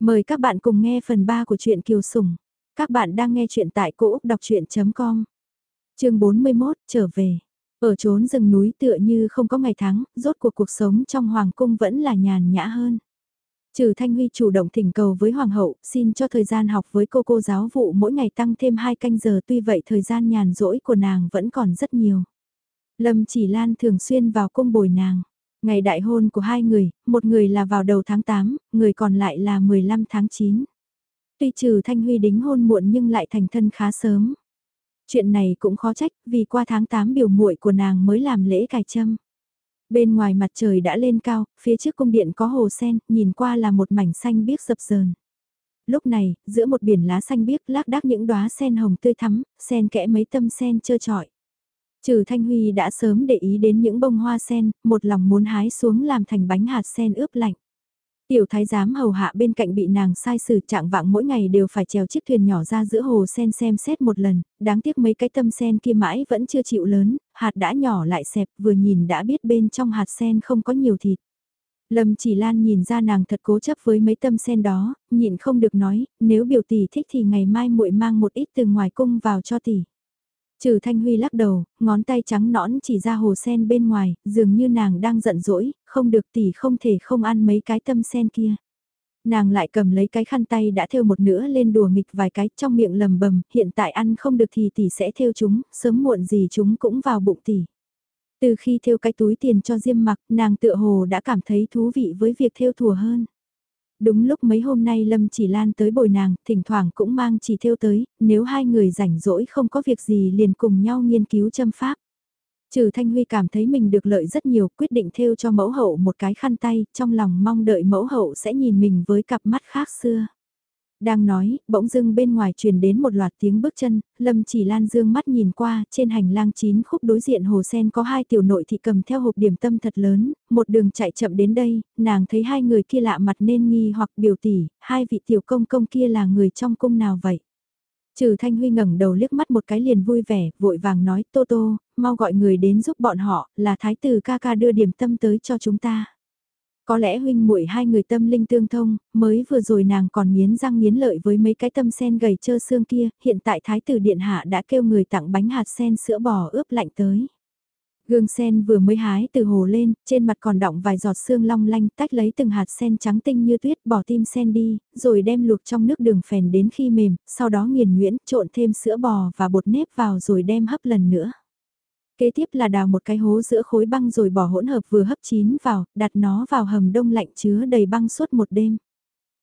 Mời các bạn cùng nghe phần 3 của truyện Kiều Sủng. Các bạn đang nghe truyện tại cỗ đọc chuyện.com. Trường 41, trở về. Ở trốn rừng núi tựa như không có ngày tháng, rốt cuộc cuộc sống trong hoàng cung vẫn là nhàn nhã hơn. Trừ Thanh Huy chủ động thỉnh cầu với Hoàng hậu, xin cho thời gian học với cô cô giáo vụ mỗi ngày tăng thêm 2 canh giờ tuy vậy thời gian nhàn rỗi của nàng vẫn còn rất nhiều. Lâm chỉ lan thường xuyên vào cung bồi nàng. Ngày đại hôn của hai người, một người là vào đầu tháng 8, người còn lại là 15 tháng 9. Tuy trừ Thanh Huy đính hôn muộn nhưng lại thành thân khá sớm. Chuyện này cũng khó trách, vì qua tháng 8 biểu muội của nàng mới làm lễ cài châm. Bên ngoài mặt trời đã lên cao, phía trước cung điện có hồ sen, nhìn qua là một mảnh xanh biếc dập dờn. Lúc này, giữa một biển lá xanh biếc lác đác những đóa sen hồng tươi thắm, sen kẽ mấy tâm sen trơ trọi. Trừ Thanh Huy đã sớm để ý đến những bông hoa sen, một lòng muốn hái xuống làm thành bánh hạt sen ướp lạnh. Tiểu thái giám hầu hạ bên cạnh bị nàng sai xử trạng vạng mỗi ngày đều phải trèo chiếc thuyền nhỏ ra giữa hồ sen xem xét một lần, đáng tiếc mấy cái tâm sen kia mãi vẫn chưa chịu lớn, hạt đã nhỏ lại xẹp vừa nhìn đã biết bên trong hạt sen không có nhiều thịt. Lâm chỉ lan nhìn ra nàng thật cố chấp với mấy tâm sen đó, nhịn không được nói, nếu biểu tỷ thích thì ngày mai muội mang một ít từ ngoài cung vào cho tỷ. Trừ Thanh Huy lắc đầu, ngón tay trắng nõn chỉ ra hồ sen bên ngoài, dường như nàng đang giận dỗi, không được tỷ không thể không ăn mấy cái tâm sen kia. Nàng lại cầm lấy cái khăn tay đã thêu một nửa lên đùa nghịch vài cái trong miệng lầm bầm, hiện tại ăn không được thì tỷ sẽ thêu chúng, sớm muộn gì chúng cũng vào bụng tỷ. Từ khi thêu cái túi tiền cho Diêm mặc, nàng tựa hồ đã cảm thấy thú vị với việc thêu thùa hơn. Đúng lúc mấy hôm nay Lâm chỉ lan tới bồi nàng, thỉnh thoảng cũng mang chỉ theo tới, nếu hai người rảnh rỗi không có việc gì liền cùng nhau nghiên cứu châm pháp. Trừ Thanh Huy cảm thấy mình được lợi rất nhiều, quyết định theo cho mẫu hậu một cái khăn tay, trong lòng mong đợi mẫu hậu sẽ nhìn mình với cặp mắt khác xưa. Đang nói, bỗng dưng bên ngoài truyền đến một loạt tiếng bước chân, Lâm chỉ lan dương mắt nhìn qua, trên hành lang chín khúc đối diện hồ sen có hai tiểu nội thị cầm theo hộp điểm tâm thật lớn, một đường chạy chậm đến đây, nàng thấy hai người kia lạ mặt nên nghi hoặc biểu tỷ, hai vị tiểu công công kia là người trong cung nào vậy? Trừ Thanh Huy ngẩng đầu liếc mắt một cái liền vui vẻ, vội vàng nói, Tô Tô, mau gọi người đến giúp bọn họ, là thái tử ca ca đưa điểm tâm tới cho chúng ta. Có lẽ huynh muội hai người tâm linh tương thông, mới vừa rồi nàng còn nghiến răng nghiến lợi với mấy cái tâm sen gầy trơ xương kia, hiện tại thái tử điện hạ đã kêu người tặng bánh hạt sen sữa bò ướp lạnh tới. Gương sen vừa mới hái từ hồ lên, trên mặt còn đọng vài giọt xương long lanh tách lấy từng hạt sen trắng tinh như tuyết bỏ tim sen đi, rồi đem luộc trong nước đường phèn đến khi mềm, sau đó nghiền nhuyễn trộn thêm sữa bò và bột nếp vào rồi đem hấp lần nữa. Kế tiếp là đào một cái hố giữa khối băng rồi bỏ hỗn hợp vừa hấp chín vào, đặt nó vào hầm đông lạnh chứa đầy băng suốt một đêm.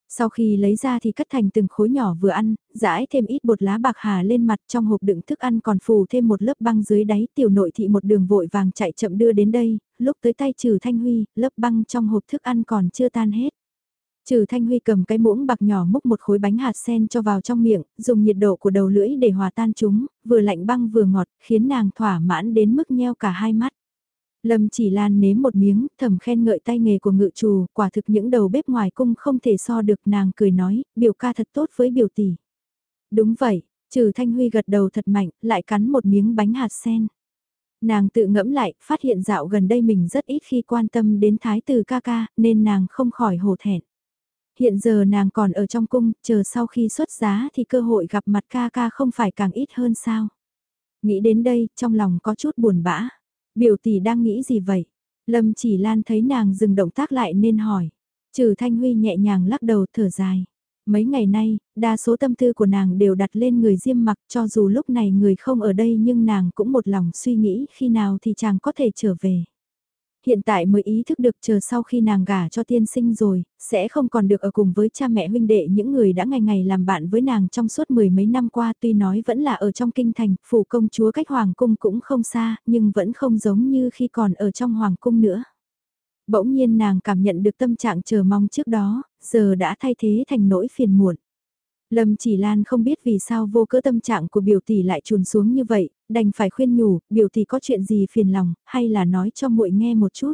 Sau khi lấy ra thì cắt thành từng khối nhỏ vừa ăn, rãi thêm ít bột lá bạc hà lên mặt trong hộp đựng thức ăn còn phủ thêm một lớp băng dưới đáy tiểu nội thị một đường vội vàng chạy chậm đưa đến đây, lúc tới tay trừ thanh huy, lớp băng trong hộp thức ăn còn chưa tan hết. Trừ Thanh Huy cầm cái muỗng bạc nhỏ múc một khối bánh hạt sen cho vào trong miệng, dùng nhiệt độ của đầu lưỡi để hòa tan chúng, vừa lạnh băng vừa ngọt, khiến nàng thỏa mãn đến mức nheo cả hai mắt. Lâm chỉ lan nếm một miếng, thầm khen ngợi tay nghề của ngự trù, quả thực những đầu bếp ngoài cung không thể so được nàng cười nói, biểu ca thật tốt với biểu tỷ. Đúng vậy, trừ Thanh Huy gật đầu thật mạnh, lại cắn một miếng bánh hạt sen. Nàng tự ngẫm lại, phát hiện dạo gần đây mình rất ít khi quan tâm đến thái tử ca ca, nên nàng không khỏi hổ thẹn. Hiện giờ nàng còn ở trong cung, chờ sau khi xuất giá thì cơ hội gặp mặt ca ca không phải càng ít hơn sao. Nghĩ đến đây, trong lòng có chút buồn bã. Biểu tỷ đang nghĩ gì vậy? Lâm chỉ lan thấy nàng dừng động tác lại nên hỏi. Trừ Thanh Huy nhẹ nhàng lắc đầu thở dài. Mấy ngày nay, đa số tâm tư của nàng đều đặt lên người diêm mặc cho dù lúc này người không ở đây nhưng nàng cũng một lòng suy nghĩ khi nào thì chàng có thể trở về. Hiện tại mới ý thức được chờ sau khi nàng gả cho tiên sinh rồi, sẽ không còn được ở cùng với cha mẹ huynh đệ những người đã ngày ngày làm bạn với nàng trong suốt mười mấy năm qua tuy nói vẫn là ở trong kinh thành, phủ công chúa cách hoàng cung cũng không xa, nhưng vẫn không giống như khi còn ở trong hoàng cung nữa. Bỗng nhiên nàng cảm nhận được tâm trạng chờ mong trước đó, giờ đã thay thế thành nỗi phiền muộn. Lâm chỉ lan không biết vì sao vô cỡ tâm trạng của biểu tỷ lại trùn xuống như vậy, đành phải khuyên nhủ, biểu tỷ có chuyện gì phiền lòng, hay là nói cho muội nghe một chút.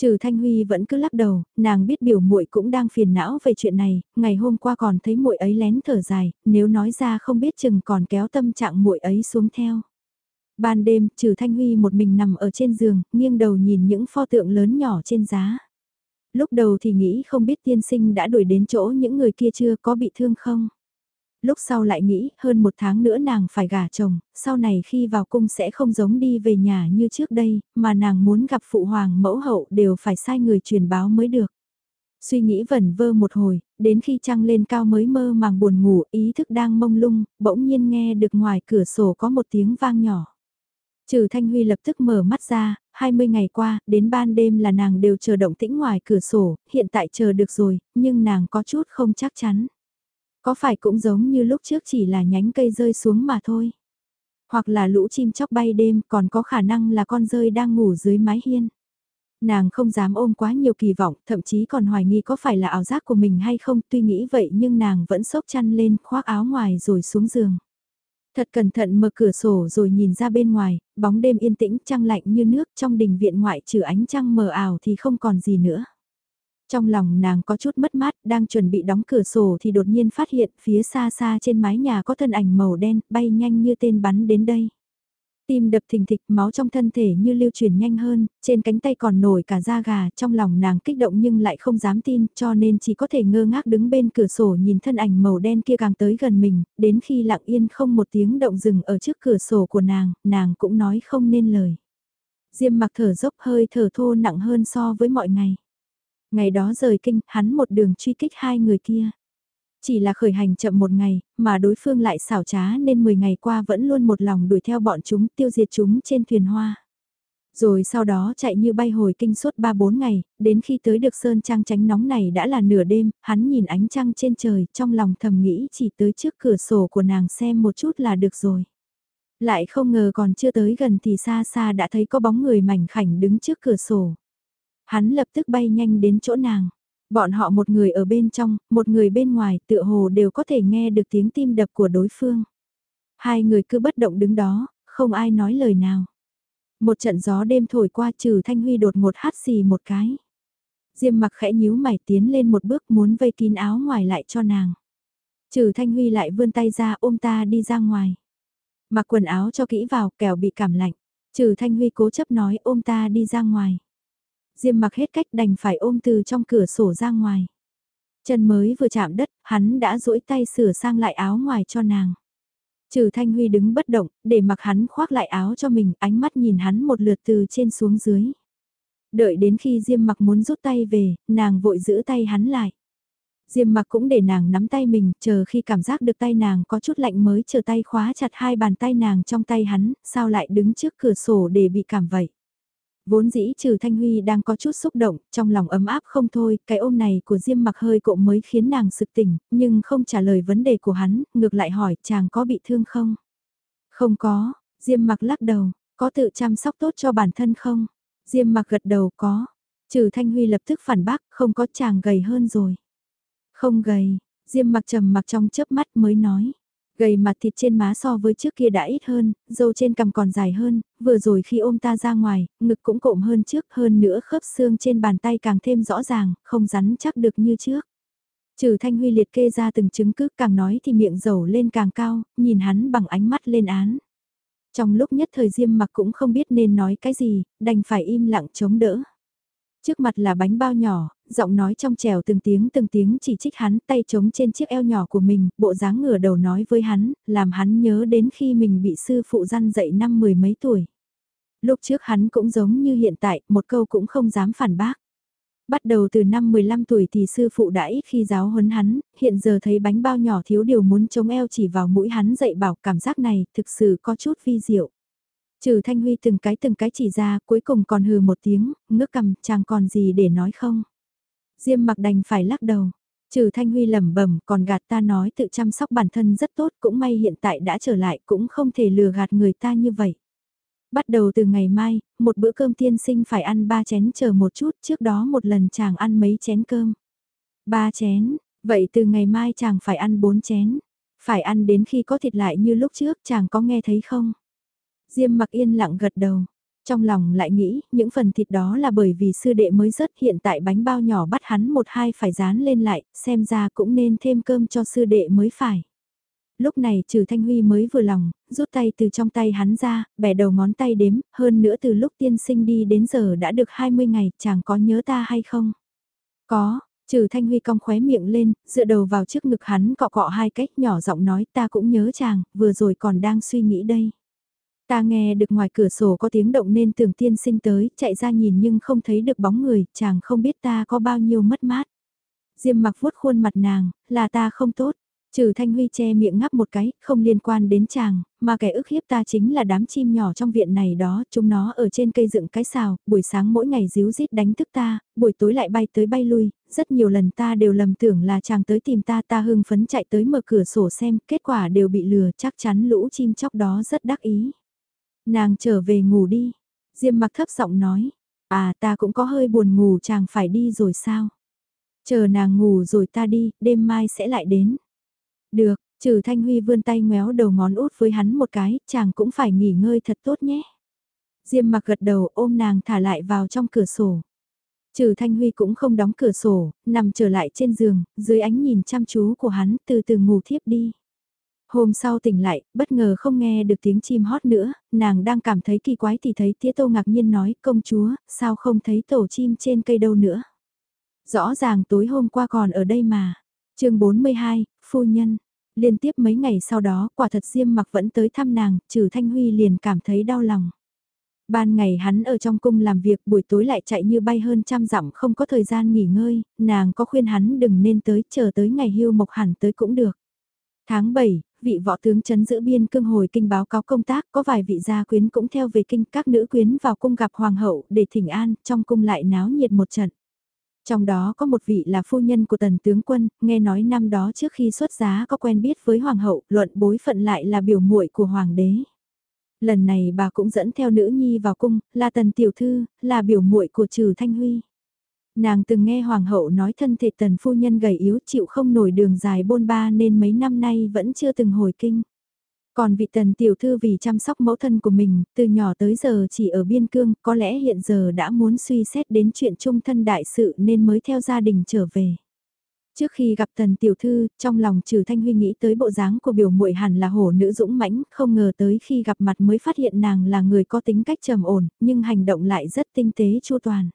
Trừ Thanh Huy vẫn cứ lắc đầu, nàng biết biểu muội cũng đang phiền não về chuyện này, ngày hôm qua còn thấy muội ấy lén thở dài, nếu nói ra không biết chừng còn kéo tâm trạng muội ấy xuống theo. Ban đêm, Trừ Thanh Huy một mình nằm ở trên giường, nghiêng đầu nhìn những pho tượng lớn nhỏ trên giá. Lúc đầu thì nghĩ không biết tiên sinh đã đuổi đến chỗ những người kia chưa có bị thương không. Lúc sau lại nghĩ hơn một tháng nữa nàng phải gả chồng, sau này khi vào cung sẽ không giống đi về nhà như trước đây, mà nàng muốn gặp phụ hoàng mẫu hậu đều phải sai người truyền báo mới được. Suy nghĩ vẩn vơ một hồi, đến khi trăng lên cao mới mơ màng buồn ngủ, ý thức đang mông lung, bỗng nhiên nghe được ngoài cửa sổ có một tiếng vang nhỏ. Trừ Thanh Huy lập tức mở mắt ra, 20 ngày qua, đến ban đêm là nàng đều chờ động tĩnh ngoài cửa sổ, hiện tại chờ được rồi, nhưng nàng có chút không chắc chắn. Có phải cũng giống như lúc trước chỉ là nhánh cây rơi xuống mà thôi. Hoặc là lũ chim chóc bay đêm còn có khả năng là con rơi đang ngủ dưới mái hiên. Nàng không dám ôm quá nhiều kỳ vọng, thậm chí còn hoài nghi có phải là ảo giác của mình hay không, tuy nghĩ vậy nhưng nàng vẫn sốc chăn lên, khoác áo ngoài rồi xuống giường. Thật cẩn thận mở cửa sổ rồi nhìn ra bên ngoài, bóng đêm yên tĩnh trăng lạnh như nước trong đình viện ngoại trừ ánh trăng mờ ảo thì không còn gì nữa. Trong lòng nàng có chút mất mát, đang chuẩn bị đóng cửa sổ thì đột nhiên phát hiện phía xa xa trên mái nhà có thân ảnh màu đen bay nhanh như tên bắn đến đây. Tim đập thình thịch máu trong thân thể như lưu chuyển nhanh hơn, trên cánh tay còn nổi cả da gà, trong lòng nàng kích động nhưng lại không dám tin, cho nên chỉ có thể ngơ ngác đứng bên cửa sổ nhìn thân ảnh màu đen kia càng tới gần mình, đến khi lặng yên không một tiếng động dừng ở trước cửa sổ của nàng, nàng cũng nói không nên lời. Diêm mặc thở dốc hơi thở thô nặng hơn so với mọi ngày. Ngày đó rời kinh, hắn một đường truy kích hai người kia. Chỉ là khởi hành chậm một ngày, mà đối phương lại xảo trá nên 10 ngày qua vẫn luôn một lòng đuổi theo bọn chúng tiêu diệt chúng trên thuyền hoa. Rồi sau đó chạy như bay hồi kinh suốt 3-4 ngày, đến khi tới được sơn trang tránh nóng này đã là nửa đêm, hắn nhìn ánh trăng trên trời, trong lòng thầm nghĩ chỉ tới trước cửa sổ của nàng xem một chút là được rồi. Lại không ngờ còn chưa tới gần thì xa xa đã thấy có bóng người mảnh khảnh đứng trước cửa sổ. Hắn lập tức bay nhanh đến chỗ nàng. Bọn họ một người ở bên trong, một người bên ngoài tựa hồ đều có thể nghe được tiếng tim đập của đối phương. Hai người cứ bất động đứng đó, không ai nói lời nào. Một trận gió đêm thổi qua trừ Thanh Huy đột một hát xì một cái. Diêm mặc khẽ nhíu mày tiến lên một bước muốn vây kín áo ngoài lại cho nàng. Trừ Thanh Huy lại vươn tay ra ôm ta đi ra ngoài. Mặc quần áo cho kỹ vào kẻo bị cảm lạnh. Trừ Thanh Huy cố chấp nói ôm ta đi ra ngoài. Diêm mặc hết cách đành phải ôm từ trong cửa sổ ra ngoài. Chân mới vừa chạm đất, hắn đã duỗi tay sửa sang lại áo ngoài cho nàng. Trừ Thanh Huy đứng bất động, để mặc hắn khoác lại áo cho mình, ánh mắt nhìn hắn một lượt từ trên xuống dưới. Đợi đến khi Diêm mặc muốn rút tay về, nàng vội giữ tay hắn lại. Diêm mặc cũng để nàng nắm tay mình, chờ khi cảm giác được tay nàng có chút lạnh mới chờ tay khóa chặt hai bàn tay nàng trong tay hắn, sao lại đứng trước cửa sổ để bị cảm vậy. Vốn dĩ trừ Thanh Huy đang có chút xúc động, trong lòng ấm áp không thôi, cái ôm này của Diêm mặc hơi cộm mới khiến nàng sực tỉnh, nhưng không trả lời vấn đề của hắn, ngược lại hỏi chàng có bị thương không? Không có, Diêm mặc lắc đầu, có tự chăm sóc tốt cho bản thân không? Diêm mặc gật đầu có, trừ Thanh Huy lập tức phản bác, không có chàng gầy hơn rồi. Không gầy, Diêm mặc trầm mặc trong chớp mắt mới nói. Gầy mặt thịt trên má so với trước kia đã ít hơn, dâu trên cằm còn dài hơn, vừa rồi khi ôm ta ra ngoài, ngực cũng cộm hơn trước hơn nữa khớp xương trên bàn tay càng thêm rõ ràng, không rắn chắc được như trước. Trừ Thanh Huy liệt kê ra từng chứng cứ càng nói thì miệng dầu lên càng cao, nhìn hắn bằng ánh mắt lên án. Trong lúc nhất thời Diêm mặc cũng không biết nên nói cái gì, đành phải im lặng chống đỡ. Trước mặt là bánh bao nhỏ, giọng nói trong trèo từng tiếng từng tiếng chỉ trích hắn tay trống trên chiếc eo nhỏ của mình, bộ dáng ngửa đầu nói với hắn, làm hắn nhớ đến khi mình bị sư phụ răn dạy năm mười mấy tuổi. Lúc trước hắn cũng giống như hiện tại, một câu cũng không dám phản bác. Bắt đầu từ năm 15 tuổi thì sư phụ đã ít khi giáo huấn hắn, hiện giờ thấy bánh bao nhỏ thiếu điều muốn chống eo chỉ vào mũi hắn dạy bảo cảm giác này thực sự có chút vi diệu. Trừ Thanh Huy từng cái từng cái chỉ ra, cuối cùng còn hừ một tiếng, ngước cầm, chàng còn gì để nói không? Diêm mặc đành phải lắc đầu. Trừ Thanh Huy lẩm bẩm còn gạt ta nói tự chăm sóc bản thân rất tốt cũng may hiện tại đã trở lại cũng không thể lừa gạt người ta như vậy. Bắt đầu từ ngày mai, một bữa cơm tiên sinh phải ăn ba chén chờ một chút trước đó một lần chàng ăn mấy chén cơm. Ba chén, vậy từ ngày mai chàng phải ăn bốn chén. Phải ăn đến khi có thịt lại như lúc trước chàng có nghe thấy không? Diêm mặc yên lặng gật đầu. Trong lòng lại nghĩ, những phần thịt đó là bởi vì sư đệ mới rớt hiện tại bánh bao nhỏ bắt hắn một hai phải dán lên lại, xem ra cũng nên thêm cơm cho sư đệ mới phải. Lúc này trừ Thanh Huy mới vừa lòng, rút tay từ trong tay hắn ra, bẻ đầu ngón tay đếm, hơn nữa từ lúc tiên sinh đi đến giờ đã được 20 ngày, chàng có nhớ ta hay không? Có, trừ Thanh Huy cong khóe miệng lên, dựa đầu vào trước ngực hắn cọ cọ hai cách nhỏ giọng nói ta cũng nhớ chàng, vừa rồi còn đang suy nghĩ đây. Ta nghe được ngoài cửa sổ có tiếng động nên tưởng tiên sinh tới, chạy ra nhìn nhưng không thấy được bóng người, chàng không biết ta có bao nhiêu mất mát. Diêm mặc vuốt khuôn mặt nàng, là ta không tốt. Trừ Thanh Huy che miệng ngắp một cái, không liên quan đến chàng, mà kẻ ức hiếp ta chính là đám chim nhỏ trong viện này đó, chúng nó ở trên cây dựng cái xào, buổi sáng mỗi ngày díu rít đánh thức ta, buổi tối lại bay tới bay lui, rất nhiều lần ta đều lầm tưởng là chàng tới tìm ta, ta hưng phấn chạy tới mở cửa sổ xem, kết quả đều bị lừa, chắc chắn lũ chim chóc đó rất đắc ý. Nàng trở về ngủ đi, Diêm mặc thấp giọng nói, à ta cũng có hơi buồn ngủ chàng phải đi rồi sao? Chờ nàng ngủ rồi ta đi, đêm mai sẽ lại đến. Được, trừ Thanh Huy vươn tay ngoéo đầu ngón út với hắn một cái, chàng cũng phải nghỉ ngơi thật tốt nhé. Diêm mặc gật đầu ôm nàng thả lại vào trong cửa sổ. Trừ Thanh Huy cũng không đóng cửa sổ, nằm trở lại trên giường, dưới ánh nhìn chăm chú của hắn từ từ ngủ thiếp đi. Hôm sau tỉnh lại, bất ngờ không nghe được tiếng chim hót nữa, nàng đang cảm thấy kỳ quái thì thấy tía tô ngạc nhiên nói công chúa, sao không thấy tổ chim trên cây đâu nữa. Rõ ràng tối hôm qua còn ở đây mà. chương 42, Phu Nhân. Liên tiếp mấy ngày sau đó, quả thật Diêm mặc vẫn tới thăm nàng, trừ Thanh Huy liền cảm thấy đau lòng. Ban ngày hắn ở trong cung làm việc buổi tối lại chạy như bay hơn trăm dặm không có thời gian nghỉ ngơi, nàng có khuyên hắn đừng nên tới, chờ tới ngày hưu mộc hẳn tới cũng được. Tháng 7, vị võ tướng chấn giữ biên cương hồi kinh báo cáo công tác, có vài vị gia quyến cũng theo về kinh, các nữ quyến vào cung gặp hoàng hậu để thỉnh an, trong cung lại náo nhiệt một trận. Trong đó có một vị là phu nhân của tần tướng quân, nghe nói năm đó trước khi xuất giá có quen biết với hoàng hậu, luận bối phận lại là biểu muội của hoàng đế. Lần này bà cũng dẫn theo nữ nhi vào cung, là tần tiểu thư, là biểu muội của trừ Thanh Huy. Nàng từng nghe hoàng hậu nói thân thể tần phu nhân gầy yếu chịu không nổi đường dài bôn ba nên mấy năm nay vẫn chưa từng hồi kinh. Còn vị tần tiểu thư vì chăm sóc mẫu thân của mình, từ nhỏ tới giờ chỉ ở biên cương, có lẽ hiện giờ đã muốn suy xét đến chuyện chung thân đại sự nên mới theo gia đình trở về. Trước khi gặp tần tiểu thư, trong lòng trừ thanh huy nghĩ tới bộ dáng của biểu muội hẳn là hổ nữ dũng mãnh, không ngờ tới khi gặp mặt mới phát hiện nàng là người có tính cách trầm ổn, nhưng hành động lại rất tinh tế chu toàn.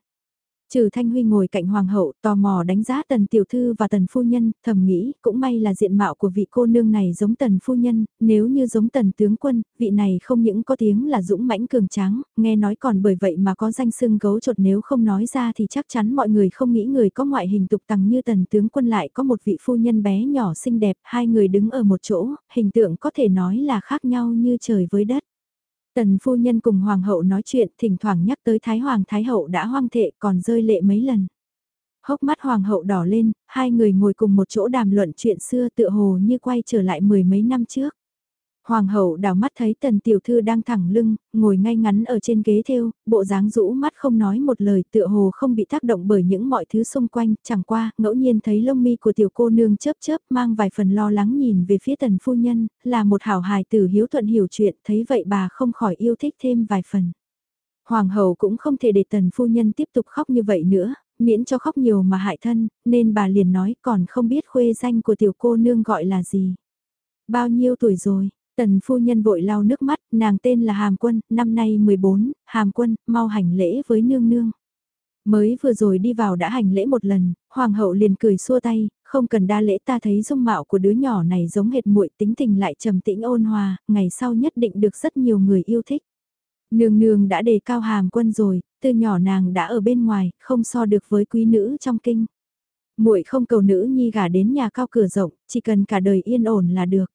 Trừ Thanh Huy ngồi cạnh hoàng hậu, tò mò đánh giá tần tiểu thư và tần phu nhân, thầm nghĩ, cũng may là diện mạo của vị cô nương này giống tần phu nhân, nếu như giống tần tướng quân, vị này không những có tiếng là dũng mãnh cường tráng, nghe nói còn bởi vậy mà có danh sưng gấu trột nếu không nói ra thì chắc chắn mọi người không nghĩ người có ngoại hình tục tằng như tần tướng quân lại có một vị phu nhân bé nhỏ xinh đẹp, hai người đứng ở một chỗ, hình tượng có thể nói là khác nhau như trời với đất. Tần phu nhân cùng hoàng hậu nói chuyện thỉnh thoảng nhắc tới thái hoàng thái hậu đã hoang thệ còn rơi lệ mấy lần. Hốc mắt hoàng hậu đỏ lên, hai người ngồi cùng một chỗ đàm luận chuyện xưa tựa hồ như quay trở lại mười mấy năm trước. Hoàng hậu đào mắt thấy tần tiểu thư đang thẳng lưng, ngồi ngay ngắn ở trên ghế thêu, bộ dáng rũ mắt không nói một lời tựa hồ không bị tác động bởi những mọi thứ xung quanh, chẳng qua, ngẫu nhiên thấy lông mi của tiểu cô nương chớp chớp mang vài phần lo lắng nhìn về phía tần phu nhân, là một hảo hài tử hiếu thuận hiểu chuyện, thấy vậy bà không khỏi yêu thích thêm vài phần. Hoàng hậu cũng không thể để tần phu nhân tiếp tục khóc như vậy nữa, miễn cho khóc nhiều mà hại thân, nên bà liền nói còn không biết khuê danh của tiểu cô nương gọi là gì. Bao nhiêu tuổi rồi? Tần phu nhân vội lau nước mắt, nàng tên là Hàm Quân, năm nay 14, Hàm Quân, mau hành lễ với nương nương. Mới vừa rồi đi vào đã hành lễ một lần, hoàng hậu liền cười xua tay, không cần đa lễ ta thấy dung mạo của đứa nhỏ này giống hệt muội tính tình lại trầm tĩnh ôn hòa, ngày sau nhất định được rất nhiều người yêu thích. Nương nương đã đề cao hàm quân rồi, từ nhỏ nàng đã ở bên ngoài, không so được với quý nữ trong kinh. muội không cầu nữ nhi gả đến nhà cao cửa rộng, chỉ cần cả đời yên ổn là được.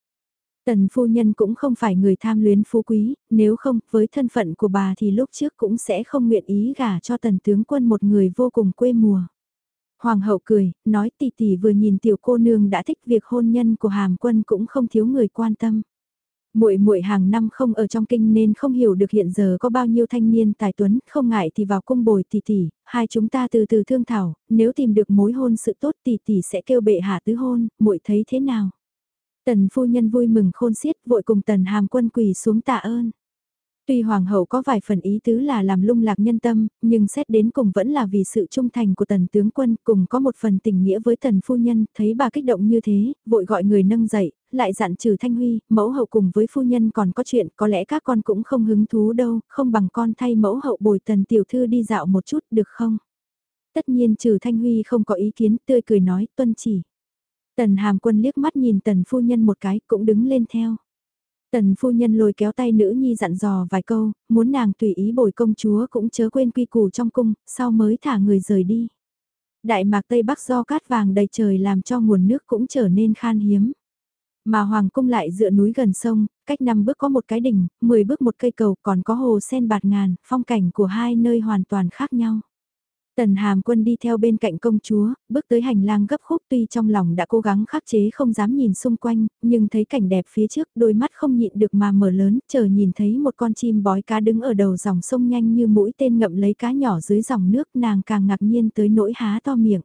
Tần phu nhân cũng không phải người tham luyến phú quý, nếu không, với thân phận của bà thì lúc trước cũng sẽ không nguyện ý gả cho tần tướng quân một người vô cùng quê mùa. Hoàng hậu cười, nói tỷ tỷ vừa nhìn tiểu cô nương đã thích việc hôn nhân của hàm quân cũng không thiếu người quan tâm. Muội muội hàng năm không ở trong kinh nên không hiểu được hiện giờ có bao nhiêu thanh niên tài tuấn, không ngại thì vào cung bồi tỷ tỷ, hai chúng ta từ từ thương thảo, nếu tìm được mối hôn sự tốt tỷ tỷ sẽ kêu bệ hạ tứ hôn, muội thấy thế nào? Tần phu nhân vui mừng khôn xiết vội cùng tần hàm quân quỳ xuống tạ ơn. Tuy hoàng hậu có vài phần ý tứ là làm lung lạc nhân tâm, nhưng xét đến cùng vẫn là vì sự trung thành của tần tướng quân, cùng có một phần tình nghĩa với tần phu nhân, thấy bà kích động như thế, vội gọi người nâng dậy, lại dặn trừ thanh huy, mẫu hậu cùng với phu nhân còn có chuyện, có lẽ các con cũng không hứng thú đâu, không bằng con thay mẫu hậu bồi tần tiểu thư đi dạo một chút được không? Tất nhiên trừ Thanh Huy không có ý kiến tươi cười nói tuân chỉ. Tần hàm quân liếc mắt nhìn tần phu nhân một cái cũng đứng lên theo. Tần phu nhân lôi kéo tay nữ nhi dặn dò vài câu, muốn nàng tùy ý bồi công chúa cũng chớ quên quy củ trong cung, sau mới thả người rời đi. Đại mạc Tây Bắc do cát vàng đầy trời làm cho nguồn nước cũng trở nên khan hiếm. Mà Hoàng cung lại dựa núi gần sông, cách năm bước có một cái đỉnh, 10 bước một cây cầu còn có hồ sen bạt ngàn, phong cảnh của hai nơi hoàn toàn khác nhau. Tần Hàm Quân đi theo bên cạnh công chúa, bước tới hành lang gấp khúc tuy trong lòng đã cố gắng khắc chế không dám nhìn xung quanh, nhưng thấy cảnh đẹp phía trước đôi mắt không nhịn được mà mở lớn, chờ nhìn thấy một con chim bói cá đứng ở đầu dòng sông nhanh như mũi tên ngậm lấy cá nhỏ dưới dòng nước nàng càng ngạc nhiên tới nỗi há to miệng.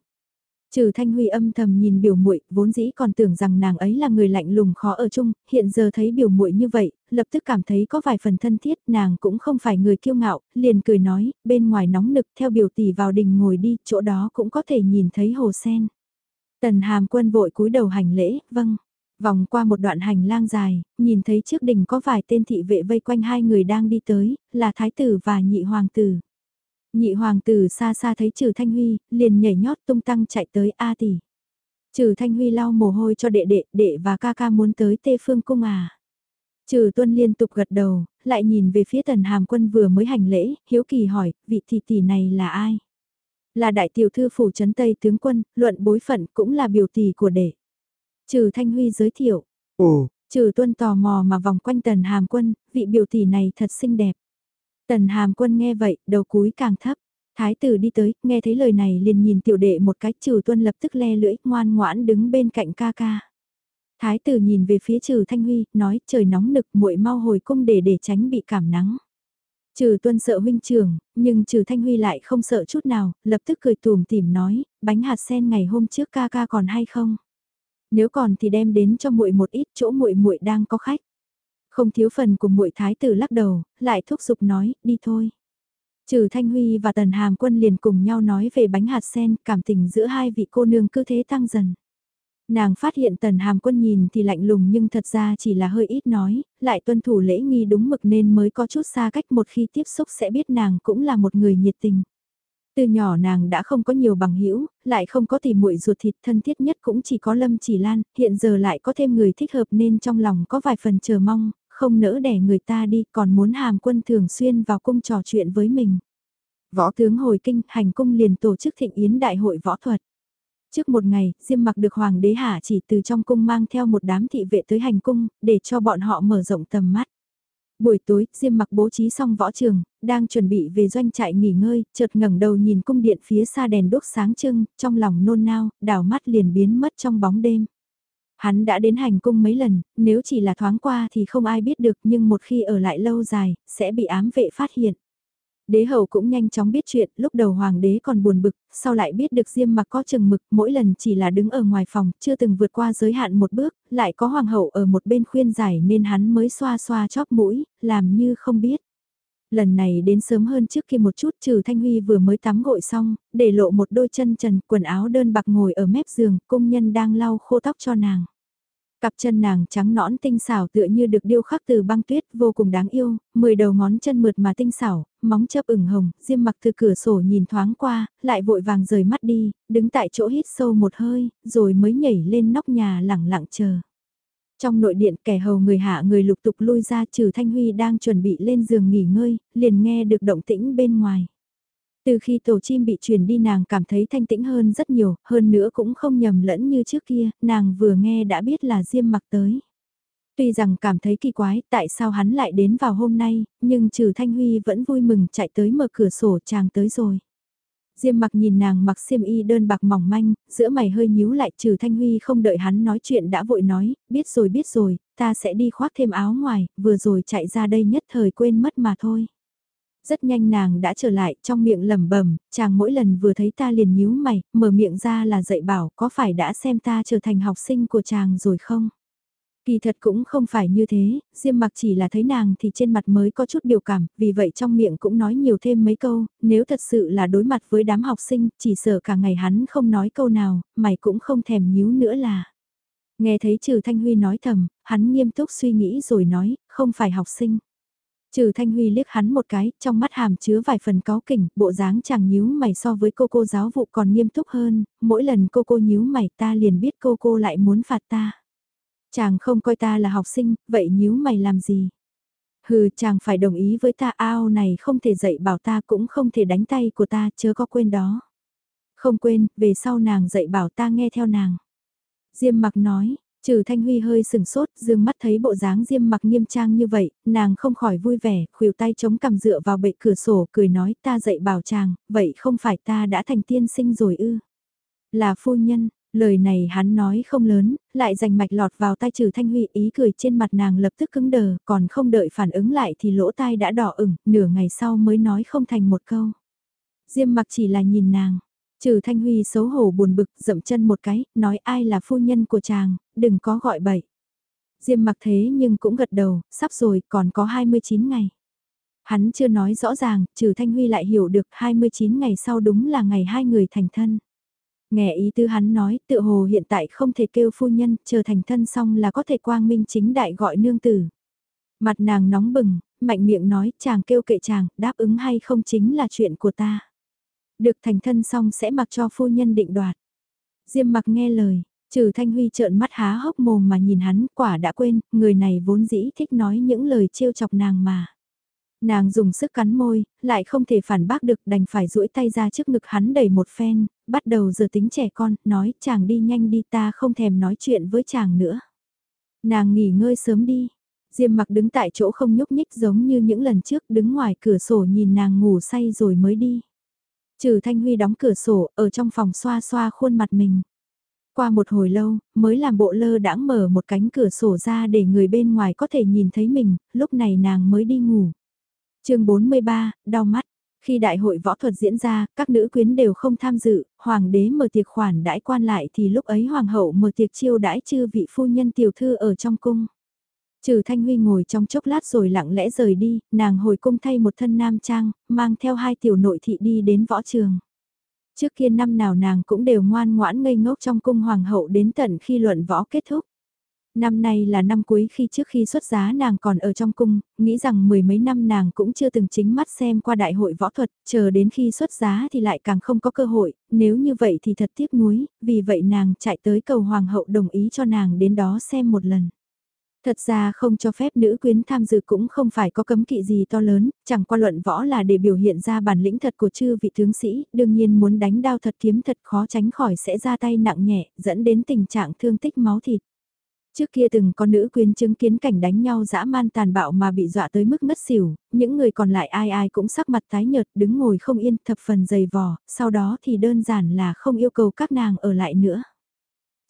Trừ Thanh Huy âm thầm nhìn biểu muội, vốn dĩ còn tưởng rằng nàng ấy là người lạnh lùng khó ở chung, hiện giờ thấy biểu muội như vậy, lập tức cảm thấy có vài phần thân thiết, nàng cũng không phải người kiêu ngạo, liền cười nói, bên ngoài nóng nực theo biểu tỷ vào đình ngồi đi, chỗ đó cũng có thể nhìn thấy hồ sen. Tần Hàm Quân vội cúi đầu hành lễ, vâng. Vòng qua một đoạn hành lang dài, nhìn thấy trước đình có vài tên thị vệ vây quanh hai người đang đi tới, là thái tử và nhị hoàng tử. Nhị hoàng tử xa xa thấy trừ Thanh Huy, liền nhảy nhót tung tăng chạy tới A tỷ. Trừ Thanh Huy lau mồ hôi cho đệ đệ, đệ và ca ca muốn tới Tê Phương Cung à. Trừ Tuân liên tục gật đầu, lại nhìn về phía tần hàm quân vừa mới hành lễ, hiếu kỳ hỏi, vị tỷ tỷ này là ai? Là đại tiểu thư phủ trấn Tây tướng quân, luận bối phận cũng là biểu tỷ của đệ. Trừ Thanh Huy giới thiệu. Ồ, trừ Tuân tò mò mà vòng quanh tần hàm quân, vị biểu tỷ này thật xinh đẹp. Tần hàm quân nghe vậy, đầu cúi càng thấp. Thái tử đi tới, nghe thấy lời này liền nhìn tiểu đệ một cái trừ tuân lập tức le lưỡi, ngoan ngoãn đứng bên cạnh ca ca. Thái tử nhìn về phía trừ Thanh Huy, nói trời nóng nực muội mau hồi cung để để tránh bị cảm nắng. Trừ tuân sợ huynh trưởng, nhưng trừ Thanh Huy lại không sợ chút nào, lập tức cười tùm tìm nói, bánh hạt sen ngày hôm trước ca ca còn hay không? Nếu còn thì đem đến cho muội một ít chỗ muội muội đang có khách. Không thiếu phần của muội thái tử lắc đầu, lại thúc giục nói, đi thôi. Trừ Thanh Huy và Tần Hàm Quân liền cùng nhau nói về bánh hạt sen, cảm tình giữa hai vị cô nương cứ thế tăng dần. Nàng phát hiện Tần Hàm Quân nhìn thì lạnh lùng nhưng thật ra chỉ là hơi ít nói, lại tuân thủ lễ nghi đúng mực nên mới có chút xa cách một khi tiếp xúc sẽ biết nàng cũng là một người nhiệt tình. Từ nhỏ nàng đã không có nhiều bằng hữu, lại không có tỉ muội ruột thịt thân thiết nhất cũng chỉ có Lâm Chỉ Lan, hiện giờ lại có thêm người thích hợp nên trong lòng có vài phần chờ mong, không nỡ đẻ người ta đi còn muốn hàm quân thường xuyên vào cung trò chuyện với mình. Võ tướng hồi kinh, hành cung liền tổ chức thịnh yến đại hội võ thuật. Trước một ngày, Diêm mặc được Hoàng đế Hạ chỉ từ trong cung mang theo một đám thị vệ tới hành cung, để cho bọn họ mở rộng tầm mắt. Buổi tối, Diêm mặc bố trí xong võ trường, đang chuẩn bị về doanh trại nghỉ ngơi, chợt ngẩng đầu nhìn cung điện phía xa đèn đốt sáng trưng, trong lòng nôn nao, đảo mắt liền biến mất trong bóng đêm. Hắn đã đến hành cung mấy lần, nếu chỉ là thoáng qua thì không ai biết được nhưng một khi ở lại lâu dài, sẽ bị ám vệ phát hiện. Đế hậu cũng nhanh chóng biết chuyện, lúc đầu hoàng đế còn buồn bực, sau lại biết được Diêm mặc có chừng mực, mỗi lần chỉ là đứng ở ngoài phòng, chưa từng vượt qua giới hạn một bước, lại có hoàng hậu ở một bên khuyên giải nên hắn mới xoa xoa chóp mũi, làm như không biết. Lần này đến sớm hơn trước kia một chút trừ Thanh Huy vừa mới tắm gội xong, để lộ một đôi chân trần, quần áo đơn bạc ngồi ở mép giường, công nhân đang lau khô tóc cho nàng. Cặp chân nàng trắng nõn tinh xảo tựa như được điêu khắc từ băng tuyết vô cùng đáng yêu, mười đầu ngón chân mượt mà tinh xảo, móng chớp ửng hồng, diêm mặc từ cửa sổ nhìn thoáng qua, lại vội vàng rời mắt đi, đứng tại chỗ hít sâu một hơi, rồi mới nhảy lên nóc nhà lẳng lặng chờ. Trong nội điện kẻ hầu người hạ người lục tục lui ra trừ Thanh Huy đang chuẩn bị lên giường nghỉ ngơi, liền nghe được động tĩnh bên ngoài. Từ khi tổ chim bị truyền đi nàng cảm thấy thanh tĩnh hơn rất nhiều, hơn nữa cũng không nhầm lẫn như trước kia, nàng vừa nghe đã biết là Diêm mặc tới. Tuy rằng cảm thấy kỳ quái tại sao hắn lại đến vào hôm nay, nhưng trừ Thanh Huy vẫn vui mừng chạy tới mở cửa sổ chàng tới rồi. Diêm mặc nhìn nàng mặc xiêm y đơn bạc mỏng manh, giữa mày hơi nhíu lại trừ Thanh Huy không đợi hắn nói chuyện đã vội nói, biết rồi biết rồi, ta sẽ đi khoác thêm áo ngoài, vừa rồi chạy ra đây nhất thời quên mất mà thôi. Rất nhanh nàng đã trở lại, trong miệng lẩm bẩm, chàng mỗi lần vừa thấy ta liền nhíu mày, mở miệng ra là dạy bảo có phải đã xem ta trở thành học sinh của chàng rồi không? Kỳ thật cũng không phải như thế, Diêm mặc chỉ là thấy nàng thì trên mặt mới có chút biểu cảm, vì vậy trong miệng cũng nói nhiều thêm mấy câu, nếu thật sự là đối mặt với đám học sinh, chỉ sợ cả ngày hắn không nói câu nào, mày cũng không thèm nhíu nữa là. Nghe thấy trừ Thanh Huy nói thầm, hắn nghiêm túc suy nghĩ rồi nói, không phải học sinh. Trừ Thanh Huy liếc hắn một cái, trong mắt hàm chứa vài phần có kỉnh, bộ dáng chàng nhíu mày so với cô cô giáo vụ còn nghiêm túc hơn, mỗi lần cô cô nhíu mày ta liền biết cô cô lại muốn phạt ta. Chàng không coi ta là học sinh, vậy nhíu mày làm gì? Hừ, chàng phải đồng ý với ta ao này không thể dạy bảo ta cũng không thể đánh tay của ta, chớ có quên đó. Không quên, về sau nàng dạy bảo ta nghe theo nàng. Diêm mặc nói, Trừ Thanh Huy hơi sừng sốt, dương mắt thấy bộ dáng diêm mặc nghiêm trang như vậy, nàng không khỏi vui vẻ, khuỷu tay chống cằm dựa vào bệ cửa sổ, cười nói ta dạy bảo chàng, vậy không phải ta đã thành tiên sinh rồi ư. Là phu nhân, lời này hắn nói không lớn, lại dành mạch lọt vào tai trừ Thanh Huy ý cười trên mặt nàng lập tức cứng đờ, còn không đợi phản ứng lại thì lỗ tai đã đỏ ửng, nửa ngày sau mới nói không thành một câu. Diêm mặc chỉ là nhìn nàng, Trừ Thanh Huy xấu hổ buồn bực, dậm chân một cái, nói ai là phu nhân của chàng, đừng có gọi bậy. Diêm mặc thế nhưng cũng gật đầu, sắp rồi, còn có 29 ngày. Hắn chưa nói rõ ràng, trừ Thanh Huy lại hiểu được 29 ngày sau đúng là ngày hai người thành thân. Nghe ý tư hắn nói, tự hồ hiện tại không thể kêu phu nhân, chờ thành thân xong là có thể quang minh chính đại gọi nương tử. Mặt nàng nóng bừng, mạnh miệng nói, chàng kêu kệ chàng, đáp ứng hay không chính là chuyện của ta. Được thành thân xong sẽ mặc cho phu nhân định đoạt. Diêm mặc nghe lời, trừ Thanh Huy trợn mắt há hốc mồm mà nhìn hắn, quả đã quên, người này vốn dĩ thích nói những lời trêu chọc nàng mà. Nàng dùng sức cắn môi, lại không thể phản bác được đành phải duỗi tay ra trước ngực hắn đầy một phen, bắt đầu giờ tính trẻ con, nói chàng đi nhanh đi ta không thèm nói chuyện với chàng nữa. Nàng nghỉ ngơi sớm đi. Diêm mặc đứng tại chỗ không nhúc nhích giống như những lần trước đứng ngoài cửa sổ nhìn nàng ngủ say rồi mới đi. Trừ Thanh Huy đóng cửa sổ, ở trong phòng xoa xoa khuôn mặt mình. Qua một hồi lâu, mới làm bộ lơ đãng mở một cánh cửa sổ ra để người bên ngoài có thể nhìn thấy mình, lúc này nàng mới đi ngủ. chương 43, đau mắt. Khi đại hội võ thuật diễn ra, các nữ quyến đều không tham dự, hoàng đế mở tiệc khoản đãi quan lại thì lúc ấy hoàng hậu mở tiệc chiêu đãi chư vị phu nhân tiểu thư ở trong cung. Trừ Thanh Huy ngồi trong chốc lát rồi lặng lẽ rời đi, nàng hồi cung thay một thân nam trang, mang theo hai tiểu nội thị đi đến võ trường. Trước kia năm nào nàng cũng đều ngoan ngoãn ngây ngốc trong cung hoàng hậu đến tận khi luận võ kết thúc. Năm nay là năm cuối khi trước khi xuất giá nàng còn ở trong cung, nghĩ rằng mười mấy năm nàng cũng chưa từng chính mắt xem qua đại hội võ thuật, chờ đến khi xuất giá thì lại càng không có cơ hội, nếu như vậy thì thật tiếc nuối, vì vậy nàng chạy tới cầu hoàng hậu đồng ý cho nàng đến đó xem một lần. Thật ra không cho phép nữ quyến tham dự cũng không phải có cấm kỵ gì to lớn, chẳng qua luận võ là để biểu hiện ra bản lĩnh thật của chư vị tướng sĩ, đương nhiên muốn đánh đao thật kiếm thật khó tránh khỏi sẽ ra tay nặng nhẹ, dẫn đến tình trạng thương tích máu thịt. Trước kia từng có nữ quyến chứng kiến cảnh đánh nhau dã man tàn bạo mà bị dọa tới mức ngất xỉu, những người còn lại ai ai cũng sắc mặt tái nhợt đứng ngồi không yên thập phần dày vò, sau đó thì đơn giản là không yêu cầu các nàng ở lại nữa.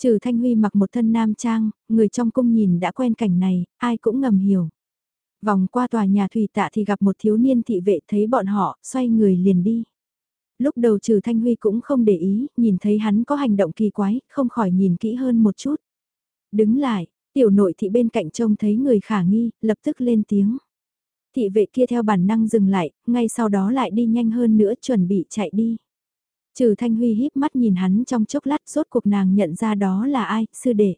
Trừ Thanh Huy mặc một thân nam trang, người trong cung nhìn đã quen cảnh này, ai cũng ngầm hiểu. Vòng qua tòa nhà thủy tạ thì gặp một thiếu niên thị vệ thấy bọn họ, xoay người liền đi. Lúc đầu trừ Thanh Huy cũng không để ý, nhìn thấy hắn có hành động kỳ quái, không khỏi nhìn kỹ hơn một chút. Đứng lại, tiểu nội thị bên cạnh trông thấy người khả nghi, lập tức lên tiếng. Thị vệ kia theo bản năng dừng lại, ngay sau đó lại đi nhanh hơn nữa chuẩn bị chạy đi. Trừ Thanh Huy híp mắt nhìn hắn trong chốc lát rốt cuộc nàng nhận ra đó là ai, sư đệ.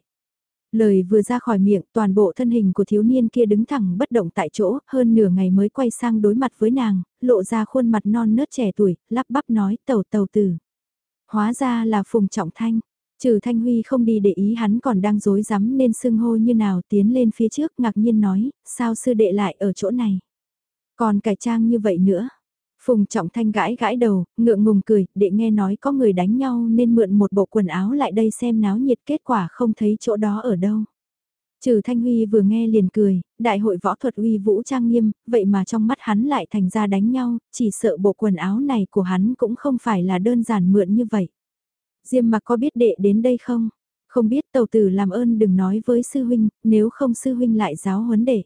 Lời vừa ra khỏi miệng, toàn bộ thân hình của thiếu niên kia đứng thẳng bất động tại chỗ, hơn nửa ngày mới quay sang đối mặt với nàng, lộ ra khuôn mặt non nớt trẻ tuổi, lắp bắp nói tàu tàu tử. Hóa ra là Phùng Trọng Thanh, trừ Thanh Huy không đi để ý hắn còn đang dối rắm nên xưng hô như nào tiến lên phía trước ngạc nhiên nói, sao sư đệ lại ở chỗ này. Còn cải trang như vậy nữa, Phùng Trọng Thanh gãi gãi đầu, ngượng ngùng cười, để nghe nói có người đánh nhau nên mượn một bộ quần áo lại đây xem náo nhiệt kết quả không thấy chỗ đó ở đâu. Trừ Thanh Huy vừa nghe liền cười, đại hội võ thuật uy vũ trang nghiêm, vậy mà trong mắt hắn lại thành ra đánh nhau, chỉ sợ bộ quần áo này của hắn cũng không phải là đơn giản mượn như vậy. Diêm mặc có biết đệ đến đây không? Không biết tàu tử làm ơn đừng nói với sư huynh, nếu không sư huynh lại giáo huấn đệ.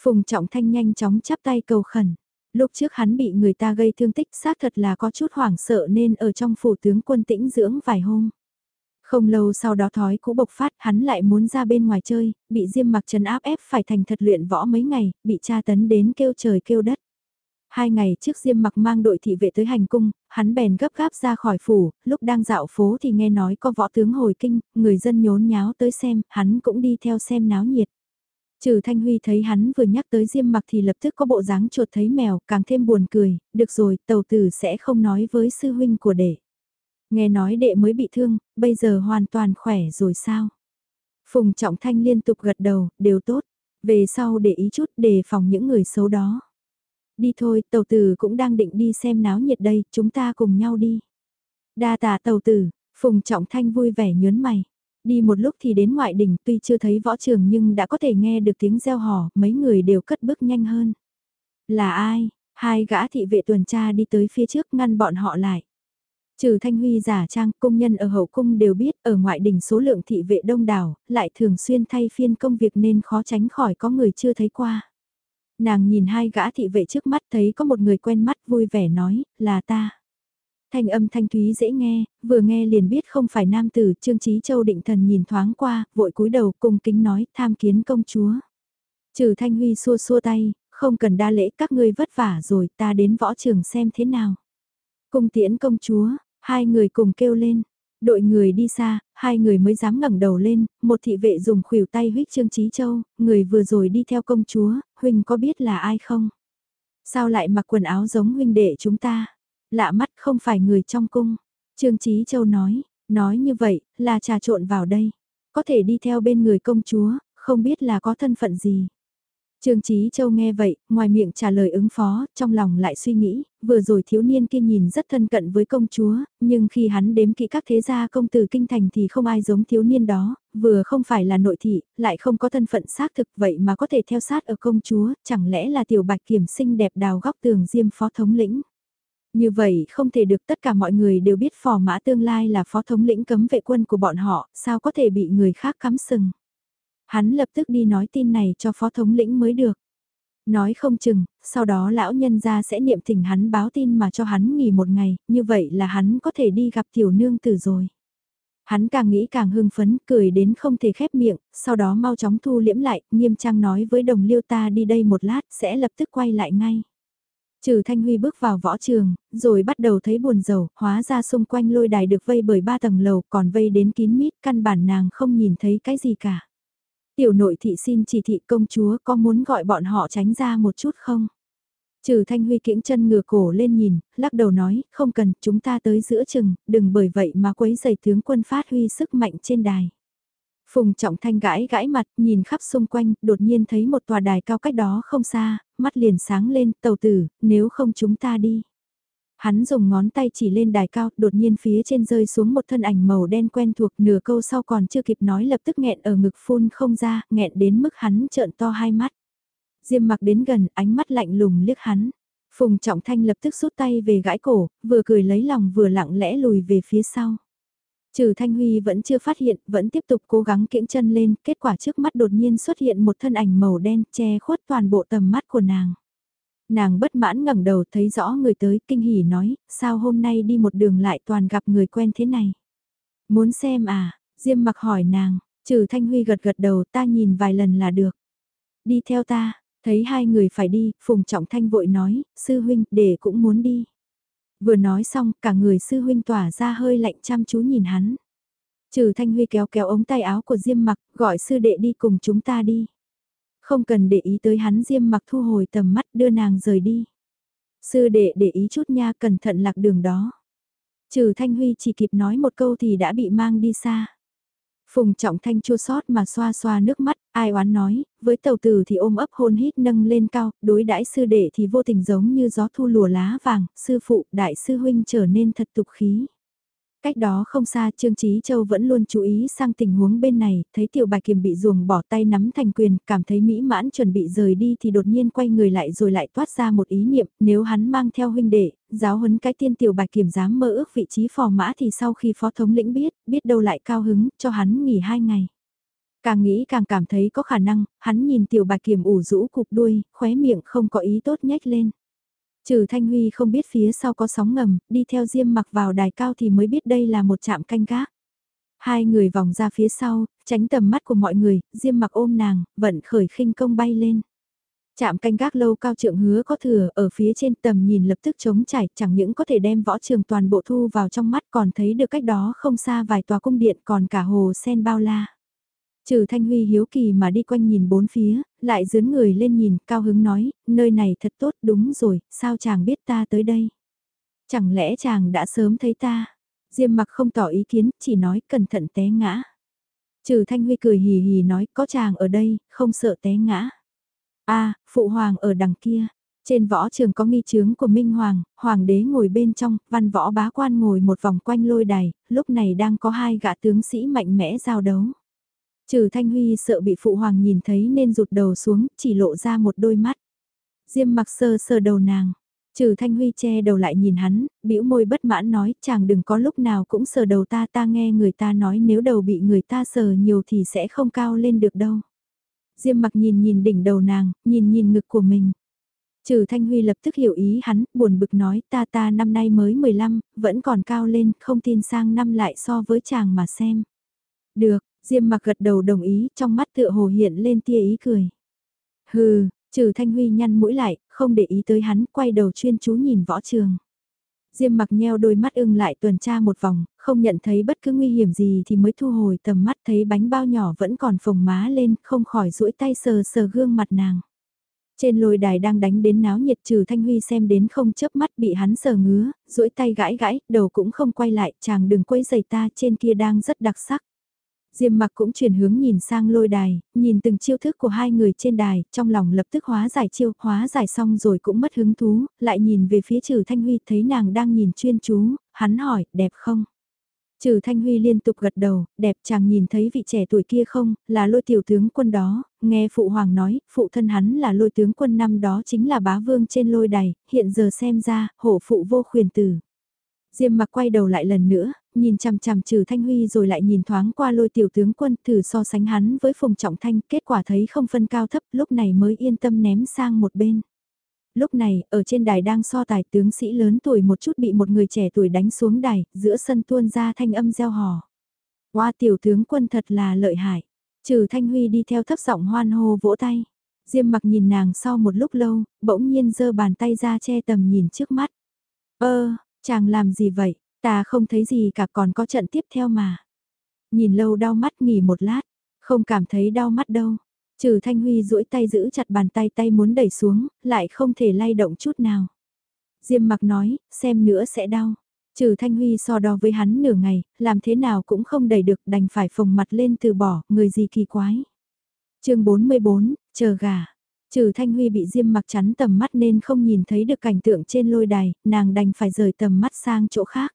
Phùng Trọng Thanh nhanh chóng chắp tay cầu khẩn. Lúc trước hắn bị người ta gây thương tích xác thật là có chút hoảng sợ nên ở trong phủ tướng quân tĩnh dưỡng vài hôm. Không lâu sau đó thói cũ bộc phát hắn lại muốn ra bên ngoài chơi, bị diêm mặc trần áp ép phải thành thật luyện võ mấy ngày, bị tra tấn đến kêu trời kêu đất. Hai ngày trước Diêm mặc mang đội thị vệ tới hành cung, hắn bèn gấp gáp ra khỏi phủ, lúc đang dạo phố thì nghe nói có võ tướng hồi kinh, người dân nhốn nháo tới xem, hắn cũng đi theo xem náo nhiệt. Trừ Thanh Huy thấy hắn vừa nhắc tới Diêm mặc thì lập tức có bộ dáng chuột thấy mèo, càng thêm buồn cười, được rồi, tàu tử sẽ không nói với sư huynh của đệ. Nghe nói đệ mới bị thương, bây giờ hoàn toàn khỏe rồi sao? Phùng Trọng Thanh liên tục gật đầu, đều tốt. Về sau để ý chút đề phòng những người xấu đó. Đi thôi, tàu tử cũng đang định đi xem náo nhiệt đây, chúng ta cùng nhau đi. Đa tà tàu tử, Phùng Trọng Thanh vui vẻ nhớn mày. Đi một lúc thì đến ngoại đỉnh tuy chưa thấy võ trường nhưng đã có thể nghe được tiếng reo hò, mấy người đều cất bước nhanh hơn. Là ai? Hai gã thị vệ tuần tra đi tới phía trước ngăn bọn họ lại. Trừ Thanh Huy giả trang, công nhân ở hậu cung đều biết ở ngoại đỉnh số lượng thị vệ đông đảo, lại thường xuyên thay phiên công việc nên khó tránh khỏi có người chưa thấy qua. Nàng nhìn hai gã thị vệ trước mắt thấy có một người quen mắt vui vẻ nói, là ta. Thanh âm thanh thúy dễ nghe, vừa nghe liền biết không phải nam tử, Trương Chí Châu định thần nhìn thoáng qua, vội cúi đầu cung kính nói, tham kiến công chúa. Trừ Thanh Huy xua xua tay, không cần đa lễ các ngươi vất vả rồi, ta đến võ trường xem thế nào. Cung tiễn công chúa, hai người cùng kêu lên. Đội người đi xa, hai người mới dám ngẩng đầu lên, một thị vệ dùng khuỷu tay huyết Trương Chí Châu, người vừa rồi đi theo công chúa, huynh có biết là ai không? Sao lại mặc quần áo giống huynh đệ chúng ta? Lạ mắt không phải người trong cung. Trương Chí Châu nói, nói như vậy, là trà trộn vào đây. Có thể đi theo bên người công chúa, không biết là có thân phận gì. Trương Chí Châu nghe vậy, ngoài miệng trả lời ứng phó, trong lòng lại suy nghĩ, vừa rồi thiếu niên kia nhìn rất thân cận với công chúa, nhưng khi hắn đếm kỹ các thế gia công tử kinh thành thì không ai giống thiếu niên đó, vừa không phải là nội thị, lại không có thân phận xác thực vậy mà có thể theo sát ở công chúa, chẳng lẽ là tiểu bạch kiểm sinh đẹp đào góc tường diêm phó thống lĩnh. Như vậy không thể được tất cả mọi người đều biết phò mã tương lai là phó thống lĩnh cấm vệ quân của bọn họ, sao có thể bị người khác cắm sừng. Hắn lập tức đi nói tin này cho phó thống lĩnh mới được. Nói không chừng, sau đó lão nhân gia sẽ niệm tình hắn báo tin mà cho hắn nghỉ một ngày, như vậy là hắn có thể đi gặp tiểu nương tử rồi. Hắn càng nghĩ càng hưng phấn, cười đến không thể khép miệng, sau đó mau chóng thu liễm lại, nghiêm trang nói với đồng liêu ta đi đây một lát, sẽ lập tức quay lại ngay. Trừ Thanh Huy bước vào võ trường, rồi bắt đầu thấy buồn rầu, hóa ra xung quanh lôi đài được vây bởi ba tầng lầu, còn vây đến kín mít, căn bản nàng không nhìn thấy cái gì cả. Tiểu nội thị xin chỉ thị công chúa có muốn gọi bọn họ tránh ra một chút không? Trừ Thanh Huy kiễng chân ngửa cổ lên nhìn, lắc đầu nói, không cần, chúng ta tới giữa chừng, đừng bởi vậy mà quấy giày tướng quân phát huy sức mạnh trên đài. Phùng Trọng Thanh gãi gãi mặt, nhìn khắp xung quanh, đột nhiên thấy một tòa đài cao cách đó không xa, mắt liền sáng lên, tàu tử, nếu không chúng ta đi. Hắn dùng ngón tay chỉ lên đài cao, đột nhiên phía trên rơi xuống một thân ảnh màu đen quen thuộc nửa câu sau còn chưa kịp nói lập tức nghẹn ở ngực phun không ra, nghẹn đến mức hắn trợn to hai mắt. Diêm mặc đến gần, ánh mắt lạnh lùng liếc hắn. Phùng Trọng Thanh lập tức rút tay về gãi cổ, vừa cười lấy lòng vừa lặng lẽ lùi về phía sau. Trừ Thanh Huy vẫn chưa phát hiện, vẫn tiếp tục cố gắng kiễng chân lên, kết quả trước mắt đột nhiên xuất hiện một thân ảnh màu đen che khuất toàn bộ tầm mắt của nàng. Nàng bất mãn ngẩng đầu thấy rõ người tới, kinh hỉ nói, sao hôm nay đi một đường lại toàn gặp người quen thế này. Muốn xem à, Diêm mặc hỏi nàng, trừ Thanh Huy gật gật đầu ta nhìn vài lần là được. Đi theo ta, thấy hai người phải đi, Phùng Trọng Thanh vội nói, sư huynh, để cũng muốn đi. Vừa nói xong, cả người sư huynh tỏa ra hơi lạnh chăm chú nhìn hắn. Trừ Thanh Huy kéo kéo ống tay áo của Diêm mặc, gọi sư đệ đi cùng chúng ta đi. Không cần để ý tới hắn Diêm mặc thu hồi tầm mắt đưa nàng rời đi. Sư đệ để ý chút nha cẩn thận lạc đường đó. Trừ Thanh Huy chỉ kịp nói một câu thì đã bị mang đi xa. Phùng Trọng Thanh chua sót mà xoa xoa nước mắt, ai oán nói, với tàu tử thì ôm ấp hôn hít nâng lên cao, đối đãi sư đệ thì vô tình giống như gió thu lùa lá vàng, sư phụ, đại sư huynh trở nên thật tục khí. Cách đó không xa Trương Trí Châu vẫn luôn chú ý sang tình huống bên này, thấy tiểu bạch kiềm bị ruồng bỏ tay nắm thành quyền, cảm thấy mỹ mãn chuẩn bị rời đi thì đột nhiên quay người lại rồi lại toát ra một ý niệm, nếu hắn mang theo huynh đệ, giáo huấn cái tiên tiểu bạch kiềm dám mơ ước vị trí phò mã thì sau khi phó thống lĩnh biết, biết đâu lại cao hứng, cho hắn nghỉ hai ngày. Càng nghĩ càng cảm thấy có khả năng, hắn nhìn tiểu bạch kiềm ủ rũ cục đuôi, khóe miệng không có ý tốt nhếch lên. Trừ Thanh Huy không biết phía sau có sóng ngầm, đi theo Diêm mặc vào đài cao thì mới biết đây là một trạm canh gác. Hai người vòng ra phía sau, tránh tầm mắt của mọi người, Diêm mặc ôm nàng, vận khởi khinh công bay lên. Trạm canh gác lâu cao trượng hứa có thừa, ở phía trên tầm nhìn lập tức chống chảy chẳng những có thể đem võ trường toàn bộ thu vào trong mắt còn thấy được cách đó không xa vài tòa cung điện còn cả hồ sen bao la. Trừ Thanh Huy hiếu kỳ mà đi quanh nhìn bốn phía, lại dướn người lên nhìn, cao hứng nói, nơi này thật tốt, đúng rồi, sao chàng biết ta tới đây? Chẳng lẽ chàng đã sớm thấy ta? Diêm mặc không tỏ ý kiến, chỉ nói cẩn thận té ngã. Trừ Thanh Huy cười hì hì nói, có chàng ở đây, không sợ té ngã. a phụ hoàng ở đằng kia. Trên võ trường có nghi chướng của Minh Hoàng, Hoàng đế ngồi bên trong, văn võ bá quan ngồi một vòng quanh lôi đài, lúc này đang có hai gã tướng sĩ mạnh mẽ giao đấu. Trừ Thanh Huy sợ bị phụ hoàng nhìn thấy nên rụt đầu xuống, chỉ lộ ra một đôi mắt. Diêm mặc sơ sờ đầu nàng. Trừ Thanh Huy che đầu lại nhìn hắn, bĩu môi bất mãn nói chàng đừng có lúc nào cũng sờ đầu ta ta nghe người ta nói nếu đầu bị người ta sờ nhiều thì sẽ không cao lên được đâu. Diêm mặc nhìn nhìn đỉnh đầu nàng, nhìn nhìn ngực của mình. Trừ Thanh Huy lập tức hiểu ý hắn, buồn bực nói ta ta năm nay mới 15, vẫn còn cao lên, không tin sang năm lại so với chàng mà xem. Được, Diêm mặc gật đầu đồng ý, trong mắt tựa hồ hiện lên tia ý cười. Hừ, trừ Thanh Huy nhăn mũi lại, không để ý tới hắn, quay đầu chuyên chú nhìn võ trường. Diêm mặc nheo đôi mắt ưng lại tuần tra một vòng, không nhận thấy bất cứ nguy hiểm gì thì mới thu hồi tầm mắt thấy bánh bao nhỏ vẫn còn phồng má lên, không khỏi duỗi tay sờ sờ gương mặt nàng. Trên lôi đài đang đánh đến náo nhiệt trừ Thanh Huy xem đến không chớp mắt bị hắn sờ ngứa, duỗi tay gãi gãi, đầu cũng không quay lại, chàng đừng quấy giày ta trên kia đang rất đặc sắc. Diêm mặc cũng chuyển hướng nhìn sang lôi đài, nhìn từng chiêu thức của hai người trên đài, trong lòng lập tức hóa giải chiêu, hóa giải xong rồi cũng mất hứng thú, lại nhìn về phía trừ Thanh Huy thấy nàng đang nhìn chuyên chú, hắn hỏi, đẹp không? Trừ Thanh Huy liên tục gật đầu, đẹp chàng nhìn thấy vị trẻ tuổi kia không, là lôi tiểu tướng quân đó, nghe phụ hoàng nói, phụ thân hắn là lôi tướng quân năm đó chính là bá vương trên lôi đài, hiện giờ xem ra, hổ phụ vô khuyền tử. Diêm mặc quay đầu lại lần nữa, nhìn chằm chằm trừ Thanh Huy rồi lại nhìn thoáng qua lôi tiểu tướng quân thử so sánh hắn với Phùng Trọng Thanh, kết quả thấy không phân cao thấp, lúc này mới yên tâm ném sang một bên. Lúc này, ở trên đài đang so tài tướng sĩ lớn tuổi một chút bị một người trẻ tuổi đánh xuống đài, giữa sân tuôn ra thanh âm gieo hò. Hoa tiểu tướng quân thật là lợi hại. Trừ Thanh Huy đi theo thấp giọng hoan hô vỗ tay. Diêm mặc nhìn nàng sau một lúc lâu, bỗng nhiên giơ bàn tay ra che tầm nhìn trước mắt. Ơ, chàng làm gì vậy? Ta không thấy gì cả còn có trận tiếp theo mà. Nhìn lâu đau mắt nghỉ một lát, không cảm thấy đau mắt đâu. Trừ Thanh Huy duỗi tay giữ chặt bàn tay tay muốn đẩy xuống, lại không thể lay động chút nào. Diêm mặc nói, xem nữa sẽ đau. Trừ Thanh Huy so đo với hắn nửa ngày, làm thế nào cũng không đẩy được đành phải phồng mặt lên từ bỏ, người gì kỳ quái. chương 44, chờ gà. Trừ Thanh Huy bị Diêm mặc chắn tầm mắt nên không nhìn thấy được cảnh tượng trên lôi đài, nàng đành phải rời tầm mắt sang chỗ khác.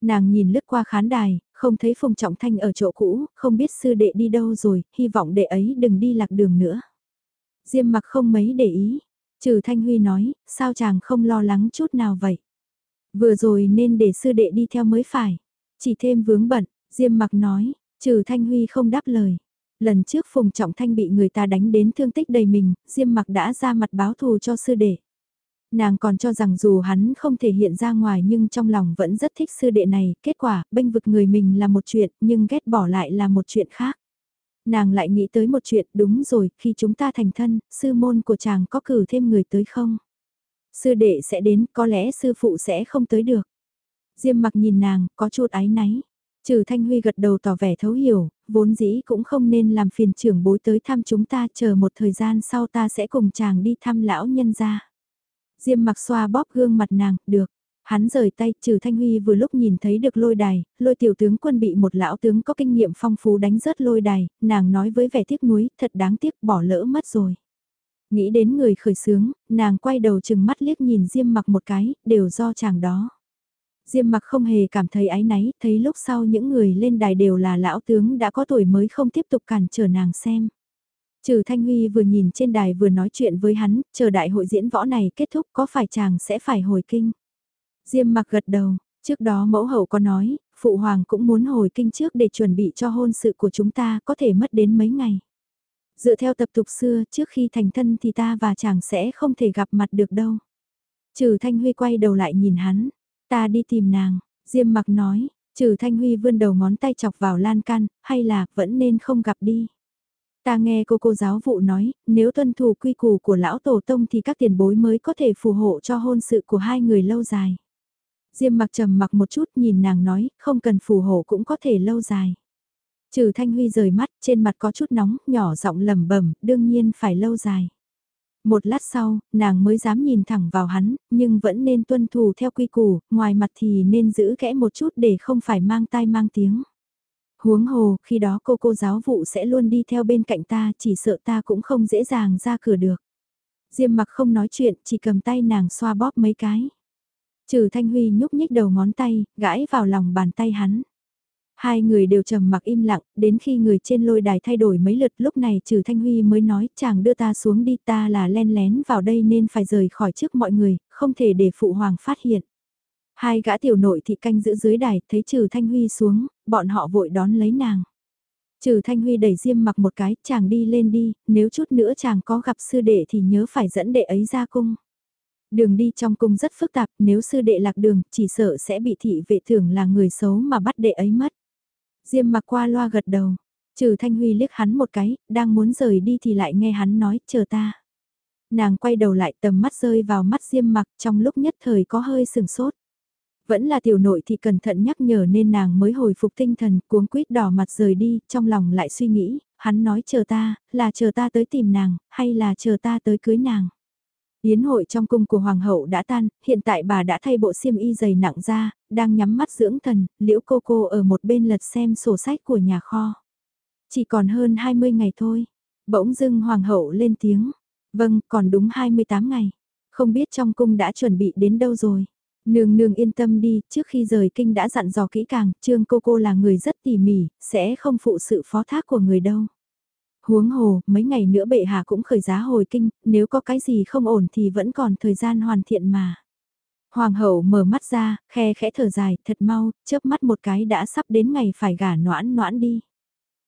Nàng nhìn lướt qua khán đài, không thấy Phùng Trọng Thanh ở chỗ cũ, không biết sư đệ đi đâu rồi, hy vọng đệ ấy đừng đi lạc đường nữa. Diêm mặc không mấy để ý, trừ Thanh Huy nói, sao chàng không lo lắng chút nào vậy? Vừa rồi nên để sư đệ đi theo mới phải, chỉ thêm vướng bận, Diêm mặc nói, trừ Thanh Huy không đáp lời. Lần trước Phùng Trọng Thanh bị người ta đánh đến thương tích đầy mình, Diêm mặc đã ra mặt báo thù cho sư đệ. Nàng còn cho rằng dù hắn không thể hiện ra ngoài nhưng trong lòng vẫn rất thích sư đệ này, kết quả, bênh vực người mình là một chuyện, nhưng ghét bỏ lại là một chuyện khác. Nàng lại nghĩ tới một chuyện, đúng rồi, khi chúng ta thành thân, sư môn của chàng có cử thêm người tới không? Sư đệ sẽ đến, có lẽ sư phụ sẽ không tới được. Diêm mặc nhìn nàng, có chút ái náy. Trừ Thanh Huy gật đầu tỏ vẻ thấu hiểu, vốn dĩ cũng không nên làm phiền trưởng bối tới thăm chúng ta chờ một thời gian sau ta sẽ cùng chàng đi thăm lão nhân gia. Diêm mặc xoa bóp gương mặt nàng, được. Hắn rời tay, trừ Thanh Huy vừa lúc nhìn thấy được lôi đài, lôi tiểu tướng quân bị một lão tướng có kinh nghiệm phong phú đánh rớt lôi đài, nàng nói với vẻ tiếc nuối, thật đáng tiếc, bỏ lỡ mất rồi. Nghĩ đến người khởi sướng, nàng quay đầu chừng mắt liếc nhìn Diêm mặc một cái, đều do chàng đó. Diêm mặc không hề cảm thấy ái náy, thấy lúc sau những người lên đài đều là lão tướng đã có tuổi mới không tiếp tục cản trở nàng xem. Trừ Thanh Huy vừa nhìn trên đài vừa nói chuyện với hắn, chờ đại hội diễn võ này kết thúc có phải chàng sẽ phải hồi kinh. Diêm mặc gật đầu, trước đó mẫu hậu có nói, phụ hoàng cũng muốn hồi kinh trước để chuẩn bị cho hôn sự của chúng ta có thể mất đến mấy ngày. Dựa theo tập tục xưa, trước khi thành thân thì ta và chàng sẽ không thể gặp mặt được đâu. Trừ Thanh Huy quay đầu lại nhìn hắn, ta đi tìm nàng, Diêm mặc nói, trừ Thanh Huy vươn đầu ngón tay chọc vào lan can, hay là vẫn nên không gặp đi. Ta nghe cô cô giáo vụ nói, nếu tuân thủ quy củ của lão tổ tông thì các tiền bối mới có thể phù hộ cho hôn sự của hai người lâu dài. Diêm mặc trầm mặc một chút nhìn nàng nói, không cần phù hộ cũng có thể lâu dài. Trừ Thanh Huy rời mắt, trên mặt có chút nóng, nhỏ giọng lẩm bẩm, đương nhiên phải lâu dài. Một lát sau, nàng mới dám nhìn thẳng vào hắn, nhưng vẫn nên tuân thủ theo quy củ, ngoài mặt thì nên giữ kẽ một chút để không phải mang tai mang tiếng. Huống hồ, khi đó cô cô giáo vụ sẽ luôn đi theo bên cạnh ta, chỉ sợ ta cũng không dễ dàng ra cửa được. Diêm mặc không nói chuyện, chỉ cầm tay nàng xoa bóp mấy cái. Trừ Thanh Huy nhúc nhích đầu ngón tay, gãi vào lòng bàn tay hắn. Hai người đều trầm mặc im lặng, đến khi người trên lôi đài thay đổi mấy lượt lúc này trừ Thanh Huy mới nói chàng đưa ta xuống đi ta là len lén vào đây nên phải rời khỏi trước mọi người, không thể để phụ hoàng phát hiện. Hai gã tiểu nội thị canh giữ dưới đài thấy trừ Thanh Huy xuống, bọn họ vội đón lấy nàng. Trừ Thanh Huy đẩy Diêm mặc một cái, chàng đi lên đi, nếu chút nữa chàng có gặp sư đệ thì nhớ phải dẫn đệ ấy ra cung. Đường đi trong cung rất phức tạp, nếu sư đệ lạc đường, chỉ sợ sẽ bị thị vệ thưởng là người xấu mà bắt đệ ấy mất. Diêm mặc qua loa gật đầu, trừ Thanh Huy liếc hắn một cái, đang muốn rời đi thì lại nghe hắn nói, chờ ta. Nàng quay đầu lại tầm mắt rơi vào mắt Diêm mặc trong lúc nhất thời có hơi sừng sốt. Vẫn là tiểu nội thì cẩn thận nhắc nhở nên nàng mới hồi phục tinh thần, cuống quýt đỏ mặt rời đi, trong lòng lại suy nghĩ, hắn nói chờ ta, là chờ ta tới tìm nàng, hay là chờ ta tới cưới nàng. Yến hội trong cung của hoàng hậu đã tan, hiện tại bà đã thay bộ xiêm y dày nặng ra, đang nhắm mắt dưỡng thần, liễu cô cô ở một bên lật xem sổ sách của nhà kho. Chỉ còn hơn 20 ngày thôi. Bỗng dưng hoàng hậu lên tiếng. Vâng, còn đúng 28 ngày. Không biết trong cung đã chuẩn bị đến đâu rồi. Nương nương yên tâm đi, trước khi rời kinh đã dặn dò kỹ càng, trương cô cô là người rất tỉ mỉ, sẽ không phụ sự phó thác của người đâu. Huống hồ, mấy ngày nữa bệ hạ cũng khởi giá hồi kinh, nếu có cái gì không ổn thì vẫn còn thời gian hoàn thiện mà. Hoàng hậu mở mắt ra, khe khẽ thở dài, thật mau, chớp mắt một cái đã sắp đến ngày phải gả noãn noãn đi.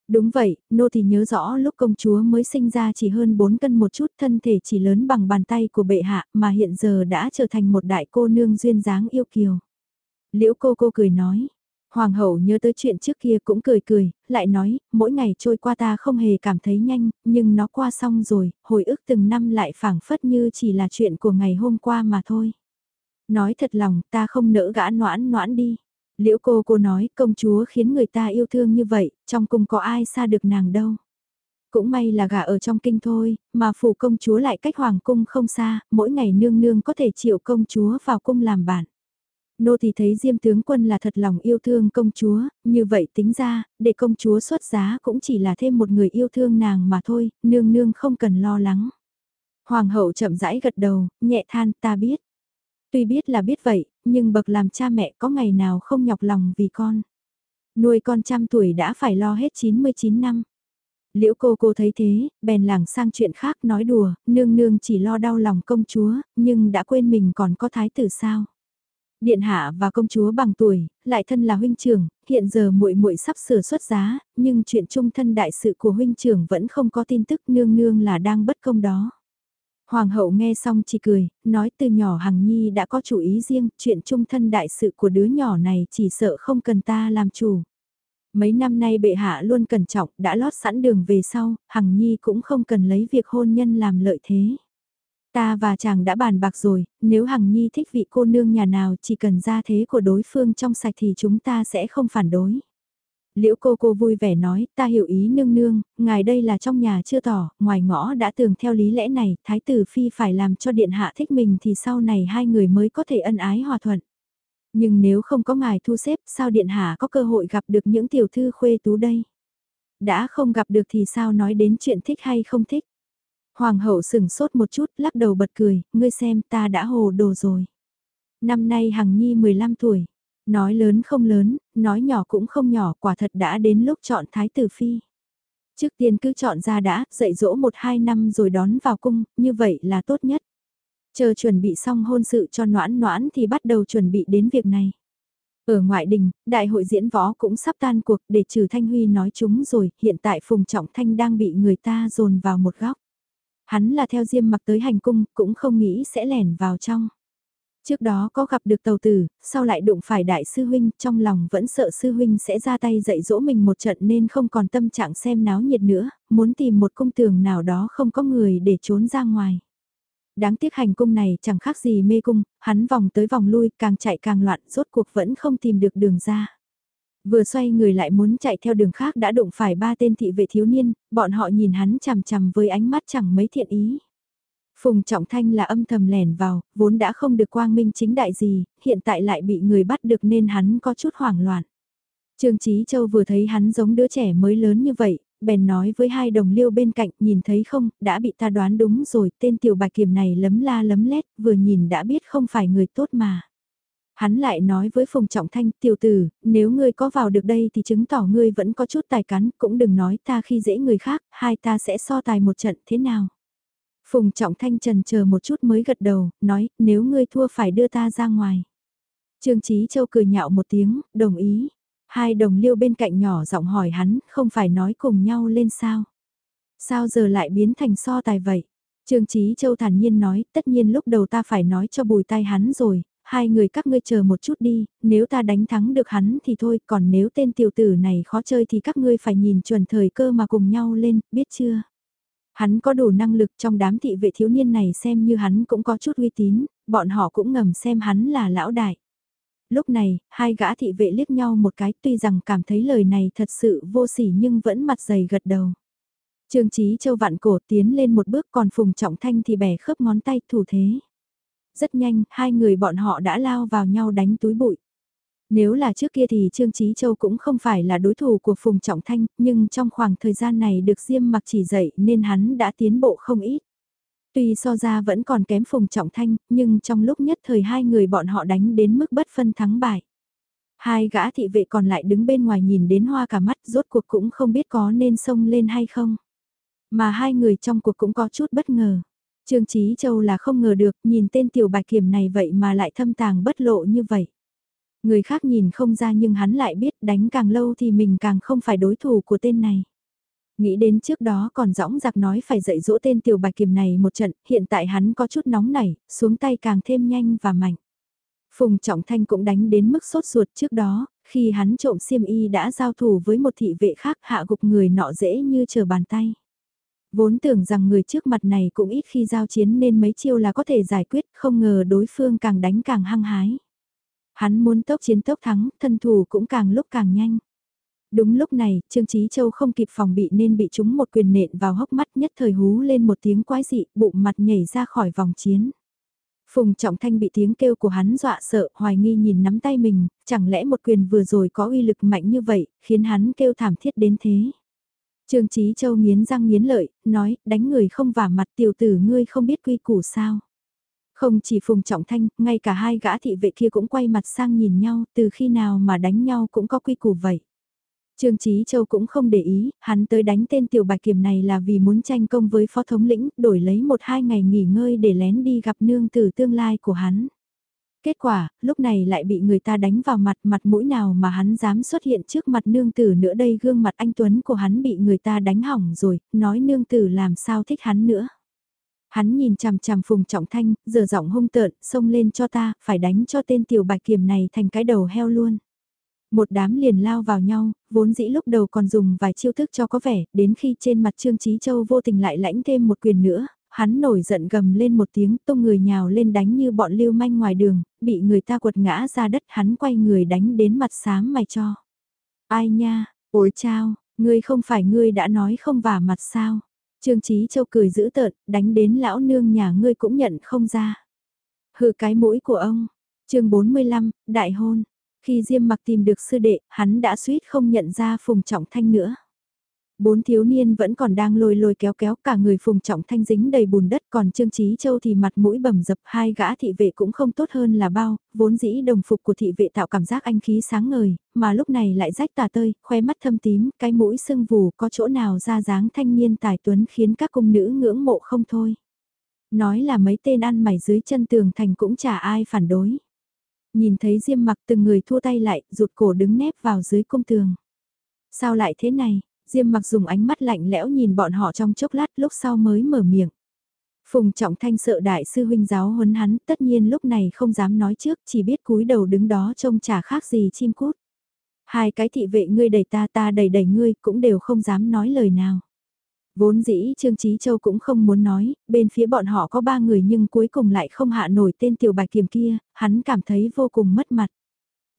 Đúng vậy, nô thì nhớ rõ lúc công chúa mới sinh ra chỉ hơn 4 cân một chút thân thể chỉ lớn bằng bàn tay của bệ hạ mà hiện giờ đã trở thành một đại cô nương duyên dáng yêu kiều. Liễu cô cô cười nói, Hoàng hậu nhớ tới chuyện trước kia cũng cười cười, lại nói, mỗi ngày trôi qua ta không hề cảm thấy nhanh, nhưng nó qua xong rồi, hồi ức từng năm lại phảng phất như chỉ là chuyện của ngày hôm qua mà thôi. Nói thật lòng, ta không nỡ gã noãn noãn đi. Liễu cô cô nói công chúa khiến người ta yêu thương như vậy, trong cung có ai xa được nàng đâu. Cũng may là gả ở trong kinh thôi, mà phủ công chúa lại cách hoàng cung không xa, mỗi ngày nương nương có thể chịu công chúa vào cung làm bạn. Nô thì thấy Diêm tướng quân là thật lòng yêu thương công chúa, như vậy tính ra, để công chúa xuất giá cũng chỉ là thêm một người yêu thương nàng mà thôi, nương nương không cần lo lắng. Hoàng hậu chậm rãi gật đầu, nhẹ than ta biết. Tuy biết là biết vậy, nhưng bậc làm cha mẹ có ngày nào không nhọc lòng vì con. Nuôi con trăm tuổi đã phải lo hết 99 năm. Liễu cô cô thấy thế, bèn lảng sang chuyện khác nói đùa, nương nương chỉ lo đau lòng công chúa, nhưng đã quên mình còn có thái tử sao. Điện hạ và công chúa bằng tuổi, lại thân là huynh trưởng, hiện giờ muội muội sắp sửa xuất giá, nhưng chuyện chung thân đại sự của huynh trưởng vẫn không có tin tức nương nương là đang bất công đó. Hoàng hậu nghe xong chỉ cười, nói từ nhỏ Hằng Nhi đã có chủ ý riêng, chuyện chung thân đại sự của đứa nhỏ này chỉ sợ không cần ta làm chủ. Mấy năm nay bệ hạ luôn cẩn trọng, đã lót sẵn đường về sau, Hằng Nhi cũng không cần lấy việc hôn nhân làm lợi thế. Ta và chàng đã bàn bạc rồi, nếu Hằng Nhi thích vị cô nương nhà nào chỉ cần ra thế của đối phương trong sạch thì chúng ta sẽ không phản đối. Liễu cô cô vui vẻ nói, ta hiểu ý nương nương, ngài đây là trong nhà chưa tỏ, ngoài ngõ đã tường theo lý lẽ này, thái tử phi phải làm cho điện hạ thích mình thì sau này hai người mới có thể ân ái hòa thuận. Nhưng nếu không có ngài thu xếp, sao điện hạ có cơ hội gặp được những tiểu thư khuê tú đây? Đã không gặp được thì sao nói đến chuyện thích hay không thích? Hoàng hậu sửng sốt một chút, lắc đầu bật cười, ngươi xem ta đã hồ đồ rồi. Năm nay Hằng Nhi 15 tuổi, nói lớn không lớn, nói nhỏ cũng không nhỏ, quả thật đã đến lúc chọn thái tử phi. Trước tiên cứ chọn ra đã, dạy dỗ một hai năm rồi đón vào cung, như vậy là tốt nhất. Chờ chuẩn bị xong hôn sự cho noãn noãn thì bắt đầu chuẩn bị đến việc này. Ở ngoại đình, đại hội diễn võ cũng sắp tan cuộc để trừ Thanh Huy nói chúng rồi, hiện tại Phùng Trọng Thanh đang bị người ta dồn vào một góc. Hắn là theo Diêm mặc tới hành cung, cũng không nghĩ sẽ lẻn vào trong. Trước đó có gặp được tàu tử, sau lại đụng phải đại sư huynh, trong lòng vẫn sợ sư huynh sẽ ra tay dạy dỗ mình một trận nên không còn tâm trạng xem náo nhiệt nữa, muốn tìm một cung tường nào đó không có người để trốn ra ngoài. Đáng tiếc hành cung này chẳng khác gì mê cung, hắn vòng tới vòng lui, càng chạy càng loạn, rốt cuộc vẫn không tìm được đường ra. Vừa xoay người lại muốn chạy theo đường khác đã đụng phải ba tên thị vệ thiếu niên, bọn họ nhìn hắn chằm chằm với ánh mắt chẳng mấy thiện ý. Phùng Trọng Thanh là âm thầm lẻn vào, vốn đã không được quang minh chính đại gì, hiện tại lại bị người bắt được nên hắn có chút hoảng loạn. Trương Chí Châu vừa thấy hắn giống đứa trẻ mới lớn như vậy, bèn nói với hai đồng liêu bên cạnh, nhìn thấy không, đã bị ta đoán đúng rồi, tên tiểu bạch kiểm này lấm la lấm lét, vừa nhìn đã biết không phải người tốt mà. Hắn lại nói với Phùng Trọng Thanh, tiểu tử, nếu ngươi có vào được đây thì chứng tỏ ngươi vẫn có chút tài cán, cũng đừng nói ta khi dễ người khác, hai ta sẽ so tài một trận thế nào. Phùng Trọng Thanh trần chờ một chút mới gật đầu, nói, nếu ngươi thua phải đưa ta ra ngoài. Trương Chí Châu cười nhạo một tiếng, đồng ý. Hai đồng liêu bên cạnh nhỏ giọng hỏi hắn, không phải nói cùng nhau lên sao? Sao giờ lại biến thành so tài vậy? Trương Chí Châu thản nhiên nói, tất nhiên lúc đầu ta phải nói cho bùi tai hắn rồi, hai người các ngươi chờ một chút đi, nếu ta đánh thắng được hắn thì thôi, còn nếu tên tiểu tử này khó chơi thì các ngươi phải nhìn chuẩn thời cơ mà cùng nhau lên, biết chưa? Hắn có đủ năng lực trong đám thị vệ thiếu niên này xem như hắn cũng có chút uy tín, bọn họ cũng ngầm xem hắn là lão đại. Lúc này, hai gã thị vệ liếc nhau một cái tuy rằng cảm thấy lời này thật sự vô sỉ nhưng vẫn mặt dày gật đầu. Trương Chí Châu vạn cổ tiến lên một bước còn Phùng Trọng Thanh thì bẻ khớp ngón tay thủ thế. Rất nhanh, hai người bọn họ đã lao vào nhau đánh túi bụi. Nếu là trước kia thì Trương Chí Châu cũng không phải là đối thủ của Phùng Trọng Thanh, nhưng trong khoảng thời gian này được Diêm mặc chỉ dạy nên hắn đã tiến bộ không ít. Tuy so ra vẫn còn kém Phùng Trọng Thanh, nhưng trong lúc nhất thời hai người bọn họ đánh đến mức bất phân thắng bại. Hai gã thị vệ còn lại đứng bên ngoài nhìn đến hoa cả mắt rốt cuộc cũng không biết có nên xông lên hay không. Mà hai người trong cuộc cũng có chút bất ngờ. Trương Chí Châu là không ngờ được nhìn tên tiểu bạch kiểm này vậy mà lại thâm tàng bất lộ như vậy. Người khác nhìn không ra nhưng hắn lại biết đánh càng lâu thì mình càng không phải đối thủ của tên này. Nghĩ đến trước đó còn rõng giặc nói phải dạy dỗ tên tiểu bạch Kiểm này một trận, hiện tại hắn có chút nóng nảy, xuống tay càng thêm nhanh và mạnh. Phùng Trọng Thanh cũng đánh đến mức sốt ruột trước đó, khi hắn trộm xiêm y đã giao thủ với một thị vệ khác hạ gục người nọ dễ như chờ bàn tay. Vốn tưởng rằng người trước mặt này cũng ít khi giao chiến nên mấy chiêu là có thể giải quyết, không ngờ đối phương càng đánh càng hăng hái. Hắn muốn tốc chiến tốc thắng, thân thủ cũng càng lúc càng nhanh. Đúng lúc này, Trương Chí Châu không kịp phòng bị nên bị chúng một quyền nện vào hốc mắt nhất thời hú lên một tiếng quái dị, bụng mặt nhảy ra khỏi vòng chiến. Phùng Trọng Thanh bị tiếng kêu của hắn dọa sợ, hoài nghi nhìn nắm tay mình, chẳng lẽ một quyền vừa rồi có uy lực mạnh như vậy, khiến hắn kêu thảm thiết đến thế. Trương Chí Châu nghiến răng nghiến lợi, nói, đánh người không vả mặt tiểu tử ngươi không biết quy củ sao. Không chỉ Phùng Trọng Thanh, ngay cả hai gã thị vệ kia cũng quay mặt sang nhìn nhau, từ khi nào mà đánh nhau cũng có quy củ vậy. Trương Chí Châu cũng không để ý, hắn tới đánh tên tiểu bạch kiểm này là vì muốn tranh công với phó thống lĩnh, đổi lấy một hai ngày nghỉ ngơi để lén đi gặp nương tử tương lai của hắn. Kết quả, lúc này lại bị người ta đánh vào mặt mặt mũi nào mà hắn dám xuất hiện trước mặt nương tử nữa đây gương mặt anh Tuấn của hắn bị người ta đánh hỏng rồi, nói nương tử làm sao thích hắn nữa. Hắn nhìn chằm chằm Phùng Trọng Thanh, giờ giọng hung tợn, xông lên cho ta, phải đánh cho tên tiểu bạch kiềm này thành cái đầu heo luôn. Một đám liền lao vào nhau, vốn dĩ lúc đầu còn dùng vài chiêu thức cho có vẻ, đến khi trên mặt Trương Trí Châu vô tình lại lãnh thêm một quyền nữa, hắn nổi giận gầm lên một tiếng tung người nhào lên đánh như bọn lưu manh ngoài đường, bị người ta quật ngã ra đất hắn quay người đánh đến mặt xám mày cho. Ai nha, ôi chao, ngươi không phải ngươi đã nói không vả mặt sao? Trương Chí Châu cười giữ tợn, đánh đến lão nương nhà ngươi cũng nhận không ra. Hừ cái mũi của ông. Chương 45, đại hôn. Khi Diêm Mặc tìm được sư đệ, hắn đã suýt không nhận ra Phùng Trọng Thanh nữa. Bốn thiếu niên vẫn còn đang lôi lôi kéo kéo cả người Phùng Trọng Thanh dính đầy bùn đất còn Trương trí Châu thì mặt mũi bầm dập hai gã thị vệ cũng không tốt hơn là bao, vốn dĩ đồng phục của thị vệ tạo cảm giác anh khí sáng ngời, mà lúc này lại rách tà tơi, khoe mắt thâm tím, cái mũi sưng vù có chỗ nào ra dáng thanh niên tài tuấn khiến các cung nữ ngưỡng mộ không thôi. Nói là mấy tên ăn mày dưới chân tường thành cũng chả ai phản đối. Nhìn thấy Diêm mặc từng người thua tay lại, rụt cổ đứng nép vào dưới cung tường. Sao lại thế này? Diêm mặc dùng ánh mắt lạnh lẽo nhìn bọn họ trong chốc lát lúc sau mới mở miệng. Phùng Trọng Thanh sợ đại sư huynh giáo huấn hắn, tất nhiên lúc này không dám nói trước, chỉ biết cúi đầu đứng đó trông chả khác gì chim cút. Hai cái thị vệ ngươi đẩy ta ta đẩy đẩy ngươi cũng đều không dám nói lời nào. Vốn dĩ Trương Chí Châu cũng không muốn nói, bên phía bọn họ có ba người nhưng cuối cùng lại không hạ nổi tên tiểu bạch kiềm kia, hắn cảm thấy vô cùng mất mặt.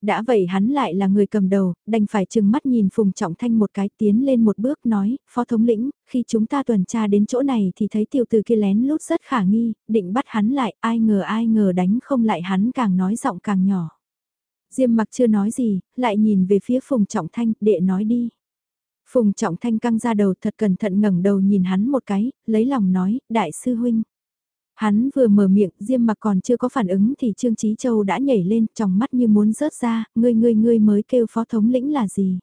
Đã vậy hắn lại là người cầm đầu, đành phải chừng mắt nhìn Phùng Trọng Thanh một cái tiến lên một bước nói, Phó Thống lĩnh, khi chúng ta tuần tra đến chỗ này thì thấy tiểu tử kia lén lút rất khả nghi, định bắt hắn lại, ai ngờ ai ngờ đánh không lại hắn càng nói giọng càng nhỏ. Diêm mặc chưa nói gì, lại nhìn về phía Phùng Trọng Thanh, đệ nói đi. Phùng Trọng Thanh căng ra đầu thật cẩn thận ngẩng đầu nhìn hắn một cái, lấy lòng nói, đại sư huynh. Hắn vừa mở miệng, Diêm mặc còn chưa có phản ứng thì Trương Trí Châu đã nhảy lên, trong mắt như muốn rớt ra, ngươi ngươi ngươi mới kêu phó thống lĩnh là gì.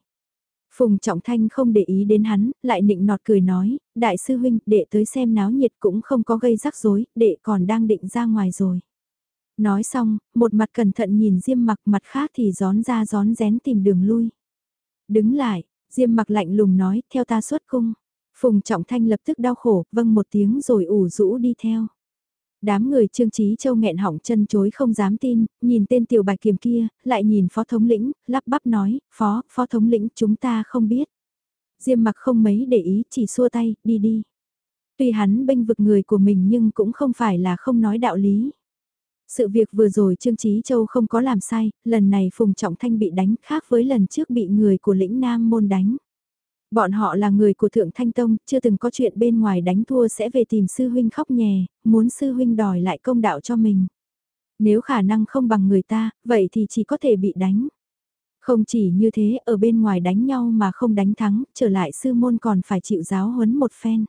Phùng Trọng Thanh không để ý đến hắn, lại nịnh nọt cười nói, đại sư huynh, đệ tới xem náo nhiệt cũng không có gây rắc rối, đệ còn đang định ra ngoài rồi. Nói xong, một mặt cẩn thận nhìn Diêm mặc mặt khác thì gión ra gión rén tìm đường lui. Đứng lại, Diêm mặc lạnh lùng nói, theo ta xuất cung. Phùng Trọng Thanh lập tức đau khổ, vâng một tiếng rồi ủ rũ đi theo. Đám người Trương Trí Châu nghẹn họng chân chối không dám tin, nhìn tên tiểu bạch kiềm kia, lại nhìn phó thống lĩnh, lắp bắp nói, phó, phó thống lĩnh chúng ta không biết. Diêm mặc không mấy để ý, chỉ xua tay, đi đi. Tuy hắn bênh vực người của mình nhưng cũng không phải là không nói đạo lý. Sự việc vừa rồi Trương Trí Châu không có làm sai, lần này Phùng Trọng Thanh bị đánh khác với lần trước bị người của lĩnh Nam môn đánh. Bọn họ là người của Thượng Thanh Tông, chưa từng có chuyện bên ngoài đánh thua sẽ về tìm sư huynh khóc nhè, muốn sư huynh đòi lại công đạo cho mình. Nếu khả năng không bằng người ta, vậy thì chỉ có thể bị đánh. Không chỉ như thế, ở bên ngoài đánh nhau mà không đánh thắng, trở lại sư môn còn phải chịu giáo huấn một phen.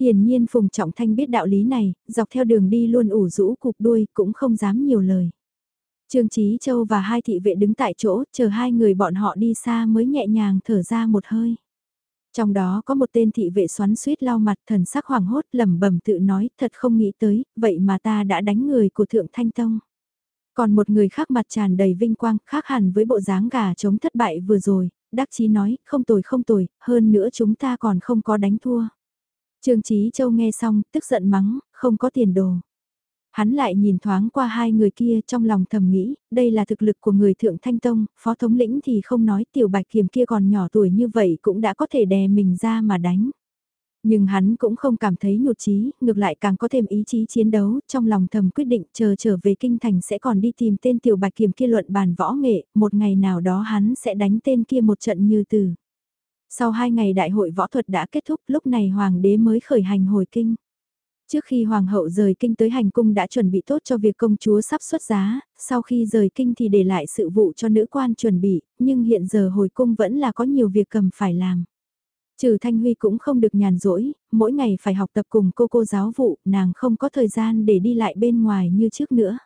Hiển nhiên Phùng Trọng Thanh biết đạo lý này, dọc theo đường đi luôn ủ rũ cục đuôi, cũng không dám nhiều lời. Trương Chí Châu và hai thị vệ đứng tại chỗ, chờ hai người bọn họ đi xa mới nhẹ nhàng thở ra một hơi. Trong đó có một tên thị vệ xoắn suýt lau mặt thần sắc hoảng hốt lẩm bẩm tự nói, thật không nghĩ tới, vậy mà ta đã đánh người của Thượng Thanh Tông. Còn một người khác mặt tràn đầy vinh quang, khác hẳn với bộ dáng gà chống thất bại vừa rồi, đắc chí nói, không tồi không tồi, hơn nữa chúng ta còn không có đánh thua. Trương Chí Châu nghe xong, tức giận mắng, không có tiền đồ. Hắn lại nhìn thoáng qua hai người kia trong lòng thầm nghĩ, đây là thực lực của người thượng thanh tông, phó thống lĩnh thì không nói tiểu bạch kiềm kia còn nhỏ tuổi như vậy cũng đã có thể đè mình ra mà đánh. Nhưng hắn cũng không cảm thấy nhụt chí, ngược lại càng có thêm ý chí chiến đấu, trong lòng thầm quyết định chờ trở về kinh thành sẽ còn đi tìm tên tiểu bạch kiềm kia luận bàn võ nghệ, một ngày nào đó hắn sẽ đánh tên kia một trận như từ. Sau hai ngày đại hội võ thuật đã kết thúc lúc này hoàng đế mới khởi hành hồi kinh. Trước khi hoàng hậu rời kinh tới hành cung đã chuẩn bị tốt cho việc công chúa sắp xuất giá, sau khi rời kinh thì để lại sự vụ cho nữ quan chuẩn bị, nhưng hiện giờ hồi cung vẫn là có nhiều việc cầm phải làm. Trừ Thanh Huy cũng không được nhàn rỗi, mỗi ngày phải học tập cùng cô cô giáo vụ, nàng không có thời gian để đi lại bên ngoài như trước nữa.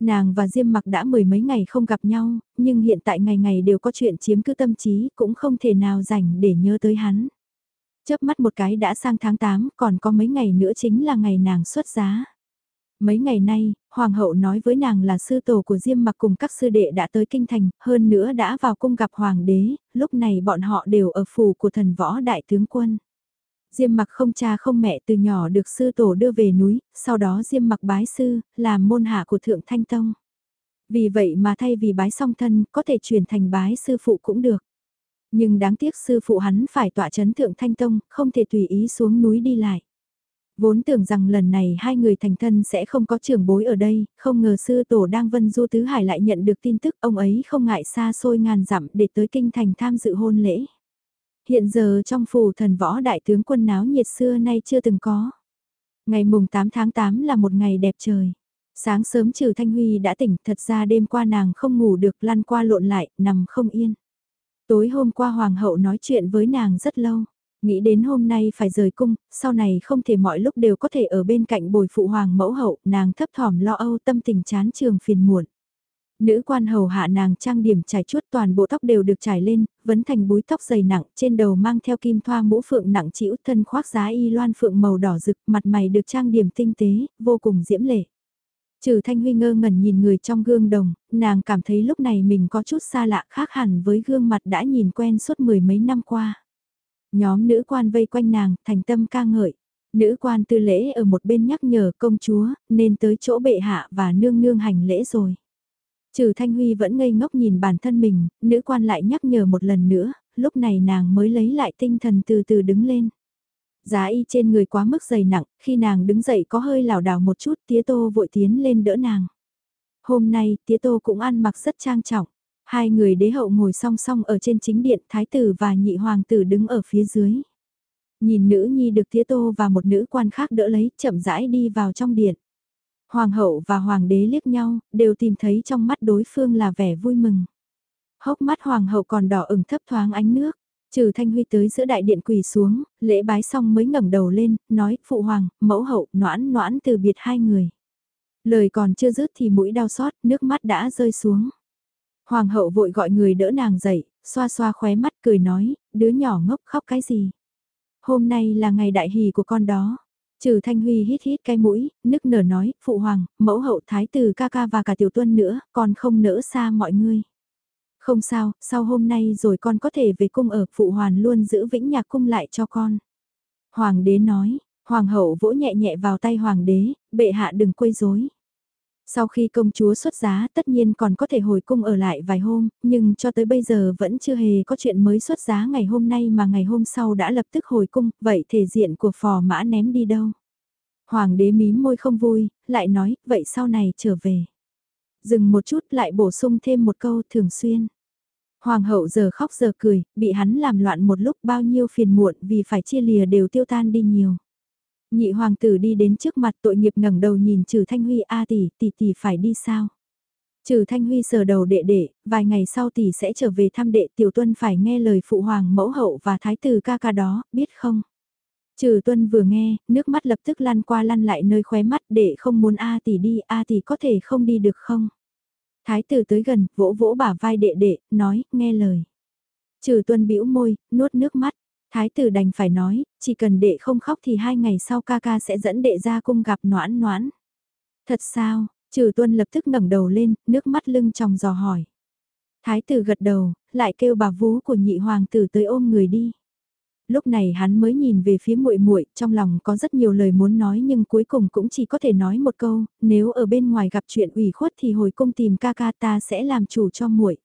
Nàng và Diêm mặc đã mười mấy ngày không gặp nhau, nhưng hiện tại ngày ngày đều có chuyện chiếm cứ tâm trí, cũng không thể nào rảnh để nhớ tới hắn. Chớp mắt một cái đã sang tháng 8, còn có mấy ngày nữa chính là ngày nàng xuất giá. Mấy ngày nay, Hoàng hậu nói với nàng là sư tổ của Diêm mặc cùng các sư đệ đã tới kinh thành, hơn nữa đã vào cung gặp Hoàng đế, lúc này bọn họ đều ở phủ của thần võ đại tướng quân. Diêm mặc không cha không mẹ từ nhỏ được sư tổ đưa về núi, sau đó Diêm mặc bái sư, làm môn hạ của Thượng Thanh Tông. Vì vậy mà thay vì bái song thân, có thể chuyển thành bái sư phụ cũng được. Nhưng đáng tiếc sư phụ hắn phải tọa chấn Thượng Thanh Tông, không thể tùy ý xuống núi đi lại. Vốn tưởng rằng lần này hai người thành thân sẽ không có trưởng bối ở đây, không ngờ sư tổ đang vân du tứ hải lại nhận được tin tức ông ấy không ngại xa xôi ngàn dặm để tới kinh thành tham dự hôn lễ. Hiện giờ trong phủ thần võ đại tướng quân náo nhiệt xưa nay chưa từng có. Ngày mùng 8 tháng 8 là một ngày đẹp trời. Sáng sớm trừ Thanh Huy đã tỉnh, thật ra đêm qua nàng không ngủ được lăn qua lộn lại, nằm không yên. Tối hôm qua Hoàng hậu nói chuyện với nàng rất lâu. Nghĩ đến hôm nay phải rời cung, sau này không thể mọi lúc đều có thể ở bên cạnh bồi phụ hoàng mẫu hậu, nàng thấp thỏm lo âu tâm tình chán trường phiền muộn. Nữ quan hầu hạ nàng trang điểm trải chuốt toàn bộ tóc đều được trải lên, vấn thành búi tóc dày nặng, trên đầu mang theo kim thoa mũ phượng nặng chĩu thân khoác giá y loan phượng màu đỏ rực, mặt mày được trang điểm tinh tế, vô cùng diễm lệ. Trừ Thanh Huy ngơ ngẩn nhìn người trong gương đồng, nàng cảm thấy lúc này mình có chút xa lạ khác hẳn với gương mặt đã nhìn quen suốt mười mấy năm qua. Nhóm nữ quan vây quanh nàng, thành tâm ca ngợi. Nữ quan tư lễ ở một bên nhắc nhở công chúa, nên tới chỗ bệ hạ và nương nương hành lễ rồi. Trừ Thanh Huy vẫn ngây ngốc nhìn bản thân mình, nữ quan lại nhắc nhở một lần nữa, lúc này nàng mới lấy lại tinh thần từ từ đứng lên. Giá y trên người quá mức dày nặng, khi nàng đứng dậy có hơi lảo đảo một chút tía tô vội tiến lên đỡ nàng. Hôm nay tía tô cũng ăn mặc rất trang trọng, Hai người đế hậu ngồi song song ở trên chính điện, thái tử và nhị hoàng tử đứng ở phía dưới. Nhìn nữ nhi được tía tô và một nữ quan khác đỡ lấy, chậm rãi đi vào trong điện. Hoàng hậu và hoàng đế liếc nhau, đều tìm thấy trong mắt đối phương là vẻ vui mừng. Hốc mắt hoàng hậu còn đỏ ửng thấp thoáng ánh nước. Trừ Thanh Huy tới giữa đại điện quỳ xuống, lễ bái xong mới ngẩng đầu lên, nói, phụ hoàng, mẫu hậu, noãn noãn từ biệt hai người. Lời còn chưa dứt thì mũi đau xót, nước mắt đã rơi xuống. Hoàng hậu vội gọi người đỡ nàng dậy, xoa xoa khóe mắt cười nói, đứa nhỏ ngốc khóc cái gì. Hôm nay là ngày đại hỷ của con đó. Trừ Thanh Huy hít hít cái mũi, nức nở nói, phụ hoàng, mẫu hậu thái tử ca ca và cả tiểu tuân nữa, còn không nỡ xa mọi người. Không sao, sau hôm nay rồi con có thể về cung ở, phụ hoàn luôn giữ vĩnh nhạc cung lại cho con. Hoàng đế nói, hoàng hậu vỗ nhẹ nhẹ vào tay hoàng đế, bệ hạ đừng quấy rối. Sau khi công chúa xuất giá tất nhiên còn có thể hồi cung ở lại vài hôm, nhưng cho tới bây giờ vẫn chưa hề có chuyện mới xuất giá ngày hôm nay mà ngày hôm sau đã lập tức hồi cung, vậy thể diện của phò mã ném đi đâu? Hoàng đế mím môi không vui, lại nói, vậy sau này trở về. Dừng một chút lại bổ sung thêm một câu thường xuyên. Hoàng hậu giờ khóc giờ cười, bị hắn làm loạn một lúc bao nhiêu phiền muộn vì phải chia lìa đều tiêu tan đi nhiều. Nhị hoàng tử đi đến trước mặt tội nghiệp ngẩng đầu nhìn trừ Thanh Huy a tỷ, tỷ tỷ phải đi sao? Trừ Thanh Huy sờ đầu đệ đệ, vài ngày sau tỷ sẽ trở về thăm đệ tiểu tuân phải nghe lời phụ hoàng mẫu hậu và thái tử ca ca đó, biết không? Trừ tuân vừa nghe, nước mắt lập tức lăn qua lăn lại nơi khóe mắt đệ không muốn A tỷ đi, A tỷ có thể không đi được không? Thái tử tới gần, vỗ vỗ bả vai đệ đệ, nói, nghe lời. Trừ tuân bĩu môi, nuốt nước mắt. Thái tử đành phải nói, chỉ cần đệ không khóc thì hai ngày sau ca ca sẽ dẫn đệ ra cung gặp noãn noãn. Thật sao, trừ tuân lập tức ngẩng đầu lên, nước mắt lưng tròng dò hỏi. Thái tử gật đầu, lại kêu bà vú của nhị hoàng tử tới ôm người đi. Lúc này hắn mới nhìn về phía muội muội, trong lòng có rất nhiều lời muốn nói nhưng cuối cùng cũng chỉ có thể nói một câu, nếu ở bên ngoài gặp chuyện ủy khuất thì hồi cung tìm ca ca ta sẽ làm chủ cho muội.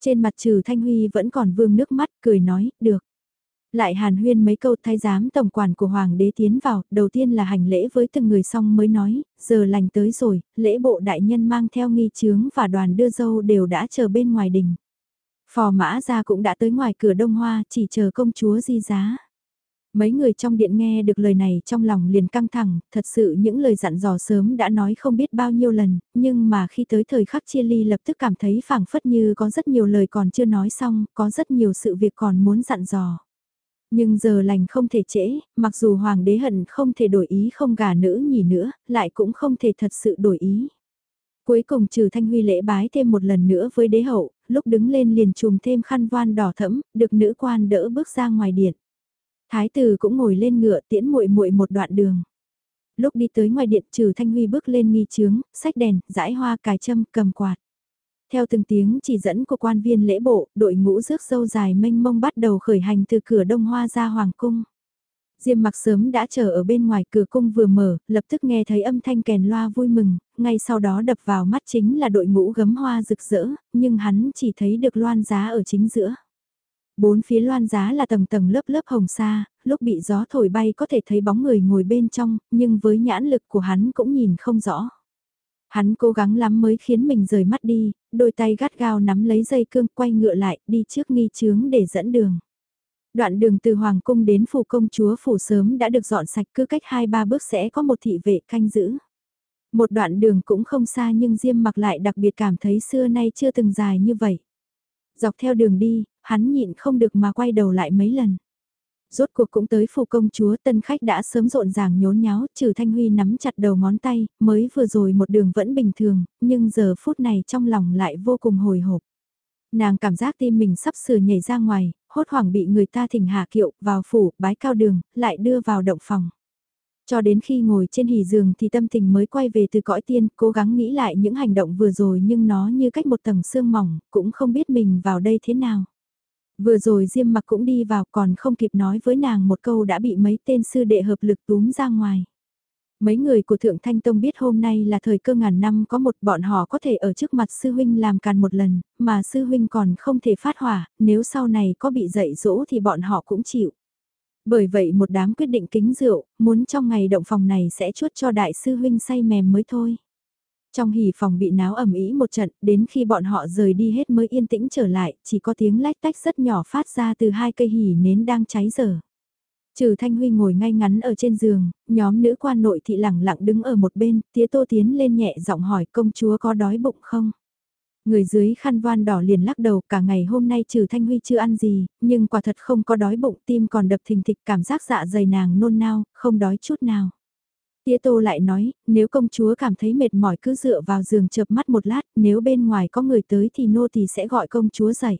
Trên mặt trừ Thanh Huy vẫn còn vương nước mắt, cười nói, được. Lại hàn huyên mấy câu thái giám tổng quản của hoàng đế tiến vào, đầu tiên là hành lễ với từng người xong mới nói, giờ lành tới rồi, lễ bộ đại nhân mang theo nghi chướng và đoàn đưa dâu đều đã chờ bên ngoài đình. Phò mã ra cũng đã tới ngoài cửa đông hoa, chỉ chờ công chúa di giá. Mấy người trong điện nghe được lời này trong lòng liền căng thẳng, thật sự những lời dặn dò sớm đã nói không biết bao nhiêu lần, nhưng mà khi tới thời khắc chia ly lập tức cảm thấy phảng phất như có rất nhiều lời còn chưa nói xong, có rất nhiều sự việc còn muốn dặn dò. Nhưng giờ lành không thể trễ, mặc dù hoàng đế hận không thể đổi ý không gả nữ nhỉ nữa, lại cũng không thể thật sự đổi ý. Cuối cùng trừ thanh huy lễ bái thêm một lần nữa với đế hậu, lúc đứng lên liền trùm thêm khăn voan đỏ thẫm, được nữ quan đỡ bước ra ngoài điện. Thái tử cũng ngồi lên ngựa tiễn muội muội một đoạn đường. Lúc đi tới ngoài điện trừ thanh huy bước lên nghi trướng, sách đèn, dãi hoa cài châm, cầm quạt. Theo từng tiếng chỉ dẫn của quan viên lễ bộ, đội ngũ rước dâu dài mênh mông bắt đầu khởi hành từ cửa đông hoa ra hoàng cung. Diêm mặc sớm đã chờ ở bên ngoài cửa cung vừa mở, lập tức nghe thấy âm thanh kèn loa vui mừng, ngay sau đó đập vào mắt chính là đội ngũ gấm hoa rực rỡ, nhưng hắn chỉ thấy được loan giá ở chính giữa. Bốn phía loan giá là tầng tầng lớp lớp hồng sa, lúc bị gió thổi bay có thể thấy bóng người ngồi bên trong, nhưng với nhãn lực của hắn cũng nhìn không rõ. Hắn cố gắng lắm mới khiến mình rời mắt đi, đôi tay gắt gao nắm lấy dây cương quay ngựa lại đi trước nghi chướng để dẫn đường. Đoạn đường từ Hoàng Cung đến phủ công chúa phủ sớm đã được dọn sạch cứ cách 2-3 bước sẽ có một thị vệ canh giữ. Một đoạn đường cũng không xa nhưng Diêm mặc lại đặc biệt cảm thấy xưa nay chưa từng dài như vậy. Dọc theo đường đi, hắn nhịn không được mà quay đầu lại mấy lần. Rốt cuộc cũng tới phủ công chúa tân khách đã sớm rộn ràng nhốn nháo, trừ Thanh Huy nắm chặt đầu ngón tay, mới vừa rồi một đường vẫn bình thường, nhưng giờ phút này trong lòng lại vô cùng hồi hộp. Nàng cảm giác tim mình sắp sửa nhảy ra ngoài, hốt hoảng bị người ta thỉnh hạ kiệu, vào phủ, bái cao đường, lại đưa vào động phòng. Cho đến khi ngồi trên hỉ giường thì tâm tình mới quay về từ cõi tiên, cố gắng nghĩ lại những hành động vừa rồi nhưng nó như cách một tầng sương mỏng, cũng không biết mình vào đây thế nào. Vừa rồi Diêm mặc cũng đi vào còn không kịp nói với nàng một câu đã bị mấy tên sư đệ hợp lực túm ra ngoài. Mấy người của Thượng Thanh Tông biết hôm nay là thời cơ ngàn năm có một bọn họ có thể ở trước mặt sư huynh làm càn một lần, mà sư huynh còn không thể phát hỏa, nếu sau này có bị dạy dỗ thì bọn họ cũng chịu. Bởi vậy một đám quyết định kính rượu, muốn trong ngày động phòng này sẽ chuốt cho đại sư huynh say mềm mới thôi. Trong hỉ phòng bị náo ẩm ý một trận, đến khi bọn họ rời đi hết mới yên tĩnh trở lại, chỉ có tiếng lách tách rất nhỏ phát ra từ hai cây hỉ nến đang cháy dở. Trừ Thanh Huy ngồi ngay ngắn ở trên giường, nhóm nữ quan nội thị lẳng lặng đứng ở một bên, tía tô tiến lên nhẹ giọng hỏi công chúa có đói bụng không? Người dưới khăn voan đỏ liền lắc đầu cả ngày hôm nay trừ Thanh Huy chưa ăn gì, nhưng quả thật không có đói bụng tim còn đập thình thịch cảm giác dạ dày nàng nôn nao, không đói chút nào. Tía Tô lại nói, nếu công chúa cảm thấy mệt mỏi cứ dựa vào giường chợp mắt một lát, nếu bên ngoài có người tới thì nô thì sẽ gọi công chúa dậy.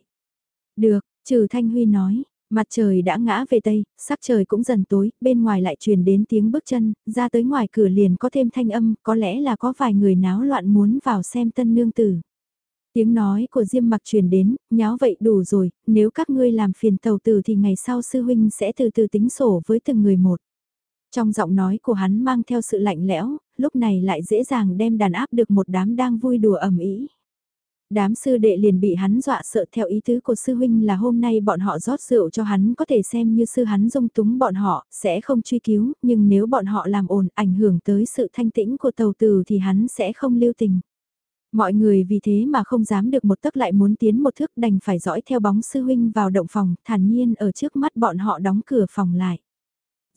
Được, trừ Thanh Huy nói, mặt trời đã ngã về tây, sắc trời cũng dần tối, bên ngoài lại truyền đến tiếng bước chân, ra tới ngoài cửa liền có thêm thanh âm, có lẽ là có vài người náo loạn muốn vào xem tân nương tử. Tiếng nói của Diêm mặc truyền đến, nháo vậy đủ rồi, nếu các ngươi làm phiền tàu tử thì ngày sau sư huynh sẽ từ từ tính sổ với từng người một. Trong giọng nói của hắn mang theo sự lạnh lẽo, lúc này lại dễ dàng đem đàn áp được một đám đang vui đùa ẩm ý. Đám sư đệ liền bị hắn dọa sợ theo ý tứ của sư huynh là hôm nay bọn họ rót rượu cho hắn có thể xem như sư hắn dung túng bọn họ, sẽ không truy cứu, nhưng nếu bọn họ làm ồn ảnh hưởng tới sự thanh tĩnh của tàu tử thì hắn sẽ không lưu tình. Mọi người vì thế mà không dám được một tấc lại muốn tiến một thước đành phải dõi theo bóng sư huynh vào động phòng, thản nhiên ở trước mắt bọn họ đóng cửa phòng lại.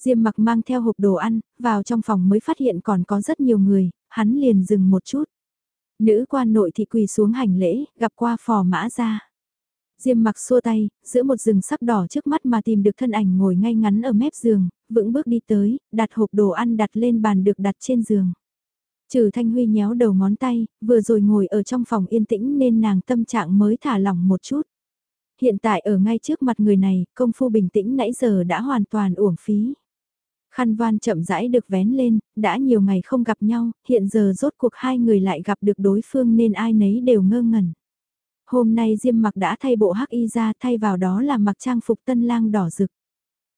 Diêm mặc mang theo hộp đồ ăn, vào trong phòng mới phát hiện còn có rất nhiều người, hắn liền dừng một chút. Nữ quan nội thị quỳ xuống hành lễ, gặp qua phò mã ra. Diêm mặc xua tay, giữa một rừng sắc đỏ trước mắt mà tìm được thân ảnh ngồi ngay ngắn ở mép giường, vững bước đi tới, đặt hộp đồ ăn đặt lên bàn được đặt trên giường. Trừ Thanh Huy nhéo đầu ngón tay, vừa rồi ngồi ở trong phòng yên tĩnh nên nàng tâm trạng mới thả lỏng một chút. Hiện tại ở ngay trước mặt người này, công phu bình tĩnh nãy giờ đã hoàn toàn uổng phí. Khăn van chậm rãi được vén lên, đã nhiều ngày không gặp nhau, hiện giờ rốt cuộc hai người lại gặp được đối phương nên ai nấy đều ngơ ngẩn. Hôm nay Diêm mặc đã thay bộ hắc y ra thay vào đó là mặc trang phục tân lang đỏ rực.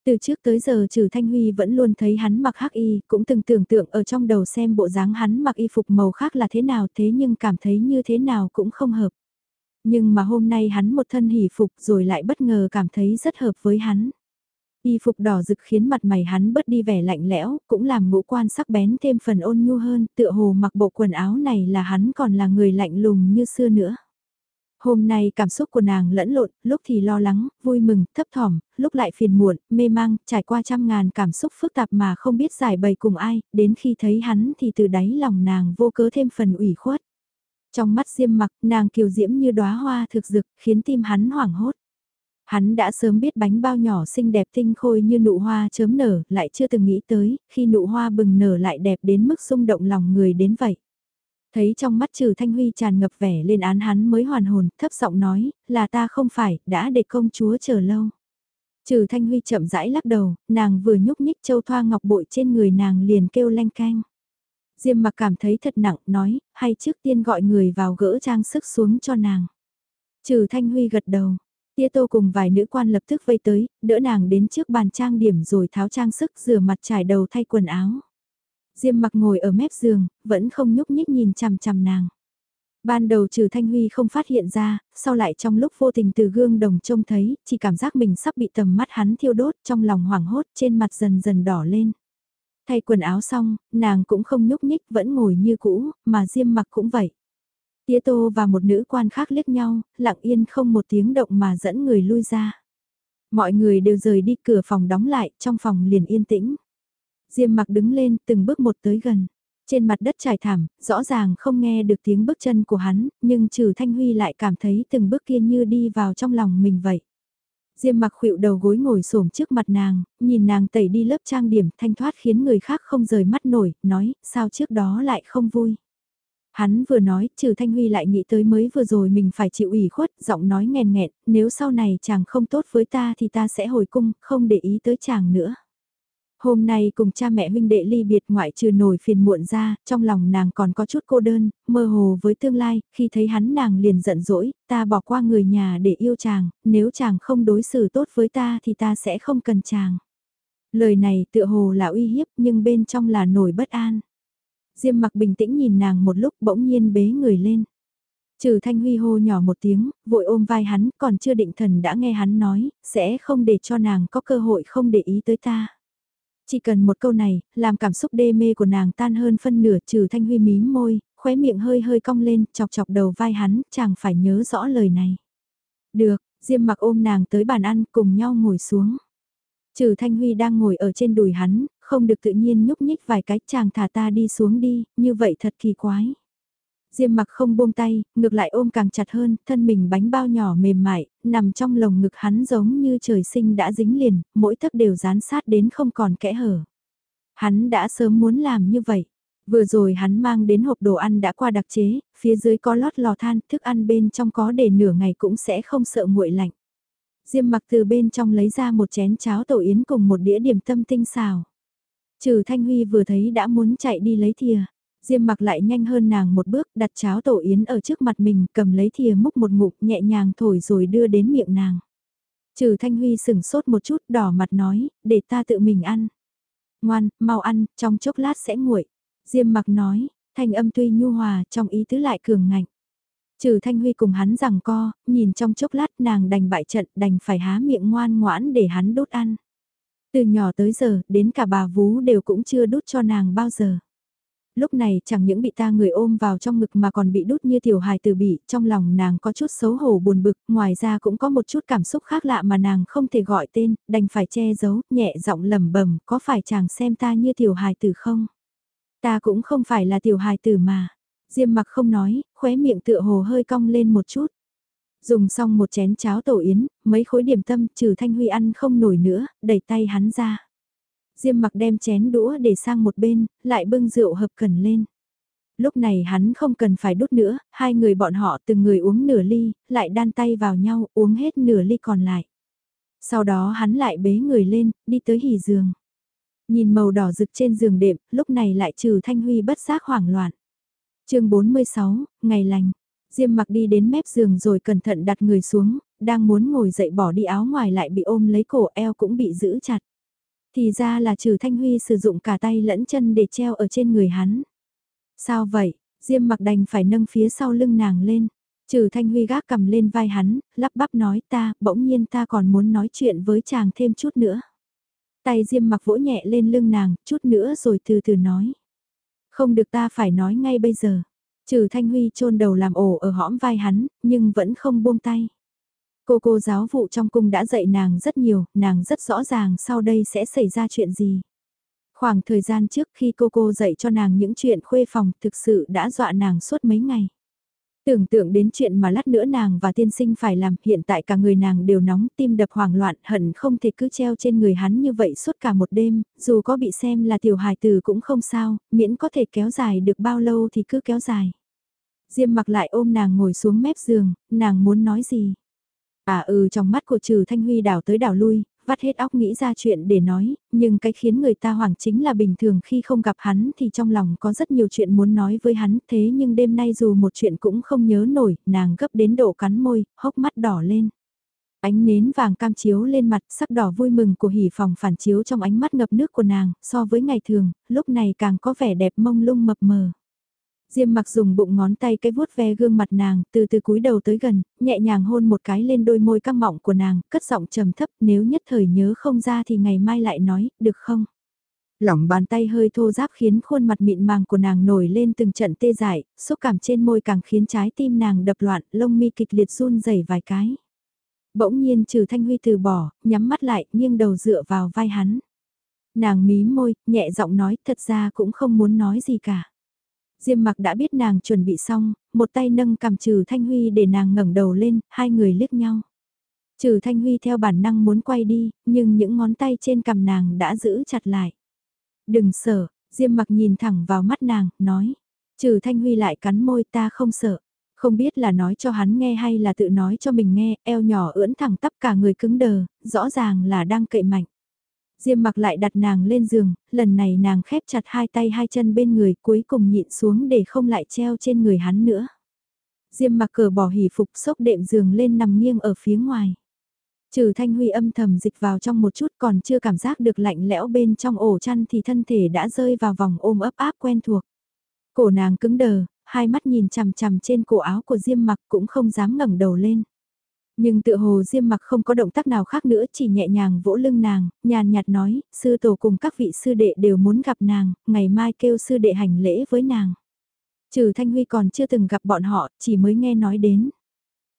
Từ trước tới giờ trừ Thanh Huy vẫn luôn thấy hắn mặc hắc y, cũng từng tưởng tượng ở trong đầu xem bộ dáng hắn mặc y phục màu khác là thế nào thế nhưng cảm thấy như thế nào cũng không hợp. Nhưng mà hôm nay hắn một thân hỉ phục rồi lại bất ngờ cảm thấy rất hợp với hắn. Y phục đỏ rực khiến mặt mày hắn bớt đi vẻ lạnh lẽo, cũng làm ngũ quan sắc bén thêm phần ôn nhu hơn, tựa hồ mặc bộ quần áo này là hắn còn là người lạnh lùng như xưa nữa. Hôm nay cảm xúc của nàng lẫn lộn, lúc thì lo lắng, vui mừng, thấp thỏm, lúc lại phiền muộn, mê mang, trải qua trăm ngàn cảm xúc phức tạp mà không biết giải bày cùng ai, đến khi thấy hắn thì từ đáy lòng nàng vô cớ thêm phần ủy khuất. Trong mắt diêm mặc, nàng kiều diễm như đóa hoa thực dực, khiến tim hắn hoảng hốt. Hắn đã sớm biết bánh bao nhỏ xinh đẹp tinh khôi như nụ hoa chớm nở, lại chưa từng nghĩ tới, khi nụ hoa bừng nở lại đẹp đến mức xung động lòng người đến vậy. Thấy trong mắt trừ Thanh Huy tràn ngập vẻ lên án hắn mới hoàn hồn, thấp giọng nói, là ta không phải, đã để công chúa chờ lâu. Trừ Thanh Huy chậm rãi lắc đầu, nàng vừa nhúc nhích châu thoa ngọc bội trên người nàng liền kêu leng canh. Diêm mặc cảm thấy thật nặng, nói, hay trước tiên gọi người vào gỡ trang sức xuống cho nàng. Trừ Thanh Huy gật đầu, Tia Tô cùng vài nữ quan lập tức vây tới, đỡ nàng đến trước bàn trang điểm rồi tháo trang sức rửa mặt trải đầu thay quần áo. Diêm mặc ngồi ở mép giường, vẫn không nhúc nhích nhìn chằm chằm nàng. Ban đầu trừ Thanh Huy không phát hiện ra, sau lại trong lúc vô tình từ gương đồng trông thấy, chỉ cảm giác mình sắp bị tầm mắt hắn thiêu đốt trong lòng hoảng hốt trên mặt dần dần đỏ lên. Thay quần áo xong, nàng cũng không nhúc nhích vẫn ngồi như cũ, mà Diêm mặc cũng vậy. Tía Tô và một nữ quan khác liếc nhau, lặng yên không một tiếng động mà dẫn người lui ra. Mọi người đều rời đi cửa phòng đóng lại, trong phòng liền yên tĩnh. Diêm mặc đứng lên từng bước một tới gần. Trên mặt đất trải thảm, rõ ràng không nghe được tiếng bước chân của hắn, nhưng trừ Thanh Huy lại cảm thấy từng bước kia như đi vào trong lòng mình vậy. Diêm mặc khuỵu đầu gối ngồi xổm trước mặt nàng, nhìn nàng tẩy đi lớp trang điểm thanh thoát khiến người khác không rời mắt nổi, nói, sao trước đó lại không vui. Hắn vừa nói, trừ Thanh Huy lại nghĩ tới mới vừa rồi mình phải chịu ủy khuất, giọng nói nghèn nghẹn, nếu sau này chàng không tốt với ta thì ta sẽ hồi cung, không để ý tới chàng nữa. Hôm nay cùng cha mẹ huynh đệ ly biệt ngoại trừ nổi phiền muộn ra, trong lòng nàng còn có chút cô đơn, mơ hồ với tương lai, khi thấy hắn nàng liền giận dỗi, ta bỏ qua người nhà để yêu chàng, nếu chàng không đối xử tốt với ta thì ta sẽ không cần chàng. Lời này tựa hồ là uy hiếp nhưng bên trong là nổi bất an. Diêm mặc bình tĩnh nhìn nàng một lúc bỗng nhiên bế người lên. Trừ thanh huy hô nhỏ một tiếng, vội ôm vai hắn, còn chưa định thần đã nghe hắn nói, sẽ không để cho nàng có cơ hội không để ý tới ta. Chỉ cần một câu này, làm cảm xúc đê mê của nàng tan hơn phân nửa trừ thanh huy mím môi, khóe miệng hơi hơi cong lên, chọc chọc đầu vai hắn, chàng phải nhớ rõ lời này. Được, Diêm mặc ôm nàng tới bàn ăn cùng nhau ngồi xuống. Trừ Thanh Huy đang ngồi ở trên đùi hắn, không được tự nhiên nhúc nhích vài cái chàng thả ta đi xuống đi, như vậy thật kỳ quái. Diêm mặc không buông tay, ngược lại ôm càng chặt hơn, thân mình bánh bao nhỏ mềm mại, nằm trong lồng ngực hắn giống như trời sinh đã dính liền, mỗi thức đều dán sát đến không còn kẽ hở. Hắn đã sớm muốn làm như vậy. Vừa rồi hắn mang đến hộp đồ ăn đã qua đặc chế, phía dưới có lót lò than, thức ăn bên trong có để nửa ngày cũng sẽ không sợ nguội lạnh. Diêm mặc từ bên trong lấy ra một chén cháo tổ yến cùng một đĩa điểm tâm tinh xào. Trừ Thanh Huy vừa thấy đã muốn chạy đi lấy thìa. Diêm mặc lại nhanh hơn nàng một bước đặt cháo tổ yến ở trước mặt mình cầm lấy thìa múc một ngụm nhẹ nhàng thổi rồi đưa đến miệng nàng. Trừ Thanh Huy sừng sốt một chút đỏ mặt nói, để ta tự mình ăn. Ngoan, mau ăn, trong chốc lát sẽ nguội. Diêm mặc nói, thanh âm tuy nhu hòa trong ý tứ lại cường ngạnh. Trừ Thanh Huy cùng hắn rằng co, nhìn trong chốc lát nàng đành bại trận đành phải há miệng ngoan ngoãn để hắn đốt ăn. Từ nhỏ tới giờ, đến cả bà vú đều cũng chưa đút cho nàng bao giờ. Lúc này chẳng những bị ta người ôm vào trong ngực mà còn bị đút như tiểu hài tử bị, trong lòng nàng có chút xấu hổ buồn bực, ngoài ra cũng có một chút cảm xúc khác lạ mà nàng không thể gọi tên, đành phải che giấu, nhẹ giọng lẩm bẩm có phải chàng xem ta như tiểu hài tử không? Ta cũng không phải là tiểu hài tử mà. Diêm mặc không nói, khóe miệng tựa hồ hơi cong lên một chút. Dùng xong một chén cháo tổ yến, mấy khối điểm tâm trừ Thanh Huy ăn không nổi nữa, đẩy tay hắn ra. Diêm mặc đem chén đũa để sang một bên, lại bưng rượu hợp cần lên. Lúc này hắn không cần phải đút nữa, hai người bọn họ từng người uống nửa ly, lại đan tay vào nhau uống hết nửa ly còn lại. Sau đó hắn lại bế người lên, đi tới hỉ giường. Nhìn màu đỏ rực trên giường đệm, lúc này lại trừ Thanh Huy bất giác hoảng loạn. chương 46, ngày lành. Diêm mặc đi đến mép giường rồi cẩn thận đặt người xuống, đang muốn ngồi dậy bỏ đi áo ngoài lại bị ôm lấy cổ eo cũng bị giữ chặt. Thì ra là trừ Thanh Huy sử dụng cả tay lẫn chân để treo ở trên người hắn. Sao vậy? Diêm mặc đành phải nâng phía sau lưng nàng lên. Trừ Thanh Huy gác cầm lên vai hắn, lắp bắp nói ta, bỗng nhiên ta còn muốn nói chuyện với chàng thêm chút nữa. Tay Diêm mặc vỗ nhẹ lên lưng nàng, chút nữa rồi từ từ nói. Không được ta phải nói ngay bây giờ. Trừ Thanh Huy chôn đầu làm ổ ở hõm vai hắn, nhưng vẫn không buông tay. Cô cô giáo vụ trong cung đã dạy nàng rất nhiều, nàng rất rõ ràng sau đây sẽ xảy ra chuyện gì. Khoảng thời gian trước khi cô cô dạy cho nàng những chuyện khuê phòng thực sự đã dọa nàng suốt mấy ngày. Tưởng tượng đến chuyện mà lát nữa nàng và tiên sinh phải làm, hiện tại cả người nàng đều nóng, tim đập hoảng loạn, hận không thể cứ treo trên người hắn như vậy suốt cả một đêm, dù có bị xem là tiểu hài tử cũng không sao, miễn có thể kéo dài được bao lâu thì cứ kéo dài. Diêm mặc lại ôm nàng ngồi xuống mép giường, nàng muốn nói gì? À ừ trong mắt của trừ Thanh Huy đảo tới đảo lui, vắt hết óc nghĩ ra chuyện để nói, nhưng cái khiến người ta hoảng chính là bình thường khi không gặp hắn thì trong lòng có rất nhiều chuyện muốn nói với hắn thế nhưng đêm nay dù một chuyện cũng không nhớ nổi, nàng gấp đến độ cắn môi, hốc mắt đỏ lên. Ánh nến vàng cam chiếu lên mặt sắc đỏ vui mừng của hỉ phòng phản chiếu trong ánh mắt ngập nước của nàng, so với ngày thường, lúc này càng có vẻ đẹp mông lung mập mờ. Diêm mặc dùng bụng ngón tay cái vuốt ve gương mặt nàng, từ từ cúi đầu tới gần, nhẹ nhàng hôn một cái lên đôi môi căng mọng của nàng, cất giọng trầm thấp nếu nhất thời nhớ không ra thì ngày mai lại nói, được không? Lỏng bàn tay hơi thô giáp khiến khuôn mặt mịn màng của nàng nổi lên từng trận tê dại, xúc cảm trên môi càng khiến trái tim nàng đập loạn, lông mi kịch liệt run rẩy vài cái. Bỗng nhiên trừ thanh huy từ bỏ, nhắm mắt lại, nghiêng đầu dựa vào vai hắn. Nàng mí môi, nhẹ giọng nói thật ra cũng không muốn nói gì cả. Diêm mặc đã biết nàng chuẩn bị xong, một tay nâng cầm trừ Thanh Huy để nàng ngẩng đầu lên, hai người liếc nhau. Trừ Thanh Huy theo bản năng muốn quay đi, nhưng những ngón tay trên cầm nàng đã giữ chặt lại. Đừng sợ, Diêm mặc nhìn thẳng vào mắt nàng, nói. Trừ Thanh Huy lại cắn môi ta không sợ. Không biết là nói cho hắn nghe hay là tự nói cho mình nghe, eo nhỏ ưỡn thẳng tắp cả người cứng đờ, rõ ràng là đang cậy mạnh. Diêm mặc lại đặt nàng lên giường, lần này nàng khép chặt hai tay hai chân bên người cuối cùng nhịn xuống để không lại treo trên người hắn nữa. Diêm mặc cờ bỏ hỉ phục sốc đệm giường lên nằm nghiêng ở phía ngoài. Trừ thanh huy âm thầm dịch vào trong một chút còn chưa cảm giác được lạnh lẽo bên trong ổ chăn thì thân thể đã rơi vào vòng ôm ấp áp quen thuộc. Cổ nàng cứng đờ, hai mắt nhìn chằm chằm trên cổ áo của Diêm mặc cũng không dám ngẩng đầu lên. Nhưng tựa hồ Diêm mặc không có động tác nào khác nữa chỉ nhẹ nhàng vỗ lưng nàng, nhàn nhạt nói, sư tổ cùng các vị sư đệ đều muốn gặp nàng, ngày mai kêu sư đệ hành lễ với nàng. Trừ Thanh Huy còn chưa từng gặp bọn họ, chỉ mới nghe nói đến.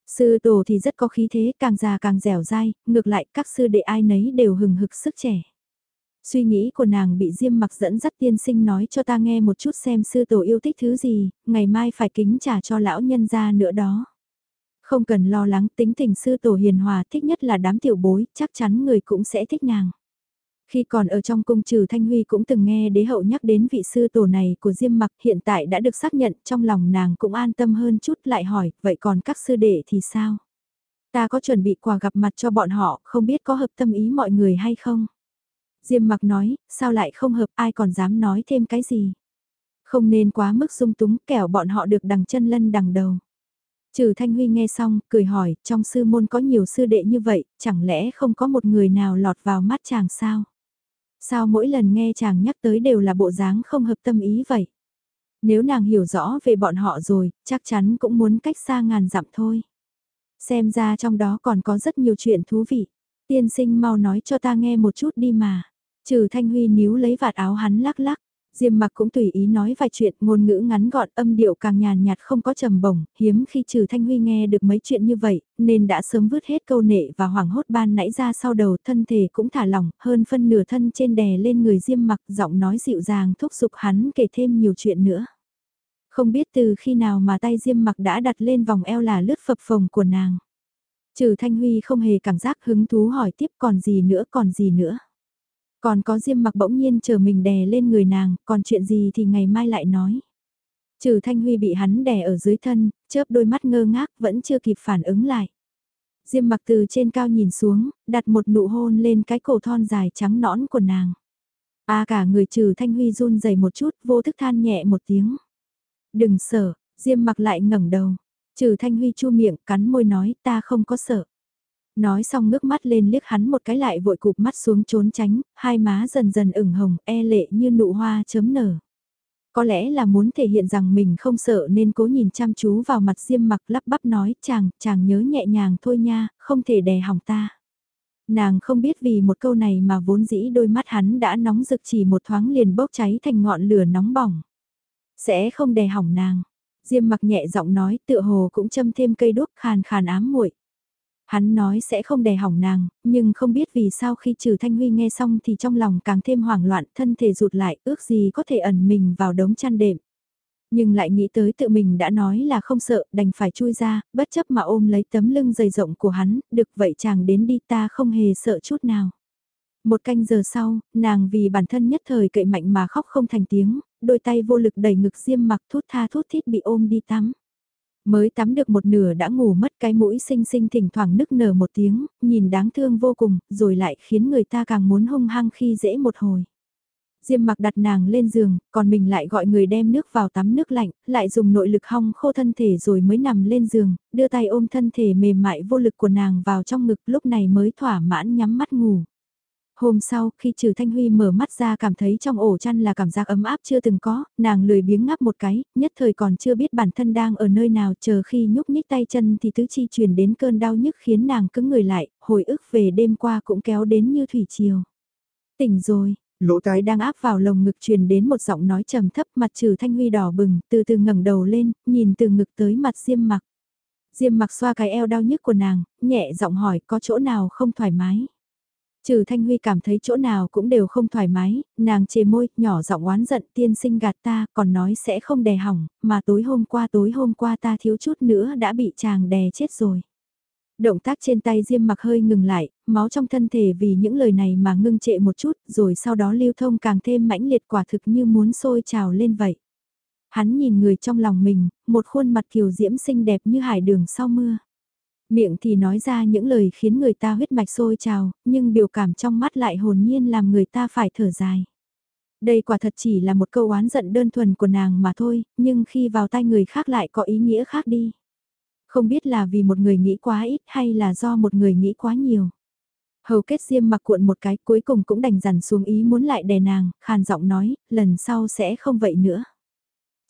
Sư tổ thì rất có khí thế, càng già càng dẻo dai, ngược lại các sư đệ ai nấy đều hừng hực sức trẻ. Suy nghĩ của nàng bị Diêm mặc dẫn dắt tiên sinh nói cho ta nghe một chút xem sư tổ yêu thích thứ gì, ngày mai phải kính trả cho lão nhân ra nữa đó. Không cần lo lắng tính tình sư tổ hiền hòa thích nhất là đám tiểu bối, chắc chắn người cũng sẽ thích nàng. Khi còn ở trong cung trừ Thanh Huy cũng từng nghe đế hậu nhắc đến vị sư tổ này của Diêm mặc hiện tại đã được xác nhận trong lòng nàng cũng an tâm hơn chút lại hỏi, vậy còn các sư đệ thì sao? Ta có chuẩn bị quà gặp mặt cho bọn họ, không biết có hợp tâm ý mọi người hay không? Diêm mặc nói, sao lại không hợp ai còn dám nói thêm cái gì? Không nên quá mức dung túng kẻo bọn họ được đằng chân lân đằng đầu. Trừ Thanh Huy nghe xong, cười hỏi, trong sư môn có nhiều sư đệ như vậy, chẳng lẽ không có một người nào lọt vào mắt chàng sao? Sao mỗi lần nghe chàng nhắc tới đều là bộ dáng không hợp tâm ý vậy? Nếu nàng hiểu rõ về bọn họ rồi, chắc chắn cũng muốn cách xa ngàn dặm thôi. Xem ra trong đó còn có rất nhiều chuyện thú vị. Tiên sinh mau nói cho ta nghe một chút đi mà. Trừ Thanh Huy níu lấy vạt áo hắn lắc lắc. Diêm mặc cũng tùy ý nói vài chuyện ngôn ngữ ngắn gọn âm điệu càng nhàn nhạt không có trầm bổng, hiếm khi trừ Thanh Huy nghe được mấy chuyện như vậy, nên đã sớm vứt hết câu nệ và hoảng hốt ban nãy ra sau đầu thân thể cũng thả lỏng, hơn phân nửa thân trên đè lên người Diêm mặc giọng nói dịu dàng thúc giục hắn kể thêm nhiều chuyện nữa. Không biết từ khi nào mà tay Diêm mặc đã đặt lên vòng eo là lướt phập phồng của nàng. Trừ Thanh Huy không hề cảm giác hứng thú hỏi tiếp còn gì nữa còn gì nữa. Còn có Diêm mặc bỗng nhiên chờ mình đè lên người nàng, còn chuyện gì thì ngày mai lại nói. Trừ Thanh Huy bị hắn đè ở dưới thân, chớp đôi mắt ngơ ngác vẫn chưa kịp phản ứng lại. Diêm mặc từ trên cao nhìn xuống, đặt một nụ hôn lên cái cổ thon dài trắng nõn của nàng. A cả người trừ Thanh Huy run rẩy một chút, vô thức than nhẹ một tiếng. Đừng sợ, Diêm mặc lại ngẩng đầu. Trừ Thanh Huy chu miệng, cắn môi nói, ta không có sợ. Nói xong ngước mắt lên liếc hắn một cái lại vội cụp mắt xuống trốn tránh, hai má dần dần ửng hồng, e lệ như nụ hoa chấm nở. Có lẽ là muốn thể hiện rằng mình không sợ nên cố nhìn chăm chú vào mặt diêm mặc lắp bắp nói chàng, chàng nhớ nhẹ nhàng thôi nha, không thể đè hỏng ta. Nàng không biết vì một câu này mà vốn dĩ đôi mắt hắn đã nóng rực chỉ một thoáng liền bốc cháy thành ngọn lửa nóng bỏng. Sẽ không đè hỏng nàng. Diêm mặc nhẹ giọng nói tựa hồ cũng châm thêm cây đuốc khàn khàn ám muội Hắn nói sẽ không đè hỏng nàng, nhưng không biết vì sao khi trừ Thanh Huy nghe xong thì trong lòng càng thêm hoảng loạn, thân thể rụt lại, ước gì có thể ẩn mình vào đống chăn đệm. Nhưng lại nghĩ tới tự mình đã nói là không sợ, đành phải chui ra, bất chấp mà ôm lấy tấm lưng dày rộng của hắn, được vậy chàng đến đi ta không hề sợ chút nào. Một canh giờ sau, nàng vì bản thân nhất thời cậy mạnh mà khóc không thành tiếng, đôi tay vô lực đẩy ngực diêm mặc thút tha thút thít bị ôm đi tắm. Mới tắm được một nửa đã ngủ mất cái mũi xinh xinh thỉnh thoảng nức nở một tiếng, nhìn đáng thương vô cùng, rồi lại khiến người ta càng muốn hung hăng khi dễ một hồi. Diêm mặc đặt nàng lên giường, còn mình lại gọi người đem nước vào tắm nước lạnh, lại dùng nội lực hong khô thân thể rồi mới nằm lên giường, đưa tay ôm thân thể mềm mại vô lực của nàng vào trong ngực lúc này mới thỏa mãn nhắm mắt ngủ. Hôm sau, khi Trừ Thanh Huy mở mắt ra cảm thấy trong ổ chăn là cảm giác ấm áp chưa từng có, nàng lười biếng ngáp một cái, nhất thời còn chưa biết bản thân đang ở nơi nào chờ khi nhúc nhích tay chân thì tứ chi truyền đến cơn đau nhức khiến nàng cứng người lại, hồi ức về đêm qua cũng kéo đến như thủy triều. Tỉnh rồi, lỗ tai đang áp vào lồng ngực truyền đến một giọng nói trầm thấp mặt Trừ Thanh Huy đỏ bừng, từ từ ngẩng đầu lên, nhìn từ ngực tới mặt Diêm mặc. Diêm mặc xoa cái eo đau nhức của nàng, nhẹ giọng hỏi có chỗ nào không thoải mái. Trừ Thanh Huy cảm thấy chỗ nào cũng đều không thoải mái, nàng chề môi, nhỏ giọng oán giận tiên sinh gạt ta, còn nói sẽ không đè hỏng, mà tối hôm qua tối hôm qua ta thiếu chút nữa đã bị chàng đè chết rồi. Động tác trên tay Diêm mặc hơi ngừng lại, máu trong thân thể vì những lời này mà ngưng trệ một chút, rồi sau đó lưu thông càng thêm mãnh liệt quả thực như muốn sôi trào lên vậy. Hắn nhìn người trong lòng mình, một khuôn mặt kiều diễm xinh đẹp như hải đường sau mưa. Miệng thì nói ra những lời khiến người ta huyết mạch sôi trào, nhưng biểu cảm trong mắt lại hồn nhiên làm người ta phải thở dài. Đây quả thật chỉ là một câu oán giận đơn thuần của nàng mà thôi, nhưng khi vào tay người khác lại có ý nghĩa khác đi. Không biết là vì một người nghĩ quá ít hay là do một người nghĩ quá nhiều. Hầu kết diêm mặc cuộn một cái cuối cùng cũng đành dằn xuống ý muốn lại đè nàng, khàn giọng nói, lần sau sẽ không vậy nữa.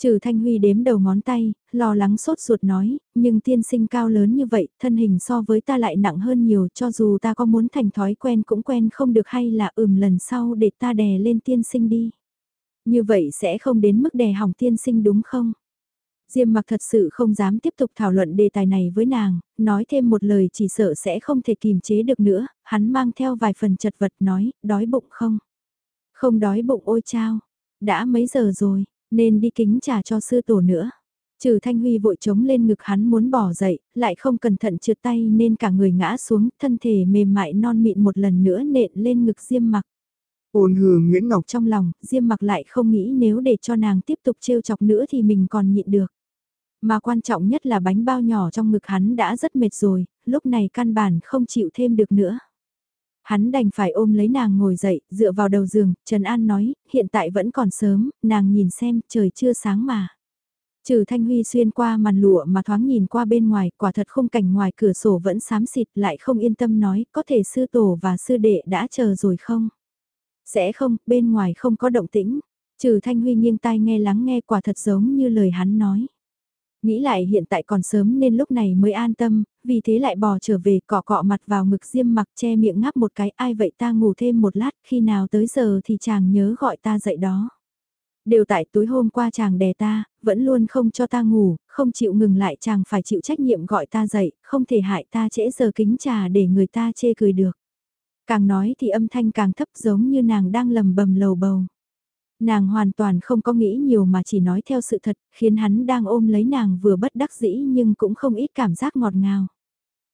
Trừ Thanh Huy đếm đầu ngón tay, lo lắng sốt ruột nói, nhưng tiên sinh cao lớn như vậy, thân hình so với ta lại nặng hơn nhiều cho dù ta có muốn thành thói quen cũng quen không được hay là ừm lần sau để ta đè lên tiên sinh đi. Như vậy sẽ không đến mức đè hỏng tiên sinh đúng không? Diêm mặc thật sự không dám tiếp tục thảo luận đề tài này với nàng, nói thêm một lời chỉ sợ sẽ không thể kìm chế được nữa, hắn mang theo vài phần chật vật nói, đói bụng không? Không đói bụng ôi chao, đã mấy giờ rồi, nên đi kính trà cho sư tổ nữa. Trừ Thanh Huy vội trống lên ngực hắn muốn bỏ dậy, lại không cẩn thận trượt tay nên cả người ngã xuống, thân thể mềm mại non mịn một lần nữa nện lên ngực Diêm mặc. Ôn hừ Nguyễn Ngọc trong lòng, Diêm mặc lại không nghĩ nếu để cho nàng tiếp tục trêu chọc nữa thì mình còn nhịn được. Mà quan trọng nhất là bánh bao nhỏ trong ngực hắn đã rất mệt rồi, lúc này căn bản không chịu thêm được nữa. Hắn đành phải ôm lấy nàng ngồi dậy, dựa vào đầu giường, Trần An nói, hiện tại vẫn còn sớm, nàng nhìn xem, trời chưa sáng mà. Trừ Thanh Huy xuyên qua màn lụa mà thoáng nhìn qua bên ngoài, quả thật không cảnh ngoài cửa sổ vẫn xám xịt lại không yên tâm nói, có thể sư tổ và sư đệ đã chờ rồi không? Sẽ không, bên ngoài không có động tĩnh. Trừ Thanh Huy nghiêng tai nghe lắng nghe quả thật giống như lời hắn nói. Nghĩ lại hiện tại còn sớm nên lúc này mới an tâm, vì thế lại bò trở về cọ cọ mặt vào ngực diêm mặc che miệng ngáp một cái ai vậy ta ngủ thêm một lát khi nào tới giờ thì chàng nhớ gọi ta dậy đó. Đều tại tối hôm qua chàng đè ta, vẫn luôn không cho ta ngủ, không chịu ngừng lại chàng phải chịu trách nhiệm gọi ta dậy, không thể hại ta trễ giờ kính trà để người ta chê cười được. Càng nói thì âm thanh càng thấp giống như nàng đang lầm bầm lầu bầu. Nàng hoàn toàn không có nghĩ nhiều mà chỉ nói theo sự thật, khiến hắn đang ôm lấy nàng vừa bất đắc dĩ nhưng cũng không ít cảm giác ngọt ngào.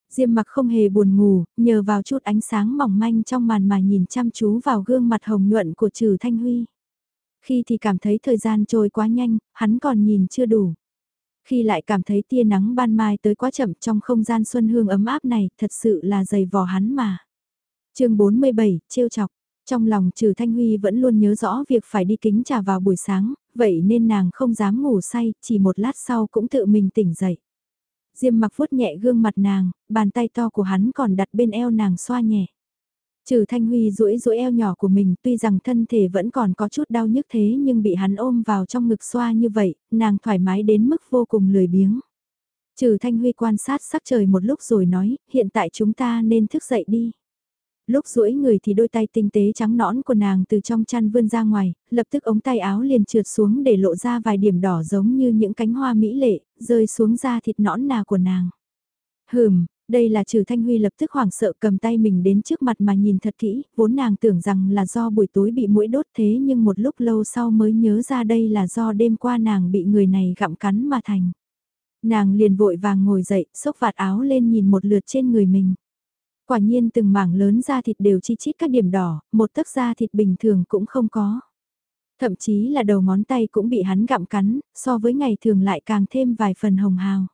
Diêm mặc không hề buồn ngủ, nhờ vào chút ánh sáng mỏng manh trong màn mà nhìn chăm chú vào gương mặt hồng nhuận của trừ Thanh Huy. Khi thì cảm thấy thời gian trôi quá nhanh, hắn còn nhìn chưa đủ. Khi lại cảm thấy tia nắng ban mai tới quá chậm trong không gian xuân hương ấm áp này, thật sự là dày vò hắn mà. chương 47, trêu chọc. Trong lòng trừ Thanh Huy vẫn luôn nhớ rõ việc phải đi kính trà vào buổi sáng, vậy nên nàng không dám ngủ say, chỉ một lát sau cũng tự mình tỉnh dậy. Diêm mặc vuốt nhẹ gương mặt nàng, bàn tay to của hắn còn đặt bên eo nàng xoa nhẹ. Trừ Thanh Huy duỗi duỗi eo nhỏ của mình tuy rằng thân thể vẫn còn có chút đau nhức thế nhưng bị hắn ôm vào trong ngực xoa như vậy, nàng thoải mái đến mức vô cùng lười biếng. Trừ Thanh Huy quan sát sắc trời một lúc rồi nói, hiện tại chúng ta nên thức dậy đi. Lúc duỗi người thì đôi tay tinh tế trắng nõn của nàng từ trong chăn vươn ra ngoài, lập tức ống tay áo liền trượt xuống để lộ ra vài điểm đỏ giống như những cánh hoa mỹ lệ, rơi xuống da thịt nõn nà của nàng. Hừm, đây là trừ Thanh Huy lập tức hoảng sợ cầm tay mình đến trước mặt mà nhìn thật kỹ, vốn nàng tưởng rằng là do buổi tối bị mũi đốt thế nhưng một lúc lâu sau mới nhớ ra đây là do đêm qua nàng bị người này gặm cắn mà thành. Nàng liền vội vàng ngồi dậy, xốc vạt áo lên nhìn một lượt trên người mình. Quả nhiên từng mảng lớn da thịt đều chi chít các điểm đỏ, một tấc da thịt bình thường cũng không có. Thậm chí là đầu ngón tay cũng bị hắn gặm cắn, so với ngày thường lại càng thêm vài phần hồng hào.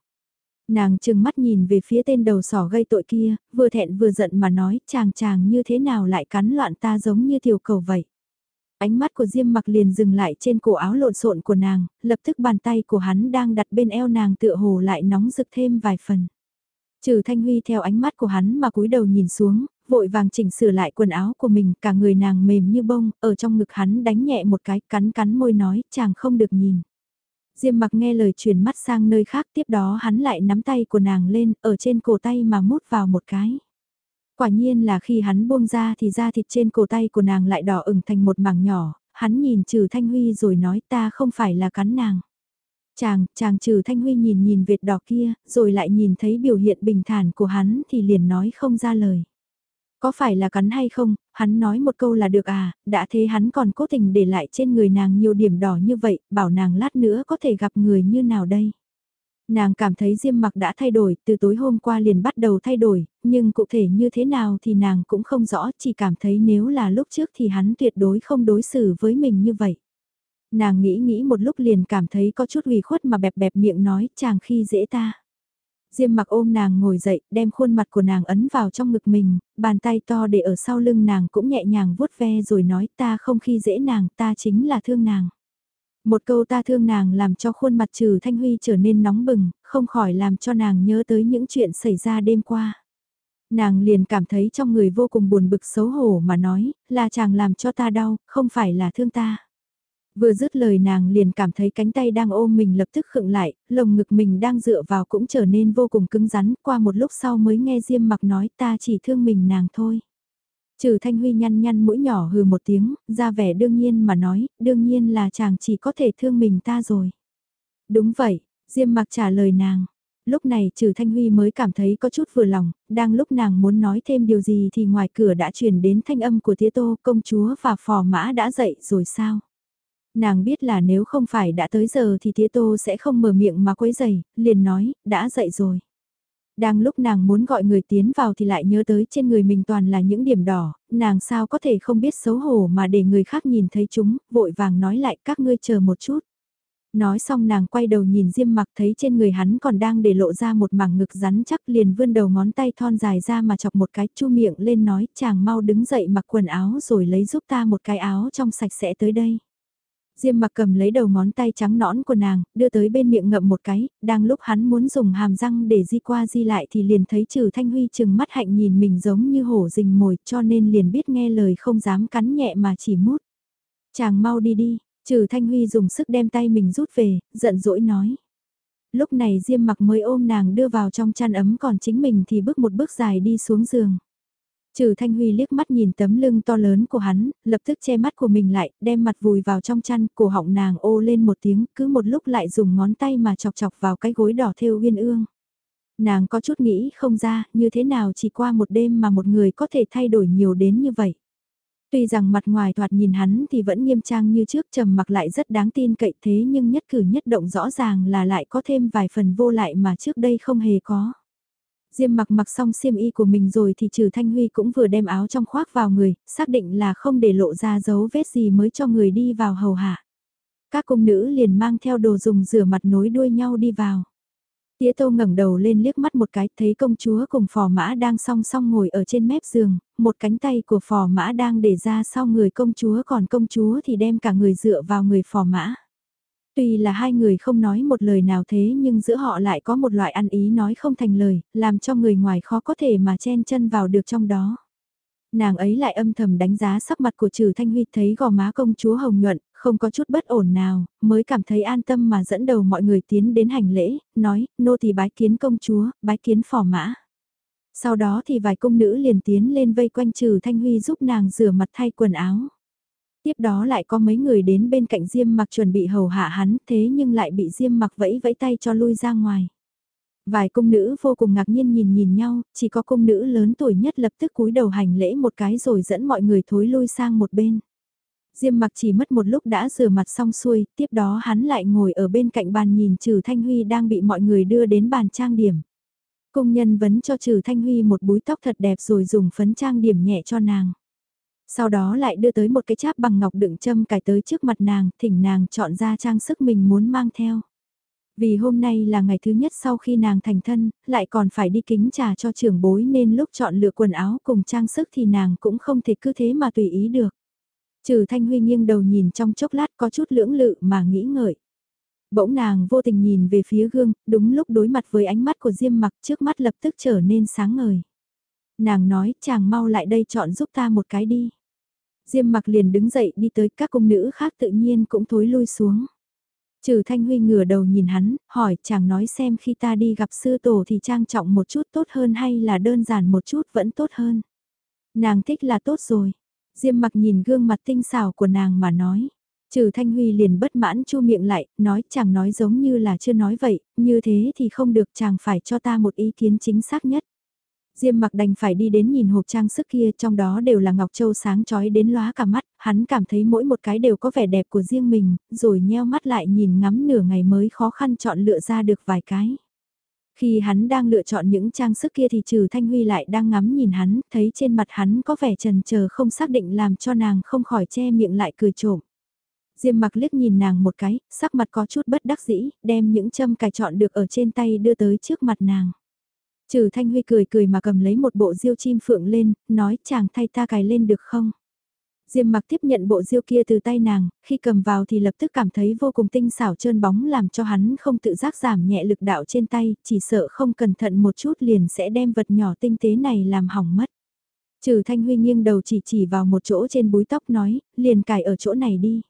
Nàng chừng mắt nhìn về phía tên đầu sỏ gây tội kia, vừa thẹn vừa giận mà nói chàng chàng như thế nào lại cắn loạn ta giống như tiểu cầu vậy. Ánh mắt của Diêm mặc liền dừng lại trên cổ áo lộn xộn của nàng, lập tức bàn tay của hắn đang đặt bên eo nàng tựa hồ lại nóng rực thêm vài phần. Trừ Thanh Huy theo ánh mắt của hắn mà cúi đầu nhìn xuống, vội vàng chỉnh sửa lại quần áo của mình, cả người nàng mềm như bông, ở trong ngực hắn đánh nhẹ một cái, cắn cắn môi nói, chàng không được nhìn. Diêm mặc nghe lời truyền mắt sang nơi khác tiếp đó hắn lại nắm tay của nàng lên, ở trên cổ tay mà mút vào một cái. Quả nhiên là khi hắn buông ra thì da thịt trên cổ tay của nàng lại đỏ ửng thành một mảng nhỏ, hắn nhìn trừ Thanh Huy rồi nói ta không phải là cắn nàng. Chàng, chàng trừ Thanh Huy nhìn nhìn việt đỏ kia, rồi lại nhìn thấy biểu hiện bình thản của hắn thì liền nói không ra lời. Có phải là cắn hay không, hắn nói một câu là được à, đã thế hắn còn cố tình để lại trên người nàng nhiều điểm đỏ như vậy, bảo nàng lát nữa có thể gặp người như nào đây. Nàng cảm thấy diêm mặc đã thay đổi, từ tối hôm qua liền bắt đầu thay đổi, nhưng cụ thể như thế nào thì nàng cũng không rõ, chỉ cảm thấy nếu là lúc trước thì hắn tuyệt đối không đối xử với mình như vậy. Nàng nghĩ nghĩ một lúc liền cảm thấy có chút ủy khuất mà bẹp bẹp miệng nói chàng khi dễ ta. Diêm mặc ôm nàng ngồi dậy, đem khuôn mặt của nàng ấn vào trong ngực mình, bàn tay to để ở sau lưng nàng cũng nhẹ nhàng vuốt ve rồi nói ta không khi dễ nàng, ta chính là thương nàng. Một câu ta thương nàng làm cho khuôn mặt trừ Thanh Huy trở nên nóng bừng, không khỏi làm cho nàng nhớ tới những chuyện xảy ra đêm qua. Nàng liền cảm thấy trong người vô cùng buồn bực xấu hổ mà nói, là chàng làm cho ta đau, không phải là thương ta. Vừa dứt lời nàng liền cảm thấy cánh tay đang ôm mình lập tức khựng lại, lồng ngực mình đang dựa vào cũng trở nên vô cùng cứng rắn, qua một lúc sau mới nghe Diêm mặc nói ta chỉ thương mình nàng thôi. Trừ Thanh Huy nhăn nhăn mũi nhỏ hừ một tiếng, ra vẻ đương nhiên mà nói, đương nhiên là chàng chỉ có thể thương mình ta rồi. Đúng vậy, Diêm mặc trả lời nàng. Lúc này trừ Thanh Huy mới cảm thấy có chút vừa lòng, đang lúc nàng muốn nói thêm điều gì thì ngoài cửa đã truyền đến thanh âm của tía tô công chúa và phò mã đã dậy rồi sao? Nàng biết là nếu không phải đã tới giờ thì tía tô sẽ không mở miệng mà quấy giày, liền nói, đã dậy rồi. Đang lúc nàng muốn gọi người tiến vào thì lại nhớ tới trên người mình toàn là những điểm đỏ, nàng sao có thể không biết xấu hổ mà để người khác nhìn thấy chúng, vội vàng nói lại các ngươi chờ một chút. Nói xong nàng quay đầu nhìn Diêm mặc thấy trên người hắn còn đang để lộ ra một mảng ngực rắn chắc liền vươn đầu ngón tay thon dài ra mà chọc một cái chu miệng lên nói chàng mau đứng dậy mặc quần áo rồi lấy giúp ta một cái áo trong sạch sẽ tới đây. Diêm mặc cầm lấy đầu ngón tay trắng nõn của nàng, đưa tới bên miệng ngậm một cái, đang lúc hắn muốn dùng hàm răng để di qua di lại thì liền thấy trừ thanh huy chừng mắt hạnh nhìn mình giống như hổ rình mồi cho nên liền biết nghe lời không dám cắn nhẹ mà chỉ mút. Chàng mau đi đi, trừ thanh huy dùng sức đem tay mình rút về, giận dỗi nói. Lúc này Diêm mặc mới ôm nàng đưa vào trong chăn ấm còn chính mình thì bước một bước dài đi xuống giường. Trừ Thanh Huy liếc mắt nhìn tấm lưng to lớn của hắn, lập tức che mắt của mình lại, đem mặt vùi vào trong chăn, cổ họng nàng ô lên một tiếng, cứ một lúc lại dùng ngón tay mà chọc chọc vào cái gối đỏ thêu uyên ương. Nàng có chút nghĩ không ra, như thế nào chỉ qua một đêm mà một người có thể thay đổi nhiều đến như vậy. Tuy rằng mặt ngoài thoạt nhìn hắn thì vẫn nghiêm trang như trước trầm mặc lại rất đáng tin cậy thế nhưng nhất cử nhất động rõ ràng là lại có thêm vài phần vô lại mà trước đây không hề có. Diêm mặc mặc xong xiêm y của mình rồi thì trừ Thanh Huy cũng vừa đem áo trong khoác vào người, xác định là không để lộ ra dấu vết gì mới cho người đi vào hầu hạ. Các cung nữ liền mang theo đồ dùng rửa mặt nối đuôi nhau đi vào. Tía Tô ngẩng đầu lên liếc mắt một cái, thấy công chúa cùng phò mã đang song song ngồi ở trên mép giường, một cánh tay của phò mã đang để ra sau người công chúa còn công chúa thì đem cả người dựa vào người phò mã. Tuy là hai người không nói một lời nào thế nhưng giữa họ lại có một loại ăn ý nói không thành lời, làm cho người ngoài khó có thể mà chen chân vào được trong đó. Nàng ấy lại âm thầm đánh giá sắc mặt của trừ Thanh Huy thấy gò má công chúa hồng nhuận, không có chút bất ổn nào, mới cảm thấy an tâm mà dẫn đầu mọi người tiến đến hành lễ, nói, nô tỳ bái kiến công chúa, bái kiến phò mã. Sau đó thì vài công nữ liền tiến lên vây quanh trừ Thanh Huy giúp nàng rửa mặt thay quần áo. Tiếp đó lại có mấy người đến bên cạnh Diêm mặc chuẩn bị hầu hạ hắn thế nhưng lại bị Diêm mặc vẫy vẫy tay cho lui ra ngoài. Vài cung nữ vô cùng ngạc nhiên nhìn nhìn nhau, chỉ có cung nữ lớn tuổi nhất lập tức cúi đầu hành lễ một cái rồi dẫn mọi người thối lui sang một bên. Diêm mặc chỉ mất một lúc đã rửa mặt xong xuôi, tiếp đó hắn lại ngồi ở bên cạnh bàn nhìn Trừ Thanh Huy đang bị mọi người đưa đến bàn trang điểm. Công nhân vấn cho Trừ Thanh Huy một búi tóc thật đẹp rồi dùng phấn trang điểm nhẹ cho nàng. Sau đó lại đưa tới một cái cháp bằng ngọc đựng châm cài tới trước mặt nàng, thỉnh nàng chọn ra trang sức mình muốn mang theo. Vì hôm nay là ngày thứ nhất sau khi nàng thành thân, lại còn phải đi kính trà cho trưởng bối nên lúc chọn lựa quần áo cùng trang sức thì nàng cũng không thể cứ thế mà tùy ý được. Trừ Thanh Huy nghiêng đầu nhìn trong chốc lát có chút lưỡng lự mà nghĩ ngợi. Bỗng nàng vô tình nhìn về phía gương, đúng lúc đối mặt với ánh mắt của Diêm mặc trước mắt lập tức trở nên sáng ngời. Nàng nói chàng mau lại đây chọn giúp ta một cái đi. Diêm mặc liền đứng dậy đi tới các cung nữ khác tự nhiên cũng thối lui xuống. Trừ Thanh Huy ngửa đầu nhìn hắn, hỏi chàng nói xem khi ta đi gặp sư tổ thì trang trọng một chút tốt hơn hay là đơn giản một chút vẫn tốt hơn. Nàng thích là tốt rồi. Diêm mặc nhìn gương mặt tinh xảo của nàng mà nói. Trừ Thanh Huy liền bất mãn chu miệng lại, nói chàng nói giống như là chưa nói vậy, như thế thì không được chàng phải cho ta một ý kiến chính xác nhất. Diêm mặc đành phải đi đến nhìn hộp trang sức kia trong đó đều là ngọc châu sáng chói đến lóa cả mắt, hắn cảm thấy mỗi một cái đều có vẻ đẹp của riêng mình, rồi nheo mắt lại nhìn ngắm nửa ngày mới khó khăn chọn lựa ra được vài cái. Khi hắn đang lựa chọn những trang sức kia thì trừ Thanh Huy lại đang ngắm nhìn hắn, thấy trên mặt hắn có vẻ trần chờ không xác định làm cho nàng không khỏi che miệng lại cười trộm. Diêm mặc liếc nhìn nàng một cái, sắc mặt có chút bất đắc dĩ, đem những châm cài chọn được ở trên tay đưa tới trước mặt nàng. Trừ Thanh Huy cười cười mà cầm lấy một bộ diêu chim phượng lên, nói chàng thay ta cài lên được không? Diêm mặc tiếp nhận bộ diêu kia từ tay nàng, khi cầm vào thì lập tức cảm thấy vô cùng tinh xảo trơn bóng làm cho hắn không tự giác giảm nhẹ lực đạo trên tay, chỉ sợ không cẩn thận một chút liền sẽ đem vật nhỏ tinh tế này làm hỏng mất. Trừ Thanh Huy nghiêng đầu chỉ chỉ vào một chỗ trên búi tóc nói, liền cài ở chỗ này đi.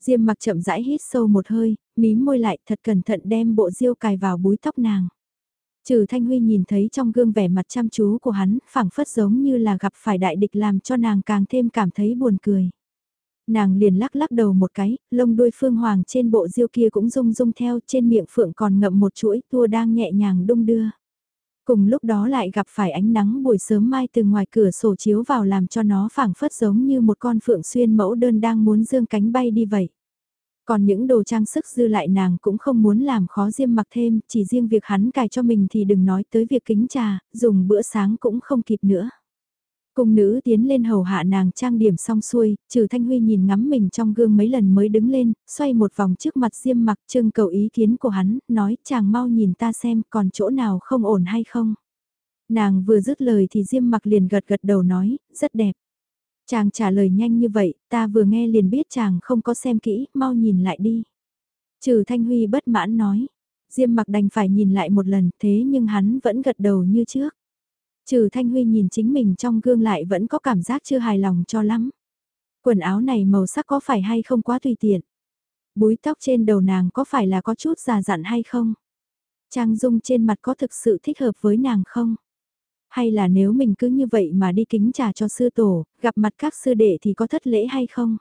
Diêm mặc chậm rãi hít sâu một hơi, mím môi lại thật cẩn thận đem bộ diêu cài vào búi tóc nàng. Trừ Thanh Huy nhìn thấy trong gương vẻ mặt chăm chú của hắn, phảng phất giống như là gặp phải đại địch làm cho nàng càng thêm cảm thấy buồn cười. Nàng liền lắc lắc đầu một cái, lông đuôi phương hoàng trên bộ diêu kia cũng rung rung theo, trên miệng phượng còn ngậm một chuỗi tua đang nhẹ nhàng đung đưa. Cùng lúc đó lại gặp phải ánh nắng buổi sớm mai từ ngoài cửa sổ chiếu vào làm cho nó phảng phất giống như một con phượng xuyên mẫu đơn đang muốn dương cánh bay đi vậy. Còn những đồ trang sức dư lại nàng cũng không muốn làm khó Diêm mặc thêm, chỉ riêng việc hắn cài cho mình thì đừng nói tới việc kính trà, dùng bữa sáng cũng không kịp nữa. Cung nữ tiến lên hầu hạ nàng trang điểm xong xuôi, trừ Thanh Huy nhìn ngắm mình trong gương mấy lần mới đứng lên, xoay một vòng trước mặt Diêm mặc trưng cầu ý kiến của hắn, nói chàng mau nhìn ta xem còn chỗ nào không ổn hay không. Nàng vừa dứt lời thì Diêm mặc liền gật gật đầu nói, rất đẹp. Chàng trả lời nhanh như vậy, ta vừa nghe liền biết chàng không có xem kỹ, mau nhìn lại đi. Trừ Thanh Huy bất mãn nói, Diêm mặc đành phải nhìn lại một lần thế nhưng hắn vẫn gật đầu như trước. Trừ Thanh Huy nhìn chính mình trong gương lại vẫn có cảm giác chưa hài lòng cho lắm. Quần áo này màu sắc có phải hay không quá tùy tiện. Búi tóc trên đầu nàng có phải là có chút già dặn hay không? Trang dung trên mặt có thực sự thích hợp với nàng không? Hay là nếu mình cứ như vậy mà đi kính trà cho sư tổ, gặp mặt các sư đệ thì có thất lễ hay không?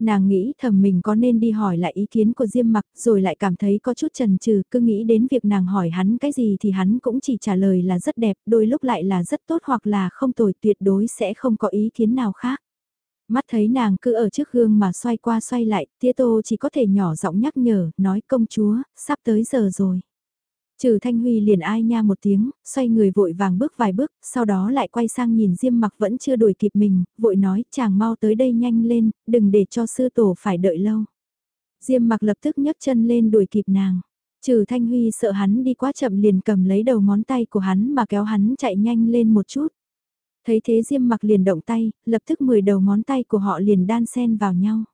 Nàng nghĩ thầm mình có nên đi hỏi lại ý kiến của Diêm mặc rồi lại cảm thấy có chút chần chừ. cứ nghĩ đến việc nàng hỏi hắn cái gì thì hắn cũng chỉ trả lời là rất đẹp, đôi lúc lại là rất tốt hoặc là không tồi tuyệt đối sẽ không có ý kiến nào khác. Mắt thấy nàng cứ ở trước gương mà xoay qua xoay lại, tía tô chỉ có thể nhỏ giọng nhắc nhở, nói công chúa, sắp tới giờ rồi. Trừ Thanh Huy liền ai nha một tiếng, xoay người vội vàng bước vài bước, sau đó lại quay sang nhìn Diêm mặc vẫn chưa đuổi kịp mình, vội nói chàng mau tới đây nhanh lên, đừng để cho sư tổ phải đợi lâu. Diêm mặc lập tức nhấc chân lên đuổi kịp nàng. Trừ Thanh Huy sợ hắn đi quá chậm liền cầm lấy đầu ngón tay của hắn mà kéo hắn chạy nhanh lên một chút. Thấy thế Diêm mặc liền động tay, lập tức 10 đầu ngón tay của họ liền đan xen vào nhau.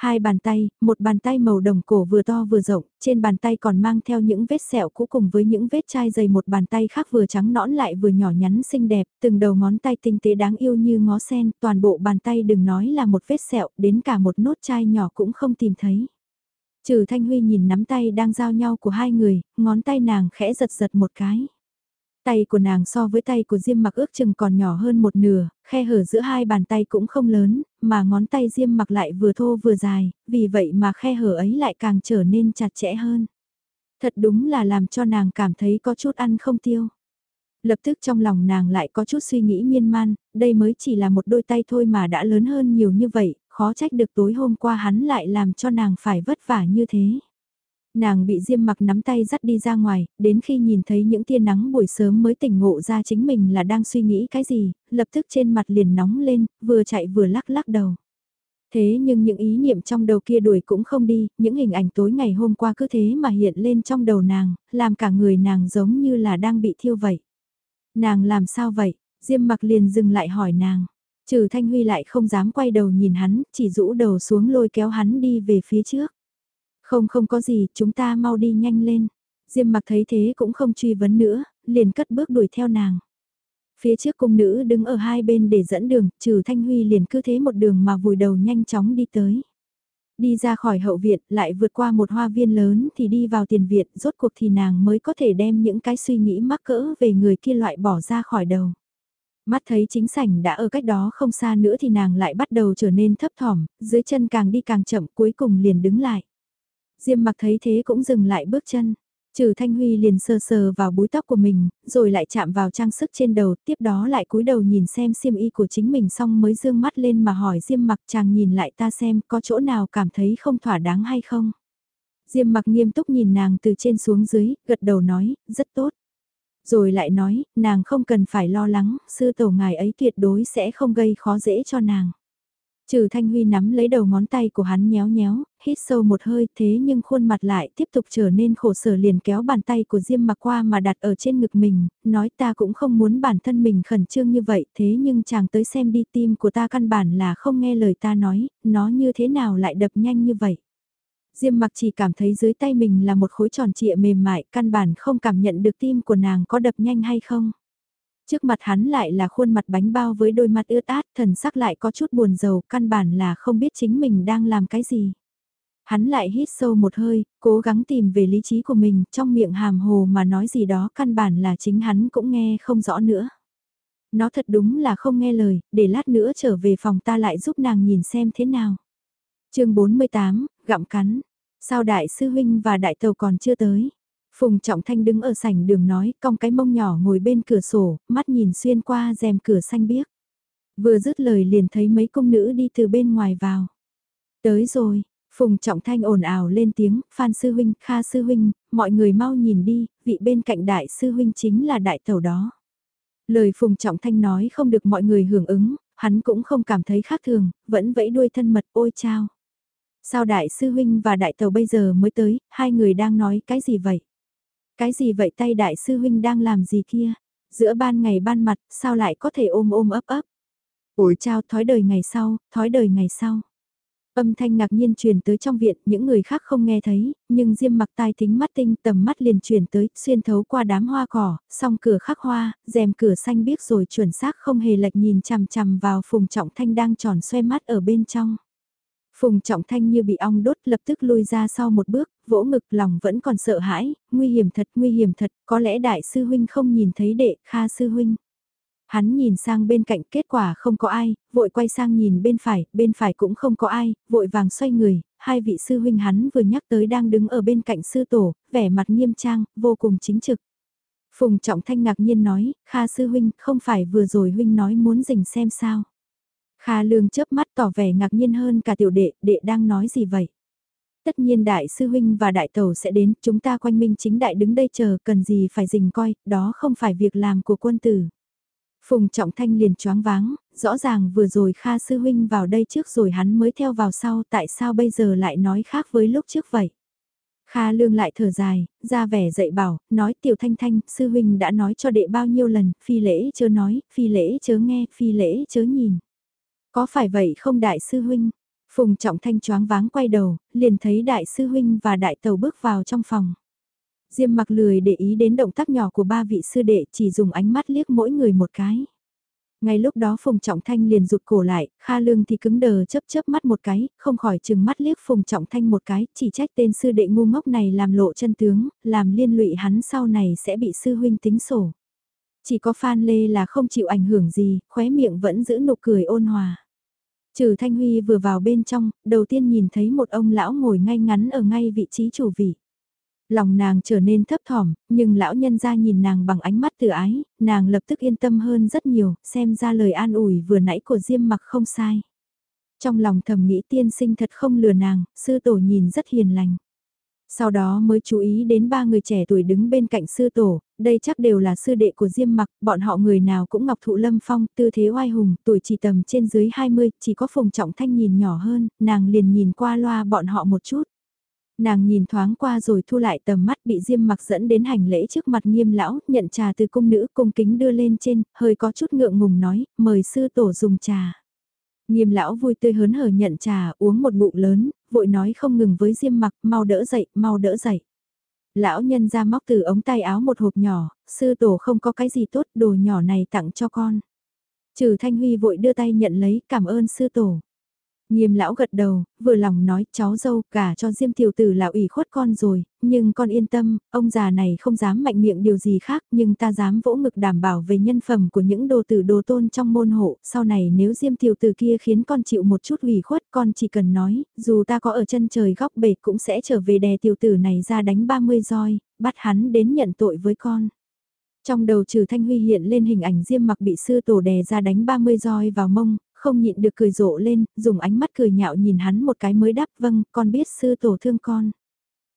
Hai bàn tay, một bàn tay màu đồng cổ vừa to vừa rộng, trên bàn tay còn mang theo những vết sẹo cũ cùng với những vết chai dày một bàn tay khác vừa trắng nõn lại vừa nhỏ nhắn xinh đẹp, từng đầu ngón tay tinh tế đáng yêu như ngó sen, toàn bộ bàn tay đừng nói là một vết sẹo, đến cả một nốt chai nhỏ cũng không tìm thấy. Trừ Thanh Huy nhìn nắm tay đang giao nhau của hai người, ngón tay nàng khẽ giật giật một cái. Tay của nàng so với tay của Diêm mặc ước chừng còn nhỏ hơn một nửa, khe hở giữa hai bàn tay cũng không lớn, mà ngón tay Diêm mặc lại vừa thô vừa dài, vì vậy mà khe hở ấy lại càng trở nên chặt chẽ hơn. Thật đúng là làm cho nàng cảm thấy có chút ăn không tiêu. Lập tức trong lòng nàng lại có chút suy nghĩ miên man, đây mới chỉ là một đôi tay thôi mà đã lớn hơn nhiều như vậy, khó trách được tối hôm qua hắn lại làm cho nàng phải vất vả như thế. Nàng bị Diêm mặc nắm tay dắt đi ra ngoài, đến khi nhìn thấy những tia nắng buổi sớm mới tỉnh ngộ ra chính mình là đang suy nghĩ cái gì, lập tức trên mặt liền nóng lên, vừa chạy vừa lắc lắc đầu. Thế nhưng những ý niệm trong đầu kia đuổi cũng không đi, những hình ảnh tối ngày hôm qua cứ thế mà hiện lên trong đầu nàng, làm cả người nàng giống như là đang bị thiêu vậy. Nàng làm sao vậy? Diêm mặc liền dừng lại hỏi nàng. Trừ Thanh Huy lại không dám quay đầu nhìn hắn, chỉ rũ đầu xuống lôi kéo hắn đi về phía trước. Không không có gì, chúng ta mau đi nhanh lên. Diêm mặc thấy thế cũng không truy vấn nữa, liền cất bước đuổi theo nàng. Phía trước cung nữ đứng ở hai bên để dẫn đường, trừ Thanh Huy liền cứ thế một đường mà vùi đầu nhanh chóng đi tới. Đi ra khỏi hậu viện, lại vượt qua một hoa viên lớn thì đi vào tiền viện, rốt cuộc thì nàng mới có thể đem những cái suy nghĩ mắc cỡ về người kia loại bỏ ra khỏi đầu. Mắt thấy chính sảnh đã ở cách đó không xa nữa thì nàng lại bắt đầu trở nên thấp thỏm, dưới chân càng đi càng chậm cuối cùng liền đứng lại. Diêm mặc thấy thế cũng dừng lại bước chân. Trừ Thanh Huy liền sờ sờ vào búi tóc của mình, rồi lại chạm vào trang sức trên đầu, tiếp đó lại cúi đầu nhìn xem xiêm y của chính mình xong mới dương mắt lên mà hỏi Diêm mặc chàng nhìn lại ta xem có chỗ nào cảm thấy không thỏa đáng hay không. Diêm mặc nghiêm túc nhìn nàng từ trên xuống dưới, gật đầu nói, rất tốt. Rồi lại nói, nàng không cần phải lo lắng, sư tổ ngài ấy tuyệt đối sẽ không gây khó dễ cho nàng. Trừ Thanh Huy nắm lấy đầu ngón tay của hắn nhéo nhéo, hít sâu một hơi thế nhưng khuôn mặt lại tiếp tục trở nên khổ sở liền kéo bàn tay của Diêm mặc qua mà đặt ở trên ngực mình, nói ta cũng không muốn bản thân mình khẩn trương như vậy thế nhưng chàng tới xem đi tim của ta căn bản là không nghe lời ta nói, nó như thế nào lại đập nhanh như vậy. Diêm mặc chỉ cảm thấy dưới tay mình là một khối tròn trịa mềm mại, căn bản không cảm nhận được tim của nàng có đập nhanh hay không. Trước mặt hắn lại là khuôn mặt bánh bao với đôi mặt ướt át, thần sắc lại có chút buồn rầu, căn bản là không biết chính mình đang làm cái gì. Hắn lại hít sâu một hơi, cố gắng tìm về lý trí của mình, trong miệng hàm hồ mà nói gì đó căn bản là chính hắn cũng nghe không rõ nữa. Nó thật đúng là không nghe lời, để lát nữa trở về phòng ta lại giúp nàng nhìn xem thế nào. chương 48, gặm cắn. Sao đại sư huynh và đại tàu còn chưa tới? Phùng Trọng Thanh đứng ở sảnh đường nói, cong cái mông nhỏ ngồi bên cửa sổ, mắt nhìn xuyên qua rèm cửa xanh biếc. Vừa dứt lời liền thấy mấy công nữ đi từ bên ngoài vào. Tới rồi, Phùng Trọng Thanh ồn ào lên tiếng, Phan Sư Huynh, Kha Sư Huynh, mọi người mau nhìn đi, vị bên cạnh Đại Sư Huynh chính là Đại Tẩu đó. Lời Phùng Trọng Thanh nói không được mọi người hưởng ứng, hắn cũng không cảm thấy khác thường, vẫn vẫy đuôi thân mật ôi chao. Sao Đại Sư Huynh và Đại Tẩu bây giờ mới tới, hai người đang nói cái gì vậy? Cái gì vậy tay Đại Sư Huynh đang làm gì kia? Giữa ban ngày ban mặt, sao lại có thể ôm ôm ấp ấp? ủi trao thói đời ngày sau, thói đời ngày sau. Âm thanh ngạc nhiên truyền tới trong viện, những người khác không nghe thấy, nhưng Diêm mặc tai tính mắt tinh tầm mắt liền truyền tới, xuyên thấu qua đám hoa cỏ, song cửa khắc hoa, rèm cửa xanh biếc rồi chuẩn xác không hề lệch nhìn chằm chằm vào Phùng Trọng Thanh đang tròn xoay mắt ở bên trong. Phùng Trọng Thanh như bị ong đốt lập tức lui ra sau một bước, vỗ ngực lòng vẫn còn sợ hãi, nguy hiểm thật, nguy hiểm thật, có lẽ đại sư huynh không nhìn thấy đệ, kha sư huynh. Hắn nhìn sang bên cạnh kết quả không có ai, vội quay sang nhìn bên phải, bên phải cũng không có ai, vội vàng xoay người, hai vị sư huynh hắn vừa nhắc tới đang đứng ở bên cạnh sư tổ, vẻ mặt nghiêm trang, vô cùng chính trực. Phùng Trọng Thanh ngạc nhiên nói, Kha sư huynh, không phải vừa rồi huynh nói muốn dình xem sao. Kha lương chớp mắt tỏ vẻ ngạc nhiên hơn cả tiểu đệ, đệ đang nói gì vậy? Tất nhiên đại sư huynh và đại tẩu sẽ đến, chúng ta quanh minh chính đại đứng đây chờ, cần gì phải dình coi, đó không phải việc làm của quân tử. Phùng Trọng Thanh liền choáng váng, rõ ràng vừa rồi Kha Sư Huynh vào đây trước rồi hắn mới theo vào sau tại sao bây giờ lại nói khác với lúc trước vậy. Kha Lương lại thở dài, ra vẻ dạy bảo, nói Tiểu Thanh Thanh, Sư Huynh đã nói cho đệ bao nhiêu lần, phi lễ chớ nói, phi lễ chớ nghe, phi lễ chớ nhìn. Có phải vậy không Đại Sư Huynh? Phùng Trọng Thanh choáng váng quay đầu, liền thấy Đại Sư Huynh và Đại Tàu bước vào trong phòng. Diêm mặc lười để ý đến động tác nhỏ của ba vị sư đệ chỉ dùng ánh mắt liếc mỗi người một cái. Ngay lúc đó Phùng Trọng Thanh liền rụt cổ lại, Kha Lương thì cứng đờ chớp chớp mắt một cái, không khỏi chừng mắt liếc Phùng Trọng Thanh một cái, chỉ trách tên sư đệ ngu ngốc này làm lộ chân tướng, làm liên lụy hắn sau này sẽ bị sư huynh tính sổ. Chỉ có Phan Lê là không chịu ảnh hưởng gì, khóe miệng vẫn giữ nụ cười ôn hòa. Trừ Thanh Huy vừa vào bên trong, đầu tiên nhìn thấy một ông lão ngồi ngay ngắn ở ngay vị trí chủ vị. Lòng nàng trở nên thấp thỏm, nhưng lão nhân ra nhìn nàng bằng ánh mắt từ ái, nàng lập tức yên tâm hơn rất nhiều, xem ra lời an ủi vừa nãy của Diêm mặc không sai. Trong lòng thầm nghĩ tiên sinh thật không lừa nàng, sư tổ nhìn rất hiền lành. Sau đó mới chú ý đến ba người trẻ tuổi đứng bên cạnh sư tổ, đây chắc đều là sư đệ của Diêm Mặc, bọn họ người nào cũng ngọc thụ lâm phong, tư thế oai hùng, tuổi chỉ tầm trên dưới 20, chỉ có Phùng Trọng Thanh nhìn nhỏ hơn, nàng liền nhìn qua loa bọn họ một chút. Nàng nhìn thoáng qua rồi thu lại tầm mắt bị Diêm mặc dẫn đến hành lễ trước mặt nghiêm lão, nhận trà từ cung nữ cung kính đưa lên trên, hơi có chút ngượng ngùng nói, mời sư tổ dùng trà. Nghiêm lão vui tươi hớn hở nhận trà, uống một ngụm lớn, vội nói không ngừng với Diêm mặc, mau đỡ dậy, mau đỡ dậy. Lão nhân ra móc từ ống tay áo một hộp nhỏ, sư tổ không có cái gì tốt, đồ nhỏ này tặng cho con. Trừ Thanh Huy vội đưa tay nhận lấy, cảm ơn sư tổ. Nghiêm lão gật đầu, vừa lòng nói cháu dâu cả cho Diêm tiểu tử là ủy khuất con rồi, nhưng con yên tâm, ông già này không dám mạnh miệng điều gì khác nhưng ta dám vỗ ngực đảm bảo về nhân phẩm của những đồ tử đồ tôn trong môn hộ, sau này nếu Diêm tiểu tử kia khiến con chịu một chút ủy khuất con chỉ cần nói, dù ta có ở chân trời góc bể cũng sẽ trở về đè tiểu tử này ra đánh 30 roi, bắt hắn đến nhận tội với con. Trong đầu trừ Thanh Huy hiện lên hình ảnh Diêm mặc bị sư tổ đè ra đánh 30 roi vào mông, không nhịn được cười rộ lên, dùng ánh mắt cười nhạo nhìn hắn một cái mới đáp vâng, con biết sư tổ thương con.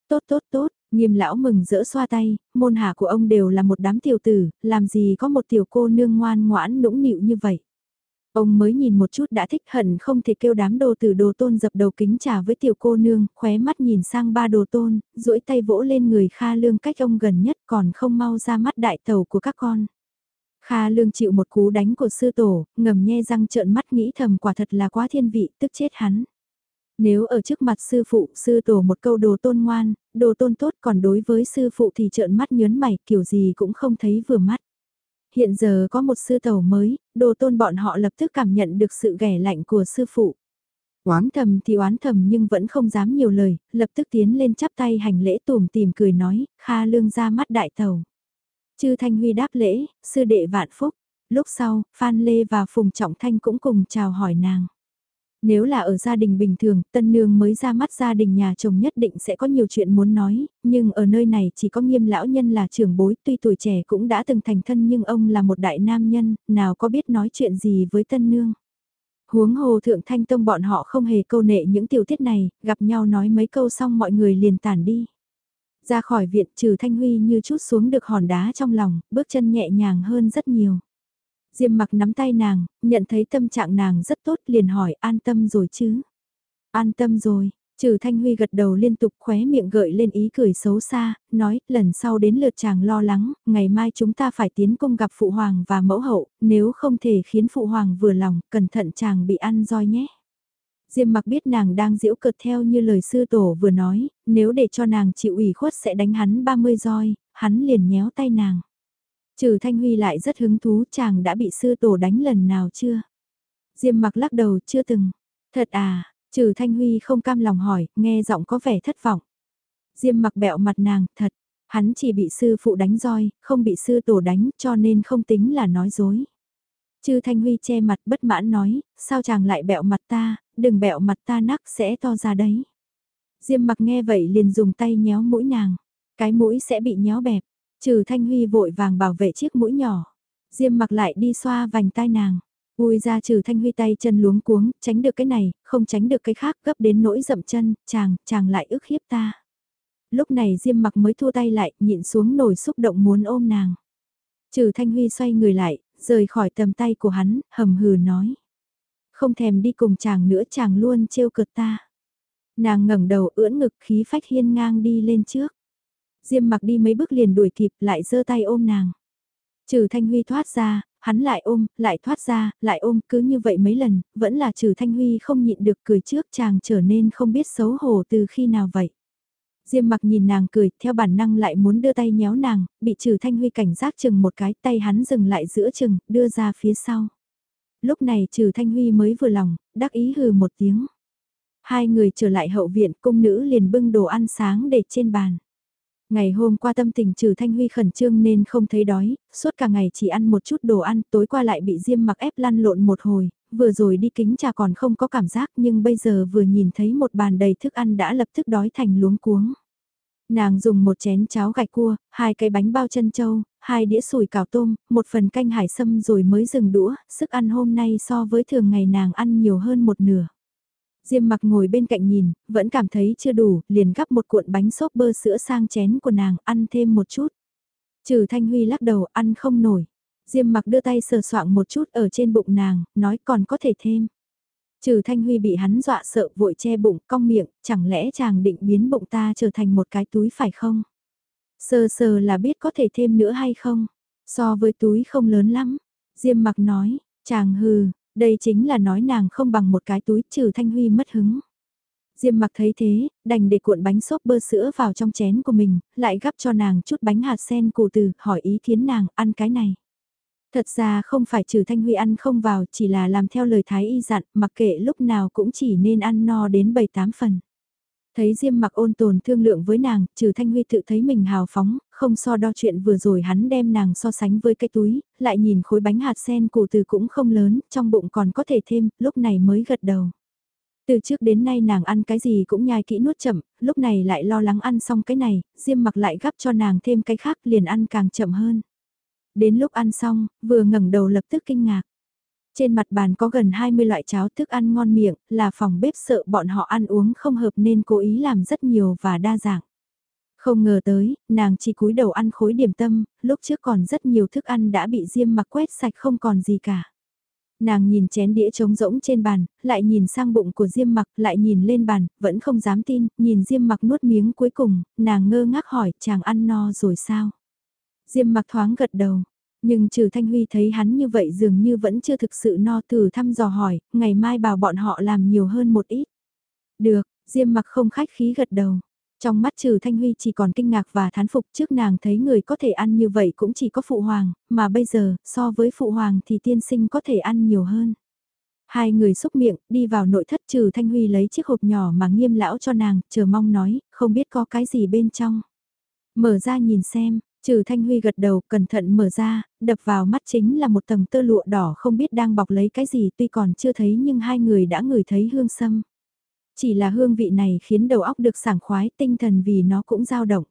Tốt tốt tốt, nghiêm lão mừng rỡ xoa tay, môn hạ của ông đều là một đám tiểu tử, làm gì có một tiểu cô nương ngoan ngoãn nũng nịu như vậy. Ông mới nhìn một chút đã thích hận không thể kêu đám đồ tử đồ tôn dập đầu kính trà với tiểu cô nương, khóe mắt nhìn sang ba đồ tôn, duỗi tay vỗ lên người Kha Lương cách ông gần nhất còn không mau ra mắt đại tàu của các con. Kha lương chịu một cú đánh của sư tổ, ngầm nhe răng trợn mắt nghĩ thầm quả thật là quá thiên vị, tức chết hắn. Nếu ở trước mặt sư phụ, sư tổ một câu đồ tôn ngoan, đồ tôn tốt còn đối với sư phụ thì trợn mắt nhớn mày, kiểu gì cũng không thấy vừa mắt. Hiện giờ có một sư tẩu mới, đồ tôn bọn họ lập tức cảm nhận được sự ghẻ lạnh của sư phụ. Oán thầm thì oán thầm nhưng vẫn không dám nhiều lời, lập tức tiến lên chắp tay hành lễ tùm tìm cười nói, Kha lương ra mắt đại tàu. Chư Thanh Huy đáp lễ, sư đệ vạn phúc. Lúc sau, Phan Lê và Phùng Trọng Thanh cũng cùng chào hỏi nàng. Nếu là ở gia đình bình thường, tân nương mới ra mắt gia đình nhà chồng nhất định sẽ có nhiều chuyện muốn nói, nhưng ở nơi này chỉ có nghiêm lão nhân là trưởng bối, tuy tuổi trẻ cũng đã từng thành thân nhưng ông là một đại nam nhân, nào có biết nói chuyện gì với tân nương. Huống hồ thượng thanh tông bọn họ không hề câu nệ những tiểu tiết này, gặp nhau nói mấy câu xong mọi người liền tản đi. Ra khỏi viện trừ thanh huy như chút xuống được hòn đá trong lòng, bước chân nhẹ nhàng hơn rất nhiều. Diêm mặc nắm tay nàng, nhận thấy tâm trạng nàng rất tốt liền hỏi an tâm rồi chứ. An tâm rồi, trừ Thanh Huy gật đầu liên tục khóe miệng gợi lên ý cười xấu xa, nói lần sau đến lượt chàng lo lắng, ngày mai chúng ta phải tiến cung gặp Phụ Hoàng và Mẫu Hậu, nếu không thể khiến Phụ Hoàng vừa lòng, cẩn thận chàng bị ăn roi nhé. Diêm mặc biết nàng đang diễu cợt theo như lời sư tổ vừa nói, nếu để cho nàng chịu ủy khuất sẽ đánh hắn 30 roi, hắn liền nhéo tay nàng. Trừ Thanh Huy lại rất hứng thú chàng đã bị sư tổ đánh lần nào chưa? Diêm mặc lắc đầu chưa từng. Thật à, trừ Thanh Huy không cam lòng hỏi, nghe giọng có vẻ thất vọng. Diêm mặc bẹo mặt nàng, thật, hắn chỉ bị sư phụ đánh roi, không bị sư tổ đánh cho nên không tính là nói dối chư Thanh Huy che mặt bất mãn nói, sao chàng lại bẹo mặt ta, đừng bẹo mặt ta nắc sẽ to ra đấy. Diêm mặc nghe vậy liền dùng tay nhéo mũi nàng, cái mũi sẽ bị nhéo bẹp. Trừ Thanh Huy vội vàng bảo vệ chiếc mũi nhỏ. Diêm mặc lại đi xoa vành tai nàng. Ui ra trừ Thanh Huy tay chân luống cuống, tránh được cái này, không tránh được cái khác, gấp đến nỗi dậm chân, chàng, chàng lại ức hiếp ta. Lúc này Diêm mặc mới thua tay lại, nhịn xuống nổi xúc động muốn ôm nàng. Trừ Thanh Huy xoay người lại, rời khỏi tầm tay của hắn, hầm hừ nói. Không thèm đi cùng chàng nữa chàng luôn trêu cực ta. Nàng ngẩng đầu ưỡn ngực khí phách hiên ngang đi lên trước. Diêm mặc đi mấy bước liền đuổi kịp lại giơ tay ôm nàng. Trừ Thanh Huy thoát ra, hắn lại ôm, lại thoát ra, lại ôm, cứ như vậy mấy lần, vẫn là trừ Thanh Huy không nhịn được cười trước chàng trở nên không biết xấu hổ từ khi nào vậy. Diêm mặc nhìn nàng cười, theo bản năng lại muốn đưa tay nhéo nàng, bị trừ Thanh Huy cảnh giác chừng một cái tay hắn dừng lại giữa chừng, đưa ra phía sau. Lúc này trừ Thanh Huy mới vừa lòng, đắc ý hừ một tiếng. Hai người trở lại hậu viện, cung nữ liền bưng đồ ăn sáng để trên bàn. Ngày hôm qua tâm tình trừ Thanh Huy khẩn trương nên không thấy đói, suốt cả ngày chỉ ăn một chút đồ ăn, tối qua lại bị Diêm mặc ép lăn lộn một hồi, vừa rồi đi kính trà còn không có cảm giác nhưng bây giờ vừa nhìn thấy một bàn đầy thức ăn đã lập tức đói thành luống cuống. Nàng dùng một chén cháo gạch cua, hai cái bánh bao chân trâu, hai đĩa sủi cảo tôm, một phần canh hải sâm rồi mới dừng đũa, sức ăn hôm nay so với thường ngày nàng ăn nhiều hơn một nửa. Diêm mặc ngồi bên cạnh nhìn, vẫn cảm thấy chưa đủ, liền gắp một cuộn bánh xốp bơ sữa sang chén của nàng, ăn thêm một chút. Trừ Thanh Huy lắc đầu, ăn không nổi. Diêm mặc đưa tay sờ soạng một chút ở trên bụng nàng, nói còn có thể thêm. Trừ Thanh Huy bị hắn dọa sợ vội che bụng, cong miệng, chẳng lẽ chàng định biến bụng ta trở thành một cái túi phải không? Sờ sờ là biết có thể thêm nữa hay không? So với túi không lớn lắm. Diêm mặc nói, chàng hừ, đây chính là nói nàng không bằng một cái túi trừ Thanh Huy mất hứng. Diêm mặc thấy thế, đành để cuộn bánh xốp bơ sữa vào trong chén của mình, lại gắp cho nàng chút bánh hạt sen củ từ, hỏi ý kiến nàng ăn cái này. Thật ra không phải trừ Thanh Huy ăn không vào, chỉ là làm theo lời Thái Y dặn, mặc kệ lúc nào cũng chỉ nên ăn no đến 7-8 phần. Thấy Diêm mặc ôn tồn thương lượng với nàng, trừ Thanh Huy tự thấy mình hào phóng, không so đo chuyện vừa rồi hắn đem nàng so sánh với cái túi, lại nhìn khối bánh hạt sen củ từ cũng không lớn, trong bụng còn có thể thêm, lúc này mới gật đầu. Từ trước đến nay nàng ăn cái gì cũng nhai kỹ nuốt chậm, lúc này lại lo lắng ăn xong cái này, Diêm mặc lại gắp cho nàng thêm cái khác liền ăn càng chậm hơn. Đến lúc ăn xong, vừa ngẩng đầu lập tức kinh ngạc. Trên mặt bàn có gần 20 loại cháo thức ăn ngon miệng, là phòng bếp sợ bọn họ ăn uống không hợp nên cố ý làm rất nhiều và đa dạng. Không ngờ tới, nàng chỉ cúi đầu ăn khối điểm tâm, lúc trước còn rất nhiều thức ăn đã bị diêm mặc quét sạch không còn gì cả. Nàng nhìn chén đĩa trống rỗng trên bàn, lại nhìn sang bụng của Diêm mặc, lại nhìn lên bàn, vẫn không dám tin, nhìn Diêm mặc nuốt miếng cuối cùng, nàng ngơ ngác hỏi chàng ăn no rồi sao? Diêm mặc thoáng gật đầu, nhưng trừ Thanh Huy thấy hắn như vậy dường như vẫn chưa thực sự no từ thăm dò hỏi, ngày mai bảo bọn họ làm nhiều hơn một ít. Được, Diêm mặc không khách khí gật đầu. Trong mắt trừ Thanh Huy chỉ còn kinh ngạc và thán phục trước nàng thấy người có thể ăn như vậy cũng chỉ có Phụ Hoàng, mà bây giờ, so với Phụ Hoàng thì tiên sinh có thể ăn nhiều hơn. Hai người xúc miệng, đi vào nội thất trừ Thanh Huy lấy chiếc hộp nhỏ mà nghiêm lão cho nàng, chờ mong nói, không biết có cái gì bên trong. Mở ra nhìn xem, Trừ Thanh Huy gật đầu, cẩn thận mở ra, đập vào mắt chính là một tầng tơ lụa đỏ không biết đang bọc lấy cái gì tuy còn chưa thấy nhưng hai người đã ngửi thấy hương sâm. Chỉ là hương vị này khiến đầu óc được sảng khoái tinh thần vì nó cũng dao động.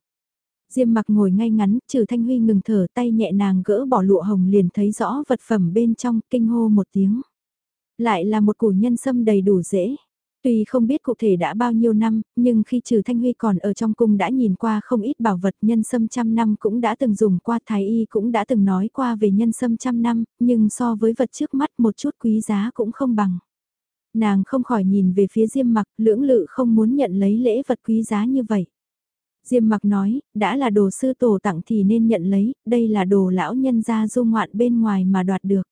Diêm mặc ngồi ngay ngắn, trừ Thanh Huy ngừng thở tay nhẹ nàng gỡ bỏ lụa hồng liền thấy rõ vật phẩm bên trong kinh hô một tiếng. Lại là một củ nhân sâm đầy đủ dễ. Tuy không biết cụ thể đã bao nhiêu năm, nhưng khi trừ Thanh Huy còn ở trong cung đã nhìn qua không ít bảo vật nhân sâm trăm năm cũng đã từng dùng qua thái y cũng đã từng nói qua về nhân sâm trăm năm, nhưng so với vật trước mắt một chút quý giá cũng không bằng. Nàng không khỏi nhìn về phía Diêm mặc, lưỡng lự không muốn nhận lấy lễ vật quý giá như vậy. Diêm mặc nói, đã là đồ sư tổ tặng thì nên nhận lấy, đây là đồ lão nhân gia du ngoạn bên ngoài mà đoạt được.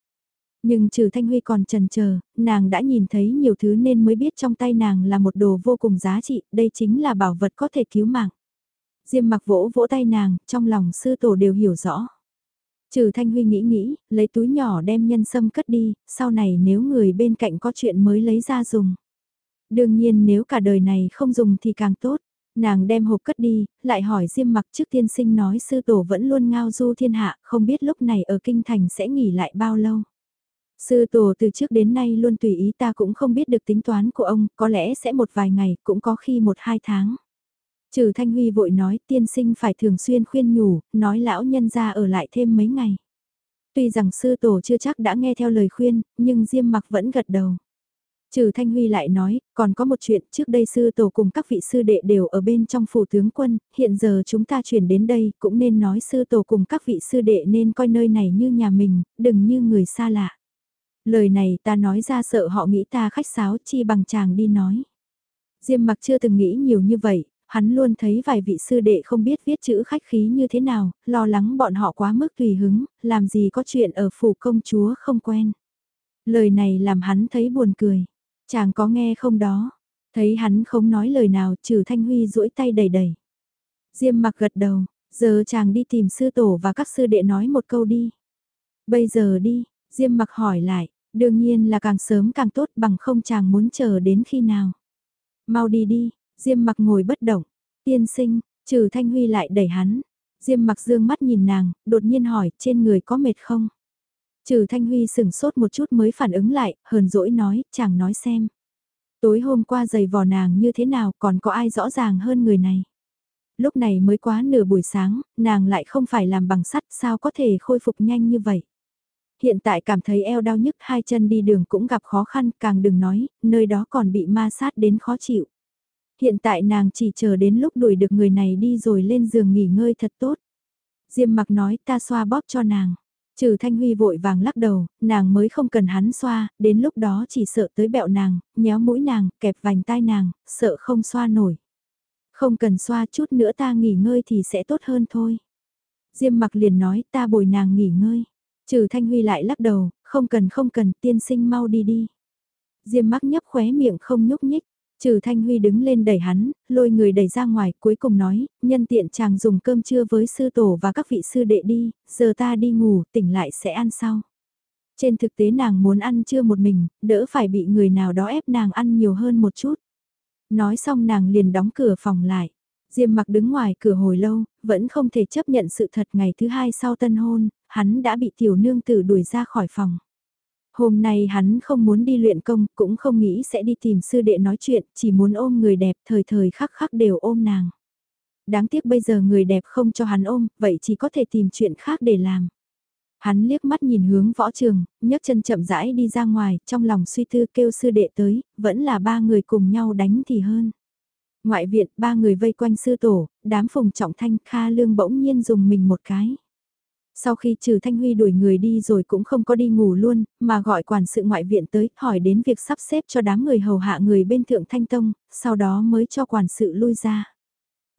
Nhưng trừ Thanh Huy còn trần chờ nàng đã nhìn thấy nhiều thứ nên mới biết trong tay nàng là một đồ vô cùng giá trị, đây chính là bảo vật có thể cứu mạng. Diêm mặc vỗ vỗ tay nàng, trong lòng sư tổ đều hiểu rõ. Trừ Thanh Huy nghĩ nghĩ, lấy túi nhỏ đem nhân sâm cất đi, sau này nếu người bên cạnh có chuyện mới lấy ra dùng. Đương nhiên nếu cả đời này không dùng thì càng tốt. Nàng đem hộp cất đi, lại hỏi Diêm mặc trước tiên sinh nói sư tổ vẫn luôn ngao du thiên hạ, không biết lúc này ở kinh thành sẽ nghỉ lại bao lâu. Sư tổ từ trước đến nay luôn tùy ý ta cũng không biết được tính toán của ông, có lẽ sẽ một vài ngày, cũng có khi một hai tháng. Trừ Thanh Huy vội nói tiên sinh phải thường xuyên khuyên nhủ, nói lão nhân ra ở lại thêm mấy ngày. Tuy rằng sư tổ chưa chắc đã nghe theo lời khuyên, nhưng Diêm mặc vẫn gật đầu. Trừ Thanh Huy lại nói, còn có một chuyện, trước đây sư tổ cùng các vị sư đệ đều ở bên trong phủ tướng quân, hiện giờ chúng ta chuyển đến đây, cũng nên nói sư tổ cùng các vị sư đệ nên coi nơi này như nhà mình, đừng như người xa lạ. Lời này ta nói ra sợ họ nghĩ ta khách sáo chi bằng chàng đi nói. Diêm mặc chưa từng nghĩ nhiều như vậy, hắn luôn thấy vài vị sư đệ không biết viết chữ khách khí như thế nào, lo lắng bọn họ quá mức tùy hứng, làm gì có chuyện ở phủ công chúa không quen. Lời này làm hắn thấy buồn cười. Chàng có nghe không đó? Thấy hắn không nói lời nào trừ Thanh Huy duỗi tay đầy đầy. Diêm mặc gật đầu, giờ chàng đi tìm sư tổ và các sư đệ nói một câu đi. Bây giờ đi, Diêm mặc hỏi lại, đương nhiên là càng sớm càng tốt bằng không chàng muốn chờ đến khi nào. Mau đi đi, Diêm mặc ngồi bất động, tiên sinh, trừ Thanh Huy lại đẩy hắn. Diêm mặc dương mắt nhìn nàng, đột nhiên hỏi, trên người có mệt không? Trừ Thanh Huy sửng sốt một chút mới phản ứng lại, hờn dỗi nói, chàng nói xem. Tối hôm qua giày vò nàng như thế nào còn có ai rõ ràng hơn người này. Lúc này mới quá nửa buổi sáng, nàng lại không phải làm bằng sắt sao có thể khôi phục nhanh như vậy. Hiện tại cảm thấy eo đau nhức hai chân đi đường cũng gặp khó khăn càng đừng nói, nơi đó còn bị ma sát đến khó chịu. Hiện tại nàng chỉ chờ đến lúc đuổi được người này đi rồi lên giường nghỉ ngơi thật tốt. Diêm mặc nói ta xoa bóp cho nàng. Trừ Thanh Huy vội vàng lắc đầu, nàng mới không cần hắn xoa, đến lúc đó chỉ sợ tới bẹo nàng, nhéo mũi nàng, kẹp vành tai nàng, sợ không xoa nổi. Không cần xoa chút nữa ta nghỉ ngơi thì sẽ tốt hơn thôi. Diêm mặc liền nói ta bồi nàng nghỉ ngơi. Trừ Thanh Huy lại lắc đầu, không cần không cần tiên sinh mau đi đi. Diêm mắc nhấp khóe miệng không nhúc nhích. Trừ Thanh Huy đứng lên đẩy hắn, lôi người đẩy ra ngoài, cuối cùng nói, nhân tiện chàng dùng cơm trưa với sư tổ và các vị sư đệ đi, giờ ta đi ngủ, tỉnh lại sẽ ăn sau. Trên thực tế nàng muốn ăn trưa một mình, đỡ phải bị người nào đó ép nàng ăn nhiều hơn một chút. Nói xong nàng liền đóng cửa phòng lại. Diêm mặc đứng ngoài cửa hồi lâu, vẫn không thể chấp nhận sự thật ngày thứ hai sau tân hôn, hắn đã bị tiểu nương tử đuổi ra khỏi phòng. Hôm nay hắn không muốn đi luyện công, cũng không nghĩ sẽ đi tìm sư đệ nói chuyện, chỉ muốn ôm người đẹp thời thời khắc khắc đều ôm nàng. Đáng tiếc bây giờ người đẹp không cho hắn ôm, vậy chỉ có thể tìm chuyện khác để làm. Hắn liếc mắt nhìn hướng võ trường, nhấc chân chậm rãi đi ra ngoài, trong lòng suy tư kêu sư đệ tới, vẫn là ba người cùng nhau đánh thì hơn. Ngoại viện, ba người vây quanh sư tổ, đám phùng trọng thanh kha lương bỗng nhiên dùng mình một cái. Sau khi trừ Thanh Huy đuổi người đi rồi cũng không có đi ngủ luôn, mà gọi quản sự ngoại viện tới, hỏi đến việc sắp xếp cho đám người hầu hạ người bên thượng Thanh Tông, sau đó mới cho quản sự lui ra.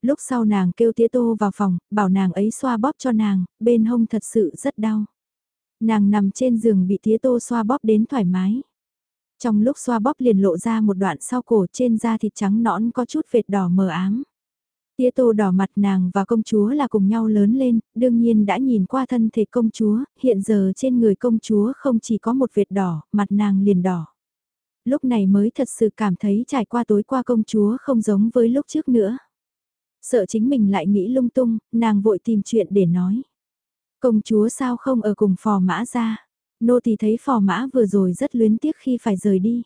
Lúc sau nàng kêu tía tô vào phòng, bảo nàng ấy xoa bóp cho nàng, bên hông thật sự rất đau. Nàng nằm trên giường bị tía tô xoa bóp đến thoải mái. Trong lúc xoa bóp liền lộ ra một đoạn sau cổ trên da thịt trắng nõn có chút vệt đỏ mờ ám. Tía tô đỏ mặt nàng và công chúa là cùng nhau lớn lên, đương nhiên đã nhìn qua thân thể công chúa, hiện giờ trên người công chúa không chỉ có một vệt đỏ, mặt nàng liền đỏ. Lúc này mới thật sự cảm thấy trải qua tối qua công chúa không giống với lúc trước nữa. Sợ chính mình lại nghĩ lung tung, nàng vội tìm chuyện để nói. Công chúa sao không ở cùng phò mã ra? Nô thì thấy phò mã vừa rồi rất luyến tiếc khi phải rời đi.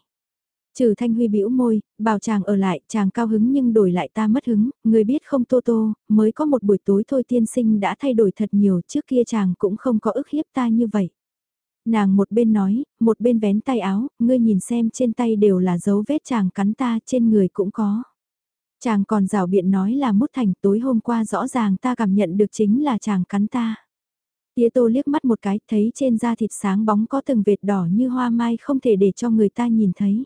Trừ Thanh Huy bĩu môi, bảo chàng ở lại, chàng cao hứng nhưng đổi lại ta mất hứng, người biết không Tô Tô, mới có một buổi tối thôi tiên sinh đã thay đổi thật nhiều, trước kia chàng cũng không có ức hiếp ta như vậy. Nàng một bên nói, một bên vén tay áo, ngươi nhìn xem trên tay đều là dấu vết chàng cắn ta, trên người cũng có. Chàng còn rào biện nói là mút thành tối hôm qua rõ ràng ta cảm nhận được chính là chàng cắn ta. Tía tô liếc mắt một cái, thấy trên da thịt sáng bóng có từng vệt đỏ như hoa mai không thể để cho người ta nhìn thấy.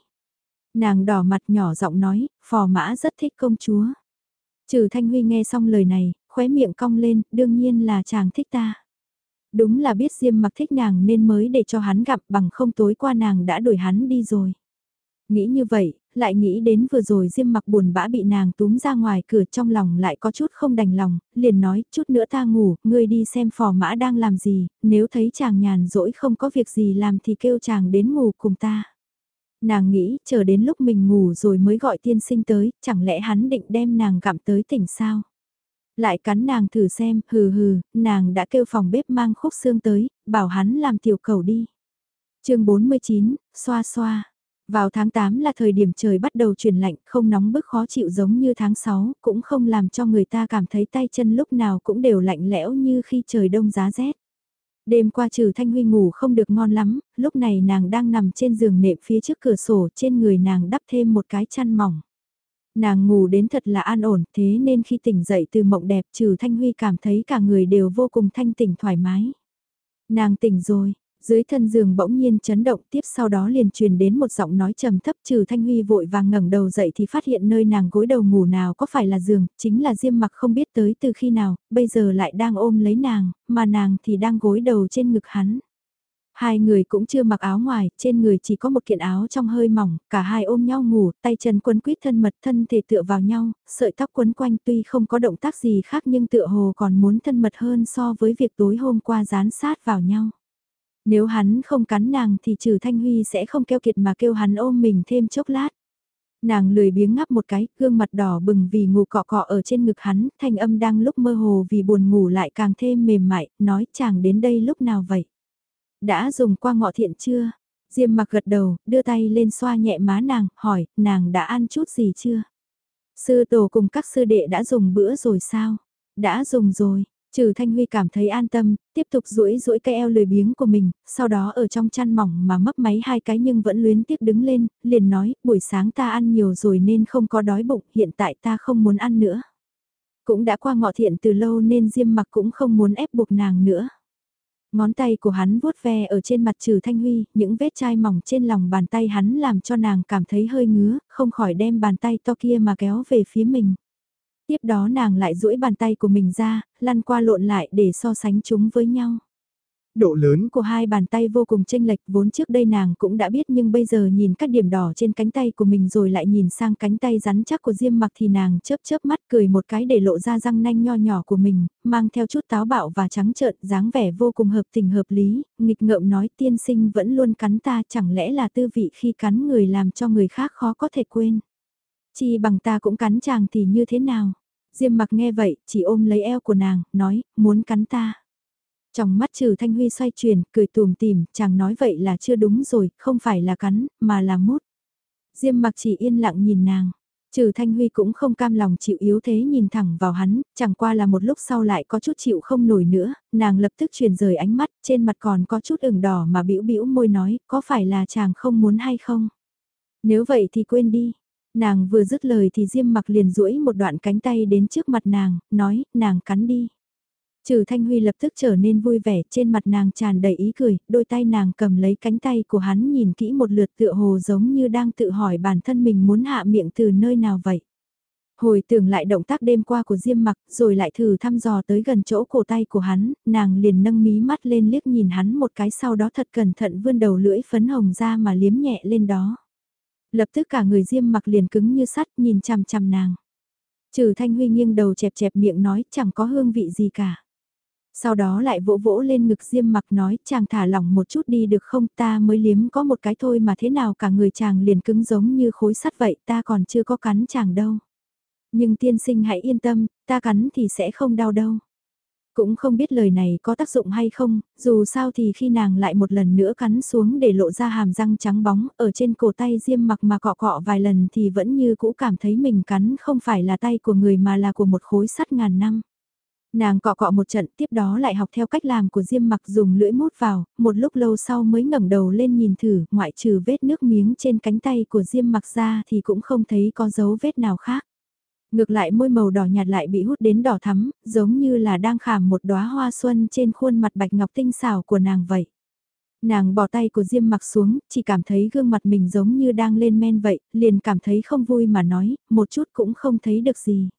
Nàng đỏ mặt nhỏ giọng nói, phò mã rất thích công chúa. Trừ Thanh Huy nghe xong lời này, khóe miệng cong lên, đương nhiên là chàng thích ta. Đúng là biết Diêm mặc thích nàng nên mới để cho hắn gặp bằng không tối qua nàng đã đuổi hắn đi rồi. Nghĩ như vậy, lại nghĩ đến vừa rồi Diêm mặc buồn bã bị nàng túm ra ngoài cửa trong lòng lại có chút không đành lòng, liền nói chút nữa ta ngủ, ngươi đi xem phò mã đang làm gì, nếu thấy chàng nhàn rỗi không có việc gì làm thì kêu chàng đến ngủ cùng ta. Nàng nghĩ chờ đến lúc mình ngủ rồi mới gọi tiên sinh tới, chẳng lẽ hắn định đem nàng gặm tới tỉnh sao? Lại cắn nàng thử xem, hừ hừ, nàng đã kêu phòng bếp mang khúc xương tới, bảo hắn làm tiểu cầu đi. chương 49, xoa xoa. Vào tháng 8 là thời điểm trời bắt đầu chuyển lạnh, không nóng bức khó chịu giống như tháng 6, cũng không làm cho người ta cảm thấy tay chân lúc nào cũng đều lạnh lẽo như khi trời đông giá rét. Đêm qua trừ Thanh Huy ngủ không được ngon lắm, lúc này nàng đang nằm trên giường nệm phía trước cửa sổ trên người nàng đắp thêm một cái chăn mỏng. Nàng ngủ đến thật là an ổn thế nên khi tỉnh dậy từ mộng đẹp trừ Thanh Huy cảm thấy cả người đều vô cùng thanh tỉnh thoải mái. Nàng tỉnh rồi, dưới thân giường bỗng nhiên chấn động tiếp sau đó liền truyền đến một giọng nói trầm thấp trừ Thanh Huy vội vàng ngẩng đầu dậy thì phát hiện nơi nàng gối đầu ngủ nào có phải là giường, chính là Diêm mặc không biết tới từ khi nào, bây giờ lại đang ôm lấy nàng, mà nàng thì đang gối đầu trên ngực hắn. Hai người cũng chưa mặc áo ngoài, trên người chỉ có một kiện áo trong hơi mỏng, cả hai ôm nhau ngủ, tay chân quấn quýt thân mật thân thể tựa vào nhau, sợi tóc quấn quanh tuy không có động tác gì khác nhưng tựa hồ còn muốn thân mật hơn so với việc tối hôm qua dán sát vào nhau. Nếu hắn không cắn nàng thì trừ Thanh Huy sẽ không keo kiệt mà kêu hắn ôm mình thêm chốc lát. Nàng lười biếng ngắp một cái, gương mặt đỏ bừng vì ngủ cọ cọ ở trên ngực hắn, thanh âm đang lúc mơ hồ vì buồn ngủ lại càng thêm mềm mại, nói chàng đến đây lúc nào vậy. Đã dùng qua ngọ thiện chưa? Diêm mặc gật đầu, đưa tay lên xoa nhẹ má nàng, hỏi, nàng đã ăn chút gì chưa? Sư tổ cùng các sư đệ đã dùng bữa rồi sao? Đã dùng rồi, Trừ Thanh Huy cảm thấy an tâm, tiếp tục duỗi duỗi cái eo lười biếng của mình, sau đó ở trong chăn mỏng mà mấp máy hai cái nhưng vẫn luyến tiếc đứng lên, liền nói, buổi sáng ta ăn nhiều rồi nên không có đói bụng, hiện tại ta không muốn ăn nữa. Cũng đã qua ngọ thiện từ lâu nên Diêm mặc cũng không muốn ép buộc nàng nữa. Ngón tay của hắn vuốt ve ở trên mặt trừ Thanh Huy, những vết chai mỏng trên lòng bàn tay hắn làm cho nàng cảm thấy hơi ngứa, không khỏi đem bàn tay to kia mà kéo về phía mình. Tiếp đó nàng lại duỗi bàn tay của mình ra, lăn qua lộn lại để so sánh chúng với nhau. Độ lớn của hai bàn tay vô cùng chênh lệch vốn trước đây nàng cũng đã biết nhưng bây giờ nhìn các điểm đỏ trên cánh tay của mình rồi lại nhìn sang cánh tay rắn chắc của Diêm mặc thì nàng chớp chớp mắt cười một cái để lộ ra răng nanh nho nhỏ của mình, mang theo chút táo bạo và trắng trợn dáng vẻ vô cùng hợp tình hợp lý, nghịch ngợm nói tiên sinh vẫn luôn cắn ta chẳng lẽ là tư vị khi cắn người làm cho người khác khó có thể quên. Chi bằng ta cũng cắn chàng thì như thế nào? Diêm mặc nghe vậy, chỉ ôm lấy eo của nàng, nói, muốn cắn ta. Trong mắt trừ Thanh Huy xoay chuyển, cười tùm tìm, chàng nói vậy là chưa đúng rồi, không phải là cắn, mà là mút. Diêm mặc chỉ yên lặng nhìn nàng. Trừ Thanh Huy cũng không cam lòng chịu yếu thế nhìn thẳng vào hắn, chẳng qua là một lúc sau lại có chút chịu không nổi nữa, nàng lập tức chuyển rời ánh mắt, trên mặt còn có chút ửng đỏ mà bĩu bĩu môi nói, có phải là chàng không muốn hay không? Nếu vậy thì quên đi, Nàng vừa dứt lời thì Diêm mặc liền duỗi một đoạn cánh tay đến trước mặt nàng, nói, nàng cắn đi. Trừ Thanh Huy lập tức trở nên vui vẻ, trên mặt nàng tràn đầy ý cười, đôi tay nàng cầm lấy cánh tay của hắn nhìn kỹ một lượt tựa hồ giống như đang tự hỏi bản thân mình muốn hạ miệng từ nơi nào vậy. Hồi tưởng lại động tác đêm qua của Diêm mặc, rồi lại thử thăm dò tới gần chỗ cổ tay của hắn, nàng liền nâng mí mắt lên liếc nhìn hắn một cái sau đó thật cẩn thận vươn đầu lưỡi phấn hồng ra mà liếm nhẹ lên đó. Lập tức cả người diêm mặc liền cứng như sắt nhìn chằm chằm nàng. Trừ Thanh Huy nghiêng đầu chẹp chẹp miệng nói chẳng có hương vị gì cả. Sau đó lại vỗ vỗ lên ngực diêm mặc nói chàng thả lỏng một chút đi được không ta mới liếm có một cái thôi mà thế nào cả người chàng liền cứng giống như khối sắt vậy ta còn chưa có cắn chàng đâu. Nhưng tiên sinh hãy yên tâm, ta cắn thì sẽ không đau đâu. Cũng không biết lời này có tác dụng hay không, dù sao thì khi nàng lại một lần nữa cắn xuống để lộ ra hàm răng trắng bóng ở trên cổ tay diêm mặc mà cọ cọ vài lần thì vẫn như cũ cảm thấy mình cắn không phải là tay của người mà là của một khối sắt ngàn năm. Nàng cọ cọ một trận tiếp đó lại học theo cách làm của Diêm mặc dùng lưỡi mút vào, một lúc lâu sau mới ngẩng đầu lên nhìn thử, ngoại trừ vết nước miếng trên cánh tay của Diêm mặc ra thì cũng không thấy có dấu vết nào khác. Ngược lại môi màu đỏ nhạt lại bị hút đến đỏ thắm, giống như là đang khảm một đóa hoa xuân trên khuôn mặt bạch ngọc tinh xảo của nàng vậy. Nàng bỏ tay của Diêm mặc xuống, chỉ cảm thấy gương mặt mình giống như đang lên men vậy, liền cảm thấy không vui mà nói, một chút cũng không thấy được gì.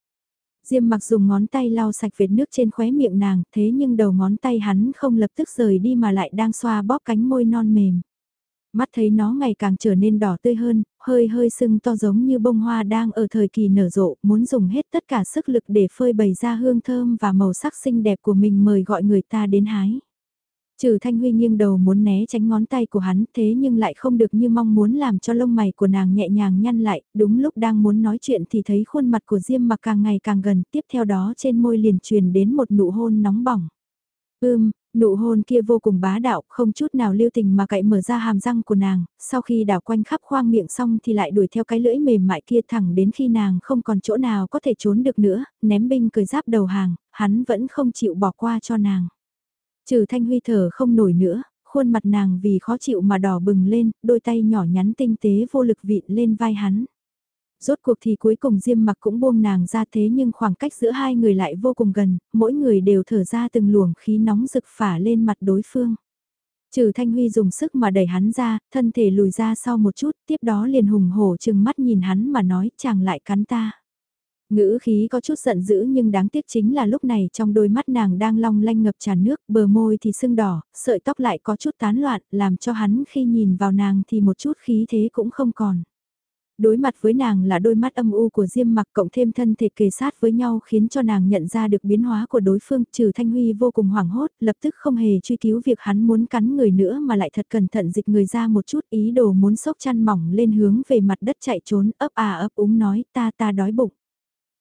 Diêm mặc dùng ngón tay lau sạch vệt nước trên khóe miệng nàng, thế nhưng đầu ngón tay hắn không lập tức rời đi mà lại đang xoa bóp cánh môi non mềm. Mắt thấy nó ngày càng trở nên đỏ tươi hơn, hơi hơi sưng to giống như bông hoa đang ở thời kỳ nở rộ, muốn dùng hết tất cả sức lực để phơi bày ra hương thơm và màu sắc xinh đẹp của mình mời gọi người ta đến hái. Trừ Thanh Huy nghiêng đầu muốn né tránh ngón tay của hắn thế nhưng lại không được như mong muốn làm cho lông mày của nàng nhẹ nhàng nhăn lại, đúng lúc đang muốn nói chuyện thì thấy khuôn mặt của Diêm mặc càng ngày càng gần, tiếp theo đó trên môi liền truyền đến một nụ hôn nóng bỏng. Ưm, nụ hôn kia vô cùng bá đạo, không chút nào lưu tình mà cậy mở ra hàm răng của nàng, sau khi đảo quanh khắp khoang miệng xong thì lại đuổi theo cái lưỡi mềm mại kia thẳng đến khi nàng không còn chỗ nào có thể trốn được nữa, ném binh cười giáp đầu hàng, hắn vẫn không chịu bỏ qua cho nàng. Trừ thanh huy thở không nổi nữa, khuôn mặt nàng vì khó chịu mà đỏ bừng lên, đôi tay nhỏ nhắn tinh tế vô lực vịn lên vai hắn. Rốt cuộc thì cuối cùng Diêm mặc cũng buông nàng ra thế nhưng khoảng cách giữa hai người lại vô cùng gần, mỗi người đều thở ra từng luồng khí nóng rực phả lên mặt đối phương. Trừ Thanh Huy dùng sức mà đẩy hắn ra, thân thể lùi ra sau một chút, tiếp đó liền hùng hổ chừng mắt nhìn hắn mà nói chàng lại cắn ta. Ngữ khí có chút giận dữ nhưng đáng tiếc chính là lúc này trong đôi mắt nàng đang long lanh ngập tràn nước, bờ môi thì sưng đỏ, sợi tóc lại có chút tán loạn, làm cho hắn khi nhìn vào nàng thì một chút khí thế cũng không còn. Đối mặt với nàng là đôi mắt âm u của Diêm mặc cộng thêm thân thể kề sát với nhau khiến cho nàng nhận ra được biến hóa của đối phương trừ Thanh Huy vô cùng hoảng hốt, lập tức không hề truy cứu việc hắn muốn cắn người nữa mà lại thật cẩn thận dịch người ra một chút ý đồ muốn sốc chăn mỏng lên hướng về mặt đất chạy trốn ấp à ấp úng nói ta ta đói bụng.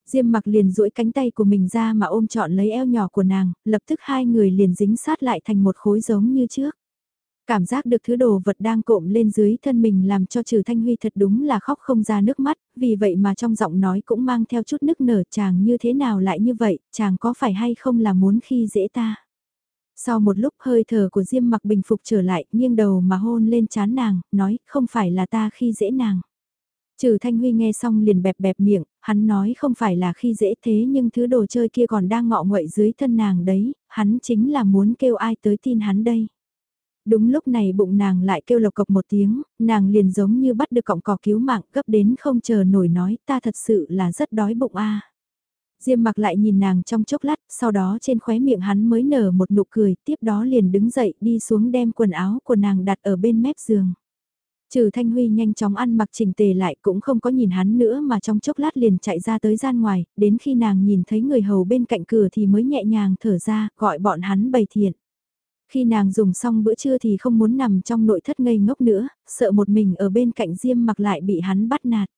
Diêm mặc liền duỗi cánh tay của mình ra mà ôm trọn lấy eo nhỏ của nàng, lập tức hai người liền dính sát lại thành một khối giống như trước. Cảm giác được thứ đồ vật đang cộm lên dưới thân mình làm cho trừ Thanh Huy thật đúng là khóc không ra nước mắt, vì vậy mà trong giọng nói cũng mang theo chút nức nở chàng như thế nào lại như vậy, chàng có phải hay không là muốn khi dễ ta. Sau một lúc hơi thở của Diêm mặc bình phục trở lại, nghiêng đầu mà hôn lên chán nàng, nói không phải là ta khi dễ nàng. Trừ Thanh Huy nghe xong liền bẹp bẹp miệng, hắn nói không phải là khi dễ thế nhưng thứ đồ chơi kia còn đang ngọ nguậy dưới thân nàng đấy, hắn chính là muốn kêu ai tới tin hắn đây. Đúng lúc này bụng nàng lại kêu lộc cộc một tiếng, nàng liền giống như bắt được cọng cỏ cứu mạng gấp đến không chờ nổi nói ta thật sự là rất đói bụng a. Diêm mặc lại nhìn nàng trong chốc lát, sau đó trên khóe miệng hắn mới nở một nụ cười, tiếp đó liền đứng dậy đi xuống đem quần áo của nàng đặt ở bên mép giường. Trừ Thanh Huy nhanh chóng ăn mặc chỉnh tề lại cũng không có nhìn hắn nữa mà trong chốc lát liền chạy ra tới gian ngoài, đến khi nàng nhìn thấy người hầu bên cạnh cửa thì mới nhẹ nhàng thở ra, gọi bọn hắn bày thiện. Khi nàng dùng xong bữa trưa thì không muốn nằm trong nội thất ngây ngốc nữa, sợ một mình ở bên cạnh Diêm mặc lại bị hắn bắt nạt.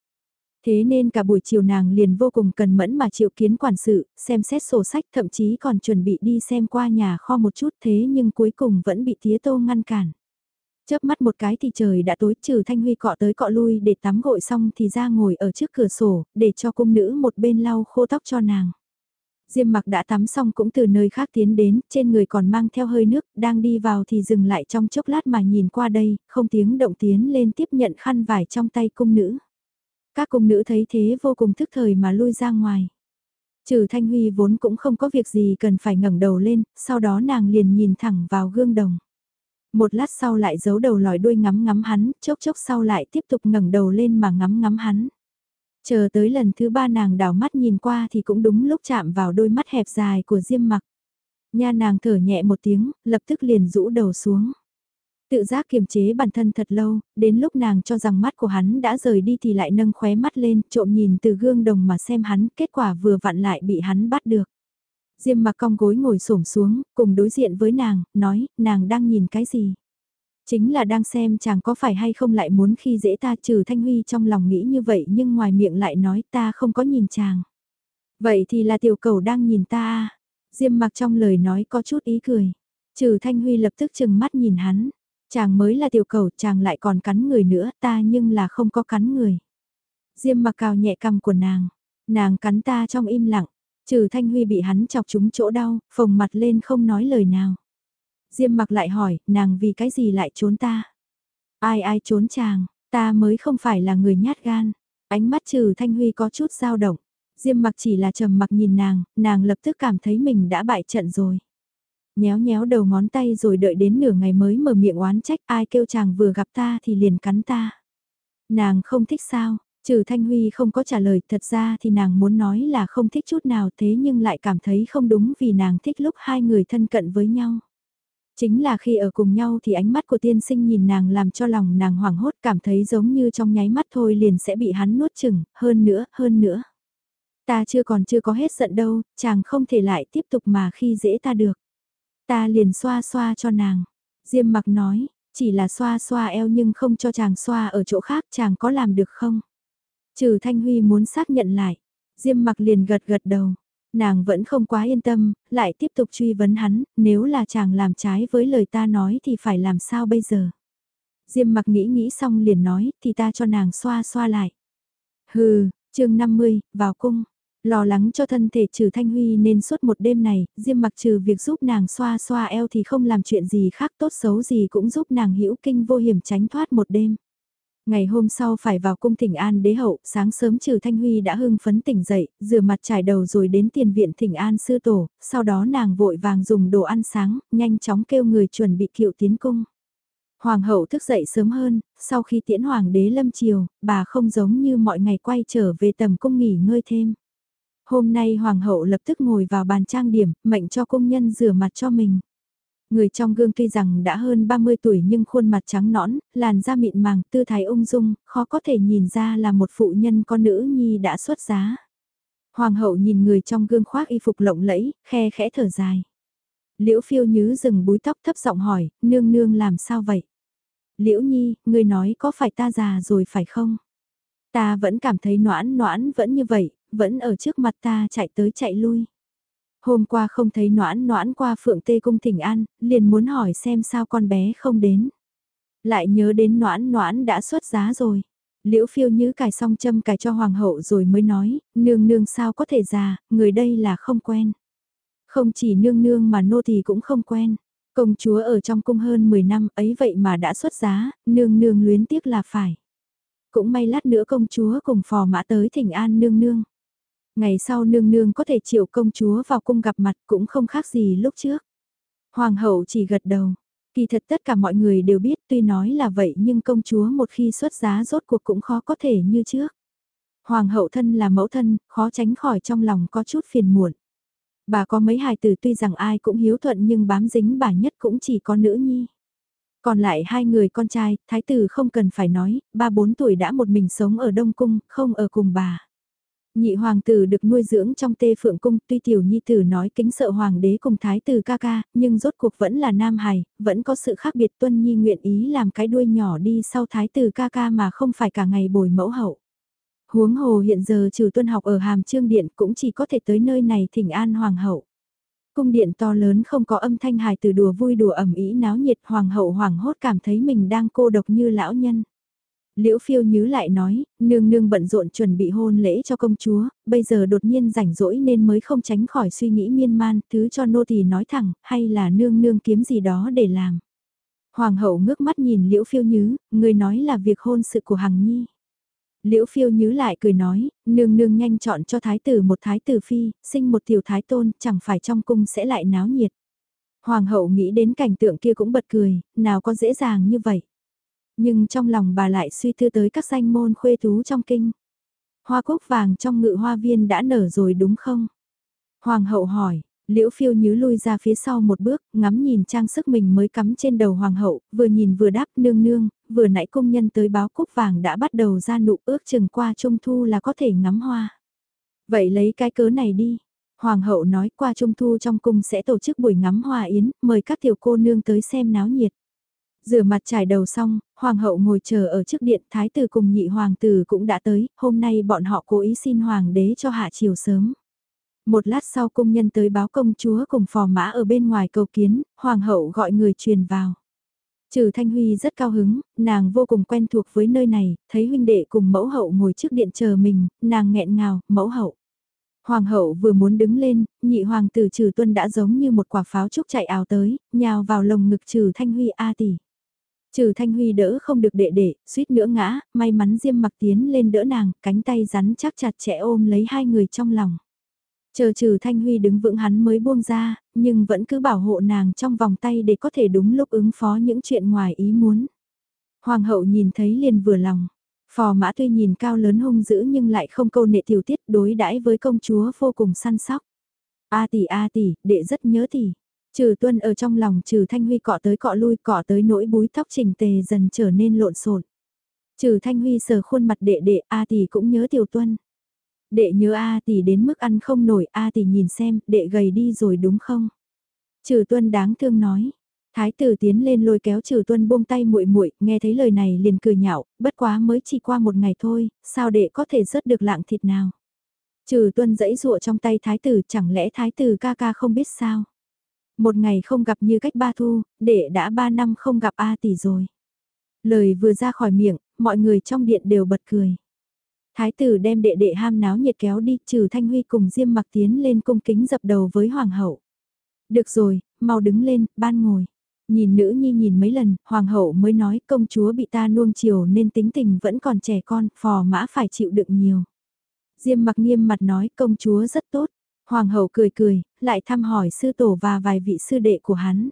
Thế nên cả buổi chiều nàng liền vô cùng cần mẫn mà chịu kiến quản sự, xem xét sổ sách thậm chí còn chuẩn bị đi xem qua nhà kho một chút thế nhưng cuối cùng vẫn bị tía tô ngăn cản. Chớp mắt một cái thì trời đã tối trừ Thanh Huy cọ tới cọ lui để tắm gội xong thì ra ngồi ở trước cửa sổ, để cho cung nữ một bên lau khô tóc cho nàng. Diêm mặc đã tắm xong cũng từ nơi khác tiến đến, trên người còn mang theo hơi nước, đang đi vào thì dừng lại trong chốc lát mà nhìn qua đây, không tiếng động tiến lên tiếp nhận khăn vải trong tay cung nữ. Các cung nữ thấy thế vô cùng thức thời mà lui ra ngoài. Trừ Thanh Huy vốn cũng không có việc gì cần phải ngẩng đầu lên, sau đó nàng liền nhìn thẳng vào gương đồng. Một lát sau lại giấu đầu lòi đuôi ngắm ngắm hắn, chốc chốc sau lại tiếp tục ngẩng đầu lên mà ngắm ngắm hắn. Chờ tới lần thứ ba nàng đảo mắt nhìn qua thì cũng đúng lúc chạm vào đôi mắt hẹp dài của Diêm mặc. Nha nàng thở nhẹ một tiếng, lập tức liền rũ đầu xuống. Tự giác kiềm chế bản thân thật lâu, đến lúc nàng cho rằng mắt của hắn đã rời đi thì lại nâng khóe mắt lên, trộm nhìn từ gương đồng mà xem hắn, kết quả vừa vặn lại bị hắn bắt được. Diêm mặc cong gối ngồi xổm xuống, cùng đối diện với nàng, nói, nàng đang nhìn cái gì? Chính là đang xem chàng có phải hay không lại muốn khi dễ ta trừ Thanh Huy trong lòng nghĩ như vậy nhưng ngoài miệng lại nói ta không có nhìn chàng. Vậy thì là tiểu cầu đang nhìn ta à? Diêm mặc trong lời nói có chút ý cười. Trừ Thanh Huy lập tức chừng mắt nhìn hắn. Chàng mới là tiểu cầu, chàng lại còn cắn người nữa, ta nhưng là không có cắn người. Diêm mặc cào nhẹ cằm của nàng. Nàng cắn ta trong im lặng. Trừ Thanh Huy bị hắn chọc trúng chỗ đau, phồng mặt lên không nói lời nào. Diêm mặc lại hỏi, nàng vì cái gì lại trốn ta? Ai ai trốn chàng, ta mới không phải là người nhát gan. Ánh mắt trừ Thanh Huy có chút dao động. Diêm mặc chỉ là trầm mặc nhìn nàng, nàng lập tức cảm thấy mình đã bại trận rồi. Nhéo nhéo đầu ngón tay rồi đợi đến nửa ngày mới mở miệng oán trách ai kêu chàng vừa gặp ta thì liền cắn ta. Nàng không thích sao, trừ Thanh Huy không có trả lời thật ra thì nàng muốn nói là không thích chút nào thế nhưng lại cảm thấy không đúng vì nàng thích lúc hai người thân cận với nhau. Chính là khi ở cùng nhau thì ánh mắt của tiên sinh nhìn nàng làm cho lòng nàng hoảng hốt cảm thấy giống như trong nháy mắt thôi liền sẽ bị hắn nuốt chừng, hơn nữa, hơn nữa. Ta chưa còn chưa có hết giận đâu, chàng không thể lại tiếp tục mà khi dễ ta được. Ta liền xoa xoa cho nàng. Diêm mặc nói, chỉ là xoa xoa eo nhưng không cho chàng xoa ở chỗ khác chàng có làm được không? Trừ Thanh Huy muốn xác nhận lại. Diêm mặc liền gật gật đầu. Nàng vẫn không quá yên tâm, lại tiếp tục truy vấn hắn, nếu là chàng làm trái với lời ta nói thì phải làm sao bây giờ? Diêm mặc nghĩ nghĩ xong liền nói, thì ta cho nàng xoa xoa lại. Hừ, chương 50, vào cung. Lo lắng cho thân thể trừ Thanh Huy nên suốt một đêm này, Diêm mặc trừ việc giúp nàng xoa xoa eo thì không làm chuyện gì khác tốt xấu gì cũng giúp nàng hữu kinh vô hiểm tránh thoát một đêm. Ngày hôm sau phải vào cung thỉnh an đế hậu, sáng sớm trừ Thanh Huy đã hưng phấn tỉnh dậy, rửa mặt trải đầu rồi đến tiền viện thỉnh an sư tổ, sau đó nàng vội vàng dùng đồ ăn sáng, nhanh chóng kêu người chuẩn bị kiệu tiến cung. Hoàng hậu thức dậy sớm hơn, sau khi tiễn hoàng đế lâm chiều, bà không giống như mọi ngày quay trở về tầm cung nghỉ ngơi thêm. Hôm nay hoàng hậu lập tức ngồi vào bàn trang điểm, mệnh cho công nhân rửa mặt cho mình. Người trong gương tuy rằng đã hơn 30 tuổi nhưng khuôn mặt trắng nõn, làn da mịn màng, tư thái ung dung, khó có thể nhìn ra là một phụ nhân con nữ nhi đã xuất giá. Hoàng hậu nhìn người trong gương khoác y phục lộng lẫy, khe khẽ thở dài. Liễu phiêu nhứ dừng búi tóc thấp giọng hỏi, nương nương làm sao vậy? Liễu nhi, người nói có phải ta già rồi phải không? Ta vẫn cảm thấy noãn noãn vẫn như vậy, vẫn ở trước mặt ta chạy tới chạy lui. Hôm qua không thấy noãn noãn qua phượng tê cung thỉnh an, liền muốn hỏi xem sao con bé không đến. Lại nhớ đến noãn noãn đã xuất giá rồi. Liễu phiêu như cài xong châm cài cho hoàng hậu rồi mới nói, nương nương sao có thể già, người đây là không quen. Không chỉ nương nương mà nô thì cũng không quen. Công chúa ở trong cung hơn 10 năm ấy vậy mà đã xuất giá, nương nương luyến tiếc là phải. Cũng may lát nữa công chúa cùng phò mã tới thỉnh an nương nương. Ngày sau nương nương có thể chịu công chúa vào cung gặp mặt cũng không khác gì lúc trước. Hoàng hậu chỉ gật đầu. Kỳ thật tất cả mọi người đều biết tuy nói là vậy nhưng công chúa một khi xuất giá rốt cuộc cũng khó có thể như trước. Hoàng hậu thân là mẫu thân, khó tránh khỏi trong lòng có chút phiền muộn. Bà có mấy hài tử tuy rằng ai cũng hiếu thuận nhưng bám dính bà nhất cũng chỉ có nữ nhi. Còn lại hai người con trai, thái tử không cần phải nói, ba bốn tuổi đã một mình sống ở Đông Cung, không ở cùng bà. Nhị hoàng tử được nuôi dưỡng trong tê phượng cung, tuy tiểu nhi tử nói kính sợ hoàng đế cùng thái tử ca ca, nhưng rốt cuộc vẫn là nam hài, vẫn có sự khác biệt tuân nhi nguyện ý làm cái đuôi nhỏ đi sau thái tử ca ca mà không phải cả ngày bồi mẫu hậu. Huống hồ hiện giờ trừ tuân học ở hàm trương điện cũng chỉ có thể tới nơi này thỉnh an hoàng hậu. Cung điện to lớn không có âm thanh hài từ đùa vui đùa ẩm ý náo nhiệt hoàng hậu hoàng hốt cảm thấy mình đang cô độc như lão nhân. Liễu phiêu nhứ lại nói, nương nương bận rộn chuẩn bị hôn lễ cho công chúa, bây giờ đột nhiên rảnh rỗi nên mới không tránh khỏi suy nghĩ miên man, thứ cho nô tỳ nói thẳng, hay là nương nương kiếm gì đó để làm. Hoàng hậu ngước mắt nhìn liễu phiêu nhứ, người nói là việc hôn sự của Hằng Nhi. Liễu phiêu nhứ lại cười nói, nương nương nhanh chọn cho thái tử một thái tử phi, sinh một tiểu thái tôn, chẳng phải trong cung sẽ lại náo nhiệt. Hoàng hậu nghĩ đến cảnh tượng kia cũng bật cười, nào có dễ dàng như vậy. Nhưng trong lòng bà lại suy tư tới các danh môn khuê thú trong kinh. Hoa cúc vàng trong ngự hoa viên đã nở rồi đúng không? Hoàng hậu hỏi, Liễu phiêu nhứ lui ra phía sau một bước, ngắm nhìn trang sức mình mới cắm trên đầu hoàng hậu, vừa nhìn vừa đáp nương nương, vừa nãy công nhân tới báo cúc vàng đã bắt đầu ra nụ ước chừng qua trung thu là có thể ngắm hoa. Vậy lấy cái cớ này đi. Hoàng hậu nói qua trung thu trong cung sẽ tổ chức buổi ngắm hoa yến, mời các tiểu cô nương tới xem náo nhiệt. Rửa mặt trải đầu xong, hoàng hậu ngồi chờ ở trước điện, thái tử cùng nhị hoàng tử cũng đã tới, hôm nay bọn họ cố ý xin hoàng đế cho hạ chiều sớm. Một lát sau công nhân tới báo công chúa cùng phò mã ở bên ngoài cầu kiến, hoàng hậu gọi người truyền vào. Trừ Thanh Huy rất cao hứng, nàng vô cùng quen thuộc với nơi này, thấy huynh đệ cùng mẫu hậu ngồi trước điện chờ mình, nàng nghẹn ngào, mẫu hậu. Hoàng hậu vừa muốn đứng lên, nhị hoàng tử trừ tuân đã giống như một quả pháo trúc chạy ảo tới, nhào vào lồng ngực trừ Thanh Huy A tỷ. Trừ Thanh Huy đỡ không được đệ đệ, suýt nữa ngã, may mắn Diêm mặc tiến lên đỡ nàng, cánh tay rắn chắc chặt chẽ ôm lấy hai người trong lòng. Chờ trừ Thanh Huy đứng vững hắn mới buông ra, nhưng vẫn cứ bảo hộ nàng trong vòng tay để có thể đúng lúc ứng phó những chuyện ngoài ý muốn. Hoàng hậu nhìn thấy liền vừa lòng. Phò mã tuy nhìn cao lớn hung dữ nhưng lại không câu nệ tiểu tiết đối đãi với công chúa vô cùng săn sóc. A tỷ a tỷ, đệ rất nhớ tỷ. Trừ tuân ở trong lòng trừ thanh huy cọ tới cọ lui cọ tới nỗi búi tóc trình tề dần trở nên lộn xộn. Trừ thanh huy sờ khuôn mặt đệ đệ A tỷ cũng nhớ tiểu tuân. Đệ nhớ A tỷ đến mức ăn không nổi A tỷ nhìn xem đệ gầy đi rồi đúng không? Trừ tuân đáng thương nói. Thái tử tiến lên lôi kéo trừ tuân buông tay muội muội nghe thấy lời này liền cười nhạo, bất quá mới chỉ qua một ngày thôi, sao đệ có thể rớt được lạng thịt nào? Trừ tuân dẫy dụa trong tay thái tử chẳng lẽ thái tử ca ca không biết sao? Một ngày không gặp như cách ba thu, đệ đã ba năm không gặp A tỷ rồi. Lời vừa ra khỏi miệng, mọi người trong điện đều bật cười. Thái tử đem đệ đệ ham náo nhiệt kéo đi, trừ Thanh Huy cùng Diêm mặc tiến lên cung kính dập đầu với Hoàng hậu. Được rồi, mau đứng lên, ban ngồi. Nhìn nữ nhi nhìn mấy lần, Hoàng hậu mới nói công chúa bị ta nuông chiều nên tính tình vẫn còn trẻ con, phò mã phải chịu đựng nhiều. Diêm mặc nghiêm mặt nói công chúa rất tốt. Hoàng hậu cười cười, lại thăm hỏi sư tổ và vài vị sư đệ của hắn.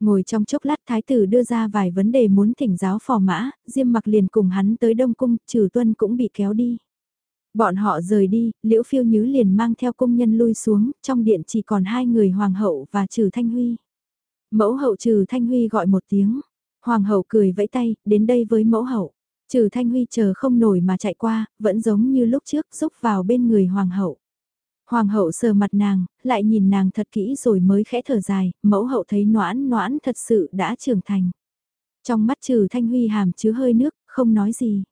Ngồi trong chốc lát thái tử đưa ra vài vấn đề muốn thỉnh giáo phò mã, Diêm mặc liền cùng hắn tới Đông Cung, trừ tuân cũng bị kéo đi. Bọn họ rời đi, Liễu Phiêu Nhứ liền mang theo công nhân lui xuống, trong điện chỉ còn hai người Hoàng hậu và Trừ Thanh Huy. Mẫu hậu Trừ Thanh Huy gọi một tiếng, Hoàng hậu cười vẫy tay, đến đây với mẫu hậu. Trừ Thanh Huy chờ không nổi mà chạy qua, vẫn giống như lúc trước rúc vào bên người Hoàng hậu. Hoàng hậu sờ mặt nàng, lại nhìn nàng thật kỹ rồi mới khẽ thở dài, mẫu hậu thấy noãn noãn thật sự đã trưởng thành. Trong mắt trừ thanh huy hàm chứa hơi nước, không nói gì.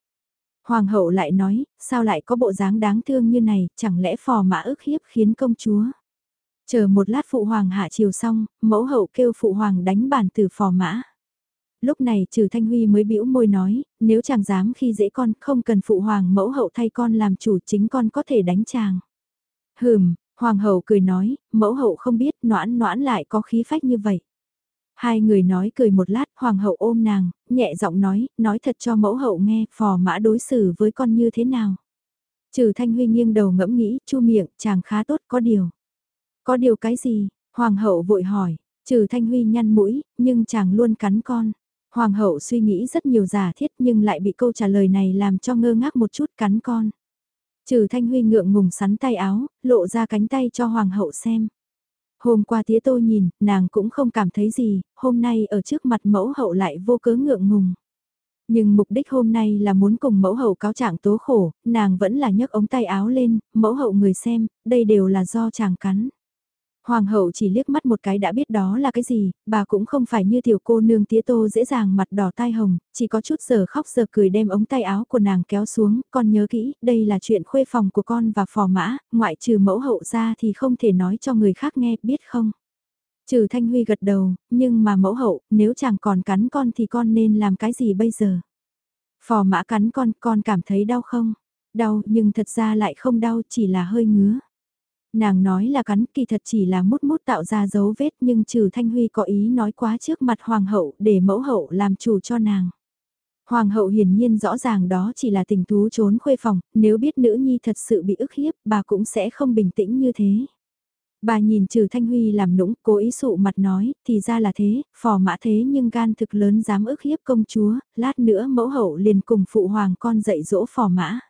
Hoàng hậu lại nói, sao lại có bộ dáng đáng thương như này, chẳng lẽ phò mã ức hiếp khiến công chúa. Chờ một lát phụ hoàng hạ chiều xong, mẫu hậu kêu phụ hoàng đánh bàn từ phò mã. Lúc này trừ Thanh Huy mới bĩu môi nói, nếu chàng dám khi dễ con, không cần phụ hoàng mẫu hậu thay con làm chủ chính con có thể đánh chàng. Hừm, hoàng hậu cười nói, mẫu hậu không biết noãn noãn lại có khí phách như vậy. Hai người nói cười một lát, hoàng hậu ôm nàng, nhẹ giọng nói, nói thật cho mẫu hậu nghe, phò mã đối xử với con như thế nào. Trừ thanh huy nghiêng đầu ngẫm nghĩ, chu miệng, chàng khá tốt, có điều. Có điều cái gì? Hoàng hậu vội hỏi, trừ thanh huy nhăn mũi, nhưng chàng luôn cắn con. Hoàng hậu suy nghĩ rất nhiều giả thiết nhưng lại bị câu trả lời này làm cho ngơ ngác một chút cắn con. Trừ Thanh Huy ngượng ngùng sắn tay áo, lộ ra cánh tay cho Hoàng hậu xem. Hôm qua tía tôi nhìn, nàng cũng không cảm thấy gì, hôm nay ở trước mặt mẫu hậu lại vô cớ ngượng ngùng. Nhưng mục đích hôm nay là muốn cùng mẫu hậu cáo trạng tố khổ, nàng vẫn là nhấc ống tay áo lên, mẫu hậu người xem, đây đều là do chàng cắn. Hoàng hậu chỉ liếc mắt một cái đã biết đó là cái gì, bà cũng không phải như tiểu cô nương tía tô dễ dàng mặt đỏ tai hồng, chỉ có chút giờ khóc giờ cười đem ống tay áo của nàng kéo xuống, con nhớ kỹ, đây là chuyện khuê phòng của con và phò mã, ngoại trừ mẫu hậu ra thì không thể nói cho người khác nghe, biết không? Trừ Thanh Huy gật đầu, nhưng mà mẫu hậu, nếu chàng còn cắn con thì con nên làm cái gì bây giờ? Phò mã cắn con, con cảm thấy đau không? Đau, nhưng thật ra lại không đau, chỉ là hơi ngứa. Nàng nói là cắn kỳ thật chỉ là mút mút tạo ra dấu vết nhưng trừ Thanh Huy có ý nói quá trước mặt Hoàng hậu để mẫu hậu làm chủ cho nàng. Hoàng hậu hiển nhiên rõ ràng đó chỉ là tình thú trốn khuê phòng, nếu biết nữ nhi thật sự bị ức hiếp, bà cũng sẽ không bình tĩnh như thế. Bà nhìn trừ Thanh Huy làm nũng, cố ý sụ mặt nói, thì ra là thế, phò mã thế nhưng gan thực lớn dám ức hiếp công chúa, lát nữa mẫu hậu liền cùng phụ hoàng con dạy dỗ phò mã.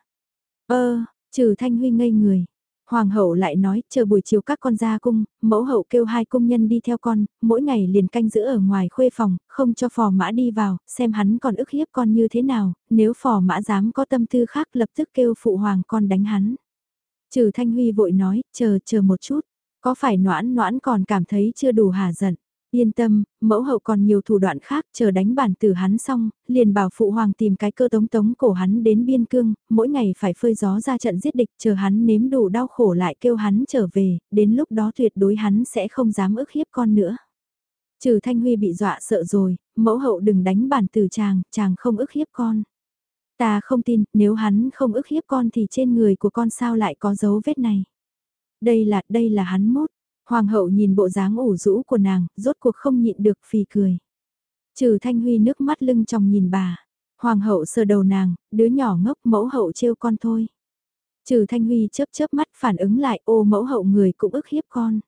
Ơ, trừ Thanh Huy ngây người, Hoàng hậu lại nói, chờ buổi chiều các con ra cung, mẫu hậu kêu hai công nhân đi theo con, mỗi ngày liền canh giữ ở ngoài khuê phòng, không cho phò mã đi vào, xem hắn còn ức hiếp con như thế nào, nếu phò mã dám có tâm tư khác lập tức kêu phụ hoàng con đánh hắn. Trừ Thanh Huy vội nói, chờ chờ một chút, có phải noãn noãn còn cảm thấy chưa đủ hà giận. Yên tâm, mẫu hậu còn nhiều thủ đoạn khác, chờ đánh bản tử hắn xong, liền bảo phụ hoàng tìm cái cơ tống tống cổ hắn đến biên cương, mỗi ngày phải phơi gió ra trận giết địch, chờ hắn nếm đủ đau khổ lại kêu hắn trở về, đến lúc đó tuyệt đối hắn sẽ không dám ức hiếp con nữa. Trừ Thanh Huy bị dọa sợ rồi, mẫu hậu đừng đánh bản tử chàng, chàng không ức hiếp con. Ta không tin, nếu hắn không ức hiếp con thì trên người của con sao lại có dấu vết này. Đây là, đây là hắn mốt. Hoàng hậu nhìn bộ dáng ủ rũ của nàng, rốt cuộc không nhịn được phì cười. Trừ Thanh Huy nước mắt lưng trong nhìn bà. Hoàng hậu sờ đầu nàng, đứa nhỏ ngốc mẫu hậu trêu con thôi. Trừ Thanh Huy chớp chớp mắt phản ứng lại ô mẫu hậu người cũng ức hiếp con.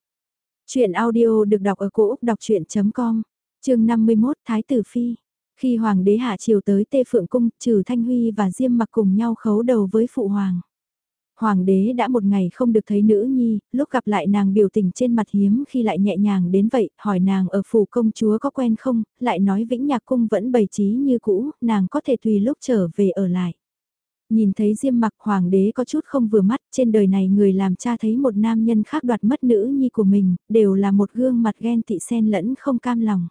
Chuyện audio được đọc ở cổ Úc đọc chuyện.com, trường 51 Thái Tử Phi. Khi Hoàng đế hạ triều tới Tê Phượng Cung, trừ Thanh Huy và Diêm mặc cùng nhau khấu đầu với Phụ Hoàng. Hoàng đế đã một ngày không được thấy nữ nhi, lúc gặp lại nàng biểu tình trên mặt hiếm khi lại nhẹ nhàng đến vậy, hỏi nàng ở phủ công chúa có quen không, lại nói vĩnh nhạc cung vẫn bày trí như cũ, nàng có thể tùy lúc trở về ở lại. Nhìn thấy diêm mặc hoàng đế có chút không vừa mắt, trên đời này người làm cha thấy một nam nhân khác đoạt mất nữ nhi của mình, đều là một gương mặt ghen tị sen lẫn không cam lòng.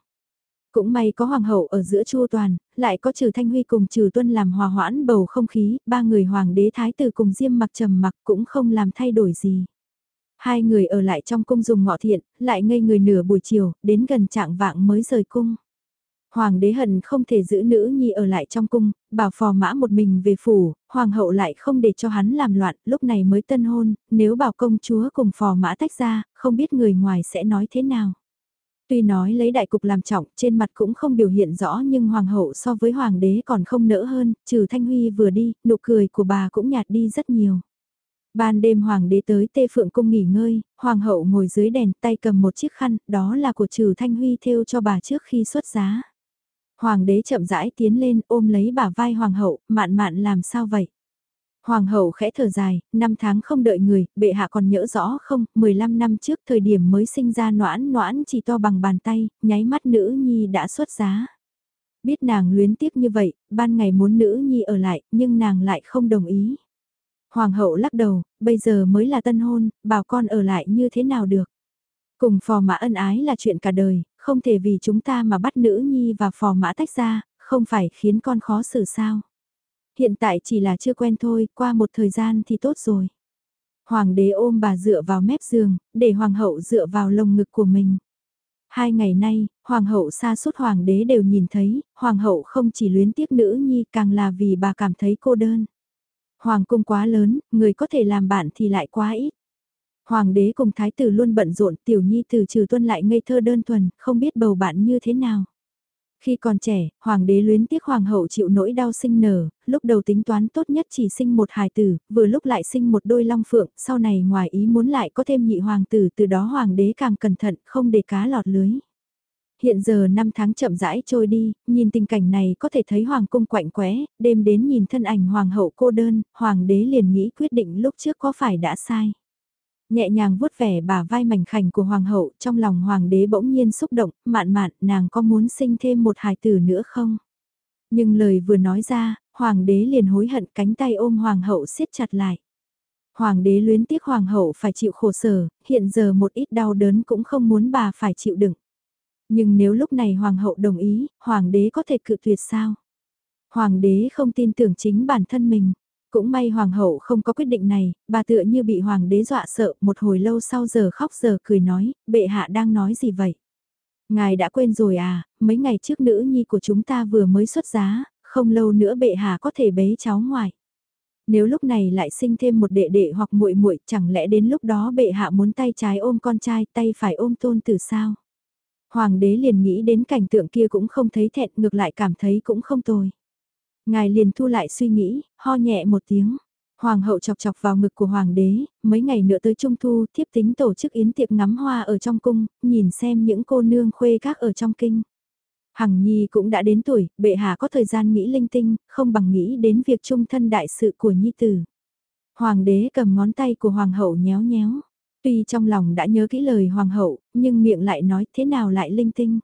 Cũng may có hoàng hậu ở giữa chu toàn, lại có trừ thanh huy cùng trừ tuân làm hòa hoãn bầu không khí, ba người hoàng đế thái tử cùng diêm mặc trầm mặc cũng không làm thay đổi gì. Hai người ở lại trong cung dùng ngọ thiện, lại ngây người nửa buổi chiều, đến gần trạng vạng mới rời cung. Hoàng đế hận không thể giữ nữ nhi ở lại trong cung, bảo phò mã một mình về phủ, hoàng hậu lại không để cho hắn làm loạn, lúc này mới tân hôn, nếu bảo công chúa cùng phò mã tách ra, không biết người ngoài sẽ nói thế nào. Tuy nói lấy đại cục làm trọng, trên mặt cũng không biểu hiện rõ nhưng hoàng hậu so với hoàng đế còn không nỡ hơn, trừ Thanh Huy vừa đi, nụ cười của bà cũng nhạt đi rất nhiều. Ban đêm hoàng đế tới Tê Phượng cung nghỉ ngơi, hoàng hậu ngồi dưới đèn tay cầm một chiếc khăn, đó là của trừ Thanh Huy thêu cho bà trước khi xuất giá. Hoàng đế chậm rãi tiến lên ôm lấy bà vai hoàng hậu, mạn mạn làm sao vậy? Hoàng hậu khẽ thở dài, năm tháng không đợi người, bệ hạ còn nhớ rõ không, 15 năm trước thời điểm mới sinh ra noãn noãn chỉ to bằng bàn tay, nháy mắt nữ nhi đã xuất giá. Biết nàng luyến tiếc như vậy, ban ngày muốn nữ nhi ở lại, nhưng nàng lại không đồng ý. Hoàng hậu lắc đầu, bây giờ mới là tân hôn, bảo con ở lại như thế nào được. Cùng phò mã ân ái là chuyện cả đời, không thể vì chúng ta mà bắt nữ nhi và phò mã tách ra, không phải khiến con khó xử sao. Hiện tại chỉ là chưa quen thôi, qua một thời gian thì tốt rồi. Hoàng đế ôm bà dựa vào mép giường, để hoàng hậu dựa vào lồng ngực của mình. Hai ngày nay, hoàng hậu xa suốt hoàng đế đều nhìn thấy, hoàng hậu không chỉ luyến tiếc nữ nhi càng là vì bà cảm thấy cô đơn. Hoàng cung quá lớn, người có thể làm bạn thì lại quá ít. Hoàng đế cùng thái tử luôn bận rộn tiểu nhi từ trừ tuân lại ngây thơ đơn thuần, không biết bầu bạn như thế nào. Khi còn trẻ, hoàng đế luyến tiếc hoàng hậu chịu nỗi đau sinh nở, lúc đầu tính toán tốt nhất chỉ sinh một hài tử, vừa lúc lại sinh một đôi long phượng, sau này ngoài ý muốn lại có thêm nhị hoàng tử, từ đó hoàng đế càng cẩn thận, không để cá lọt lưới. Hiện giờ năm tháng chậm rãi trôi đi, nhìn tình cảnh này có thể thấy hoàng cung quạnh quẽ, đêm đến nhìn thân ảnh hoàng hậu cô đơn, hoàng đế liền nghĩ quyết định lúc trước có phải đã sai. Nhẹ nhàng vuốt vẻ bà vai mảnh khảnh của hoàng hậu, trong lòng hoàng đế bỗng nhiên xúc động, mạn mạn, nàng có muốn sinh thêm một hài tử nữa không? Nhưng lời vừa nói ra, hoàng đế liền hối hận cánh tay ôm hoàng hậu siết chặt lại. Hoàng đế luyến tiếc hoàng hậu phải chịu khổ sở, hiện giờ một ít đau đớn cũng không muốn bà phải chịu đựng. Nhưng nếu lúc này hoàng hậu đồng ý, hoàng đế có thể cự tuyệt sao? Hoàng đế không tin tưởng chính bản thân mình. Cũng may hoàng hậu không có quyết định này, bà tựa như bị hoàng đế dọa sợ, một hồi lâu sau giờ khóc giờ cười nói, bệ hạ đang nói gì vậy? Ngài đã quên rồi à, mấy ngày trước nữ nhi của chúng ta vừa mới xuất giá, không lâu nữa bệ hạ có thể bế cháu ngoài. Nếu lúc này lại sinh thêm một đệ đệ hoặc muội muội, chẳng lẽ đến lúc đó bệ hạ muốn tay trái ôm con trai, tay phải ôm tôn tử sao? Hoàng đế liền nghĩ đến cảnh tượng kia cũng không thấy thẹn, ngược lại cảm thấy cũng không tồi. Ngài liền thu lại suy nghĩ, ho nhẹ một tiếng. Hoàng hậu chọc chọc vào ngực của hoàng đế, mấy ngày nữa tới trung thu, thiếp tính tổ chức yến tiệc ngắm hoa ở trong cung, nhìn xem những cô nương khuê các ở trong kinh. Hằng Nhi cũng đã đến tuổi, bệ hạ có thời gian nghĩ linh tinh, không bằng nghĩ đến việc trung thân đại sự của Nhi tử. Hoàng đế cầm ngón tay của hoàng hậu nhéo nhéo. Tuy trong lòng đã nhớ kỹ lời hoàng hậu, nhưng miệng lại nói thế nào lại linh tinh.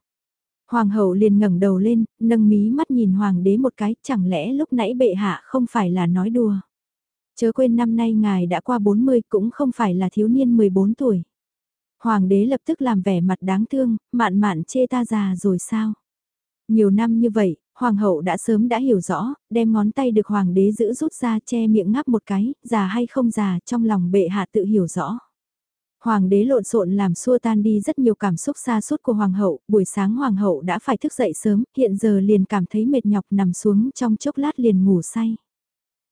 Hoàng hậu liền ngẩng đầu lên, nâng mí mắt nhìn hoàng đế một cái, chẳng lẽ lúc nãy bệ hạ không phải là nói đùa. Chớ quên năm nay ngài đã qua 40 cũng không phải là thiếu niên 14 tuổi. Hoàng đế lập tức làm vẻ mặt đáng thương, mạn mạn chê ta già rồi sao? Nhiều năm như vậy, hoàng hậu đã sớm đã hiểu rõ, đem ngón tay được hoàng đế giữ rút ra che miệng ngáp một cái, già hay không già, trong lòng bệ hạ tự hiểu rõ. Hoàng đế lộn xộn làm xua tan đi rất nhiều cảm xúc xa suốt của hoàng hậu, buổi sáng hoàng hậu đã phải thức dậy sớm, hiện giờ liền cảm thấy mệt nhọc nằm xuống trong chốc lát liền ngủ say.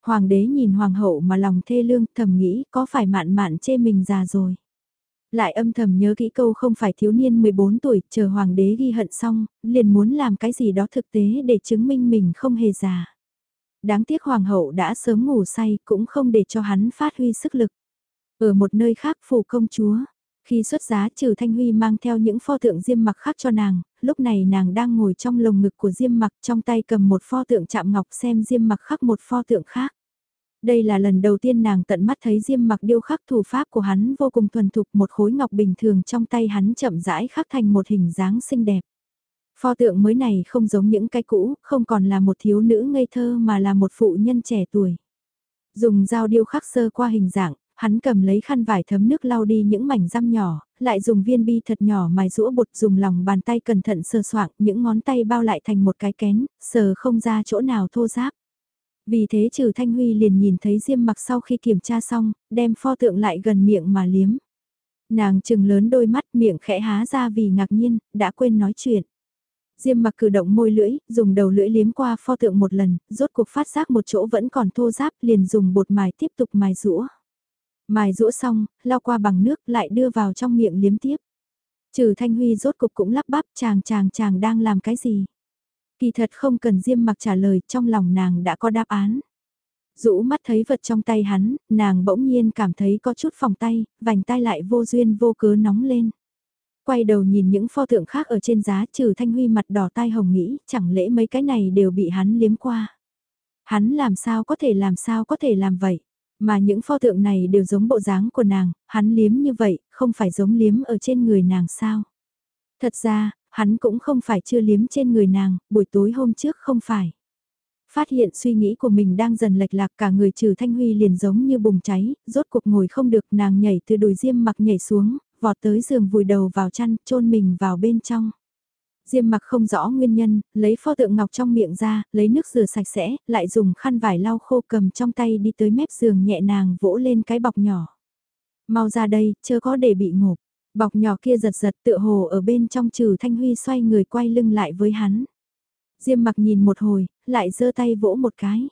Hoàng đế nhìn hoàng hậu mà lòng thê lương thầm nghĩ có phải mạn mạn chê mình già rồi. Lại âm thầm nhớ kỹ câu không phải thiếu niên 14 tuổi, chờ hoàng đế ghi hận xong, liền muốn làm cái gì đó thực tế để chứng minh mình không hề già. Đáng tiếc hoàng hậu đã sớm ngủ say cũng không để cho hắn phát huy sức lực. Ở một nơi khác phủ công chúa, khi xuất giá trừ Thanh Huy mang theo những pho tượng diêm mặc khác cho nàng, lúc này nàng đang ngồi trong lồng ngực của diêm mặc trong tay cầm một pho tượng chạm ngọc xem diêm mặc khắc một pho tượng khác. Đây là lần đầu tiên nàng tận mắt thấy diêm mặc điêu khắc thủ pháp của hắn vô cùng thuần thục một khối ngọc bình thường trong tay hắn chậm rãi khắc thành một hình dáng xinh đẹp. Pho tượng mới này không giống những cái cũ, không còn là một thiếu nữ ngây thơ mà là một phụ nhân trẻ tuổi. Dùng dao điêu khắc sơ qua hình dạng, hắn cầm lấy khăn vải thấm nước lau đi những mảnh răm nhỏ, lại dùng viên bi thật nhỏ mài rũa bột dùng lòng bàn tay cẩn thận sờ soạng, những ngón tay bao lại thành một cái kén, sờ không ra chỗ nào thô ráp. Vì thế trừ Thanh Huy liền nhìn thấy Diêm mặc sau khi kiểm tra xong, đem pho tượng lại gần miệng mà liếm. Nàng trừng lớn đôi mắt miệng khẽ há ra vì ngạc nhiên, đã quên nói chuyện. Diêm mặc cử động môi lưỡi, dùng đầu lưỡi liếm qua pho tượng một lần, rốt cuộc phát giác một chỗ vẫn còn thô ráp liền dùng bột mài tiếp tục mài rũa. Mài rũa xong, lau qua bằng nước lại đưa vào trong miệng liếm tiếp. Trừ Thanh Huy rốt cục cũng lắp bắp chàng chàng chàng đang làm cái gì. Kỳ thật không cần Diêm mặc trả lời trong lòng nàng đã có đáp án. rũ mắt thấy vật trong tay hắn, nàng bỗng nhiên cảm thấy có chút phòng tay, vành tay lại vô duyên vô cớ nóng lên. Quay đầu nhìn những pho tượng khác ở trên giá trừ Thanh Huy mặt đỏ tai hồng nghĩ chẳng lẽ mấy cái này đều bị hắn liếm qua. Hắn làm sao có thể làm sao có thể làm vậy. Mà những pho tượng này đều giống bộ dáng của nàng, hắn liếm như vậy, không phải giống liếm ở trên người nàng sao. Thật ra, hắn cũng không phải chưa liếm trên người nàng, buổi tối hôm trước không phải. Phát hiện suy nghĩ của mình đang dần lệch lạc cả người trừ Thanh Huy liền giống như bùng cháy, rốt cuộc ngồi không được nàng nhảy từ đùi diêm mặc nhảy xuống, vọt tới giường vùi đầu vào chăn, chôn mình vào bên trong. Diêm mặc không rõ nguyên nhân, lấy pho tượng ngọc trong miệng ra, lấy nước rửa sạch sẽ, lại dùng khăn vải lau khô cầm trong tay đi tới mép giường nhẹ nàng vỗ lên cái bọc nhỏ. Mau ra đây, chớ có để bị ngộp. Bọc nhỏ kia giật giật tựa hồ ở bên trong trừ Thanh Huy xoay người quay lưng lại với hắn. Diêm mặc nhìn một hồi, lại giơ tay vỗ một cái.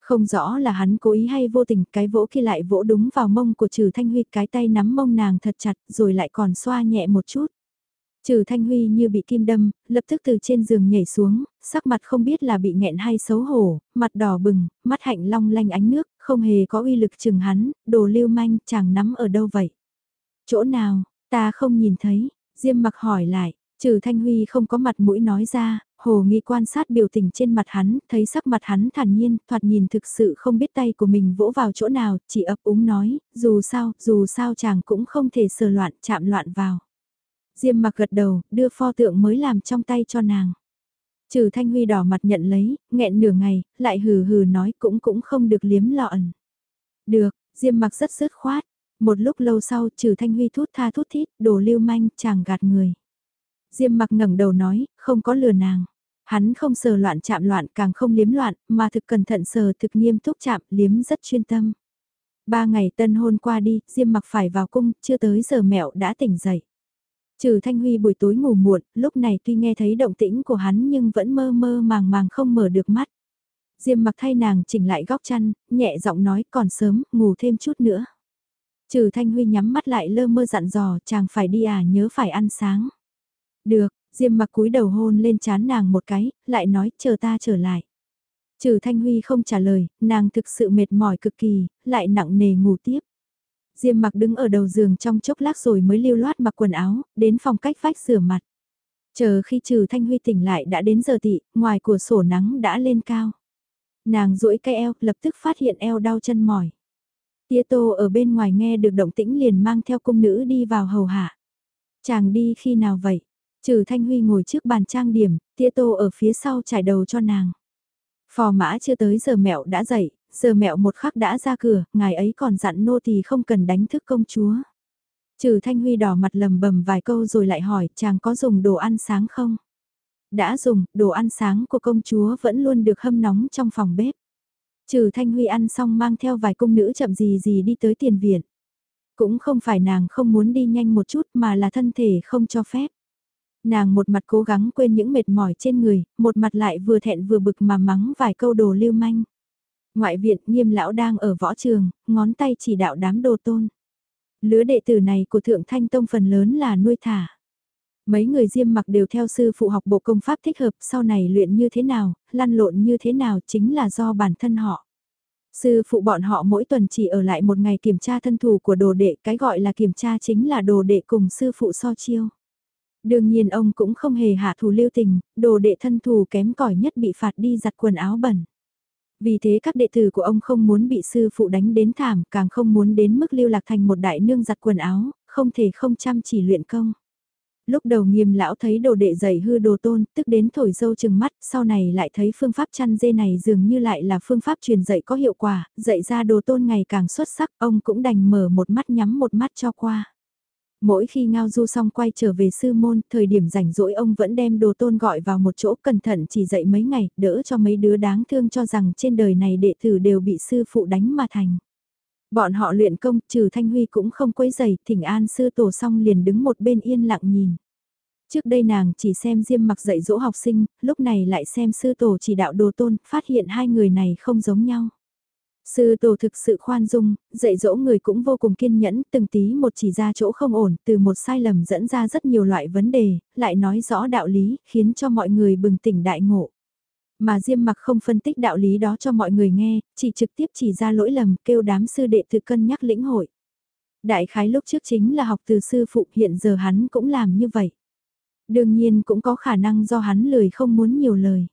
Không rõ là hắn cố ý hay vô tình, cái vỗ kia lại vỗ đúng vào mông của trừ Thanh Huy, cái tay nắm mông nàng thật chặt rồi lại còn xoa nhẹ một chút. Trừ Thanh Huy như bị kim đâm, lập tức từ trên giường nhảy xuống, sắc mặt không biết là bị nghẹn hay xấu hổ, mặt đỏ bừng, mắt hạnh long lanh ánh nước, không hề có uy lực chừng hắn, đồ lưu manh chàng nắm ở đâu vậy? Chỗ nào, ta không nhìn thấy, Diêm mặc hỏi lại, trừ Thanh Huy không có mặt mũi nói ra, hồ nghi quan sát biểu tình trên mặt hắn, thấy sắc mặt hắn thản nhiên, thoạt nhìn thực sự không biết tay của mình vỗ vào chỗ nào, chỉ ấp úng nói, dù sao, dù sao chàng cũng không thể sờ loạn, chạm loạn vào. Diêm mặc gật đầu, đưa pho tượng mới làm trong tay cho nàng. Trừ Thanh Huy đỏ mặt nhận lấy, nghẹn nửa ngày, lại hừ hừ nói cũng cũng không được liếm lọn. Được, Diêm mặc rất sứt khoát. Một lúc lâu sau trừ Thanh Huy thút tha thút thít, đồ lưu manh, chàng gạt người. Diêm mặc ngẩng đầu nói, không có lừa nàng. Hắn không sờ loạn chạm loạn càng không liếm loạn, mà thực cẩn thận sờ thực nghiêm túc chạm, liếm rất chuyên tâm. Ba ngày tân hôn qua đi, Diêm mặc phải vào cung, chưa tới giờ mẹo đã tỉnh dậy. Trừ Thanh Huy buổi tối ngủ muộn, lúc này tuy nghe thấy động tĩnh của hắn nhưng vẫn mơ mơ màng màng không mở được mắt. Diêm mặc thay nàng chỉnh lại góc chăn, nhẹ giọng nói còn sớm, ngủ thêm chút nữa. Trừ Thanh Huy nhắm mắt lại lơ mơ dặn dò chàng phải đi à nhớ phải ăn sáng. Được, Diêm mặc cúi đầu hôn lên chán nàng một cái, lại nói chờ ta trở lại. Trừ Thanh Huy không trả lời, nàng thực sự mệt mỏi cực kỳ, lại nặng nề ngủ tiếp. Diêm mặc đứng ở đầu giường trong chốc lát rồi mới lưu loát mặc quần áo, đến phòng cách vách rửa mặt. Chờ khi trừ Thanh Huy tỉnh lại đã đến giờ tị, ngoài của sổ nắng đã lên cao. Nàng duỗi cái eo, lập tức phát hiện eo đau chân mỏi. Tía Tô ở bên ngoài nghe được động tĩnh liền mang theo cung nữ đi vào hầu hạ. Chàng đi khi nào vậy? Trừ Thanh Huy ngồi trước bàn trang điểm, Tía Tô ở phía sau trải đầu cho nàng. Phò mã chưa tới giờ mẹo đã dậy, giờ mẹo một khắc đã ra cửa, ngài ấy còn dặn nô thì không cần đánh thức công chúa. Trừ Thanh Huy đỏ mặt lầm bầm vài câu rồi lại hỏi chàng có dùng đồ ăn sáng không? Đã dùng, đồ ăn sáng của công chúa vẫn luôn được hâm nóng trong phòng bếp. Trừ Thanh Huy ăn xong mang theo vài cung nữ chậm gì gì đi tới tiền viện. Cũng không phải nàng không muốn đi nhanh một chút mà là thân thể không cho phép. Nàng một mặt cố gắng quên những mệt mỏi trên người, một mặt lại vừa thẹn vừa bực mà mắng vài câu đồ lưu manh. Ngoại viện nghiêm lão đang ở võ trường, ngón tay chỉ đạo đám đồ tôn. Lứa đệ tử này của Thượng Thanh Tông phần lớn là nuôi thả. Mấy người diêm mặc đều theo sư phụ học bộ công pháp thích hợp sau này luyện như thế nào, lăn lộn như thế nào chính là do bản thân họ. Sư phụ bọn họ mỗi tuần chỉ ở lại một ngày kiểm tra thân thủ của đồ đệ, cái gọi là kiểm tra chính là đồ đệ cùng sư phụ so chiêu. Đương nhiên ông cũng không hề hạ thủ lưu tình, đồ đệ thân thủ kém cỏi nhất bị phạt đi giặt quần áo bẩn. Vì thế các đệ tử của ông không muốn bị sư phụ đánh đến thảm, càng không muốn đến mức lưu lạc thành một đại nương giặt quần áo, không thể không chăm chỉ luyện công. Lúc đầu nghiêm lão thấy đồ đệ dạy hư đồ tôn, tức đến thổi dâu chừng mắt, sau này lại thấy phương pháp chăn dê này dường như lại là phương pháp truyền dạy có hiệu quả, dạy ra đồ tôn ngày càng xuất sắc, ông cũng đành mở một mắt nhắm một mắt cho qua. Mỗi khi ngao du xong quay trở về sư môn, thời điểm rảnh rỗi ông vẫn đem đồ tôn gọi vào một chỗ cẩn thận chỉ dạy mấy ngày, đỡ cho mấy đứa đáng thương cho rằng trên đời này đệ tử đều bị sư phụ đánh mà thành. Bọn họ luyện công, trừ Thanh Huy cũng không quấy giày, thỉnh an sư tổ xong liền đứng một bên yên lặng nhìn. Trước đây nàng chỉ xem Diêm mặc dạy dỗ học sinh, lúc này lại xem sư tổ chỉ đạo đồ tôn, phát hiện hai người này không giống nhau. Sư tổ thực sự khoan dung, dạy dỗ người cũng vô cùng kiên nhẫn, từng tí một chỉ ra chỗ không ổn, từ một sai lầm dẫn ra rất nhiều loại vấn đề, lại nói rõ đạo lý, khiến cho mọi người bừng tỉnh đại ngộ. Mà Diêm mặc không phân tích đạo lý đó cho mọi người nghe, chỉ trực tiếp chỉ ra lỗi lầm kêu đám sư đệ tự cân nhắc lĩnh hội. Đại khái lúc trước chính là học từ sư phụ hiện giờ hắn cũng làm như vậy. Đương nhiên cũng có khả năng do hắn lười không muốn nhiều lời.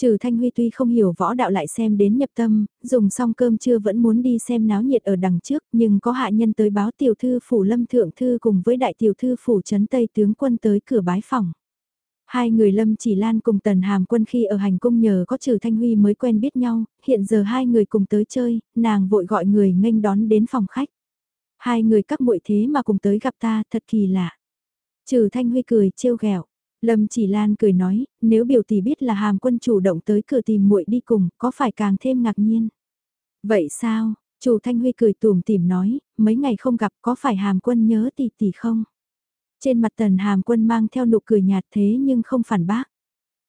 Trừ Thanh Huy tuy không hiểu võ đạo lại xem đến nhập tâm, dùng xong cơm trưa vẫn muốn đi xem náo nhiệt ở đằng trước, nhưng có hạ nhân tới báo tiểu thư phủ lâm thượng thư cùng với đại tiểu thư phủ trấn Tây tướng quân tới cửa bái phòng. Hai người Lâm Chỉ Lan cùng Tần Hàm Quân khi ở hành cung nhờ có trừ Thanh Huy mới quen biết nhau, hiện giờ hai người cùng tới chơi, nàng vội gọi người nghênh đón đến phòng khách. Hai người các muội thế mà cùng tới gặp ta, thật kỳ lạ. Trừ Thanh Huy cười trêu ghẹo. Lâm Chỉ Lan cười nói, nếu biểu tỷ biết là Hàm Quân chủ động tới cửa tìm muội đi cùng, có phải càng thêm ngạc nhiên. Vậy sao? Chủ Thanh Huy cười tủm tỉm nói, mấy ngày không gặp có phải Hàm Quân nhớ tỷ tỷ không? Trên mặt tần hàm quân mang theo nụ cười nhạt thế nhưng không phản bác.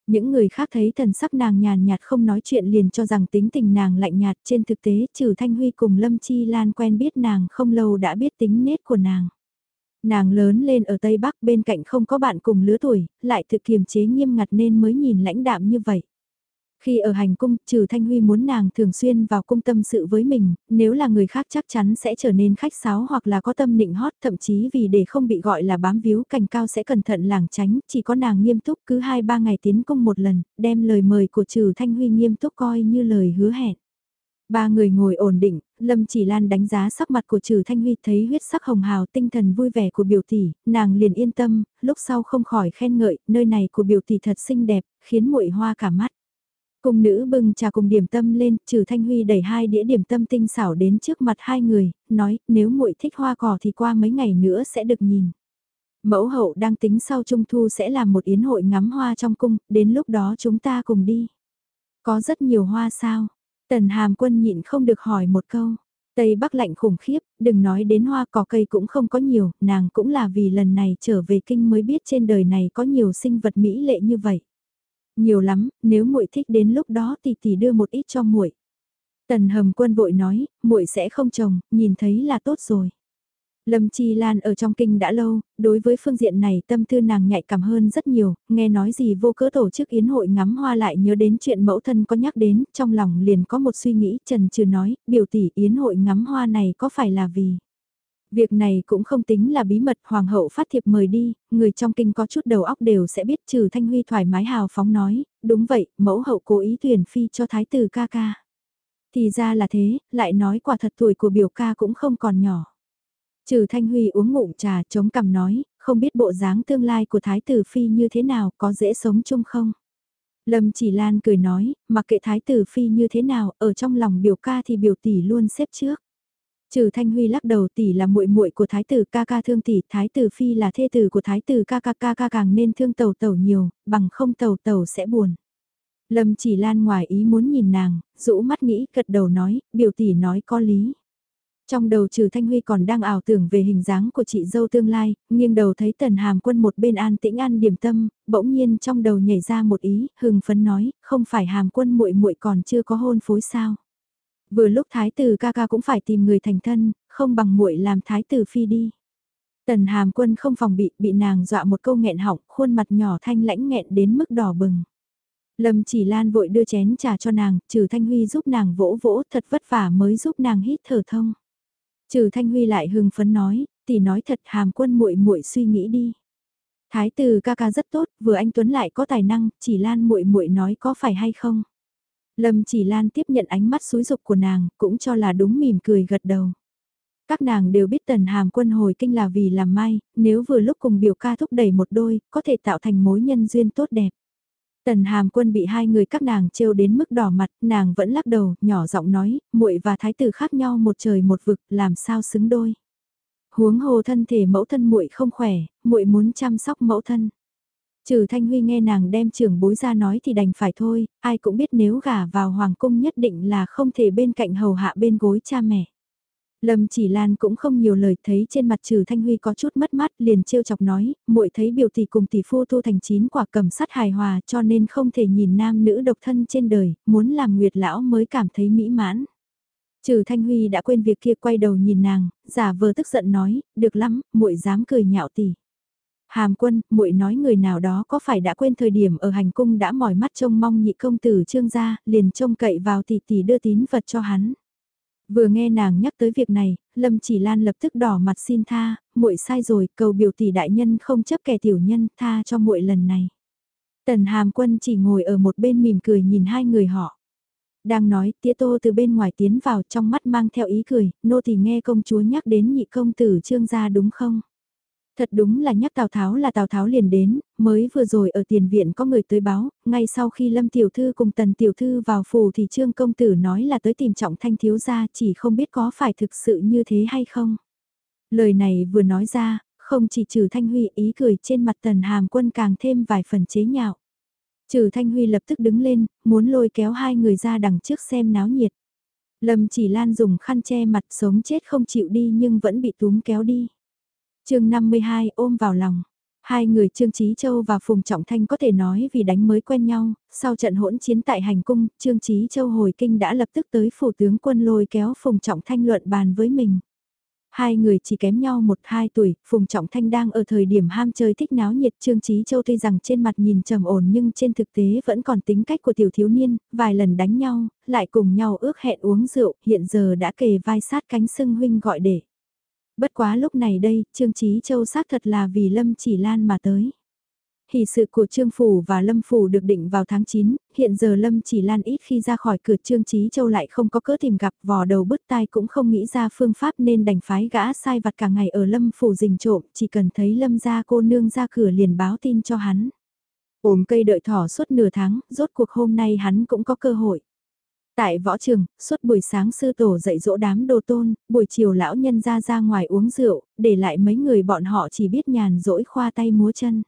Những người khác thấy thần sắc nàng nhàn nhạt không nói chuyện liền cho rằng tính tình nàng lạnh nhạt trên thực tế trừ Thanh Huy cùng Lâm Chi Lan quen biết nàng không lâu đã biết tính nết của nàng. Nàng lớn lên ở Tây Bắc bên cạnh không có bạn cùng lứa tuổi, lại thực kiềm chế nghiêm ngặt nên mới nhìn lãnh đạm như vậy. Khi ở hành cung, trừ Thanh Huy muốn nàng thường xuyên vào cung tâm sự với mình, nếu là người khác chắc chắn sẽ trở nên khách sáo hoặc là có tâm nịnh hót, thậm chí vì để không bị gọi là bám víu cành cao sẽ cẩn thận làng tránh, chỉ có nàng nghiêm túc cứ 2-3 ngày tiến cung một lần, đem lời mời của trừ Thanh Huy nghiêm túc coi như lời hứa hẹn. Ba người ngồi ổn định, Lâm Chỉ Lan đánh giá sắc mặt của Trừ Thanh Huy thấy huyết sắc hồng hào tinh thần vui vẻ của biểu tỷ, nàng liền yên tâm, lúc sau không khỏi khen ngợi, nơi này của biểu tỷ thật xinh đẹp, khiến muội hoa cả mắt. Cung nữ bưng trà cùng điểm tâm lên, trừ Thanh Huy đẩy hai đĩa điểm tâm tinh xảo đến trước mặt hai người, nói nếu muội thích hoa cỏ thì qua mấy ngày nữa sẽ được nhìn. Mẫu hậu đang tính sau trung thu sẽ làm một yến hội ngắm hoa trong cung, đến lúc đó chúng ta cùng đi. Có rất nhiều hoa sao? Tần Hàm Quân nhịn không được hỏi một câu. Tây Bắc lạnh khủng khiếp, đừng nói đến hoa cỏ cây cũng không có nhiều, nàng cũng là vì lần này trở về kinh mới biết trên đời này có nhiều sinh vật mỹ lệ như vậy. Nhiều lắm, nếu muội thích đến lúc đó thì tỷ đưa một ít cho muội. Tần Hầm Quân vội nói, muội sẽ không trồng, nhìn thấy là tốt rồi. Lâm Chi Lan ở trong kinh đã lâu, đối với phương diện này tâm tư nàng nhạy cảm hơn rất nhiều, nghe nói gì vô cớ tổ chức yến hội ngắm hoa lại nhớ đến chuyện mẫu thân có nhắc đến, trong lòng liền có một suy nghĩ trần trừ nói, biểu tỷ yến hội ngắm hoa này có phải là vì... Việc này cũng không tính là bí mật, hoàng hậu phát thiệp mời đi, người trong kinh có chút đầu óc đều sẽ biết trừ Thanh Huy thoải mái hào phóng nói, đúng vậy, mẫu hậu cố ý tuyển phi cho thái tử ca ca. Thì ra là thế, lại nói quả thật tuổi của biểu ca cũng không còn nhỏ. Trừ Thanh Huy uống ngụm trà chống cằm nói, không biết bộ dáng tương lai của Thái tử Phi như thế nào, có dễ sống chung không? Lâm Chỉ Lan cười nói, mặc kệ Thái tử Phi như thế nào, ở trong lòng biểu ca thì biểu tỷ luôn xếp trước. Trừ Thanh Huy lắc đầu tỷ là muội muội của thái tử ca ca thương tỷ, thái tử phi là thê tử của thái tử ca ca ca ca càng nên thương tàu tàu nhiều, bằng không tàu tàu sẽ buồn. Lâm chỉ lan ngoài ý muốn nhìn nàng, rũ mắt nghĩ cật đầu nói, biểu tỷ nói có lý. Trong đầu trừ Thanh Huy còn đang ảo tưởng về hình dáng của chị dâu tương lai, nghiêng đầu thấy tần hàm quân một bên an tĩnh ăn điểm tâm, bỗng nhiên trong đầu nhảy ra một ý, hừng phấn nói, không phải hàm quân muội muội còn chưa có hôn phối sao. Vừa lúc thái tử ca ca cũng phải tìm người thành thân, không bằng muội làm thái tử phi đi. Tần hàm quân không phòng bị, bị nàng dọa một câu nghẹn họng, khuôn mặt nhỏ thanh lãnh nghẹn đến mức đỏ bừng. Lâm chỉ lan vội đưa chén trà cho nàng, trừ Thanh Huy giúp nàng vỗ vỗ thật vất vả mới giúp nàng hít thở thông. Trừ Thanh Huy lại hưng phấn nói, tỷ nói thật hàm quân muội muội suy nghĩ đi. Thái tử ca ca rất tốt, vừa anh Tuấn lại có tài năng, chỉ Lan muội muội nói có phải hay không. Lâm chỉ Lan tiếp nhận ánh mắt xúi dục của nàng, cũng cho là đúng mỉm cười gật đầu. Các nàng đều biết tần hàm quân hồi kinh là vì làm mai, nếu vừa lúc cùng biểu ca thúc đẩy một đôi, có thể tạo thành mối nhân duyên tốt đẹp. Tần Hàm Quân bị hai người các nàng trêu đến mức đỏ mặt, nàng vẫn lắc đầu, nhỏ giọng nói, muội và thái tử khác nhau một trời một vực, làm sao xứng đôi. Huống hồ thân thể mẫu thân muội không khỏe, muội muốn chăm sóc mẫu thân. Trừ Thanh Huy nghe nàng đem trưởng bối ra nói thì đành phải thôi, ai cũng biết nếu gả vào hoàng cung nhất định là không thể bên cạnh hầu hạ bên gối cha mẹ. Lâm chỉ lan cũng không nhiều lời thấy trên mặt trừ Thanh Huy có chút mất mát liền trêu chọc nói, muội thấy biểu tỷ cùng tỷ phu thu thành chín quả cầm sắt hài hòa cho nên không thể nhìn nam nữ độc thân trên đời, muốn làm nguyệt lão mới cảm thấy mỹ mãn. Trừ Thanh Huy đã quên việc kia quay đầu nhìn nàng, giả vờ tức giận nói, được lắm, muội dám cười nhạo tỷ. Hàm quân, muội nói người nào đó có phải đã quên thời điểm ở hành cung đã mỏi mắt trông mong nhị công tử trương gia, liền trông cậy vào tỷ tỷ đưa tín vật cho hắn. Vừa nghe nàng nhắc tới việc này, Lâm Chỉ Lan lập tức đỏ mặt xin tha, muội sai rồi, cầu biểu tỷ đại nhân không chấp kẻ tiểu nhân, tha cho muội lần này. Tần Hàm Quân chỉ ngồi ở một bên mỉm cười nhìn hai người họ. Đang nói, tía tô từ bên ngoài tiến vào trong mắt mang theo ý cười, nô thì nghe công chúa nhắc đến nhị công tử trương gia đúng không? Thật đúng là nhắc Tào Tháo là Tào Tháo liền đến, mới vừa rồi ở tiền viện có người tới báo, ngay sau khi Lâm Tiểu Thư cùng Tần Tiểu Thư vào phủ thì Trương Công Tử nói là tới tìm trọng thanh thiếu gia chỉ không biết có phải thực sự như thế hay không. Lời này vừa nói ra, không chỉ trừ Thanh Huy ý cười trên mặt Tần Hàm Quân càng thêm vài phần chế nhạo. Trừ Thanh Huy lập tức đứng lên, muốn lôi kéo hai người ra đằng trước xem náo nhiệt. Lâm chỉ lan dùng khăn che mặt sống chết không chịu đi nhưng vẫn bị túm kéo đi chương 52 ôm vào lòng. Hai người Trương Chí Châu và Phùng Trọng Thanh có thể nói vì đánh mới quen nhau, sau trận hỗn chiến tại hành cung, Trương Chí Châu hồi kinh đã lập tức tới phủ tướng quân lôi kéo Phùng Trọng Thanh luận bàn với mình. Hai người chỉ kém nhau một hai tuổi, Phùng Trọng Thanh đang ở thời điểm ham chơi thích náo nhiệt Trương Chí Châu tuy rằng trên mặt nhìn trầm ổn nhưng trên thực tế vẫn còn tính cách của tiểu thiếu niên, vài lần đánh nhau, lại cùng nhau ước hẹn uống rượu, hiện giờ đã kề vai sát cánh sưng huynh gọi để. Bất quá lúc này đây, Trương Chí Châu xác thật là vì Lâm Chỉ Lan mà tới. Hỷ sự của Trương Phủ và Lâm Phủ được định vào tháng 9, hiện giờ Lâm Chỉ Lan ít khi ra khỏi cửa Trương Chí Châu lại không có cỡ tìm gặp vò đầu bứt tai cũng không nghĩ ra phương pháp nên đành phái gã sai vặt cả ngày ở Lâm Phủ rình trộm, chỉ cần thấy Lâm gia cô nương ra cửa liền báo tin cho hắn. Ôm cây đợi thỏ suốt nửa tháng, rốt cuộc hôm nay hắn cũng có cơ hội. Tại võ trường, suốt buổi sáng sư tổ dạy dỗ đám đồ tôn, buổi chiều lão nhân ra ra ngoài uống rượu, để lại mấy người bọn họ chỉ biết nhàn rỗi khoa tay múa chân.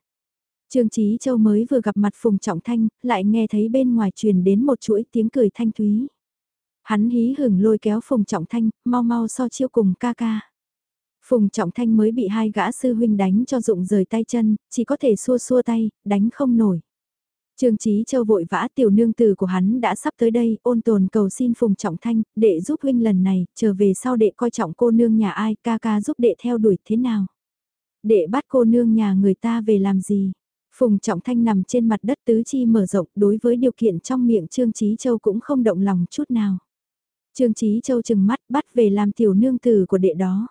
Trương Chí Châu mới vừa gặp mặt Phùng Trọng Thanh, lại nghe thấy bên ngoài truyền đến một chuỗi tiếng cười thanh thúy. Hắn hí hửng lôi kéo Phùng Trọng Thanh, mau mau so chiêu cùng ca ca. Phùng Trọng Thanh mới bị hai gã sư huynh đánh cho rụng rời tay chân, chỉ có thể xua xua tay, đánh không nổi. Trương Chí Châu vội vã tiểu nương tử của hắn đã sắp tới đây, ôn tồn cầu xin Phùng Trọng Thanh, đệ giúp huynh lần này, trở về sau đệ coi trọng cô nương nhà ai, ca ca giúp đệ theo đuổi thế nào. Đệ bắt cô nương nhà người ta về làm gì? Phùng Trọng Thanh nằm trên mặt đất tứ chi mở rộng đối với điều kiện trong miệng Trương Chí Châu cũng không động lòng chút nào. Trương Chí Châu chừng mắt bắt về làm tiểu nương tử của đệ đó.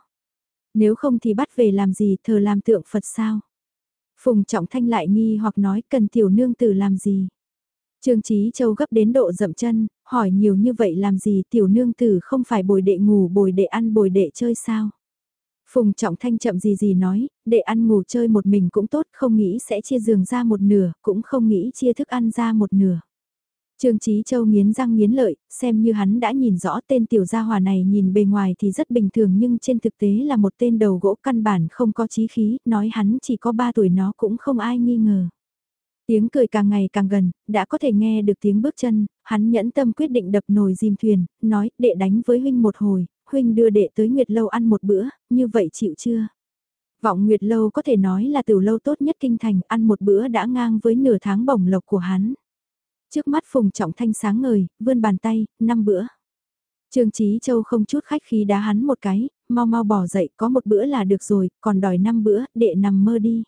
Nếu không thì bắt về làm gì thờ làm tượng Phật sao? Phùng Trọng Thanh lại nghi hoặc nói cần tiểu nương tử làm gì. Trương Chí Châu gấp đến độ dậm chân, hỏi nhiều như vậy làm gì tiểu nương tử không phải bồi đệ ngủ bồi đệ ăn bồi đệ chơi sao. Phùng Trọng Thanh chậm gì gì nói, đệ ăn ngủ chơi một mình cũng tốt, không nghĩ sẽ chia giường ra một nửa, cũng không nghĩ chia thức ăn ra một nửa. Trương Chí Châu nghiến răng nghiến lợi, xem như hắn đã nhìn rõ tên tiểu gia hòa này nhìn bề ngoài thì rất bình thường nhưng trên thực tế là một tên đầu gỗ căn bản không có chí khí, nói hắn chỉ có 3 tuổi nó cũng không ai nghi ngờ. Tiếng cười càng ngày càng gần, đã có thể nghe được tiếng bước chân, hắn nhẫn tâm quyết định đập nồi dìm thuyền, nói đệ đánh với huynh một hồi, huynh đưa đệ tới Nguyệt Lâu ăn một bữa, như vậy chịu chưa? Vọng Nguyệt Lâu có thể nói là tiểu lâu tốt nhất kinh thành, ăn một bữa đã ngang với nửa tháng bổng lộc của hắn. Trước mắt Phùng Trọng Thanh sáng ngời, vươn bàn tay, năm bữa. Trương Chí Châu không chút khách khí đá hắn một cái, mau mau bỏ dậy, có một bữa là được rồi, còn đòi năm bữa, đệ nằm mơ đi.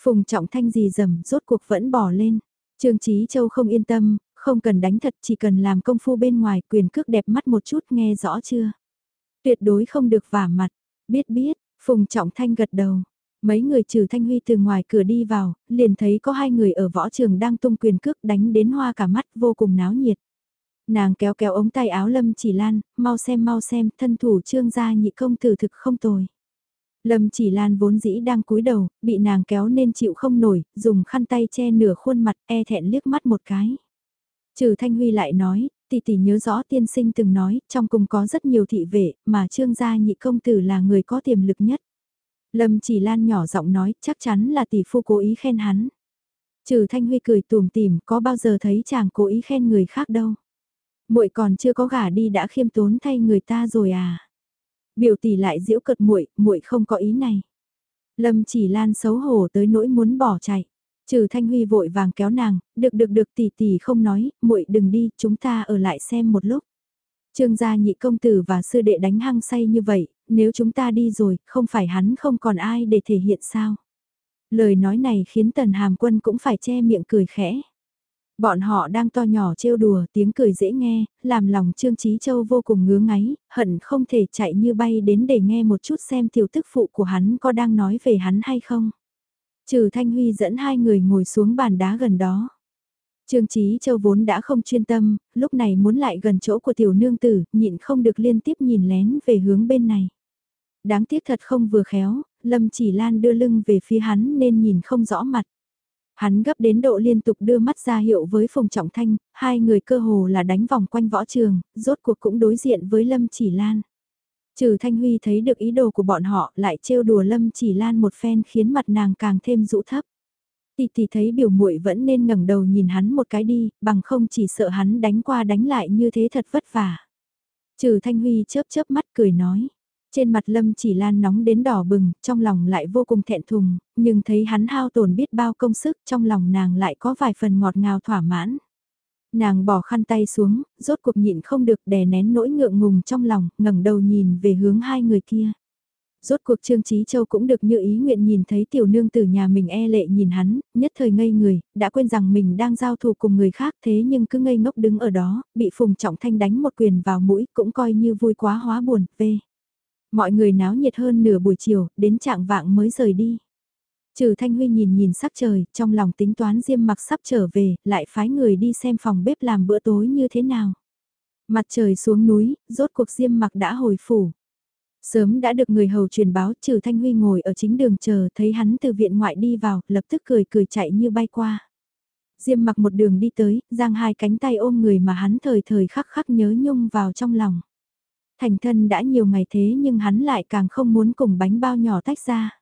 Phùng Trọng Thanh gì dầm, rốt cuộc vẫn bỏ lên. Trương Chí Châu không yên tâm, không cần đánh thật, chỉ cần làm công phu bên ngoài, quyền cước đẹp mắt một chút, nghe rõ chưa? Tuyệt đối không được vả mặt, biết biết, Phùng Trọng Thanh gật đầu. Mấy người trừ Thanh Huy từ ngoài cửa đi vào, liền thấy có hai người ở võ trường đang tung quyền cước đánh đến hoa cả mắt vô cùng náo nhiệt. Nàng kéo kéo ống tay áo Lâm chỉ lan, mau xem mau xem, thân thủ trương gia nhị công tử thực không tồi. Lâm chỉ lan vốn dĩ đang cúi đầu, bị nàng kéo nên chịu không nổi, dùng khăn tay che nửa khuôn mặt e thẹn liếc mắt một cái. Trừ Thanh Huy lại nói, tỷ tỷ nhớ rõ tiên sinh từng nói, trong cùng có rất nhiều thị vệ, mà trương gia nhị công tử là người có tiềm lực nhất. Lâm chỉ lan nhỏ giọng nói, chắc chắn là tỷ phu cố ý khen hắn. Trừ Thanh Huy cười tùm tìm, có bao giờ thấy chàng cố ý khen người khác đâu. Muội còn chưa có gả đi đã khiêm tốn thay người ta rồi à. Biểu tỷ lại giễu cợt muội, muội không có ý này. Lâm chỉ lan xấu hổ tới nỗi muốn bỏ chạy. Trừ Thanh Huy vội vàng kéo nàng, được được được tỷ tỷ không nói, muội đừng đi, chúng ta ở lại xem một lúc. Trương gia nhị công tử và sư đệ đánh hăng say như vậy, nếu chúng ta đi rồi, không phải hắn không còn ai để thể hiện sao. Lời nói này khiến tần hàm quân cũng phải che miệng cười khẽ. Bọn họ đang to nhỏ trêu đùa tiếng cười dễ nghe, làm lòng Trương Trí Châu vô cùng ngứa ngáy, hận không thể chạy như bay đến để nghe một chút xem tiểu tức phụ của hắn có đang nói về hắn hay không. Trừ Thanh Huy dẫn hai người ngồi xuống bàn đá gần đó. Trương Chí Châu vốn đã không chuyên tâm, lúc này muốn lại gần chỗ của tiểu nương tử, nhịn không được liên tiếp nhìn lén về hướng bên này. Đáng tiếc thật không vừa khéo, Lâm Chỉ Lan đưa lưng về phía hắn nên nhìn không rõ mặt. Hắn gấp đến độ liên tục đưa mắt ra hiệu với Phùng Trọng Thanh, hai người cơ hồ là đánh vòng quanh võ trường, rốt cuộc cũng đối diện với Lâm Chỉ Lan. Trừ Thanh Huy thấy được ý đồ của bọn họ lại trêu đùa Lâm Chỉ Lan một phen khiến mặt nàng càng thêm rũ thấp. Tỷ tỷ thấy biểu muội vẫn nên ngẩng đầu nhìn hắn một cái đi, bằng không chỉ sợ hắn đánh qua đánh lại như thế thật vất vả. Trừ Thanh Huy chớp chớp mắt cười nói. Trên mặt Lâm chỉ lan nóng đến đỏ bừng, trong lòng lại vô cùng thẹn thùng, nhưng thấy hắn hao tổn biết bao công sức, trong lòng nàng lại có vài phần ngọt ngào thỏa mãn. Nàng bỏ khăn tay xuống, rốt cuộc nhịn không được đè nén nỗi ngượng ngùng trong lòng, ngẩng đầu nhìn về hướng hai người kia. Rốt cuộc Trương Trí Châu cũng được như ý nguyện nhìn thấy tiểu nương từ nhà mình e lệ nhìn hắn, nhất thời ngây người, đã quên rằng mình đang giao thù cùng người khác thế nhưng cứ ngây ngốc đứng ở đó, bị Phùng Trọng Thanh đánh một quyền vào mũi cũng coi như vui quá hóa buồn, về. Mọi người náo nhiệt hơn nửa buổi chiều, đến trạng vạng mới rời đi. Trừ Thanh Huy nhìn nhìn sắc trời, trong lòng tính toán Diêm mặc sắp trở về, lại phái người đi xem phòng bếp làm bữa tối như thế nào. Mặt trời xuống núi, rốt cuộc Diêm mặc đã hồi phủ. Sớm đã được người hầu truyền báo trừ Thanh Huy ngồi ở chính đường chờ thấy hắn từ viện ngoại đi vào, lập tức cười cười chạy như bay qua. Diêm mặc một đường đi tới, giang hai cánh tay ôm người mà hắn thời thời khắc khắc nhớ nhung vào trong lòng. Thành thân đã nhiều ngày thế nhưng hắn lại càng không muốn cùng bánh bao nhỏ tách ra.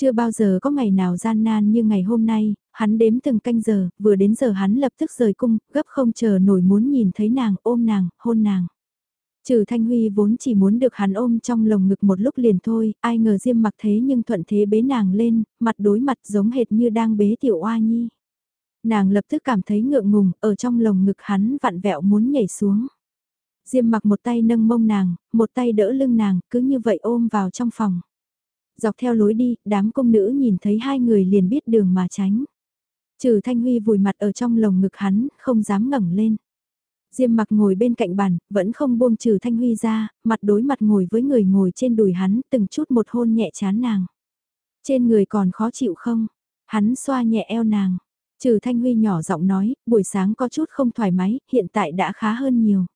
Chưa bao giờ có ngày nào gian nan như ngày hôm nay, hắn đếm từng canh giờ, vừa đến giờ hắn lập tức rời cung, gấp không chờ nổi muốn nhìn thấy nàng, ôm nàng, hôn nàng. Trừ Thanh Huy vốn chỉ muốn được hắn ôm trong lồng ngực một lúc liền thôi, ai ngờ Diêm mặc thế nhưng thuận thế bế nàng lên, mặt đối mặt giống hệt như đang bế tiểu oa nhi. Nàng lập tức cảm thấy ngượng ngùng, ở trong lồng ngực hắn vặn vẹo muốn nhảy xuống. Diêm mặc một tay nâng mông nàng, một tay đỡ lưng nàng, cứ như vậy ôm vào trong phòng. Dọc theo lối đi, đám công nữ nhìn thấy hai người liền biết đường mà tránh. Trừ Thanh Huy vùi mặt ở trong lồng ngực hắn, không dám ngẩng lên. Diêm mặc ngồi bên cạnh bàn, vẫn không buông trừ Thanh Huy ra, mặt đối mặt ngồi với người ngồi trên đùi hắn, từng chút một hôn nhẹ chán nàng. Trên người còn khó chịu không? Hắn xoa nhẹ eo nàng. Trừ Thanh Huy nhỏ giọng nói, buổi sáng có chút không thoải mái, hiện tại đã khá hơn nhiều.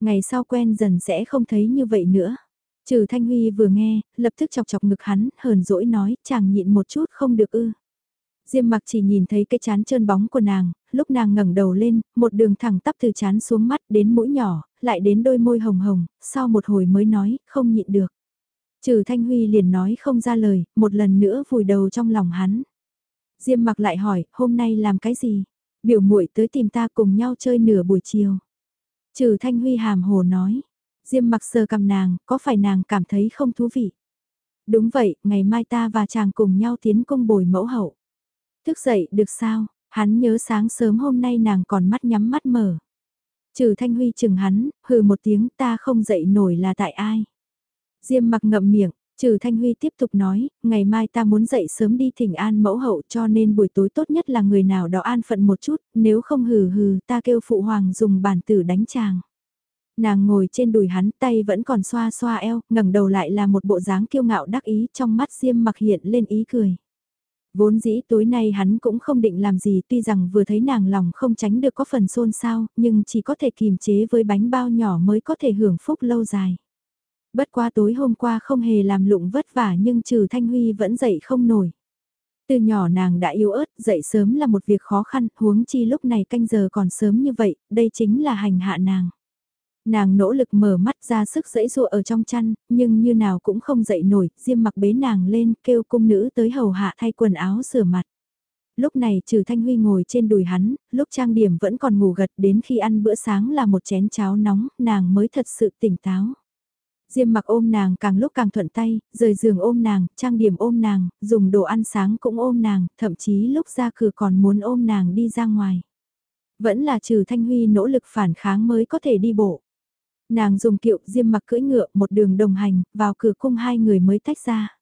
Ngày sau quen dần sẽ không thấy như vậy nữa. Trừ Thanh Huy vừa nghe, lập tức chọc chọc ngực hắn, hờn dỗi nói, chàng nhịn một chút không được ư. Diêm mặc chỉ nhìn thấy cái chán trơn bóng của nàng, lúc nàng ngẩng đầu lên, một đường thẳng tắp từ chán xuống mắt đến mũi nhỏ, lại đến đôi môi hồng hồng, sau một hồi mới nói, không nhịn được. Trừ Thanh Huy liền nói không ra lời, một lần nữa vùi đầu trong lòng hắn. Diêm mặc lại hỏi, hôm nay làm cái gì? Biểu muội tới tìm ta cùng nhau chơi nửa buổi chiều. Trừ Thanh Huy hàm hồ nói. Diêm mặc sờ cầm nàng, có phải nàng cảm thấy không thú vị? Đúng vậy, ngày mai ta và chàng cùng nhau tiến công bồi mẫu hậu. Thức dậy được sao? Hắn nhớ sáng sớm hôm nay nàng còn mắt nhắm mắt mở. Trừ Thanh Huy chừng hắn, hừ một tiếng ta không dậy nổi là tại ai? Diêm mặc ngậm miệng, Trừ Thanh Huy tiếp tục nói, ngày mai ta muốn dậy sớm đi thỉnh an mẫu hậu cho nên buổi tối tốt nhất là người nào đó an phận một chút, nếu không hừ hừ ta kêu phụ hoàng dùng bản tử đánh chàng. Nàng ngồi trên đùi hắn tay vẫn còn xoa xoa eo, ngẩng đầu lại là một bộ dáng kiêu ngạo đắc ý trong mắt Diêm mặc hiện lên ý cười. Vốn dĩ tối nay hắn cũng không định làm gì tuy rằng vừa thấy nàng lòng không tránh được có phần xôn xao, nhưng chỉ có thể kìm chế với bánh bao nhỏ mới có thể hưởng phúc lâu dài. Bất qua tối hôm qua không hề làm lụng vất vả nhưng trừ Thanh Huy vẫn dậy không nổi. Từ nhỏ nàng đã yếu ớt, dậy sớm là một việc khó khăn, huống chi lúc này canh giờ còn sớm như vậy, đây chính là hành hạ nàng. Nàng nỗ lực mở mắt ra sức dẫy dụa ở trong chăn, nhưng như nào cũng không dậy nổi, diêm mặc bế nàng lên, kêu cung nữ tới hầu hạ thay quần áo sửa mặt. Lúc này trừ Thanh Huy ngồi trên đùi hắn, lúc trang điểm vẫn còn ngủ gật đến khi ăn bữa sáng là một chén cháo nóng, nàng mới thật sự tỉnh táo. Diêm mặc ôm nàng càng lúc càng thuận tay, rời giường ôm nàng, trang điểm ôm nàng, dùng đồ ăn sáng cũng ôm nàng, thậm chí lúc ra cửa còn muốn ôm nàng đi ra ngoài. Vẫn là trừ Thanh Huy nỗ lực phản kháng mới có thể đi bộ. Nàng dùng kiệu diêm mặc cưỡi ngựa một đường đồng hành, vào cửa cung hai người mới tách ra.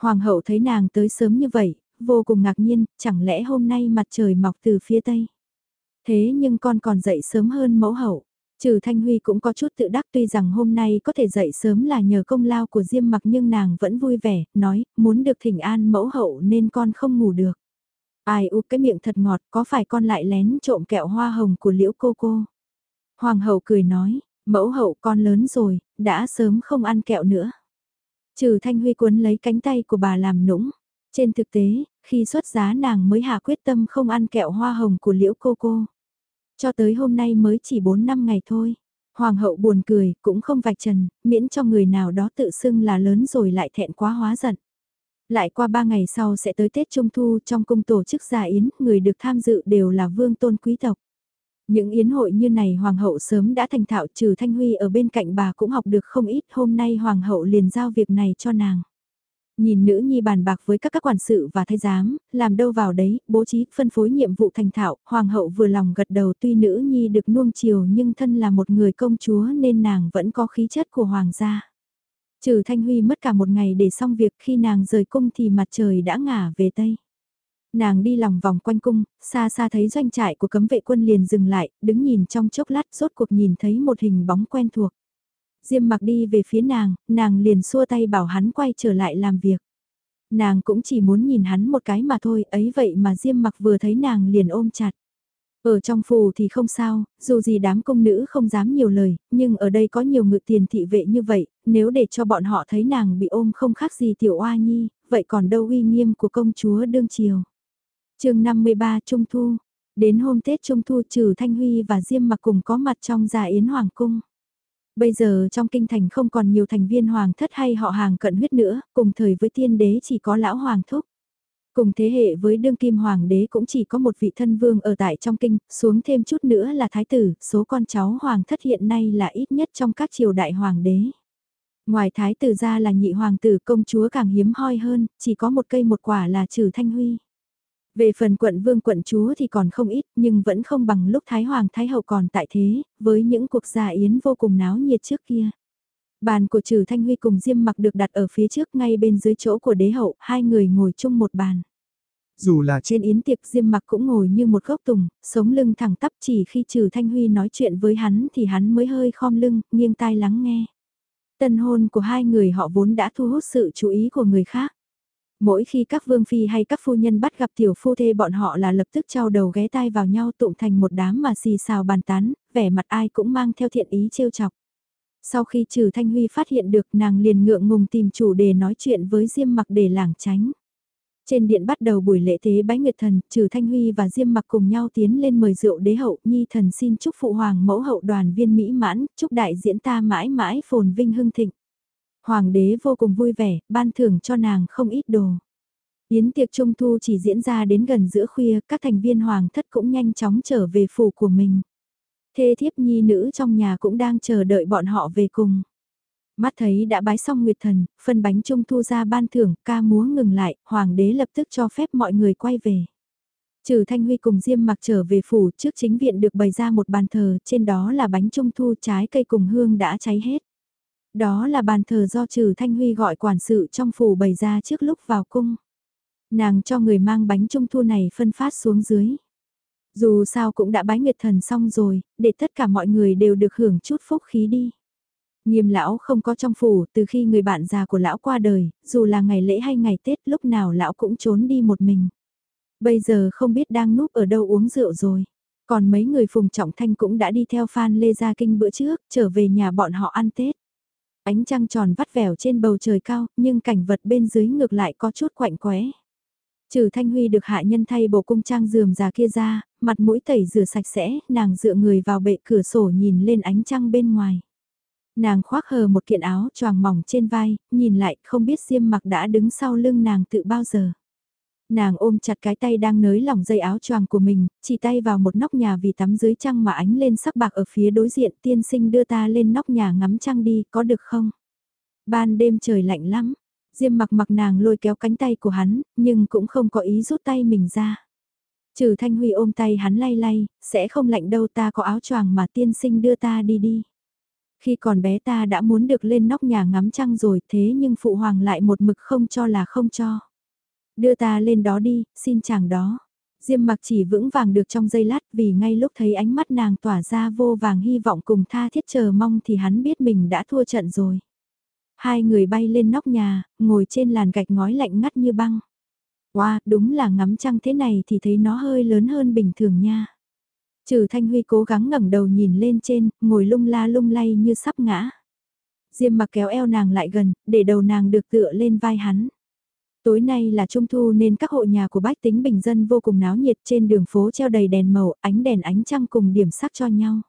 Hoàng hậu thấy nàng tới sớm như vậy, vô cùng ngạc nhiên, chẳng lẽ hôm nay mặt trời mọc từ phía tây. Thế nhưng con còn dậy sớm hơn mẫu hậu. Trừ Thanh Huy cũng có chút tự đắc tuy rằng hôm nay có thể dậy sớm là nhờ công lao của Diêm mặc nhưng nàng vẫn vui vẻ, nói, muốn được thỉnh an mẫu hậu nên con không ngủ được. Ai u cái miệng thật ngọt, có phải con lại lén trộm kẹo hoa hồng của liễu cô cô? Hoàng hậu cười nói, mẫu hậu con lớn rồi, đã sớm không ăn kẹo nữa. Trừ Thanh Huy cuốn lấy cánh tay của bà làm nũng. Trên thực tế, khi xuất giá nàng mới hạ quyết tâm không ăn kẹo hoa hồng của liễu cô cô. Cho tới hôm nay mới chỉ 4 năm ngày thôi. Hoàng hậu buồn cười, cũng không vạch trần, miễn cho người nào đó tự xưng là lớn rồi lại thẹn quá hóa giận. Lại qua ba ngày sau sẽ tới Tết Trung Thu trong cung tổ chức gia yến, người được tham dự đều là vương tôn quý tộc. Những yến hội như này hoàng hậu sớm đã thành thạo trừ Thanh Huy ở bên cạnh bà cũng học được không ít hôm nay hoàng hậu liền giao việc này cho nàng. Nhìn nữ nhi bàn bạc với các các quản sự và thái giám, làm đâu vào đấy, bố trí, phân phối nhiệm vụ thành thạo, hoàng hậu vừa lòng gật đầu tuy nữ nhi được nuông chiều nhưng thân là một người công chúa nên nàng vẫn có khí chất của hoàng gia. Trừ Thanh Huy mất cả một ngày để xong việc khi nàng rời cung thì mặt trời đã ngả về Tây. Nàng đi lòng vòng quanh cung, xa xa thấy doanh trại của cấm vệ quân liền dừng lại, đứng nhìn trong chốc lát rốt cuộc nhìn thấy một hình bóng quen thuộc. Diêm mặc đi về phía nàng, nàng liền xua tay bảo hắn quay trở lại làm việc. Nàng cũng chỉ muốn nhìn hắn một cái mà thôi, ấy vậy mà Diêm mặc vừa thấy nàng liền ôm chặt. Ở trong phù thì không sao, dù gì đám công nữ không dám nhiều lời, nhưng ở đây có nhiều ngự tiền thị vệ như vậy, nếu để cho bọn họ thấy nàng bị ôm không khác gì tiểu oa nhi, vậy còn đâu uy nghiêm của công chúa đương triều chương 53 Trung Thu, đến hôm Tết Trung Thu trừ Thanh Huy và Diêm mặc cùng có mặt trong gia yến hoàng cung. Bây giờ trong kinh thành không còn nhiều thành viên hoàng thất hay họ hàng cận huyết nữa, cùng thời với tiên đế chỉ có lão hoàng thúc. Cùng thế hệ với đương kim hoàng đế cũng chỉ có một vị thân vương ở tại trong kinh, xuống thêm chút nữa là thái tử, số con cháu hoàng thất hiện nay là ít nhất trong các triều đại hoàng đế. Ngoài thái tử ra là nhị hoàng tử công chúa càng hiếm hoi hơn, chỉ có một cây một quả là trừ thanh huy. Về phần quận vương quận chúa thì còn không ít nhưng vẫn không bằng lúc Thái Hoàng Thái Hậu còn tại thế, với những cuộc gia yến vô cùng náo nhiệt trước kia. Bàn của trừ Thanh Huy cùng Diêm mặc được đặt ở phía trước ngay bên dưới chỗ của đế hậu, hai người ngồi chung một bàn. Dù là trên yến tiệc Diêm mặc cũng ngồi như một gốc tùng, sống lưng thẳng tắp chỉ khi trừ Thanh Huy nói chuyện với hắn thì hắn mới hơi khom lưng, nghiêng tai lắng nghe. Tân hôn của hai người họ vốn đã thu hút sự chú ý của người khác. Mỗi khi các vương phi hay các phu nhân bắt gặp tiểu phu thê bọn họ là lập tức trao đầu ghé tai vào nhau tụng thành một đám mà xì xào bàn tán, vẻ mặt ai cũng mang theo thiện ý trêu chọc. Sau khi trừ Thanh Huy phát hiện được nàng liền ngượng ngùng tìm chủ đề nói chuyện với Diêm mặc để lảng tránh. Trên điện bắt đầu buổi lễ tế bái nguyệt thần, trừ Thanh Huy và Diêm mặc cùng nhau tiến lên mời rượu đế hậu, nhi thần xin chúc phụ hoàng mẫu hậu đoàn viên mỹ mãn, chúc đại diễn ta mãi mãi phồn vinh hưng thịnh. Hoàng đế vô cùng vui vẻ, ban thưởng cho nàng không ít đồ. Yến tiệc trung thu chỉ diễn ra đến gần giữa khuya, các thành viên hoàng thất cũng nhanh chóng trở về phủ của mình. Thê thiếp nhi nữ trong nhà cũng đang chờ đợi bọn họ về cùng. Mắt thấy đã bái xong nguyệt thần, phân bánh trung thu ra ban thưởng, ca múa ngừng lại, hoàng đế lập tức cho phép mọi người quay về. Trừ Thanh Huy cùng Diêm mặc trở về phủ trước chính viện được bày ra một bàn thờ, trên đó là bánh trung thu trái cây cùng hương đã cháy hết. Đó là bàn thờ do Trừ Thanh Huy gọi quản sự trong phủ bày ra trước lúc vào cung. Nàng cho người mang bánh trung thu này phân phát xuống dưới. Dù sao cũng đã bái nguyệt thần xong rồi, để tất cả mọi người đều được hưởng chút phúc khí đi. Nghiêm lão không có trong phủ, từ khi người bạn già của lão qua đời, dù là ngày lễ hay ngày Tết lúc nào lão cũng trốn đi một mình. Bây giờ không biết đang núp ở đâu uống rượu rồi. Còn mấy người phùng trọng thanh cũng đã đi theo Phan Lê Gia Kinh bữa trước, trở về nhà bọn họ ăn Tết. Ánh trăng tròn vắt vẻo trên bầu trời cao, nhưng cảnh vật bên dưới ngược lại có chút quạnh quẽ. Trừ Thanh Huy được hạ nhân thay bộ cung trang dườm già kia ra, mặt mũi tẩy rửa sạch sẽ, nàng dựa người vào bệ cửa sổ nhìn lên ánh trăng bên ngoài. Nàng khoác hờ một kiện áo choàng mỏng trên vai, nhìn lại không biết Diêm mặc đã đứng sau lưng nàng tự bao giờ. Nàng ôm chặt cái tay đang nới lỏng dây áo choàng của mình, chỉ tay vào một nóc nhà vì tắm dưới trăng mà ánh lên sắc bạc ở phía đối diện tiên sinh đưa ta lên nóc nhà ngắm trăng đi, có được không? Ban đêm trời lạnh lắm, Diêm mặc mặc nàng lôi kéo cánh tay của hắn, nhưng cũng không có ý rút tay mình ra. Trừ Thanh Huy ôm tay hắn lay lay, sẽ không lạnh đâu ta có áo choàng mà tiên sinh đưa ta đi đi. Khi còn bé ta đã muốn được lên nóc nhà ngắm trăng rồi thế nhưng phụ hoàng lại một mực không cho là không cho. Đưa ta lên đó đi, xin chàng đó. Diêm mặc chỉ vững vàng được trong giây lát vì ngay lúc thấy ánh mắt nàng tỏa ra vô vàng hy vọng cùng tha thiết chờ mong thì hắn biết mình đã thua trận rồi. Hai người bay lên nóc nhà, ngồi trên làn gạch ngói lạnh ngắt như băng. Wow, đúng là ngắm trăng thế này thì thấy nó hơi lớn hơn bình thường nha. Trừ Thanh Huy cố gắng ngẩng đầu nhìn lên trên, ngồi lung la lung lay như sắp ngã. Diêm mặc kéo eo nàng lại gần, để đầu nàng được tựa lên vai hắn. Tối nay là trung thu nên các hộ nhà của bách tính bình dân vô cùng náo nhiệt trên đường phố treo đầy đèn màu, ánh đèn ánh trăng cùng điểm sắc cho nhau.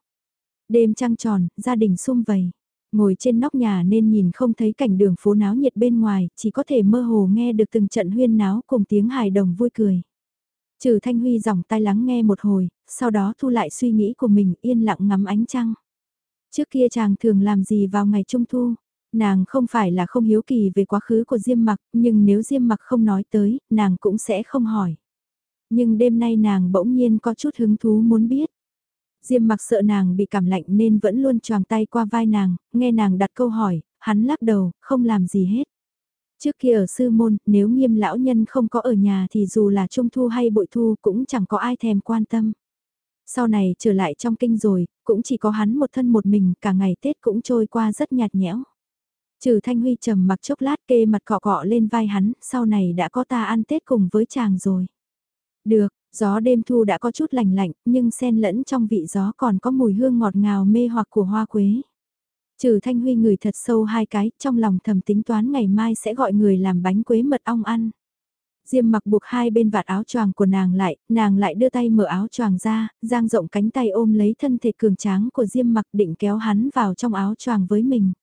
Đêm trăng tròn, gia đình sum vầy. Ngồi trên nóc nhà nên nhìn không thấy cảnh đường phố náo nhiệt bên ngoài, chỉ có thể mơ hồ nghe được từng trận huyên náo cùng tiếng hài đồng vui cười. Trừ Thanh Huy dòng tai lắng nghe một hồi, sau đó thu lại suy nghĩ của mình yên lặng ngắm ánh trăng. Trước kia chàng thường làm gì vào ngày trung thu? Nàng không phải là không hiếu kỳ về quá khứ của Diêm Mặc, nhưng nếu Diêm Mặc không nói tới, nàng cũng sẽ không hỏi. Nhưng đêm nay nàng bỗng nhiên có chút hứng thú muốn biết. Diêm mặc sợ nàng bị cảm lạnh nên vẫn luôn choàng tay qua vai nàng, nghe nàng đặt câu hỏi, hắn lắc đầu, không làm gì hết. Trước kia ở sư môn, nếu nghiêm lão nhân không có ở nhà thì dù là trung thu hay bội thu cũng chẳng có ai thèm quan tâm. Sau này trở lại trong kinh rồi, cũng chỉ có hắn một thân một mình, cả ngày Tết cũng trôi qua rất nhạt nhẽo. Trừ Thanh Huy trầm mặc chốc lát kê mặt cọ cọ lên vai hắn, sau này đã có ta ăn Tết cùng với chàng rồi. Được, gió đêm thu đã có chút lành lạnh, nhưng xen lẫn trong vị gió còn có mùi hương ngọt ngào mê hoặc của hoa quế. Trừ Thanh Huy ngửi thật sâu hai cái, trong lòng thầm tính toán ngày mai sẽ gọi người làm bánh quế mật ong ăn. Diêm mặc buộc hai bên vạt áo choàng của nàng lại, nàng lại đưa tay mở áo choàng ra, giang rộng cánh tay ôm lấy thân thể cường tráng của Diêm mặc định kéo hắn vào trong áo choàng với mình.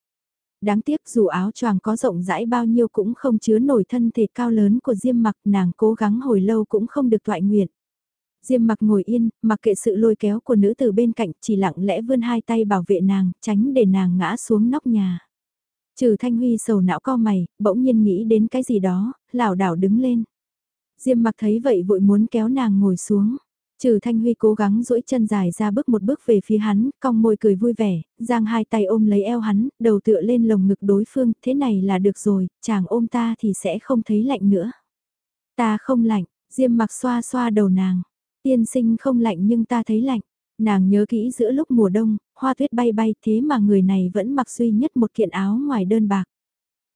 Đáng tiếc dù áo choàng có rộng rãi bao nhiêu cũng không chứa nổi thân thể cao lớn của Diêm mặc nàng cố gắng hồi lâu cũng không được toại nguyện. Diêm mặc ngồi yên, mặc kệ sự lôi kéo của nữ từ bên cạnh chỉ lặng lẽ vươn hai tay bảo vệ nàng, tránh để nàng ngã xuống nóc nhà. Trừ Thanh Huy sầu não co mày, bỗng nhiên nghĩ đến cái gì đó, lảo đảo đứng lên. Diêm mặc thấy vậy vội muốn kéo nàng ngồi xuống. Trừ Thanh Huy cố gắng duỗi chân dài ra bước một bước về phía hắn, cong môi cười vui vẻ, giang hai tay ôm lấy eo hắn, đầu tựa lên lồng ngực đối phương, thế này là được rồi, chàng ôm ta thì sẽ không thấy lạnh nữa. Ta không lạnh, Diêm mặc xoa xoa đầu nàng. Tiên sinh không lạnh nhưng ta thấy lạnh. Nàng nhớ kỹ giữa lúc mùa đông, hoa tuyết bay bay thế mà người này vẫn mặc duy nhất một kiện áo ngoài đơn bạc.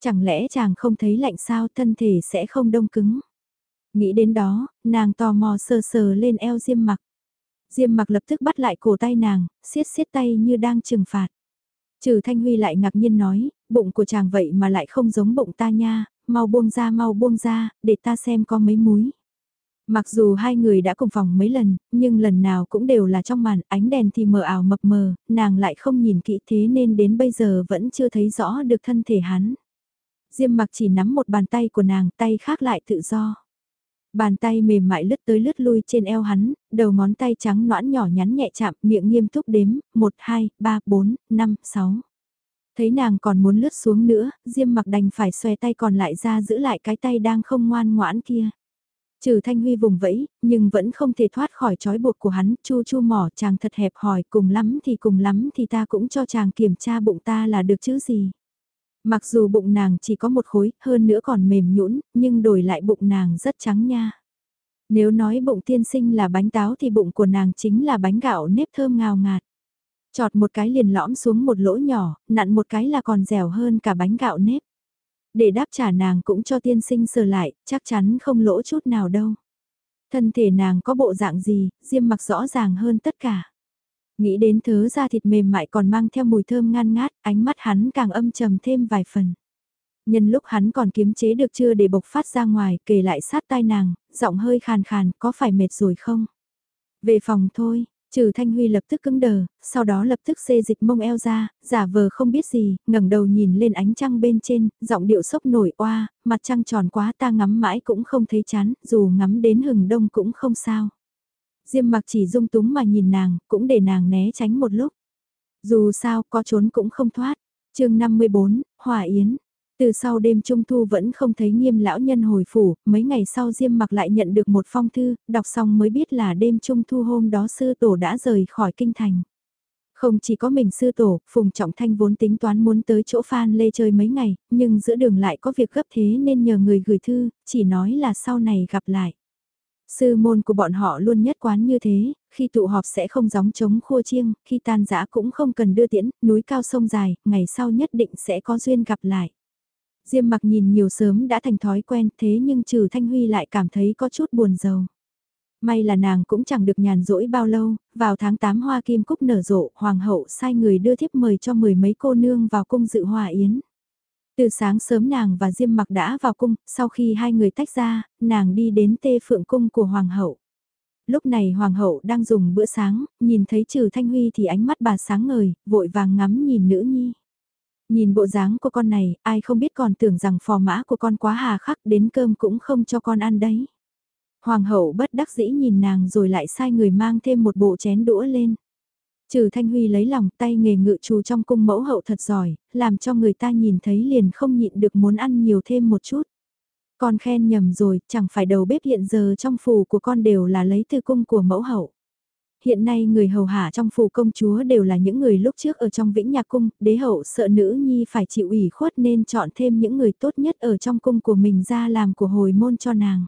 Chẳng lẽ chàng không thấy lạnh sao thân thể sẽ không đông cứng. Nghĩ đến đó, nàng tò mò sờ sờ lên eo Diêm mặc. Diêm mặc lập tức bắt lại cổ tay nàng, siết siết tay như đang trừng phạt. Trừ Thanh Huy lại ngạc nhiên nói, bụng của chàng vậy mà lại không giống bụng ta nha, mau buông ra mau buông ra, để ta xem có mấy múi. Mặc dù hai người đã cùng phòng mấy lần, nhưng lần nào cũng đều là trong màn, ánh đèn thì mờ ảo mập mờ, nàng lại không nhìn kỹ thế nên đến bây giờ vẫn chưa thấy rõ được thân thể hắn. Diêm mặc chỉ nắm một bàn tay của nàng, tay khác lại tự do. Bàn tay mềm mại lướt tới lướt lui trên eo hắn, đầu ngón tay trắng noãn nhỏ nhắn nhẹ chạm, miệng nghiêm túc đếm, 1, 2, 3, 4, 5, 6. Thấy nàng còn muốn lướt xuống nữa, Diêm mặc đành phải xòe tay còn lại ra giữ lại cái tay đang không ngoan ngoãn kia. Trừ Thanh Huy vùng vẫy, nhưng vẫn không thể thoát khỏi trói buộc của hắn, chu chu mỏ chàng thật hẹp hòi, cùng lắm thì cùng lắm thì ta cũng cho chàng kiểm tra bụng ta là được chứ gì. Mặc dù bụng nàng chỉ có một khối, hơn nữa còn mềm nhũn, nhưng đổi lại bụng nàng rất trắng nha. Nếu nói bụng tiên sinh là bánh táo thì bụng của nàng chính là bánh gạo nếp thơm ngào ngạt. Chọt một cái liền lõm xuống một lỗ nhỏ, nặn một cái là còn dẻo hơn cả bánh gạo nếp. Để đáp trả nàng cũng cho tiên sinh sờ lại, chắc chắn không lỗ chút nào đâu. Thân thể nàng có bộ dạng gì, diêm mặc rõ ràng hơn tất cả. Nghĩ đến thớ da thịt mềm mại còn mang theo mùi thơm ngan ngát, ánh mắt hắn càng âm trầm thêm vài phần. Nhân lúc hắn còn kiếm chế được chưa để bộc phát ra ngoài, kể lại sát tai nàng, giọng hơi khàn khàn, có phải mệt rồi không? Về phòng thôi, Trừ Thanh Huy lập tức cứng đờ, sau đó lập tức xê dịch mông eo ra, giả vờ không biết gì, ngẩng đầu nhìn lên ánh trăng bên trên, giọng điệu sốc nổi oa, mặt trăng tròn quá ta ngắm mãi cũng không thấy chán, dù ngắm đến hừng đông cũng không sao. Diêm mặc chỉ dung túng mà nhìn nàng, cũng để nàng né tránh một lúc. Dù sao, có trốn cũng không thoát. chương 54, Hòa Yến. Từ sau đêm trung thu vẫn không thấy nghiêm lão nhân hồi phủ, mấy ngày sau Diêm mặc lại nhận được một phong thư, đọc xong mới biết là đêm trung thu hôm đó sư tổ đã rời khỏi kinh thành. Không chỉ có mình sư tổ, Phùng Trọng Thanh vốn tính toán muốn tới chỗ Phan Lê chơi mấy ngày, nhưng giữa đường lại có việc gấp thế nên nhờ người gửi thư, chỉ nói là sau này gặp lại. Sư môn của bọn họ luôn nhất quán như thế, khi tụ họp sẽ không gióng trống khua chiêng, khi tan giã cũng không cần đưa tiễn, núi cao sông dài, ngày sau nhất định sẽ có duyên gặp lại. Diêm mặc nhìn nhiều sớm đã thành thói quen thế nhưng trừ Thanh Huy lại cảm thấy có chút buồn giàu. May là nàng cũng chẳng được nhàn rỗi bao lâu, vào tháng 8 hoa kim cúc nở rộ, hoàng hậu sai người đưa thiếp mời cho mười mấy cô nương vào cung dự hòa yến. Từ sáng sớm nàng và Diêm mặc đã vào cung, sau khi hai người tách ra, nàng đi đến tê phượng cung của hoàng hậu. Lúc này hoàng hậu đang dùng bữa sáng, nhìn thấy trừ Thanh Huy thì ánh mắt bà sáng ngời, vội vàng ngắm nhìn nữ nhi. Nhìn bộ dáng của con này, ai không biết còn tưởng rằng phò mã của con quá hà khắc đến cơm cũng không cho con ăn đấy. Hoàng hậu bất đắc dĩ nhìn nàng rồi lại sai người mang thêm một bộ chén đũa lên. Trừ Thanh Huy lấy lòng tay nghề ngự chú trong cung mẫu hậu thật giỏi, làm cho người ta nhìn thấy liền không nhịn được muốn ăn nhiều thêm một chút. Con khen nhầm rồi, chẳng phải đầu bếp hiện giờ trong phủ của con đều là lấy từ cung của mẫu hậu. Hiện nay người hầu hạ trong phủ công chúa đều là những người lúc trước ở trong vĩnh nhạc cung, đế hậu sợ nữ nhi phải chịu ủy khuất nên chọn thêm những người tốt nhất ở trong cung của mình ra làm của hồi môn cho nàng.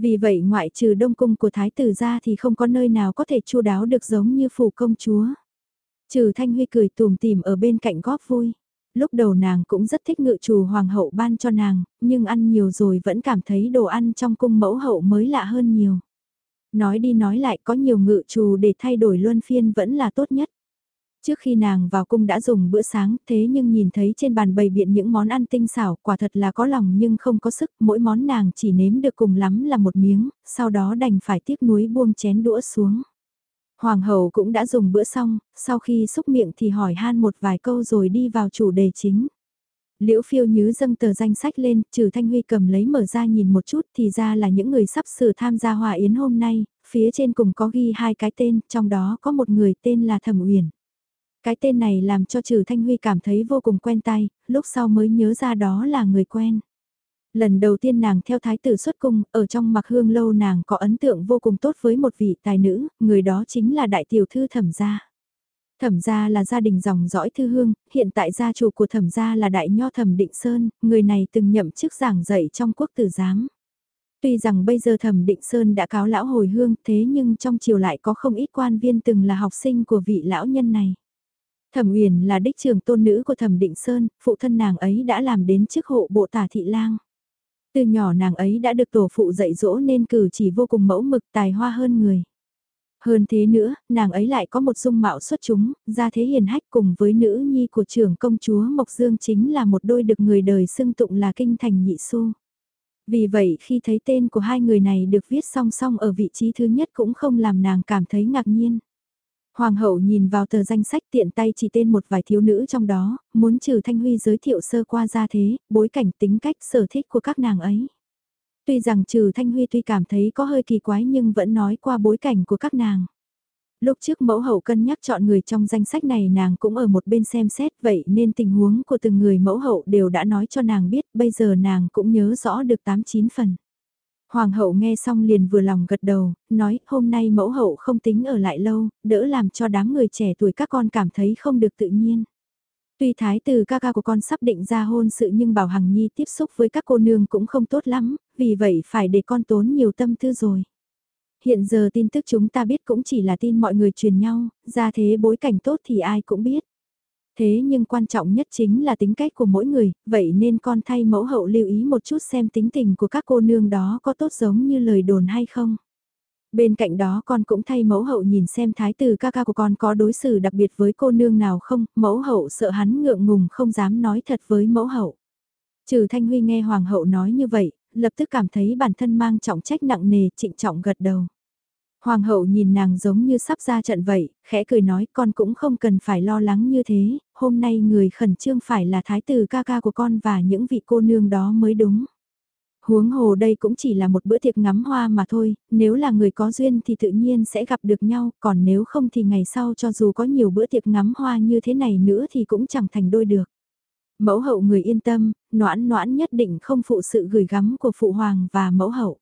Vì vậy ngoại trừ đông cung của thái tử ra thì không có nơi nào có thể chu đáo được giống như phủ công chúa. Trừ Thanh Huy cười tùm tìm ở bên cạnh góp vui. Lúc đầu nàng cũng rất thích ngự chủ hoàng hậu ban cho nàng, nhưng ăn nhiều rồi vẫn cảm thấy đồ ăn trong cung mẫu hậu mới lạ hơn nhiều. Nói đi nói lại có nhiều ngự trù để thay đổi luân phiên vẫn là tốt nhất. Trước khi nàng vào cung đã dùng bữa sáng thế nhưng nhìn thấy trên bàn bày biện những món ăn tinh xảo quả thật là có lòng nhưng không có sức mỗi món nàng chỉ nếm được cùng lắm là một miếng, sau đó đành phải tiếc nuối buông chén đũa xuống. Hoàng hậu cũng đã dùng bữa xong, sau khi xúc miệng thì hỏi han một vài câu rồi đi vào chủ đề chính. Liễu phiêu nhứ dâng tờ danh sách lên, trừ Thanh Huy cầm lấy mở ra nhìn một chút thì ra là những người sắp sửa tham gia hòa yến hôm nay, phía trên cùng có ghi hai cái tên, trong đó có một người tên là Thẩm Uyển. Cái tên này làm cho trừ Thanh Huy cảm thấy vô cùng quen tay, lúc sau mới nhớ ra đó là người quen. Lần đầu tiên nàng theo thái tử xuất cung, ở trong mặc hương lâu nàng có ấn tượng vô cùng tốt với một vị tài nữ, người đó chính là đại tiểu thư thẩm gia. Thẩm gia là gia đình dòng dõi thư hương, hiện tại gia chủ của thẩm gia là đại nho thẩm định sơn, người này từng nhậm chức giảng dạy trong quốc tử giám. Tuy rằng bây giờ thẩm định sơn đã cáo lão hồi hương thế nhưng trong triều lại có không ít quan viên từng là học sinh của vị lão nhân này. Thẩm Uyển là đích trưởng tôn nữ của Thẩm Định Sơn, phụ thân nàng ấy đã làm đến chức hộ bộ tả thị lang. Từ nhỏ nàng ấy đã được tổ phụ dạy dỗ nên cử chỉ vô cùng mẫu mực tài hoa hơn người. Hơn thế nữa, nàng ấy lại có một dung mạo xuất chúng, ra thế hiền hách cùng với nữ nhi của trưởng công chúa Mộc Dương chính là một đôi được người đời xưng tụng là kinh thành nhị xu. Vì vậy khi thấy tên của hai người này được viết song song ở vị trí thứ nhất cũng không làm nàng cảm thấy ngạc nhiên. Hoàng hậu nhìn vào tờ danh sách tiện tay chỉ tên một vài thiếu nữ trong đó, muốn trừ Thanh Huy giới thiệu sơ qua ra thế, bối cảnh tính cách sở thích của các nàng ấy. Tuy rằng trừ Thanh Huy tuy cảm thấy có hơi kỳ quái nhưng vẫn nói qua bối cảnh của các nàng. Lúc trước mẫu hậu cân nhắc chọn người trong danh sách này nàng cũng ở một bên xem xét vậy nên tình huống của từng người mẫu hậu đều đã nói cho nàng biết bây giờ nàng cũng nhớ rõ được 8-9 phần. Hoàng hậu nghe xong liền vừa lòng gật đầu, nói hôm nay mẫu hậu không tính ở lại lâu, đỡ làm cho đám người trẻ tuổi các con cảm thấy không được tự nhiên. Tuy thái tử ca ca của con sắp định ra hôn sự nhưng Bảo Hằng Nhi tiếp xúc với các cô nương cũng không tốt lắm, vì vậy phải để con tốn nhiều tâm tư rồi. Hiện giờ tin tức chúng ta biết cũng chỉ là tin mọi người truyền nhau, ra thế bối cảnh tốt thì ai cũng biết. Thế nhưng quan trọng nhất chính là tính cách của mỗi người, vậy nên con thay mẫu hậu lưu ý một chút xem tính tình của các cô nương đó có tốt giống như lời đồn hay không. Bên cạnh đó con cũng thay mẫu hậu nhìn xem thái tử ca ca của con có đối xử đặc biệt với cô nương nào không, mẫu hậu sợ hắn ngượng ngùng không dám nói thật với mẫu hậu. Trừ Thanh Huy nghe hoàng hậu nói như vậy, lập tức cảm thấy bản thân mang trọng trách nặng nề trịnh trọng gật đầu. Hoàng hậu nhìn nàng giống như sắp ra trận vậy, khẽ cười nói con cũng không cần phải lo lắng như thế, hôm nay người khẩn trương phải là thái tử ca ca của con và những vị cô nương đó mới đúng. Huống hồ đây cũng chỉ là một bữa tiệc ngắm hoa mà thôi, nếu là người có duyên thì tự nhiên sẽ gặp được nhau, còn nếu không thì ngày sau cho dù có nhiều bữa tiệc ngắm hoa như thế này nữa thì cũng chẳng thành đôi được. Mẫu hậu người yên tâm, noãn noãn nhất định không phụ sự gửi gắm của phụ hoàng và mẫu hậu.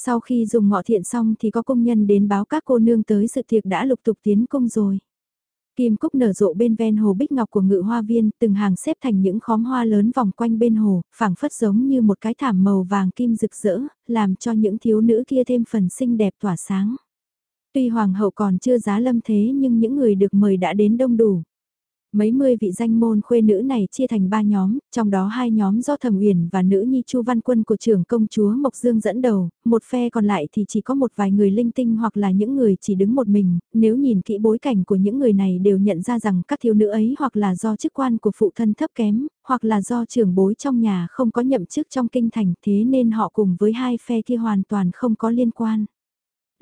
Sau khi dùng ngọ thiện xong thì có công nhân đến báo các cô nương tới sự tiệc đã lục tục tiến công rồi. Kim cúc nở rộ bên ven hồ bích ngọc của ngự hoa viên, từng hàng xếp thành những khóm hoa lớn vòng quanh bên hồ, phảng phất giống như một cái thảm màu vàng kim rực rỡ, làm cho những thiếu nữ kia thêm phần xinh đẹp tỏa sáng. Tuy hoàng hậu còn chưa giá lâm thế nhưng những người được mời đã đến đông đủ. Mấy mươi vị danh môn khuê nữ này chia thành ba nhóm, trong đó hai nhóm do Thẩm Uyển và nữ nhi Chu Văn Quân của trưởng công chúa Mộc Dương dẫn đầu, một phe còn lại thì chỉ có một vài người linh tinh hoặc là những người chỉ đứng một mình, nếu nhìn kỹ bối cảnh của những người này đều nhận ra rằng các thiếu nữ ấy hoặc là do chức quan của phụ thân thấp kém, hoặc là do trưởng bối trong nhà không có nhậm chức trong kinh thành thế nên họ cùng với hai phe kia hoàn toàn không có liên quan.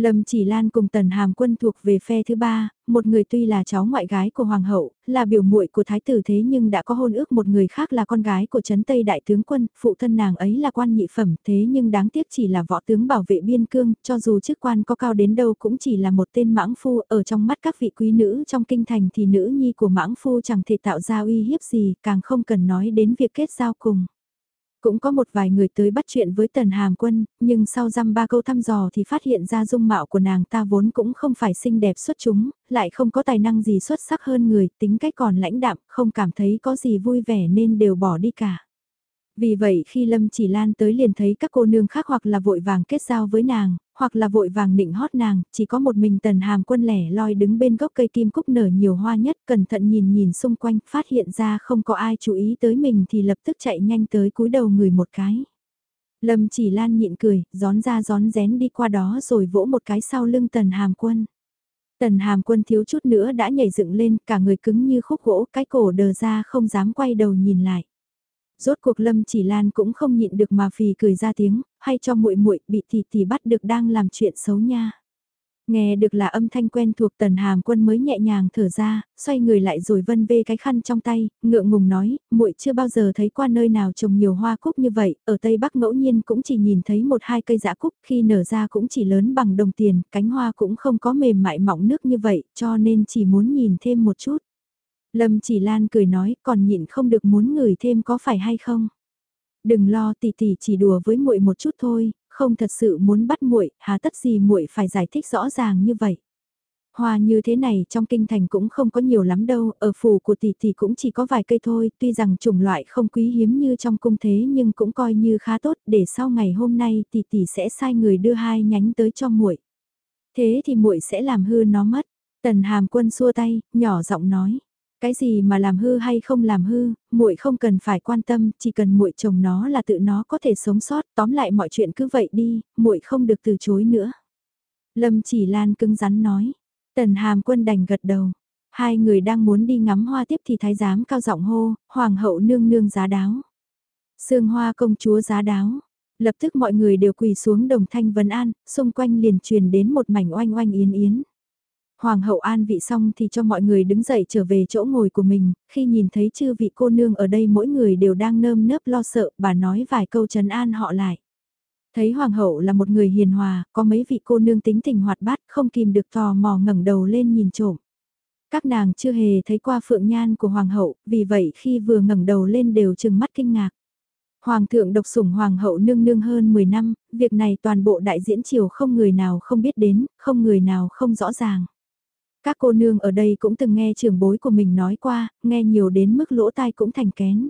Lâm Chỉ Lan cùng Tần Hàm Quân thuộc về phe thứ ba, một người tuy là cháu ngoại gái của Hoàng hậu, là biểu muội của Thái tử thế nhưng đã có hôn ước một người khác là con gái của Trấn Tây Đại Tướng Quân, phụ thân nàng ấy là quan nhị phẩm thế nhưng đáng tiếc chỉ là võ tướng bảo vệ biên cương, cho dù chức quan có cao đến đâu cũng chỉ là một tên mãng phu, ở trong mắt các vị quý nữ trong kinh thành thì nữ nhi của mãng phu chẳng thể tạo ra uy hiếp gì, càng không cần nói đến việc kết giao cùng. Cũng có một vài người tới bắt chuyện với Tần Hàm Quân, nhưng sau dăm ba câu thăm dò thì phát hiện ra dung mạo của nàng ta vốn cũng không phải xinh đẹp xuất chúng, lại không có tài năng gì xuất sắc hơn người, tính cách còn lãnh đạm, không cảm thấy có gì vui vẻ nên đều bỏ đi cả. Vì vậy khi Lâm Chỉ Lan tới liền thấy các cô nương khác hoặc là vội vàng kết giao với nàng, hoặc là vội vàng nịnh hót nàng, chỉ có một mình tần hàm quân lẻ loi đứng bên gốc cây kim cúc nở nhiều hoa nhất, cẩn thận nhìn nhìn xung quanh, phát hiện ra không có ai chú ý tới mình thì lập tức chạy nhanh tới cúi đầu người một cái. Lâm chỉ lan nhịn cười, gión ra gión rén đi qua đó rồi vỗ một cái sau lưng tần hàm quân. Tần hàm quân thiếu chút nữa đã nhảy dựng lên, cả người cứng như khúc gỗ, cái cổ đờ ra không dám quay đầu nhìn lại. Rốt cuộc Lâm Chỉ Lan cũng không nhịn được mà phì cười ra tiếng, hay cho muội muội bị tỷ tỷ bắt được đang làm chuyện xấu nha. Nghe được là âm thanh quen thuộc tần hàm quân mới nhẹ nhàng thở ra, xoay người lại rồi vân vê cái khăn trong tay, ngượng ngùng nói, muội chưa bao giờ thấy qua nơi nào trồng nhiều hoa cúc như vậy, ở Tây Bắc ngẫu nhiên cũng chỉ nhìn thấy một hai cây dã cúc, khi nở ra cũng chỉ lớn bằng đồng tiền, cánh hoa cũng không có mềm mại mỏng nước như vậy, cho nên chỉ muốn nhìn thêm một chút. Lâm chỉ lan cười nói còn nhịn không được muốn ngửi thêm có phải hay không. Đừng lo tỷ tỷ chỉ đùa với muội một chút thôi, không thật sự muốn bắt muội, há tất gì muội phải giải thích rõ ràng như vậy. Hoa như thế này trong kinh thành cũng không có nhiều lắm đâu, ở phủ của tỷ tỷ cũng chỉ có vài cây thôi, tuy rằng chủng loại không quý hiếm như trong cung thế nhưng cũng coi như khá tốt, để sau ngày hôm nay tỷ tỷ sẽ sai người đưa hai nhánh tới cho muội. Thế thì muội sẽ làm hư nó mất. Tần Hàm Quân xua tay, nhỏ giọng nói. Cái gì mà làm hư hay không làm hư, muội không cần phải quan tâm, chỉ cần muội chồng nó là tự nó có thể sống sót, tóm lại mọi chuyện cứ vậy đi, muội không được từ chối nữa. Lâm chỉ lan cứng rắn nói. Tần hàm quân đành gật đầu. Hai người đang muốn đi ngắm hoa tiếp thì thái giám cao giọng hô, hoàng hậu nương nương giá đáo. Sương hoa công chúa giá đáo. Lập tức mọi người đều quỳ xuống đồng thanh vấn an, xung quanh liền truyền đến một mảnh oanh oanh yến yến. Hoàng hậu an vị xong thì cho mọi người đứng dậy trở về chỗ ngồi của mình, khi nhìn thấy chư vị cô nương ở đây mỗi người đều đang nơm nớp lo sợ, bà nói vài câu trấn an họ lại. Thấy hoàng hậu là một người hiền hòa, có mấy vị cô nương tính tình hoạt bát, không kìm được tò mò ngẩng đầu lên nhìn trộm. Các nàng chưa hề thấy qua phượng nhan của hoàng hậu, vì vậy khi vừa ngẩng đầu lên đều trừng mắt kinh ngạc. Hoàng thượng độc sủng hoàng hậu nương nương hơn 10 năm, việc này toàn bộ đại diễn triều không người nào không biết đến, không người nào không rõ ràng. Các cô nương ở đây cũng từng nghe trưởng bối của mình nói qua, nghe nhiều đến mức lỗ tai cũng thành kén.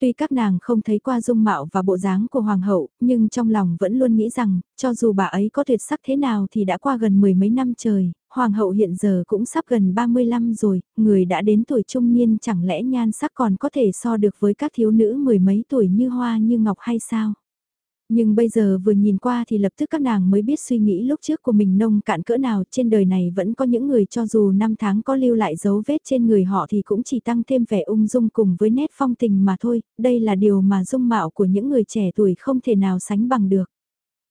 Tuy các nàng không thấy qua dung mạo và bộ dáng của hoàng hậu, nhưng trong lòng vẫn luôn nghĩ rằng, cho dù bà ấy có tuyệt sắc thế nào thì đã qua gần mười mấy năm trời, hoàng hậu hiện giờ cũng sắp gần 35 rồi, người đã đến tuổi trung niên chẳng lẽ nhan sắc còn có thể so được với các thiếu nữ mười mấy tuổi như hoa như ngọc hay sao? Nhưng bây giờ vừa nhìn qua thì lập tức các nàng mới biết suy nghĩ lúc trước của mình nông cạn cỡ nào trên đời này vẫn có những người cho dù năm tháng có lưu lại dấu vết trên người họ thì cũng chỉ tăng thêm vẻ ung dung cùng với nét phong tình mà thôi, đây là điều mà dung mạo của những người trẻ tuổi không thể nào sánh bằng được.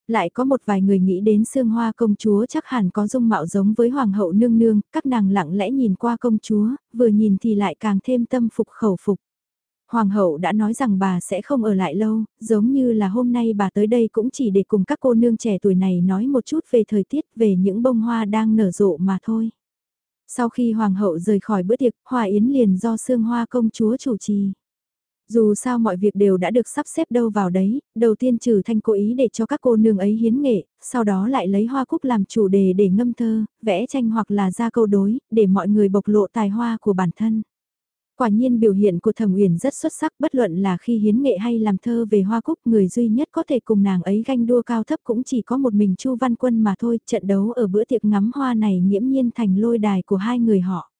Lại có một vài người nghĩ đến Sương Hoa công chúa chắc hẳn có dung mạo giống với Hoàng hậu nương nương, các nàng lặng lẽ nhìn qua công chúa, vừa nhìn thì lại càng thêm tâm phục khẩu phục. Hoàng hậu đã nói rằng bà sẽ không ở lại lâu, giống như là hôm nay bà tới đây cũng chỉ để cùng các cô nương trẻ tuổi này nói một chút về thời tiết, về những bông hoa đang nở rộ mà thôi. Sau khi hoàng hậu rời khỏi bữa tiệc, hòa yến liền do Sương Hoa công chúa chủ trì. Dù sao mọi việc đều đã được sắp xếp đâu vào đấy, đầu tiên trừ thanh cố ý để cho các cô nương ấy hiến nghệ, sau đó lại lấy hoa cúc làm chủ đề để ngâm thơ, vẽ tranh hoặc là ra câu đối, để mọi người bộc lộ tài hoa của bản thân. Quả nhiên biểu hiện của Thẩm Uyển rất xuất sắc bất luận là khi hiến nghệ hay làm thơ về hoa cúc người duy nhất có thể cùng nàng ấy ganh đua cao thấp cũng chỉ có một mình Chu Văn Quân mà thôi, trận đấu ở bữa tiệc ngắm hoa này nghiễm nhiên thành lôi đài của hai người họ.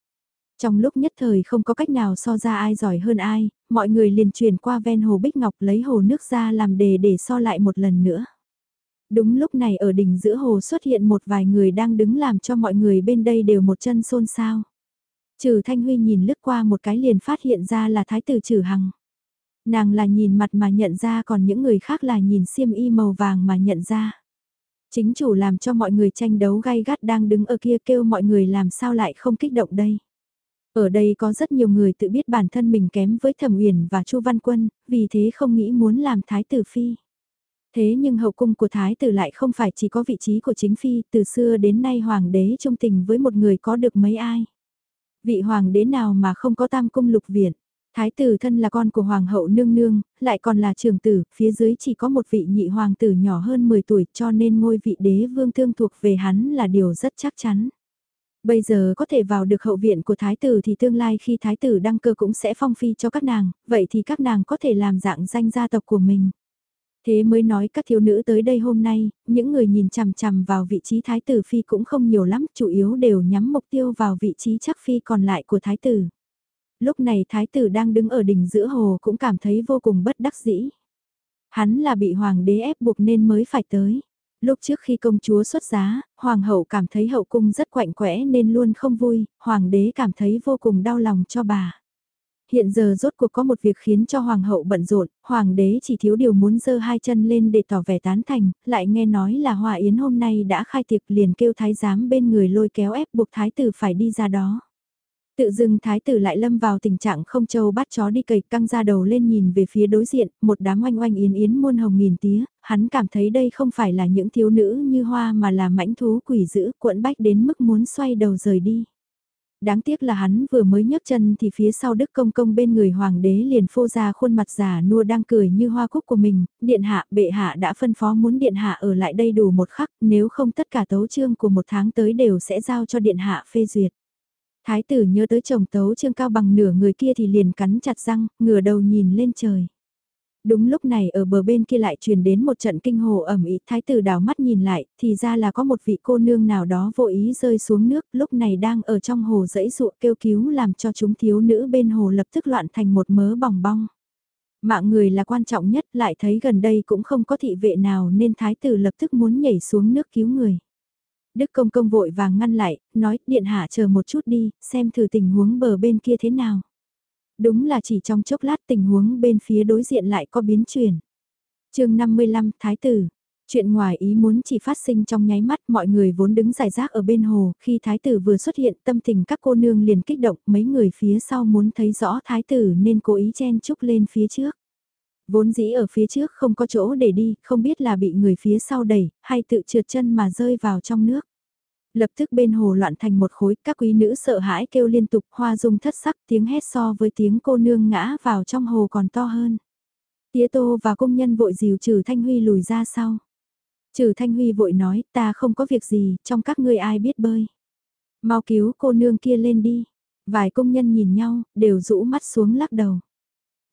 Trong lúc nhất thời không có cách nào so ra ai giỏi hơn ai, mọi người liền truyền qua ven hồ Bích Ngọc lấy hồ nước ra làm đề để so lại một lần nữa. Đúng lúc này ở đỉnh giữa hồ xuất hiện một vài người đang đứng làm cho mọi người bên đây đều một chân xôn xao. Trừ Thanh Huy nhìn lướt qua một cái liền phát hiện ra là thái tử Trừ Hằng. Nàng là nhìn mặt mà nhận ra còn những người khác là nhìn xiêm y màu vàng mà nhận ra. Chính chủ làm cho mọi người tranh đấu gay gắt đang đứng ở kia kêu mọi người làm sao lại không kích động đây. Ở đây có rất nhiều người tự biết bản thân mình kém với Thẩm Uyển và Chu Văn Quân, vì thế không nghĩ muốn làm thái tử phi. Thế nhưng hậu cung của thái tử lại không phải chỉ có vị trí của chính phi, từ xưa đến nay hoàng đế trung tình với một người có được mấy ai. Vị hoàng đế nào mà không có tam cung lục viện. Thái tử thân là con của hoàng hậu nương nương, lại còn là trường tử, phía dưới chỉ có một vị nhị hoàng tử nhỏ hơn 10 tuổi cho nên ngôi vị đế vương thương thuộc về hắn là điều rất chắc chắn. Bây giờ có thể vào được hậu viện của thái tử thì tương lai khi thái tử đăng cơ cũng sẽ phong phi cho các nàng, vậy thì các nàng có thể làm dạng danh gia tộc của mình. Thế mới nói các thiếu nữ tới đây hôm nay, những người nhìn chằm chằm vào vị trí thái tử phi cũng không nhiều lắm, chủ yếu đều nhắm mục tiêu vào vị trí chắc phi còn lại của thái tử. Lúc này thái tử đang đứng ở đỉnh giữa hồ cũng cảm thấy vô cùng bất đắc dĩ. Hắn là bị hoàng đế ép buộc nên mới phải tới. Lúc trước khi công chúa xuất giá, hoàng hậu cảm thấy hậu cung rất quạnh quẽ nên luôn không vui, hoàng đế cảm thấy vô cùng đau lòng cho bà. Hiện giờ rốt cuộc có một việc khiến cho hoàng hậu bận rộn, hoàng đế chỉ thiếu điều muốn giơ hai chân lên để tỏ vẻ tán thành, lại nghe nói là hòa yến hôm nay đã khai tiệc liền kêu thái giám bên người lôi kéo ép buộc thái tử phải đi ra đó. Tự dưng thái tử lại lâm vào tình trạng không châu bắt chó đi cầy căng ra đầu lên nhìn về phía đối diện, một đám oanh oanh yến yến muôn hồng nghìn tía, hắn cảm thấy đây không phải là những thiếu nữ như hoa mà là mãnh thú quỷ dữ cuộn bách đến mức muốn xoay đầu rời đi đáng tiếc là hắn vừa mới nhấc chân thì phía sau Đức Công Công bên người Hoàng đế liền phô ra khuôn mặt già nua đang cười như hoa cúc của mình, Điện Hạ, Bệ Hạ đã phân phó muốn Điện Hạ ở lại đây đủ một khắc, nếu không tất cả tấu chương của một tháng tới đều sẽ giao cho Điện Hạ phê duyệt. Thái tử nhớ tới chồng tấu chương cao bằng nửa người kia thì liền cắn chặt răng, ngửa đầu nhìn lên trời. Đúng lúc này ở bờ bên kia lại truyền đến một trận kinh hồ ẩm ý, thái tử đảo mắt nhìn lại, thì ra là có một vị cô nương nào đó vô ý rơi xuống nước, lúc này đang ở trong hồ dẫy dụa kêu cứu làm cho chúng thiếu nữ bên hồ lập tức loạn thành một mớ bòng bong. Mạng người là quan trọng nhất, lại thấy gần đây cũng không có thị vệ nào nên thái tử lập tức muốn nhảy xuống nước cứu người. Đức công công vội vàng ngăn lại, nói điện hạ chờ một chút đi, xem thử tình huống bờ bên kia thế nào. Đúng là chỉ trong chốc lát tình huống bên phía đối diện lại có biến chuyển. chương 55 Thái tử Chuyện ngoài ý muốn chỉ phát sinh trong nháy mắt mọi người vốn đứng giải rác ở bên hồ, khi thái tử vừa xuất hiện tâm tình các cô nương liền kích động, mấy người phía sau muốn thấy rõ thái tử nên cố ý chen chúc lên phía trước. Vốn dĩ ở phía trước không có chỗ để đi, không biết là bị người phía sau đẩy, hay tự trượt chân mà rơi vào trong nước. Lập tức bên hồ loạn thành một khối, các quý nữ sợ hãi kêu liên tục, hoa dung thất sắc, tiếng hét so với tiếng cô nương ngã vào trong hồ còn to hơn. Tía tô và công nhân vội dìu trừ Thanh Huy lùi ra sau. Trừ Thanh Huy vội nói, ta không có việc gì, trong các ngươi ai biết bơi. Mau cứu cô nương kia lên đi. Vài công nhân nhìn nhau, đều rũ mắt xuống lắc đầu.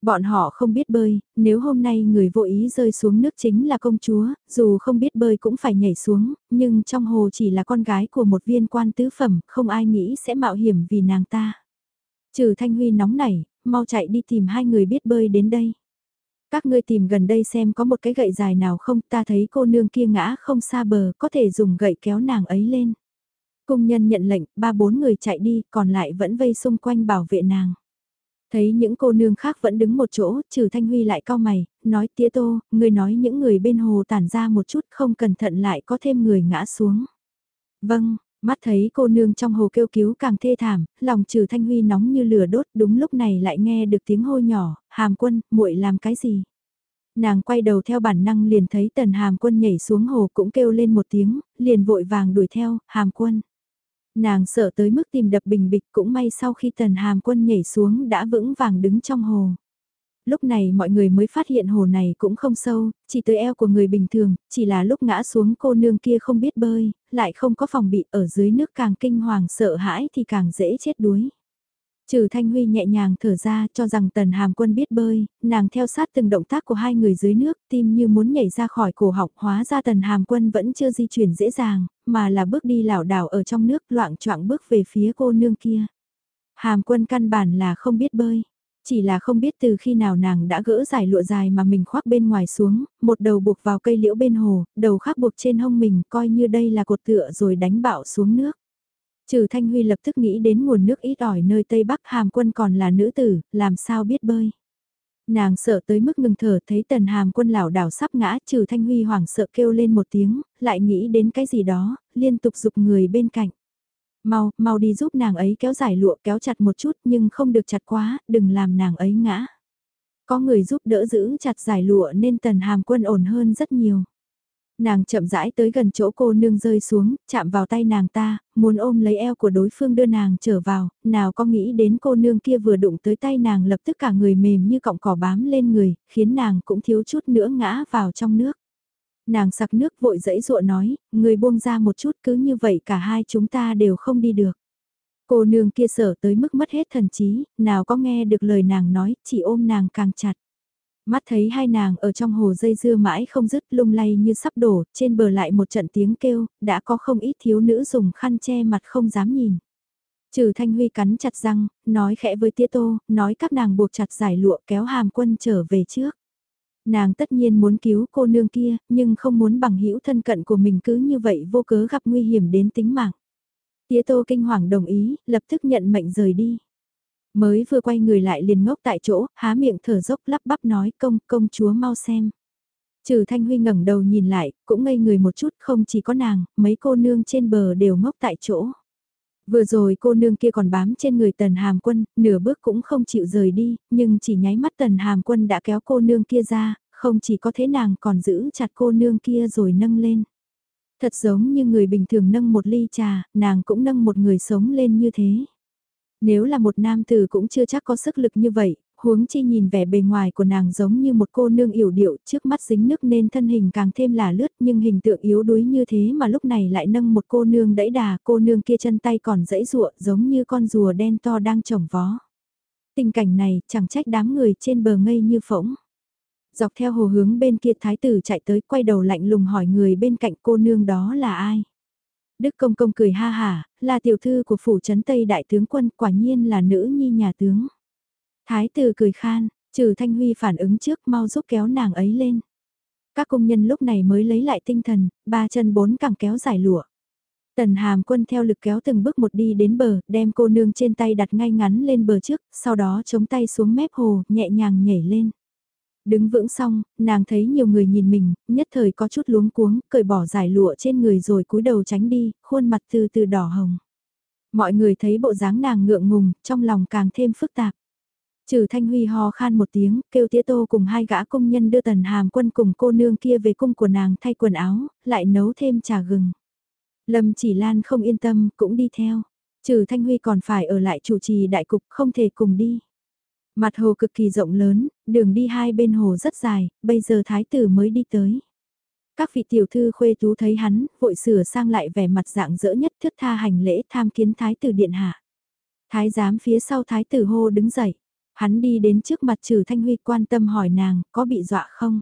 Bọn họ không biết bơi, nếu hôm nay người vô ý rơi xuống nước chính là công chúa, dù không biết bơi cũng phải nhảy xuống, nhưng trong hồ chỉ là con gái của một viên quan tứ phẩm, không ai nghĩ sẽ mạo hiểm vì nàng ta. Trừ Thanh Huy nóng nảy, mau chạy đi tìm hai người biết bơi đến đây. Các ngươi tìm gần đây xem có một cái gậy dài nào không, ta thấy cô nương kia ngã không xa bờ, có thể dùng gậy kéo nàng ấy lên. Cung nhân nhận lệnh, ba bốn người chạy đi, còn lại vẫn vây xung quanh bảo vệ nàng. Thấy những cô nương khác vẫn đứng một chỗ, trừ Thanh Huy lại cao mày, nói tía tô, người nói những người bên hồ tản ra một chút không cẩn thận lại có thêm người ngã xuống. Vâng, mắt thấy cô nương trong hồ kêu cứu càng thê thảm, lòng trừ Thanh Huy nóng như lửa đốt đúng lúc này lại nghe được tiếng hô nhỏ, hàm quân, muội làm cái gì? Nàng quay đầu theo bản năng liền thấy tần hàm quân nhảy xuống hồ cũng kêu lên một tiếng, liền vội vàng đuổi theo, hàm quân. Nàng sợ tới mức tìm đập bình bịch cũng may sau khi tần hàm quân nhảy xuống đã vững vàng đứng trong hồ. Lúc này mọi người mới phát hiện hồ này cũng không sâu, chỉ tới eo của người bình thường, chỉ là lúc ngã xuống cô nương kia không biết bơi, lại không có phòng bị ở dưới nước càng kinh hoàng sợ hãi thì càng dễ chết đuối. Trừ Thanh Huy nhẹ nhàng thở ra cho rằng Tần Hàm Quân biết bơi, nàng theo sát từng động tác của hai người dưới nước, tim như muốn nhảy ra khỏi cổ họng hóa ra Tần Hàm Quân vẫn chưa di chuyển dễ dàng, mà là bước đi lảo đảo ở trong nước loạn choạng bước về phía cô nương kia. Hàm Quân căn bản là không biết bơi. Chỉ là không biết từ khi nào nàng đã gỡ giải lụa dài mà mình khoác bên ngoài xuống, một đầu buộc vào cây liễu bên hồ, đầu khác buộc trên hông mình coi như đây là cột tựa rồi đánh bạo xuống nước. Trừ Thanh Huy lập tức nghĩ đến nguồn nước ít ỏi nơi Tây Bắc Hàm Quân còn là nữ tử, làm sao biết bơi. Nàng sợ tới mức ngừng thở thấy tần hàm quân lảo đảo sắp ngã trừ Thanh Huy hoảng sợ kêu lên một tiếng, lại nghĩ đến cái gì đó, liên tục dục người bên cạnh. Mau, mau đi giúp nàng ấy kéo giải lụa kéo chặt một chút nhưng không được chặt quá, đừng làm nàng ấy ngã. Có người giúp đỡ giữ chặt giải lụa nên tần hàm quân ổn hơn rất nhiều. Nàng chậm rãi tới gần chỗ cô nương rơi xuống, chạm vào tay nàng ta, muốn ôm lấy eo của đối phương đưa nàng trở vào, nào có nghĩ đến cô nương kia vừa đụng tới tay nàng lập tức cả người mềm như cọng cỏ bám lên người, khiến nàng cũng thiếu chút nữa ngã vào trong nước. Nàng sặc nước vội dẫy dụa nói, người buông ra một chút cứ như vậy cả hai chúng ta đều không đi được. Cô nương kia sợ tới mức mất hết thần trí, nào có nghe được lời nàng nói, chỉ ôm nàng càng chặt. Mắt thấy hai nàng ở trong hồ dây dưa mãi không dứt lung lay như sắp đổ, trên bờ lại một trận tiếng kêu, đã có không ít thiếu nữ dùng khăn che mặt không dám nhìn. Trừ Thanh Huy cắn chặt răng, nói khẽ với tia Tô, nói các nàng buộc chặt giải lụa kéo hàm quân trở về trước. Nàng tất nhiên muốn cứu cô nương kia, nhưng không muốn bằng hữu thân cận của mình cứ như vậy vô cớ gặp nguy hiểm đến tính mạng. tia Tô kinh hoàng đồng ý, lập tức nhận mệnh rời đi. Mới vừa quay người lại liền ngốc tại chỗ, há miệng thở dốc lắp bắp nói công, công chúa mau xem. Trừ Thanh Huy ngẩng đầu nhìn lại, cũng ngây người một chút, không chỉ có nàng, mấy cô nương trên bờ đều ngốc tại chỗ. Vừa rồi cô nương kia còn bám trên người tần hàm quân, nửa bước cũng không chịu rời đi, nhưng chỉ nháy mắt tần hàm quân đã kéo cô nương kia ra, không chỉ có thế nàng còn giữ chặt cô nương kia rồi nâng lên. Thật giống như người bình thường nâng một ly trà, nàng cũng nâng một người sống lên như thế. Nếu là một nam tử cũng chưa chắc có sức lực như vậy, huống chi nhìn vẻ bề ngoài của nàng giống như một cô nương yểu điệu trước mắt dính nước nên thân hình càng thêm là lướt nhưng hình tượng yếu đuối như thế mà lúc này lại nâng một cô nương đẫy đà cô nương kia chân tay còn dẫy ruộng giống như con rùa đen to đang trồng vó. Tình cảnh này chẳng trách đám người trên bờ ngây như phỗng. Dọc theo hồ hướng bên kia thái tử chạy tới quay đầu lạnh lùng hỏi người bên cạnh cô nương đó là ai. Đức Công Công cười ha hà, là tiểu thư của phủ trấn Tây Đại tướng quân quả nhiên là nữ nhi nhà tướng. Thái tử cười khan, trừ Thanh Huy phản ứng trước mau giúp kéo nàng ấy lên. Các công nhân lúc này mới lấy lại tinh thần, ba chân bốn cẳng kéo dài lụa. Tần hàm quân theo lực kéo từng bước một đi đến bờ, đem cô nương trên tay đặt ngay ngắn lên bờ trước, sau đó chống tay xuống mép hồ, nhẹ nhàng nhảy lên. Đứng vững xong, nàng thấy nhiều người nhìn mình, nhất thời có chút luống cuống, cởi bỏ giải lụa trên người rồi cúi đầu tránh đi, khuôn mặt từ từ đỏ hồng. Mọi người thấy bộ dáng nàng ngượng ngùng, trong lòng càng thêm phức tạp. Trừ Thanh Huy ho khan một tiếng, kêu tía tô cùng hai gã công nhân đưa tần hàm quân cùng cô nương kia về cung của nàng thay quần áo, lại nấu thêm trà gừng. Lâm chỉ lan không yên tâm, cũng đi theo. Trừ Thanh Huy còn phải ở lại chủ trì đại cục, không thể cùng đi. Mặt hồ cực kỳ rộng lớn, đường đi hai bên hồ rất dài, bây giờ thái tử mới đi tới. Các vị tiểu thư khuê tú thấy hắn, vội sửa sang lại vẻ mặt dạng dỡ nhất thức tha hành lễ tham kiến thái tử điện hạ. Thái giám phía sau thái tử hô đứng dậy. Hắn đi đến trước mặt trừ Thanh Huy quan tâm hỏi nàng, có bị dọa không?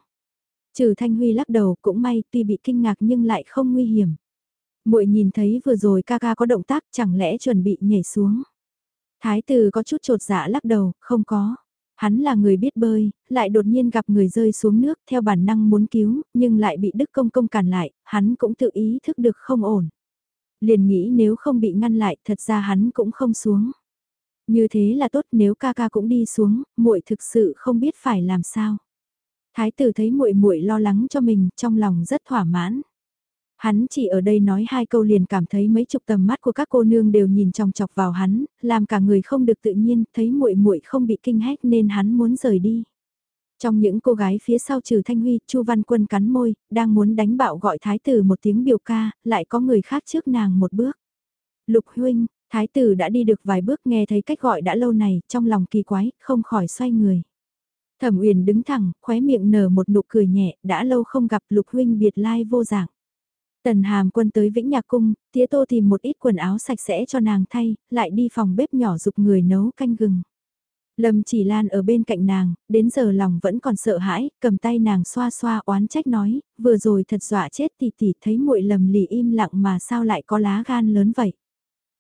Trừ Thanh Huy lắc đầu cũng may tuy bị kinh ngạc nhưng lại không nguy hiểm. muội nhìn thấy vừa rồi ca ca có động tác chẳng lẽ chuẩn bị nhảy xuống. Thái tử có chút trột dạ lắc đầu, không có. Hắn là người biết bơi, lại đột nhiên gặp người rơi xuống nước theo bản năng muốn cứu, nhưng lại bị Đức Công Công cản lại, hắn cũng tự ý thức được không ổn. Liền nghĩ nếu không bị ngăn lại thật ra hắn cũng không xuống. Như thế là tốt nếu ca ca cũng đi xuống, muội thực sự không biết phải làm sao. Thái tử thấy muội muội lo lắng cho mình, trong lòng rất thỏa mãn. Hắn chỉ ở đây nói hai câu liền cảm thấy mấy chục tầm mắt của các cô nương đều nhìn chòng chọc vào hắn, làm cả người không được tự nhiên, thấy muội muội không bị kinh hét nên hắn muốn rời đi. Trong những cô gái phía sau trừ Thanh Huy, Chu Văn Quân cắn môi, đang muốn đánh bạo gọi thái tử một tiếng biểu ca, lại có người khác trước nàng một bước. Lục huynh, thái tử đã đi được vài bước nghe thấy cách gọi đã lâu này, trong lòng kỳ quái, không khỏi xoay người. Thẩm Uyển đứng thẳng, khóe miệng nở một nụ cười nhẹ, đã lâu không gặp Lục huynh biệt lai vô dạng. Tần Hàm Quân tới Vĩnh Nhạc Cung, tía tô tìm một ít quần áo sạch sẽ cho nàng thay, lại đi phòng bếp nhỏ dục người nấu canh gừng. Lâm chỉ lan ở bên cạnh nàng, đến giờ lòng vẫn còn sợ hãi, cầm tay nàng xoa xoa oán trách nói, vừa rồi thật dọa chết tỷ tỷ thấy muội lầm lì im lặng mà sao lại có lá gan lớn vậy.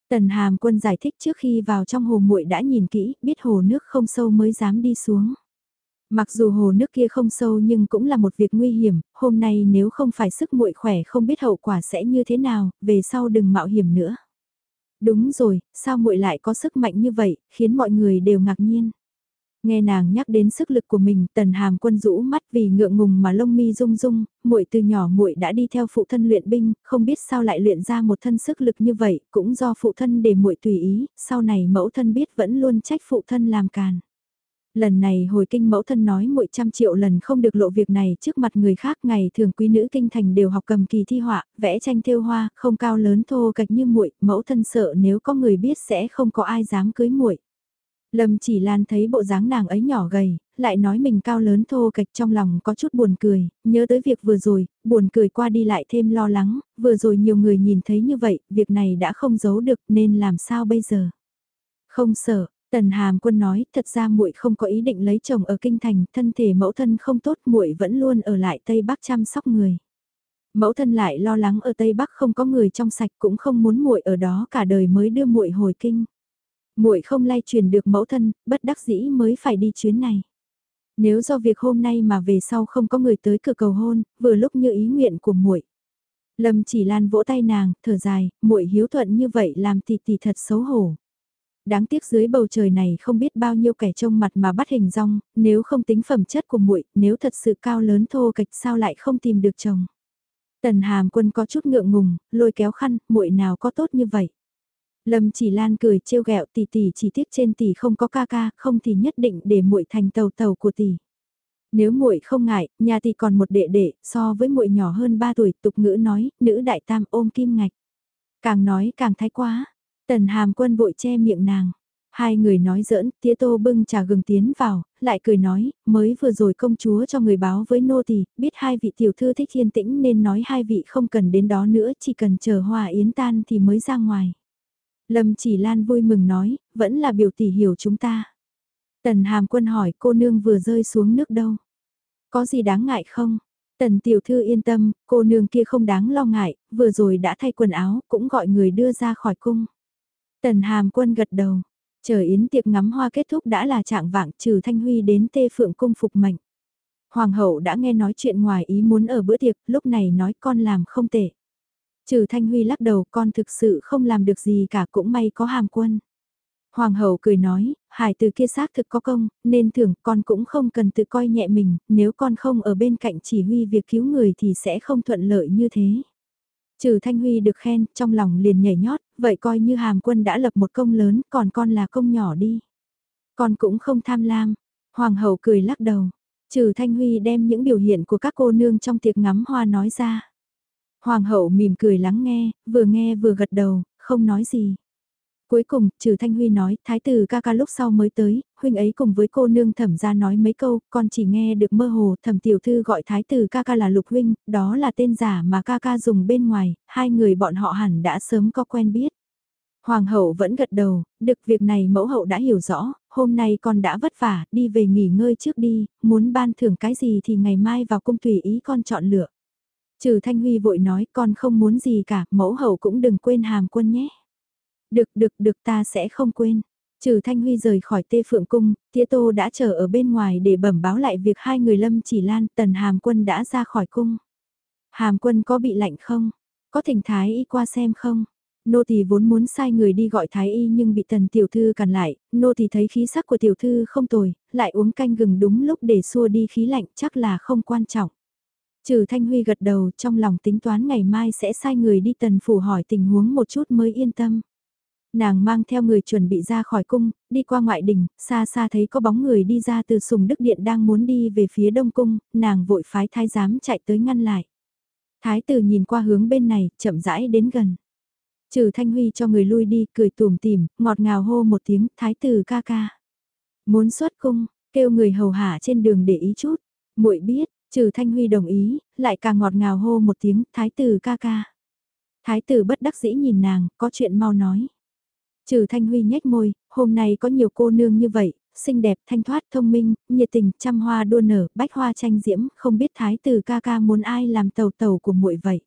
Tần Hàm Quân giải thích trước khi vào trong hồ muội đã nhìn kỹ, biết hồ nước không sâu mới dám đi xuống. Mặc dù hồ nước kia không sâu nhưng cũng là một việc nguy hiểm, hôm nay nếu không phải sức muội khỏe không biết hậu quả sẽ như thế nào, về sau đừng mạo hiểm nữa. Đúng rồi, sao muội lại có sức mạnh như vậy, khiến mọi người đều ngạc nhiên. Nghe nàng nhắc đến sức lực của mình, Tần Hàm Quân rũ mắt vì ngượng ngùng mà lông mi rung rung, muội từ nhỏ muội đã đi theo phụ thân luyện binh, không biết sao lại luyện ra một thân sức lực như vậy, cũng do phụ thân để muội tùy ý, sau này mẫu thân biết vẫn luôn trách phụ thân làm càn lần này hồi kinh mẫu thân nói muội trăm triệu lần không được lộ việc này trước mặt người khác ngày thường quý nữ kinh thành đều học cầm kỳ thi họa, vẽ tranh thêu hoa, không cao lớn thô kệch như muội, mẫu thân sợ nếu có người biết sẽ không có ai dám cưới muội. Lâm chỉ lan thấy bộ dáng nàng ấy nhỏ gầy, lại nói mình cao lớn thô kệch trong lòng có chút buồn cười, nhớ tới việc vừa rồi, buồn cười qua đi lại thêm lo lắng, vừa rồi nhiều người nhìn thấy như vậy, việc này đã không giấu được nên làm sao bây giờ. Không sợ, Tần Hàm Quân nói, thật ra muội không có ý định lấy chồng ở kinh thành, thân thể mẫu thân không tốt, muội vẫn luôn ở lại Tây Bắc chăm sóc người. Mẫu thân lại lo lắng ở Tây Bắc không có người trong sạch, cũng không muốn muội ở đó cả đời mới đưa muội hồi kinh. Muội không lay truyền được mẫu thân, bất đắc dĩ mới phải đi chuyến này. Nếu do việc hôm nay mà về sau không có người tới cửa cầu hôn, vừa lúc như ý nguyện của muội. Lâm Chỉ Lan vỗ tay nàng, thở dài, muội hiếu thuận như vậy làm tỷ tỷ thật xấu hổ đáng tiếc dưới bầu trời này không biết bao nhiêu kẻ trông mặt mà bắt hình rong, nếu không tính phẩm chất của muội, nếu thật sự cao lớn thô kịch sao lại không tìm được chồng. Tần Hàm Quân có chút ngượng ngùng, lôi kéo khăn, muội nào có tốt như vậy. Lâm Chỉ Lan cười trêu ghẹo tỷ tỷ chỉ tiếc trên tỷ không có ca ca, không thì nhất định để muội thành tàu tàu của tỷ. Nếu muội không ngại, nhà tỷ còn một đệ đệ, so với muội nhỏ hơn 3 tuổi, tục ngữ nói, nữ đại tam ôm kim ngạch. Càng nói càng thái quá, Tần hàm quân vội che miệng nàng. Hai người nói giỡn, tía tô bưng trà gừng tiến vào, lại cười nói, mới vừa rồi công chúa cho người báo với nô tỳ biết hai vị tiểu thư thích thiên tĩnh nên nói hai vị không cần đến đó nữa, chỉ cần chờ hòa yến tan thì mới ra ngoài. Lâm chỉ lan vui mừng nói, vẫn là biểu tỷ hiểu chúng ta. Tần hàm quân hỏi cô nương vừa rơi xuống nước đâu. Có gì đáng ngại không? Tần tiểu thư yên tâm, cô nương kia không đáng lo ngại, vừa rồi đã thay quần áo, cũng gọi người đưa ra khỏi cung. Tần hàm quân gật đầu. Chờ yến tiệc ngắm hoa kết thúc đã là trạng vạng trừ Thanh Huy đến tê phượng cung phục mệnh. Hoàng hậu đã nghe nói chuyện ngoài ý muốn ở bữa tiệc, lúc này nói con làm không tệ. Trừ Thanh Huy lắc đầu con thực sự không làm được gì cả cũng may có hàm quân. Hoàng hậu cười nói, hải từ kia xác thực có công, nên thưởng con cũng không cần tự coi nhẹ mình, nếu con không ở bên cạnh chỉ huy việc cứu người thì sẽ không thuận lợi như thế. Trừ Thanh Huy được khen, trong lòng liền nhảy nhót, vậy coi như hàm quân đã lập một công lớn, còn con là công nhỏ đi. Con cũng không tham lam. Hoàng hậu cười lắc đầu. Trừ Thanh Huy đem những biểu hiện của các cô nương trong tiệc ngắm hoa nói ra. Hoàng hậu mỉm cười lắng nghe, vừa nghe vừa gật đầu, không nói gì. Cuối cùng, trừ Thanh Huy nói, thái tử ca ca lúc sau mới tới, huynh ấy cùng với cô nương thẩm ra nói mấy câu, con chỉ nghe được mơ hồ, thẩm tiểu thư gọi thái tử ca ca là lục huynh, đó là tên giả mà ca ca dùng bên ngoài, hai người bọn họ hẳn đã sớm có quen biết. Hoàng hậu vẫn gật đầu, được việc này mẫu hậu đã hiểu rõ, hôm nay con đã vất vả, đi về nghỉ ngơi trước đi, muốn ban thưởng cái gì thì ngày mai vào cung tùy ý con chọn lựa. Trừ Thanh Huy vội nói con không muốn gì cả, mẫu hậu cũng đừng quên hàm quân nhé. Được được được ta sẽ không quên. Trừ Thanh Huy rời khỏi tê phượng cung, tía tô đã chờ ở bên ngoài để bẩm báo lại việc hai người lâm chỉ lan tần hàm quân đã ra khỏi cung. Hàm quân có bị lạnh không? Có thỉnh thái y qua xem không? Nô tỳ vốn muốn sai người đi gọi thái y nhưng bị tần tiểu thư cản lại, nô tỳ thấy khí sắc của tiểu thư không tồi, lại uống canh gừng đúng lúc để xua đi khí lạnh chắc là không quan trọng. Trừ Thanh Huy gật đầu trong lòng tính toán ngày mai sẽ sai người đi tần phủ hỏi tình huống một chút mới yên tâm. Nàng mang theo người chuẩn bị ra khỏi cung, đi qua ngoại đình, xa xa thấy có bóng người đi ra từ sùng đức điện đang muốn đi về phía đông cung, nàng vội phái thái giám chạy tới ngăn lại. Thái tử nhìn qua hướng bên này, chậm rãi đến gần. Trừ Thanh Huy cho người lui đi, cười tùm tìm, ngọt ngào hô một tiếng, thái tử ca ca. Muốn xuất cung, kêu người hầu hạ trên đường để ý chút. muội biết, trừ Thanh Huy đồng ý, lại càng ngọt ngào hô một tiếng, thái tử ca ca. Thái tử bất đắc dĩ nhìn nàng, có chuyện mau nói. Trừ Thanh Huy nhếch môi, hôm nay có nhiều cô nương như vậy, xinh đẹp, thanh thoát, thông minh, nhiệt tình, trăm hoa đua nở, bách hoa tranh diễm, không biết thái tử ca ca muốn ai làm tàu tàu của muội vậy.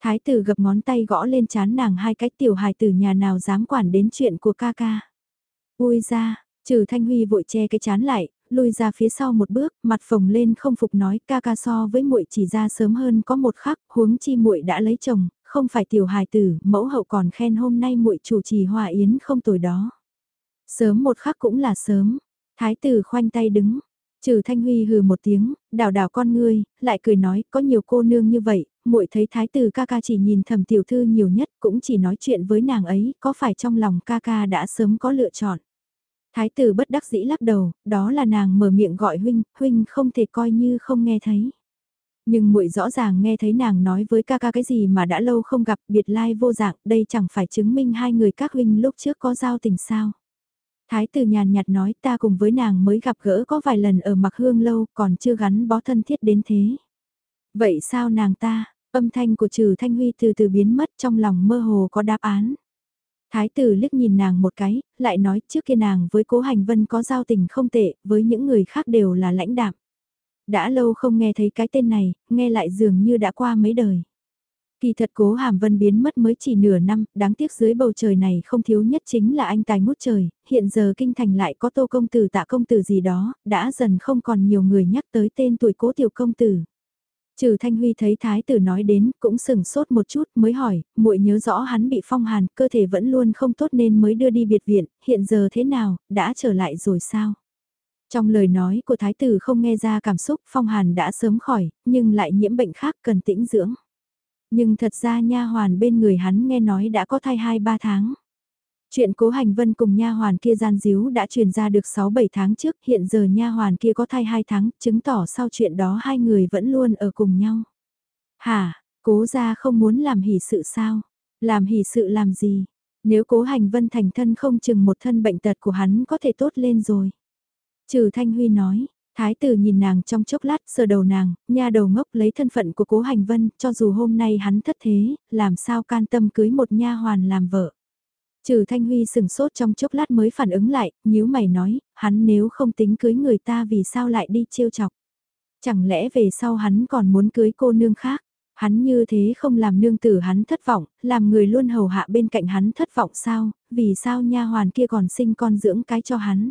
Thái tử gập ngón tay gõ lên chán nàng hai cách tiểu hài tử nhà nào dám quản đến chuyện của ca ca. Ui ra, trừ Thanh Huy vội che cái chán lại, lùi ra phía sau một bước, mặt phồng lên không phục nói ca ca so với muội chỉ ra sớm hơn có một khắc, huống chi muội đã lấy chồng, không phải tiểu hài tử, mẫu hậu còn khen hôm nay muội chủ trì hòa yến không tồi đó. Sớm một khắc cũng là sớm, thái tử khoanh tay đứng, Trừ Thanh Huy hừ một tiếng, đào đào con ngươi, lại cười nói, có nhiều cô nương như vậy, muội thấy thái tử ca ca chỉ nhìn thầm tiểu thư nhiều nhất, cũng chỉ nói chuyện với nàng ấy, có phải trong lòng ca ca đã sớm có lựa chọn. Thái tử bất đắc dĩ lắc đầu, đó là nàng mở miệng gọi huynh, huynh không thể coi như không nghe thấy. Nhưng muội rõ ràng nghe thấy nàng nói với ca ca cái gì mà đã lâu không gặp biệt lai vô dạng, đây chẳng phải chứng minh hai người các huynh lúc trước có giao tình sao. Thái tử nhàn nhạt nói ta cùng với nàng mới gặp gỡ có vài lần ở mặc hương lâu còn chưa gắn bó thân thiết đến thế. Vậy sao nàng ta, âm thanh của trừ thanh huy từ từ biến mất trong lòng mơ hồ có đáp án. Thái tử liếc nhìn nàng một cái, lại nói trước kia nàng với cố hành vân có giao tình không tệ, với những người khác đều là lãnh đạm. Đã lâu không nghe thấy cái tên này, nghe lại dường như đã qua mấy đời. Kỳ thật cố hàm vân biến mất mới chỉ nửa năm, đáng tiếc dưới bầu trời này không thiếu nhất chính là anh tài ngút trời, hiện giờ kinh thành lại có tô công tử tạ công tử gì đó, đã dần không còn nhiều người nhắc tới tên tuổi cố tiểu công tử. Trừ Thanh Huy thấy thái tử nói đến, cũng sừng sốt một chút, mới hỏi, muội nhớ rõ hắn bị phong hàn, cơ thể vẫn luôn không tốt nên mới đưa đi biệt viện, hiện giờ thế nào, đã trở lại rồi sao? Trong lời nói của thái tử không nghe ra cảm xúc, phong hàn đã sớm khỏi, nhưng lại nhiễm bệnh khác cần tĩnh dưỡng. Nhưng thật ra nha hoàn bên người hắn nghe nói đã có thai 2-3 tháng. Chuyện cố hành vân cùng nha hoàn kia gian díu đã truyền ra được 6-7 tháng trước, hiện giờ nha hoàn kia có thai 2 tháng, chứng tỏ sau chuyện đó hai người vẫn luôn ở cùng nhau. Hả, cố ra không muốn làm hỷ sự sao? Làm hỷ sự làm gì? Nếu cố hành vân thành thân không chừng một thân bệnh tật của hắn có thể tốt lên rồi. Trừ Thanh Huy nói, Thái tử nhìn nàng trong chốc lát sờ đầu nàng, nha đầu ngốc lấy thân phận của cố hành vân, cho dù hôm nay hắn thất thế, làm sao can tâm cưới một nha hoàn làm vợ. Trừ Thanh Huy sừng sốt trong chốc lát mới phản ứng lại, nhíu mày nói, hắn nếu không tính cưới người ta vì sao lại đi trêu chọc. Chẳng lẽ về sau hắn còn muốn cưới cô nương khác, hắn như thế không làm nương tử hắn thất vọng, làm người luôn hầu hạ bên cạnh hắn thất vọng sao, vì sao nha hoàn kia còn sinh con dưỡng cái cho hắn.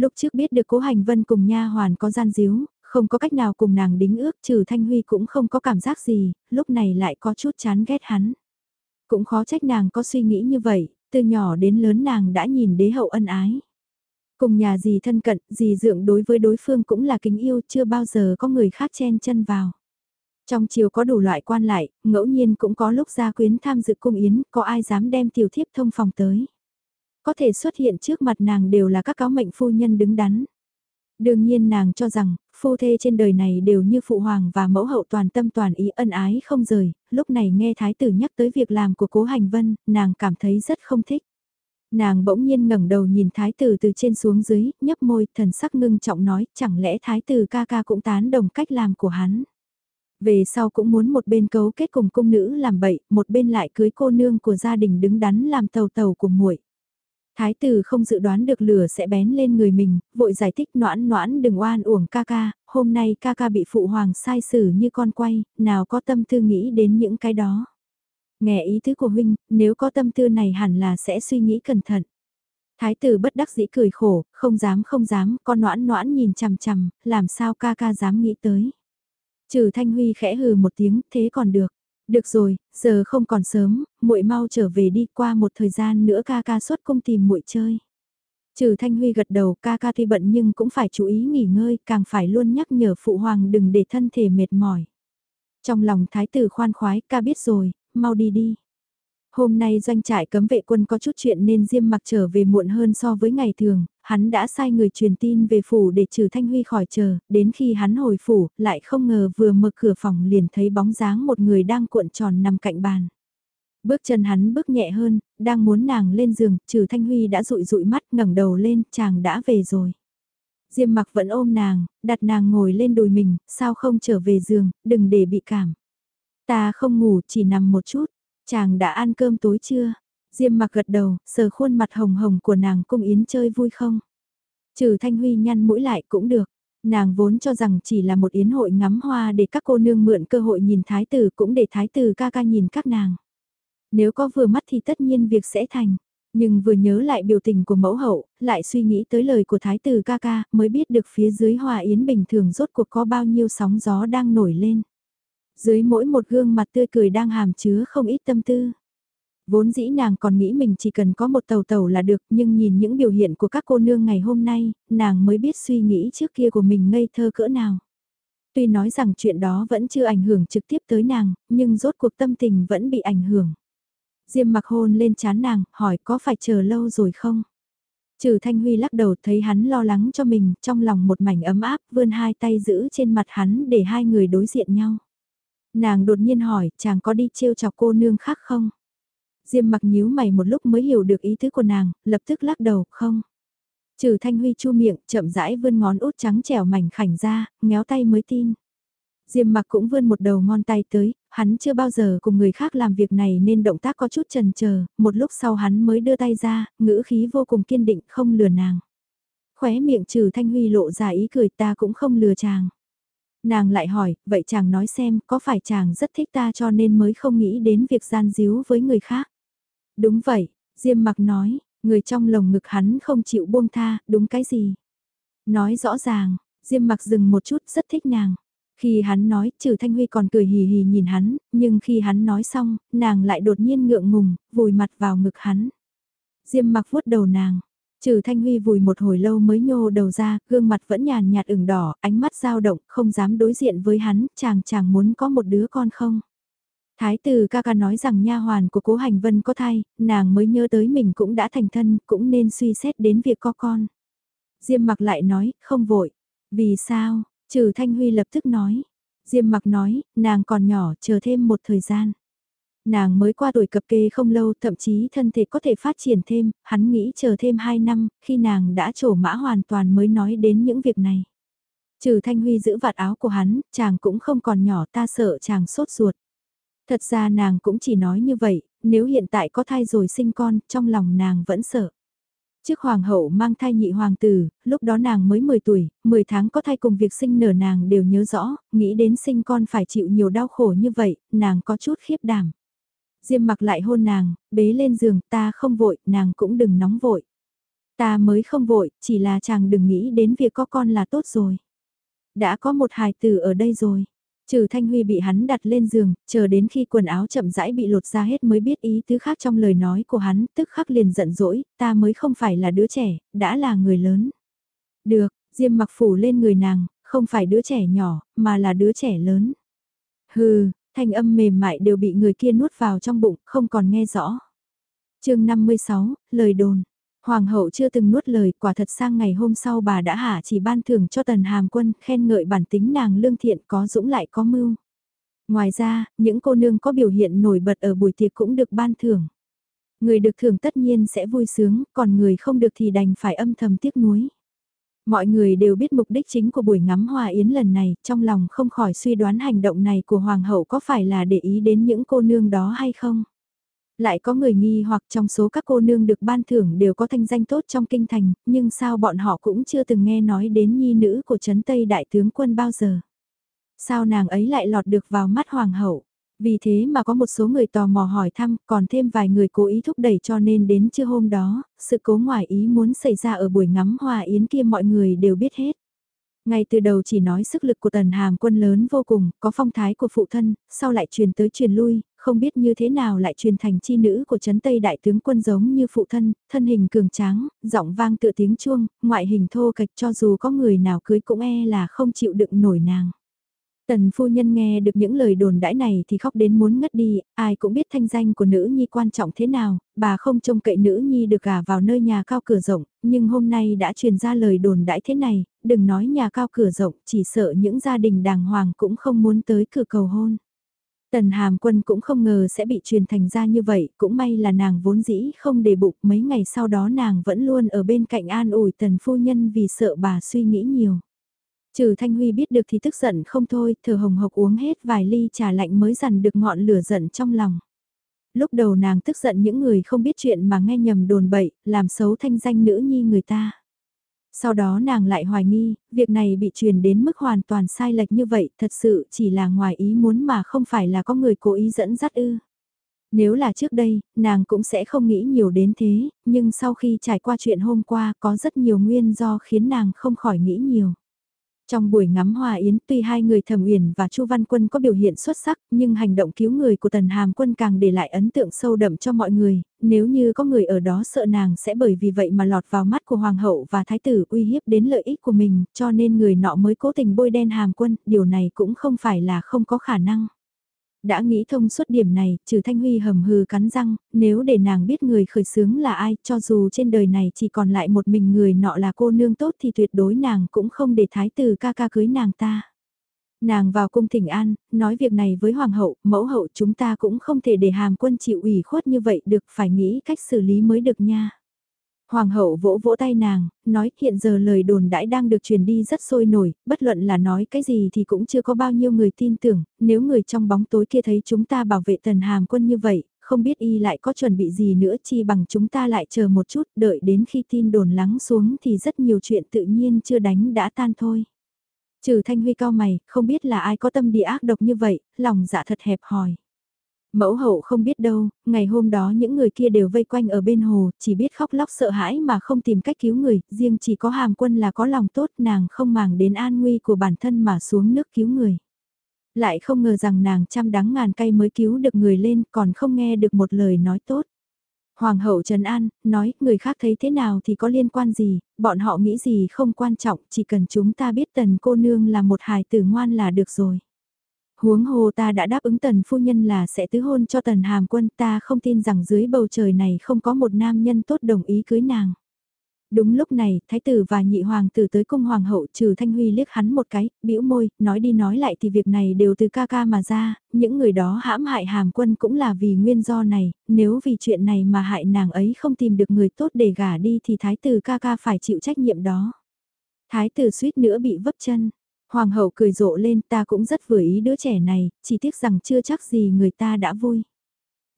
Lúc trước biết được cố hành vân cùng nha hoàn có gian díu, Không có cách nào cùng nàng đính ước trừ Thanh Huy cũng không có cảm giác gì, lúc này lại có chút chán ghét hắn. Cũng khó trách nàng có suy nghĩ như vậy, từ nhỏ đến lớn nàng đã nhìn đế hậu ân ái. Cùng nhà gì thân cận, gì dượng đối với đối phương cũng là kính yêu chưa bao giờ có người khác chen chân vào. Trong chiều có đủ loại quan lại, ngẫu nhiên cũng có lúc gia quyến tham dự cung yến, có ai dám đem tiểu thiếp thông phòng tới. Có thể xuất hiện trước mặt nàng đều là các cáo mệnh phu nhân đứng đắn. Đương nhiên nàng cho rằng, phu thê trên đời này đều như phụ hoàng và mẫu hậu toàn tâm toàn ý ân ái không rời, lúc này nghe thái tử nhắc tới việc làm của cố hành vân, nàng cảm thấy rất không thích. Nàng bỗng nhiên ngẩng đầu nhìn thái tử từ trên xuống dưới, nhấp môi, thần sắc ngưng trọng nói, chẳng lẽ thái tử ca ca cũng tán đồng cách làm của hắn. Về sau cũng muốn một bên cấu kết cùng cung nữ làm bậy, một bên lại cưới cô nương của gia đình đứng đắn làm tàu tàu của muội. Thái tử không dự đoán được lửa sẽ bén lên người mình, vội giải thích noãn noãn đừng oan uổng ca ca, hôm nay ca ca bị phụ hoàng sai xử như con quay, nào có tâm tư nghĩ đến những cái đó. Nghe ý tứ của huynh, nếu có tâm tư này hẳn là sẽ suy nghĩ cẩn thận. Thái tử bất đắc dĩ cười khổ, không dám không dám, con noãn noãn nhìn chằm chằm, làm sao ca ca dám nghĩ tới. Trừ Thanh Huy khẽ hừ một tiếng, thế còn được. Được rồi, giờ không còn sớm, muội mau trở về đi qua một thời gian nữa ca ca xuất công tìm muội chơi. Trừ Thanh Huy gật đầu ca ca tuy bận nhưng cũng phải chú ý nghỉ ngơi, càng phải luôn nhắc nhở phụ hoàng đừng để thân thể mệt mỏi. Trong lòng thái tử khoan khoái, ca biết rồi, mau đi đi. Hôm nay doanh trại cấm vệ quân có chút chuyện nên Diêm mặc trở về muộn hơn so với ngày thường, hắn đã sai người truyền tin về phủ để trừ Thanh Huy khỏi chờ, đến khi hắn hồi phủ, lại không ngờ vừa mở cửa phòng liền thấy bóng dáng một người đang cuộn tròn nằm cạnh bàn. Bước chân hắn bước nhẹ hơn, đang muốn nàng lên giường, trừ Thanh Huy đã rụi rụi mắt ngẩng đầu lên, chàng đã về rồi. Diêm mặc vẫn ôm nàng, đặt nàng ngồi lên đùi mình, sao không trở về giường, đừng để bị cảm. Ta không ngủ, chỉ nằm một chút. Chàng đã ăn cơm tối chưa? Diêm mặc gật đầu, sờ khuôn mặt hồng hồng của nàng cung yến chơi vui không? Trừ Thanh Huy nhăn mũi lại cũng được. Nàng vốn cho rằng chỉ là một yến hội ngắm hoa để các cô nương mượn cơ hội nhìn thái tử cũng để thái tử ca ca nhìn các nàng. Nếu có vừa mắt thì tất nhiên việc sẽ thành. Nhưng vừa nhớ lại biểu tình của mẫu hậu, lại suy nghĩ tới lời của thái tử ca ca, mới biết được phía dưới hòa yến bình thường rốt cuộc có bao nhiêu sóng gió đang nổi lên. Dưới mỗi một gương mặt tươi cười đang hàm chứa không ít tâm tư. Vốn dĩ nàng còn nghĩ mình chỉ cần có một tàu tàu là được nhưng nhìn những biểu hiện của các cô nương ngày hôm nay, nàng mới biết suy nghĩ trước kia của mình ngây thơ cỡ nào. Tuy nói rằng chuyện đó vẫn chưa ảnh hưởng trực tiếp tới nàng, nhưng rốt cuộc tâm tình vẫn bị ảnh hưởng. Diêm mặc hôn lên chán nàng, hỏi có phải chờ lâu rồi không? Trừ Thanh Huy lắc đầu thấy hắn lo lắng cho mình, trong lòng một mảnh ấm áp, vươn hai tay giữ trên mặt hắn để hai người đối diện nhau. Nàng đột nhiên hỏi, chàng có đi trêu chọc cô nương khác không? Diêm mặc nhíu mày một lúc mới hiểu được ý tứ của nàng, lập tức lắc đầu, không. Trừ Thanh Huy chu miệng, chậm rãi vươn ngón út trắng trẻo mảnh khảnh ra, ngéo tay mới tin. Diêm mặc cũng vươn một đầu ngón tay tới, hắn chưa bao giờ cùng người khác làm việc này nên động tác có chút chần chờ, một lúc sau hắn mới đưa tay ra, ngữ khí vô cùng kiên định không lừa nàng. Khóe miệng trừ Thanh Huy lộ ra ý cười ta cũng không lừa chàng. Nàng lại hỏi, vậy chàng nói xem có phải chàng rất thích ta cho nên mới không nghĩ đến việc gian díu với người khác. Đúng vậy, Diêm mặc nói, người trong lồng ngực hắn không chịu buông tha, đúng cái gì? Nói rõ ràng, Diêm mặc dừng một chút rất thích nàng. Khi hắn nói, trừ Thanh Huy còn cười hì hì nhìn hắn, nhưng khi hắn nói xong, nàng lại đột nhiên ngượng ngùng, vùi mặt vào ngực hắn. Diêm mặc vuốt đầu nàng, Trừ Thanh Huy vùi một hồi lâu mới nhô đầu ra, gương mặt vẫn nhàn nhạt ửng đỏ, ánh mắt dao động, không dám đối diện với hắn, chàng chàng muốn có một đứa con không? Thái tử ca ca nói rằng nha hoàn của cố hành vân có thai, nàng mới nhớ tới mình cũng đã thành thân, cũng nên suy xét đến việc có con. Diêm mặc lại nói, không vội. Vì sao? Trừ Thanh Huy lập tức nói. Diêm mặc nói, nàng còn nhỏ, chờ thêm một thời gian. Nàng mới qua tuổi cập kê không lâu, thậm chí thân thể có thể phát triển thêm, hắn nghĩ chờ thêm 2 năm, khi nàng đã trổ mã hoàn toàn mới nói đến những việc này. Trừ Thanh Huy giữ vạt áo của hắn, chàng cũng không còn nhỏ ta sợ chàng sốt ruột. Thật ra nàng cũng chỉ nói như vậy, nếu hiện tại có thai rồi sinh con, trong lòng nàng vẫn sợ. Trước hoàng hậu mang thai nhị hoàng tử, lúc đó nàng mới 10 tuổi, 10 tháng có thai cùng việc sinh nở nàng đều nhớ rõ, nghĩ đến sinh con phải chịu nhiều đau khổ như vậy, nàng có chút khiếp đảm. Diêm mặc lại hôn nàng, bế lên giường, ta không vội, nàng cũng đừng nóng vội. Ta mới không vội, chỉ là chàng đừng nghĩ đến việc có con là tốt rồi. Đã có một hài tử ở đây rồi. Trừ Thanh Huy bị hắn đặt lên giường, chờ đến khi quần áo chậm rãi bị lột ra hết mới biết ý tứ khác trong lời nói của hắn, tức khắc liền giận dỗi, ta mới không phải là đứa trẻ, đã là người lớn. Được, Diêm mặc phủ lên người nàng, không phải đứa trẻ nhỏ, mà là đứa trẻ lớn. Hừ, thanh âm mềm mại đều bị người kia nuốt vào trong bụng, không còn nghe rõ. chương 56, lời đồn. Hoàng hậu chưa từng nuốt lời, quả thật sang ngày hôm sau bà đã hạ chỉ ban thưởng cho tần hàm quân, khen ngợi bản tính nàng lương thiện có dũng lại có mưu. Ngoài ra, những cô nương có biểu hiện nổi bật ở buổi tiệc cũng được ban thưởng. Người được thưởng tất nhiên sẽ vui sướng, còn người không được thì đành phải âm thầm tiếc nuối. Mọi người đều biết mục đích chính của buổi ngắm hoa yến lần này, trong lòng không khỏi suy đoán hành động này của Hoàng hậu có phải là để ý đến những cô nương đó hay không. Lại có người nghi hoặc trong số các cô nương được ban thưởng đều có thanh danh tốt trong kinh thành, nhưng sao bọn họ cũng chưa từng nghe nói đến nhi nữ của Trấn Tây Đại tướng quân bao giờ. Sao nàng ấy lại lọt được vào mắt Hoàng hậu? Vì thế mà có một số người tò mò hỏi thăm, còn thêm vài người cố ý thúc đẩy cho nên đến trưa hôm đó, sự cố ngoài ý muốn xảy ra ở buổi ngắm hoa yến kia mọi người đều biết hết. Ngay từ đầu chỉ nói sức lực của tần hàm quân lớn vô cùng, có phong thái của phụ thân, sau lại truyền tới truyền lui, không biết như thế nào lại truyền thành chi nữ của chấn Tây đại tướng quân giống như phụ thân, thân hình cường tráng, giọng vang tựa tiếng chuông, ngoại hình thô kịch cho dù có người nào cưới cũng e là không chịu đựng nổi nàng. Tần phu nhân nghe được những lời đồn đãi này thì khóc đến muốn ngất đi, ai cũng biết thanh danh của nữ nhi quan trọng thế nào, bà không trông cậy nữ nhi được gả vào nơi nhà cao cửa rộng, nhưng hôm nay đã truyền ra lời đồn đãi thế này, đừng nói nhà cao cửa rộng, chỉ sợ những gia đình đàng hoàng cũng không muốn tới cửa cầu hôn. Tần Hàm Quân cũng không ngờ sẽ bị truyền thành ra như vậy, cũng may là nàng vốn dĩ không để bụng, mấy ngày sau đó nàng vẫn luôn ở bên cạnh an ủi tần phu nhân vì sợ bà suy nghĩ nhiều. Trừ Thanh Huy biết được thì tức giận không thôi, thở hồng hộc uống hết vài ly trà lạnh mới dằn được ngọn lửa giận trong lòng. Lúc đầu nàng tức giận những người không biết chuyện mà nghe nhầm đồn bậy, làm xấu thanh danh nữ nhi người ta. Sau đó nàng lại hoài nghi, việc này bị truyền đến mức hoàn toàn sai lệch như vậy thật sự chỉ là ngoài ý muốn mà không phải là có người cố ý dẫn dắt ư. Nếu là trước đây, nàng cũng sẽ không nghĩ nhiều đến thế, nhưng sau khi trải qua chuyện hôm qua có rất nhiều nguyên do khiến nàng không khỏi nghĩ nhiều. Trong buổi ngắm hoa yến tuy hai người Thẩm Uyển và Chu Văn Quân có biểu hiện xuất sắc, nhưng hành động cứu người của Tần Hàm Quân càng để lại ấn tượng sâu đậm cho mọi người, nếu như có người ở đó sợ nàng sẽ bởi vì vậy mà lọt vào mắt của Hoàng hậu và Thái tử uy hiếp đến lợi ích của mình, cho nên người nọ mới cố tình bôi đen Hàm Quân, điều này cũng không phải là không có khả năng. Đã nghĩ thông suốt điểm này, trừ Thanh Huy hầm hừ cắn răng, nếu để nàng biết người khởi sướng là ai, cho dù trên đời này chỉ còn lại một mình người nọ là cô nương tốt thì tuyệt đối nàng cũng không để thái tử ca ca cưới nàng ta. Nàng vào cung thỉnh an, nói việc này với hoàng hậu, mẫu hậu chúng ta cũng không thể để hàm quân chịu ủy khuất như vậy được phải nghĩ cách xử lý mới được nha. Hoàng hậu vỗ vỗ tay nàng, nói hiện giờ lời đồn đãi đang được truyền đi rất sôi nổi, bất luận là nói cái gì thì cũng chưa có bao nhiêu người tin tưởng, nếu người trong bóng tối kia thấy chúng ta bảo vệ tần hàm quân như vậy, không biết y lại có chuẩn bị gì nữa chi bằng chúng ta lại chờ một chút, đợi đến khi tin đồn lắng xuống thì rất nhiều chuyện tự nhiên chưa đánh đã tan thôi. Trừ thanh huy cao mày, không biết là ai có tâm địa ác độc như vậy, lòng dạ thật hẹp hòi. Mẫu hậu không biết đâu, ngày hôm đó những người kia đều vây quanh ở bên hồ, chỉ biết khóc lóc sợ hãi mà không tìm cách cứu người, riêng chỉ có hàm quân là có lòng tốt nàng không màng đến an nguy của bản thân mà xuống nước cứu người. Lại không ngờ rằng nàng trăm đắng ngàn cay mới cứu được người lên còn không nghe được một lời nói tốt. Hoàng hậu Trần An, nói, người khác thấy thế nào thì có liên quan gì, bọn họ nghĩ gì không quan trọng, chỉ cần chúng ta biết tần cô nương là một hài tử ngoan là được rồi huống hồ ta đã đáp ứng tần phu nhân là sẽ tứ hôn cho tần hàm quân ta không tin rằng dưới bầu trời này không có một nam nhân tốt đồng ý cưới nàng. Đúng lúc này, thái tử và nhị hoàng tử tới cung hoàng hậu trừ thanh huy liếc hắn một cái, bĩu môi, nói đi nói lại thì việc này đều từ ca ca mà ra, những người đó hãm hại hàm quân cũng là vì nguyên do này, nếu vì chuyện này mà hại nàng ấy không tìm được người tốt để gả đi thì thái tử ca ca phải chịu trách nhiệm đó. Thái tử suýt nữa bị vấp chân, Hoàng hậu cười rộ lên ta cũng rất vừa ý đứa trẻ này, chỉ tiếc rằng chưa chắc gì người ta đã vui.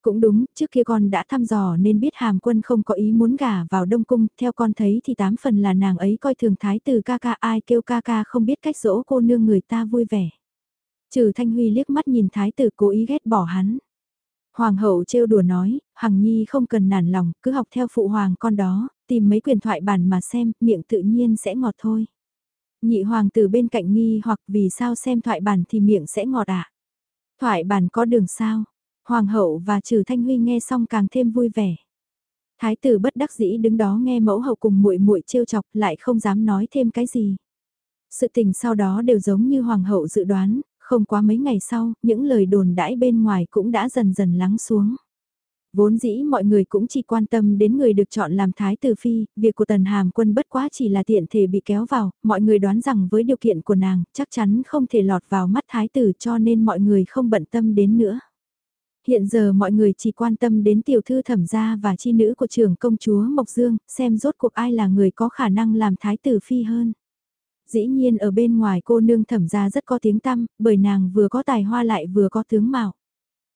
Cũng đúng, trước kia con đã thăm dò nên biết hàm quân không có ý muốn gả vào Đông Cung, theo con thấy thì tám phần là nàng ấy coi thường thái tử ca ca ai kêu ca ca không biết cách dỗ cô nương người ta vui vẻ. Trừ Thanh Huy liếc mắt nhìn thái tử cố ý ghét bỏ hắn. Hoàng hậu trêu đùa nói, Hằng Nhi không cần nản lòng, cứ học theo phụ hoàng con đó, tìm mấy quyền thoại bản mà xem, miệng tự nhiên sẽ ngọt thôi. Nhị hoàng tử bên cạnh nghi hoặc vì sao xem thoại bản thì miệng sẽ ngọt ạ. Thoại bản có đường sao? Hoàng hậu và trừ thanh huy nghe xong càng thêm vui vẻ. Thái tử bất đắc dĩ đứng đó nghe mẫu hậu cùng muội muội trêu chọc lại không dám nói thêm cái gì. Sự tình sau đó đều giống như hoàng hậu dự đoán, không quá mấy ngày sau, những lời đồn đãi bên ngoài cũng đã dần dần lắng xuống. Vốn dĩ mọi người cũng chỉ quan tâm đến người được chọn làm thái tử phi, việc của tần hàm quân bất quá chỉ là tiện thể bị kéo vào, mọi người đoán rằng với điều kiện của nàng, chắc chắn không thể lọt vào mắt thái tử cho nên mọi người không bận tâm đến nữa. Hiện giờ mọi người chỉ quan tâm đến tiểu thư thẩm gia và chi nữ của trưởng công chúa Mộc Dương, xem rốt cuộc ai là người có khả năng làm thái tử phi hơn. Dĩ nhiên ở bên ngoài cô nương thẩm gia rất có tiếng tăm, bởi nàng vừa có tài hoa lại vừa có tướng mạo.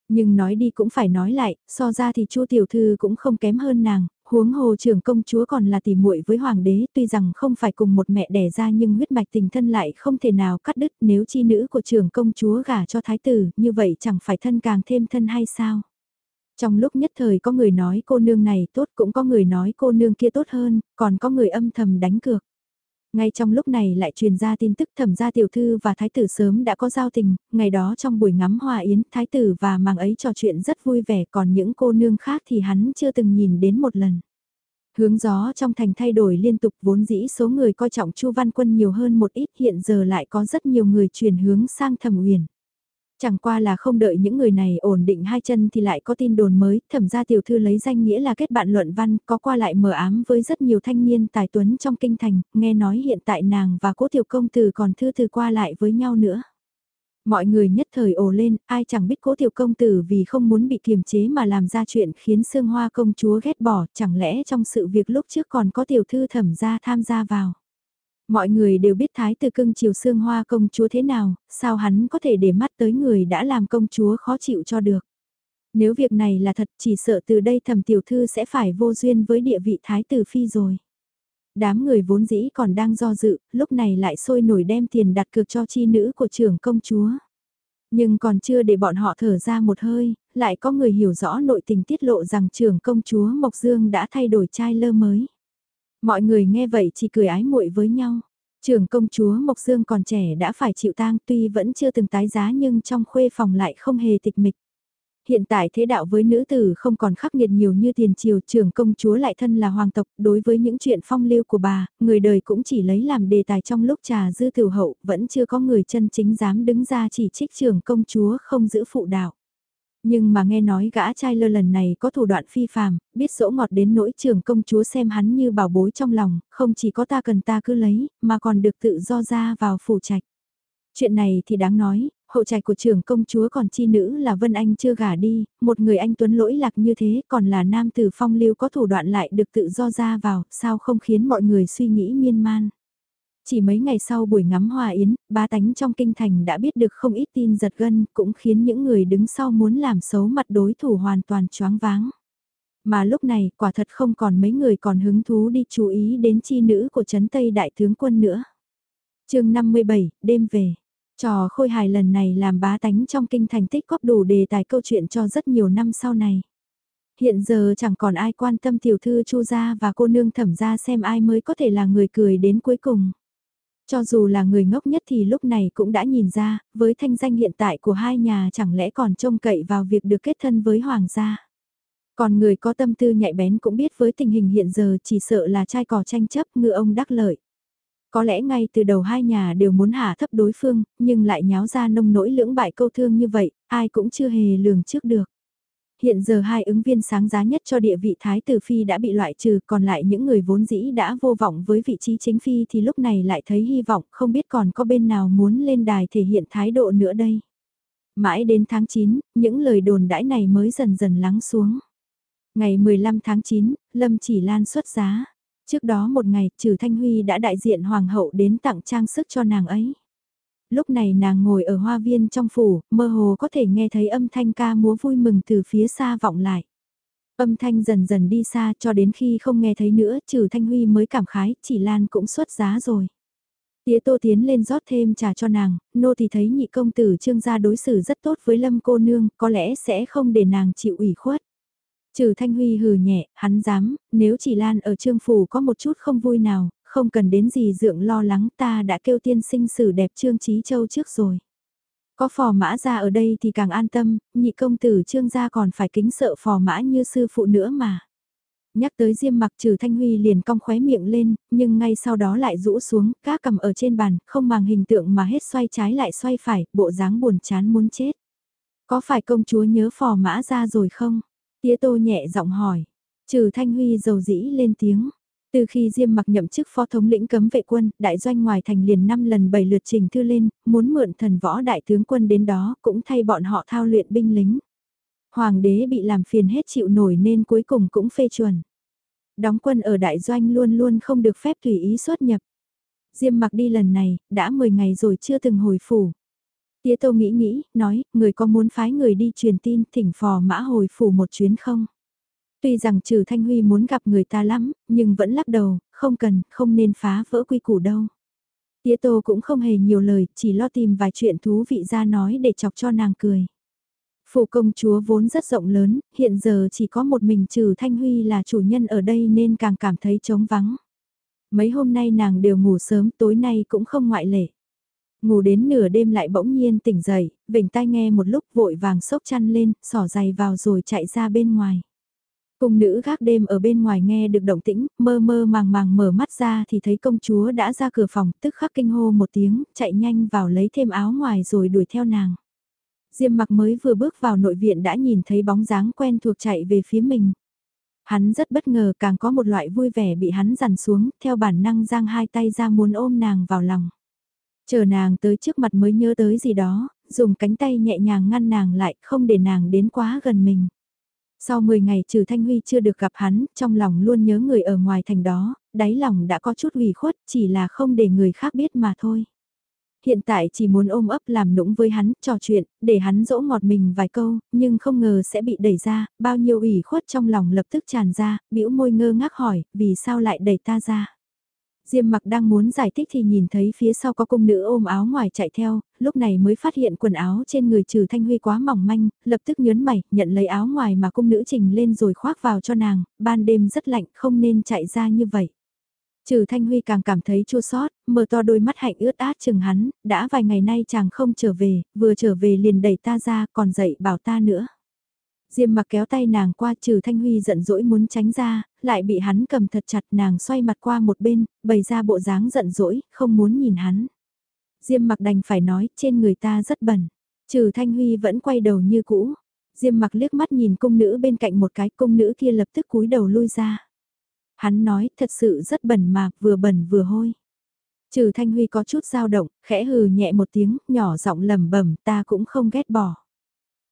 Nhưng nói đi cũng phải nói lại, so ra thì Chu tiểu thư cũng không kém hơn nàng, huống hồ trưởng công chúa còn là tỷ muội với hoàng đế, tuy rằng không phải cùng một mẹ đẻ ra nhưng huyết mạch tình thân lại không thể nào cắt đứt nếu chi nữ của trưởng công chúa gả cho thái tử, như vậy chẳng phải thân càng thêm thân hay sao? Trong lúc nhất thời có người nói cô nương này tốt cũng có người nói cô nương kia tốt hơn, còn có người âm thầm đánh cược. Ngay trong lúc này lại truyền ra tin tức thẩm gia tiểu thư và thái tử sớm đã có giao tình, ngày đó trong buổi ngắm hoa yến, thái tử và màng ấy trò chuyện rất vui vẻ còn những cô nương khác thì hắn chưa từng nhìn đến một lần. Hướng gió trong thành thay đổi liên tục vốn dĩ số người coi trọng Chu Văn Quân nhiều hơn một ít hiện giờ lại có rất nhiều người chuyển hướng sang thẩm uyển. Chẳng qua là không đợi những người này ổn định hai chân thì lại có tin đồn mới, thẩm gia tiểu thư lấy danh nghĩa là kết bạn luận văn, có qua lại mờ ám với rất nhiều thanh niên tài tuấn trong kinh thành, nghe nói hiện tại nàng và cố tiểu công tử còn thư thư qua lại với nhau nữa. Mọi người nhất thời ồ lên, ai chẳng biết cố tiểu công tử vì không muốn bị kiềm chế mà làm ra chuyện khiến Sương Hoa công chúa ghét bỏ, chẳng lẽ trong sự việc lúc trước còn có tiểu thư thẩm gia tham gia vào. Mọi người đều biết thái tử cưng chiều xương hoa công chúa thế nào, sao hắn có thể để mắt tới người đã làm công chúa khó chịu cho được. Nếu việc này là thật chỉ sợ từ đây thầm tiểu thư sẽ phải vô duyên với địa vị thái tử phi rồi. Đám người vốn dĩ còn đang do dự, lúc này lại sôi nổi đem tiền đặt cược cho chi nữ của trưởng công chúa. Nhưng còn chưa để bọn họ thở ra một hơi, lại có người hiểu rõ nội tình tiết lộ rằng trưởng công chúa Mộc Dương đã thay đổi trai lơ mới. Mọi người nghe vậy chỉ cười ái muội với nhau. Trưởng công chúa Mộc Dương còn trẻ đã phải chịu tang tuy vẫn chưa từng tái giá nhưng trong khuê phòng lại không hề tịch mịch. Hiện tại thế đạo với nữ tử không còn khắc nghiệt nhiều như tiền triều trưởng công chúa lại thân là hoàng tộc đối với những chuyện phong lưu của bà, người đời cũng chỉ lấy làm đề tài trong lúc trà dư tiểu hậu vẫn chưa có người chân chính dám đứng ra chỉ trích trưởng công chúa không giữ phụ đạo. Nhưng mà nghe nói gã trai lơ lần này có thủ đoạn phi phàm, biết dỗ ngọt đến nỗi trường công chúa xem hắn như bảo bối trong lòng, không chỉ có ta cần ta cứ lấy, mà còn được tự do ra vào phủ trạch. Chuyện này thì đáng nói, hậu trạch của trưởng công chúa còn chi nữ là Vân Anh chưa gả đi, một người anh tuấn lỗi lạc như thế còn là nam tử phong lưu có thủ đoạn lại được tự do ra vào, sao không khiến mọi người suy nghĩ miên man. Chỉ mấy ngày sau buổi ngắm hoa yến, ba tánh trong kinh thành đã biết được không ít tin giật gân, cũng khiến những người đứng sau muốn làm xấu mặt đối thủ hoàn toàn choáng váng. Mà lúc này, quả thật không còn mấy người còn hứng thú đi chú ý đến chi nữ của Trấn Tây Đại Tướng Quân nữa. chương 57, đêm về. Trò khôi hài lần này làm bá tánh trong kinh thành tích góp đủ đề tài câu chuyện cho rất nhiều năm sau này. Hiện giờ chẳng còn ai quan tâm tiểu thư chu gia và cô nương thẩm gia xem ai mới có thể là người cười đến cuối cùng. Cho dù là người ngốc nhất thì lúc này cũng đã nhìn ra, với thanh danh hiện tại của hai nhà chẳng lẽ còn trông cậy vào việc được kết thân với hoàng gia. Còn người có tâm tư nhạy bén cũng biết với tình hình hiện giờ chỉ sợ là trai cò tranh chấp ngựa ông đắc lợi. Có lẽ ngay từ đầu hai nhà đều muốn hạ thấp đối phương, nhưng lại nháo ra nông nỗi lưỡng bại câu thương như vậy, ai cũng chưa hề lường trước được hiện giờ hai ứng viên sáng giá nhất cho địa vị Thái tử Phi đã bị loại trừ, còn lại những người vốn dĩ đã vô vọng với vị trí chính Phi thì lúc này lại thấy hy vọng, không biết còn có bên nào muốn lên đài thể hiện thái độ nữa đây. Mãi đến tháng 9, những lời đồn đãi này mới dần dần lắng xuống. Ngày 15 tháng 9, Lâm Chỉ Lan xuất giá. Trước đó một ngày, Trừ Thanh Huy đã đại diện Hoàng hậu đến tặng trang sức cho nàng ấy. Lúc này nàng ngồi ở hoa viên trong phủ, mơ hồ có thể nghe thấy âm thanh ca múa vui mừng từ phía xa vọng lại. Âm thanh dần dần đi xa cho đến khi không nghe thấy nữa, trừ Thanh Huy mới cảm khái, chỉ Lan cũng xuất giá rồi. Tía Tô tiến lên rót thêm trà cho nàng, nô thì thấy nhị công tử trương gia đối xử rất tốt với lâm cô nương, có lẽ sẽ không để nàng chịu ủy khuất. Trừ Thanh Huy hừ nhẹ, hắn dám, nếu chỉ Lan ở trương phủ có một chút không vui nào, không cần đến gì dượng lo lắng ta đã kêu tiên sinh sử đẹp Trương Trí Châu trước rồi. Có phò mã ra ở đây thì càng an tâm, nhị công tử Trương gia còn phải kính sợ phò mã như sư phụ nữa mà. Nhắc tới diêm mặc trừ Thanh Huy liền cong khóe miệng lên, nhưng ngay sau đó lại rũ xuống, cá cầm ở trên bàn, không màng hình tượng mà hết xoay trái lại xoay phải, bộ dáng buồn chán muốn chết. Có phải công chúa nhớ phò mã ra rồi không? Tía tô nhẹ giọng hỏi. Trừ Thanh Huy dầu dĩ lên tiếng. Từ khi Diêm mặc nhậm chức phó thống lĩnh cấm vệ quân, đại doanh ngoài thành liền 5 lần 7 lượt trình thư lên, muốn mượn thần võ đại tướng quân đến đó cũng thay bọn họ thao luyện binh lính. Hoàng đế bị làm phiền hết chịu nổi nên cuối cùng cũng phê chuẩn. Đóng quân ở đại doanh luôn luôn không được phép tùy ý xuất nhập. Diêm mặc đi lần này, đã 10 ngày rồi chưa từng hồi phủ. Tía tô nghĩ nghĩ, nói, người có muốn phái người đi truyền tin thỉnh phò mã hồi phủ một chuyến không? Tuy rằng trừ Thanh Huy muốn gặp người ta lắm, nhưng vẫn lắc đầu, không cần, không nên phá vỡ quy củ đâu. Tía tô cũng không hề nhiều lời, chỉ lo tìm vài chuyện thú vị ra nói để chọc cho nàng cười. Phủ công chúa vốn rất rộng lớn, hiện giờ chỉ có một mình trừ Thanh Huy là chủ nhân ở đây nên càng cảm thấy trống vắng. Mấy hôm nay nàng đều ngủ sớm, tối nay cũng không ngoại lệ. Ngủ đến nửa đêm lại bỗng nhiên tỉnh dậy, vỉnh tai nghe một lúc vội vàng sốc chăn lên, xỏ giày vào rồi chạy ra bên ngoài. Cung nữ gác đêm ở bên ngoài nghe được động tĩnh, mơ mơ màng màng mở mắt ra thì thấy công chúa đã ra cửa phòng, tức khắc kinh hô một tiếng, chạy nhanh vào lấy thêm áo ngoài rồi đuổi theo nàng. Diêm mặc mới vừa bước vào nội viện đã nhìn thấy bóng dáng quen thuộc chạy về phía mình. Hắn rất bất ngờ càng có một loại vui vẻ bị hắn dằn xuống, theo bản năng giang hai tay ra muốn ôm nàng vào lòng. Chờ nàng tới trước mặt mới nhớ tới gì đó, dùng cánh tay nhẹ nhàng ngăn nàng lại, không để nàng đến quá gần mình. Sau 10 ngày trừ Thanh Huy chưa được gặp hắn, trong lòng luôn nhớ người ở ngoài thành đó, đáy lòng đã có chút ủy khuất, chỉ là không để người khác biết mà thôi. Hiện tại chỉ muốn ôm ấp làm nũng với hắn, trò chuyện, để hắn dỗ ngọt mình vài câu, nhưng không ngờ sẽ bị đẩy ra, bao nhiêu ủy khuất trong lòng lập tức tràn ra, bĩu môi ngơ ngác hỏi, vì sao lại đẩy ta ra. Diêm mặc đang muốn giải thích thì nhìn thấy phía sau có công nữ ôm áo ngoài chạy theo, lúc này mới phát hiện quần áo trên người trừ thanh huy quá mỏng manh, lập tức nhớn mày, nhận lấy áo ngoài mà công nữ trình lên rồi khoác vào cho nàng, ban đêm rất lạnh không nên chạy ra như vậy. Trừ Thanh Huy càng cảm thấy chua xót, mở to đôi mắt hạnh ướt át chừng hắn, đã vài ngày nay chàng không trở về, vừa trở về liền đẩy ta ra còn dậy bảo ta nữa. Diêm mặc kéo tay nàng qua trừ Thanh Huy giận dỗi muốn tránh ra, lại bị hắn cầm thật chặt nàng xoay mặt qua một bên, bày ra bộ dáng giận dỗi, không muốn nhìn hắn. Diêm mặc đành phải nói, trên người ta rất bẩn. Trừ Thanh Huy vẫn quay đầu như cũ. Diêm mặc liếc mắt nhìn cung nữ bên cạnh một cái, cung nữ kia lập tức cúi đầu lui ra. Hắn nói, thật sự rất bẩn mà, vừa bẩn vừa hôi. Trừ Thanh Huy có chút dao động, khẽ hừ nhẹ một tiếng, nhỏ giọng lẩm bẩm, ta cũng không ghét bỏ.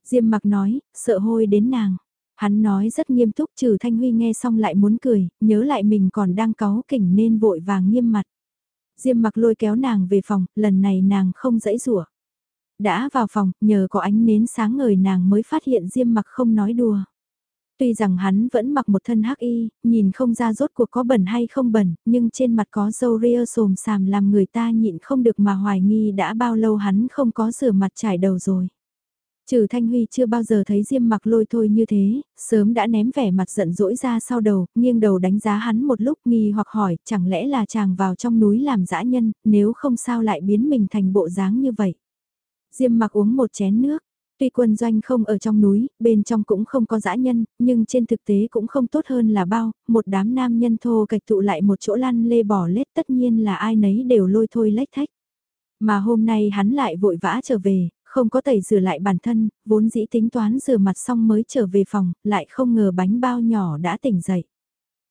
Diêm mặc nói, sợ hôi đến nàng. Hắn nói rất nghiêm túc trừ Thanh Huy nghe xong lại muốn cười, nhớ lại mình còn đang cáu kỉnh nên vội vàng nghiêm mặt. Diêm mặc lôi kéo nàng về phòng, lần này nàng không dãy rủa. Đã vào phòng, nhờ có ánh nến sáng ngời nàng mới phát hiện Diêm mặc không nói đùa. Tuy rằng hắn vẫn mặc một thân hắc y, nhìn không ra rốt cuộc có bẩn hay không bẩn, nhưng trên mặt có dâu ria sồm xàm làm người ta nhịn không được mà hoài nghi đã bao lâu hắn không có rửa mặt trải đầu rồi. Trừ Thanh Huy chưa bao giờ thấy Diêm mặc lôi thôi như thế, sớm đã ném vẻ mặt giận dỗi ra sau đầu, nghiêng đầu đánh giá hắn một lúc nghi hoặc hỏi, chẳng lẽ là chàng vào trong núi làm dã nhân, nếu không sao lại biến mình thành bộ dáng như vậy. Diêm mặc uống một chén nước, tuy quân doanh không ở trong núi, bên trong cũng không có dã nhân, nhưng trên thực tế cũng không tốt hơn là bao, một đám nam nhân thô cạch tụ lại một chỗ lăn lê bỏ lết tất nhiên là ai nấy đều lôi thôi lách thách. Mà hôm nay hắn lại vội vã trở về, không có tẩy rửa lại bản thân, vốn dĩ tính toán rửa mặt xong mới trở về phòng, lại không ngờ bánh bao nhỏ đã tỉnh dậy.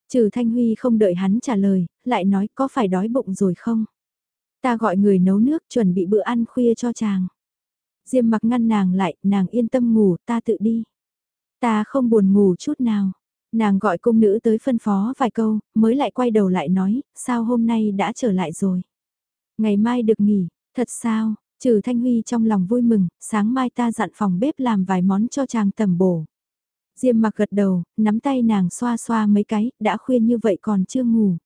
Trừ Thanh Huy không đợi hắn trả lời, lại nói có phải đói bụng rồi không? Ta gọi người nấu nước chuẩn bị bữa ăn khuya cho chàng. Diêm mặc ngăn nàng lại, nàng yên tâm ngủ, ta tự đi. Ta không buồn ngủ chút nào. Nàng gọi cung nữ tới phân phó vài câu, mới lại quay đầu lại nói, sao hôm nay đã trở lại rồi. Ngày mai được nghỉ, thật sao, Trừ Thanh Huy trong lòng vui mừng, sáng mai ta dặn phòng bếp làm vài món cho chàng tầm bổ. Diêm mặc gật đầu, nắm tay nàng xoa xoa mấy cái, đã khuyên như vậy còn chưa ngủ.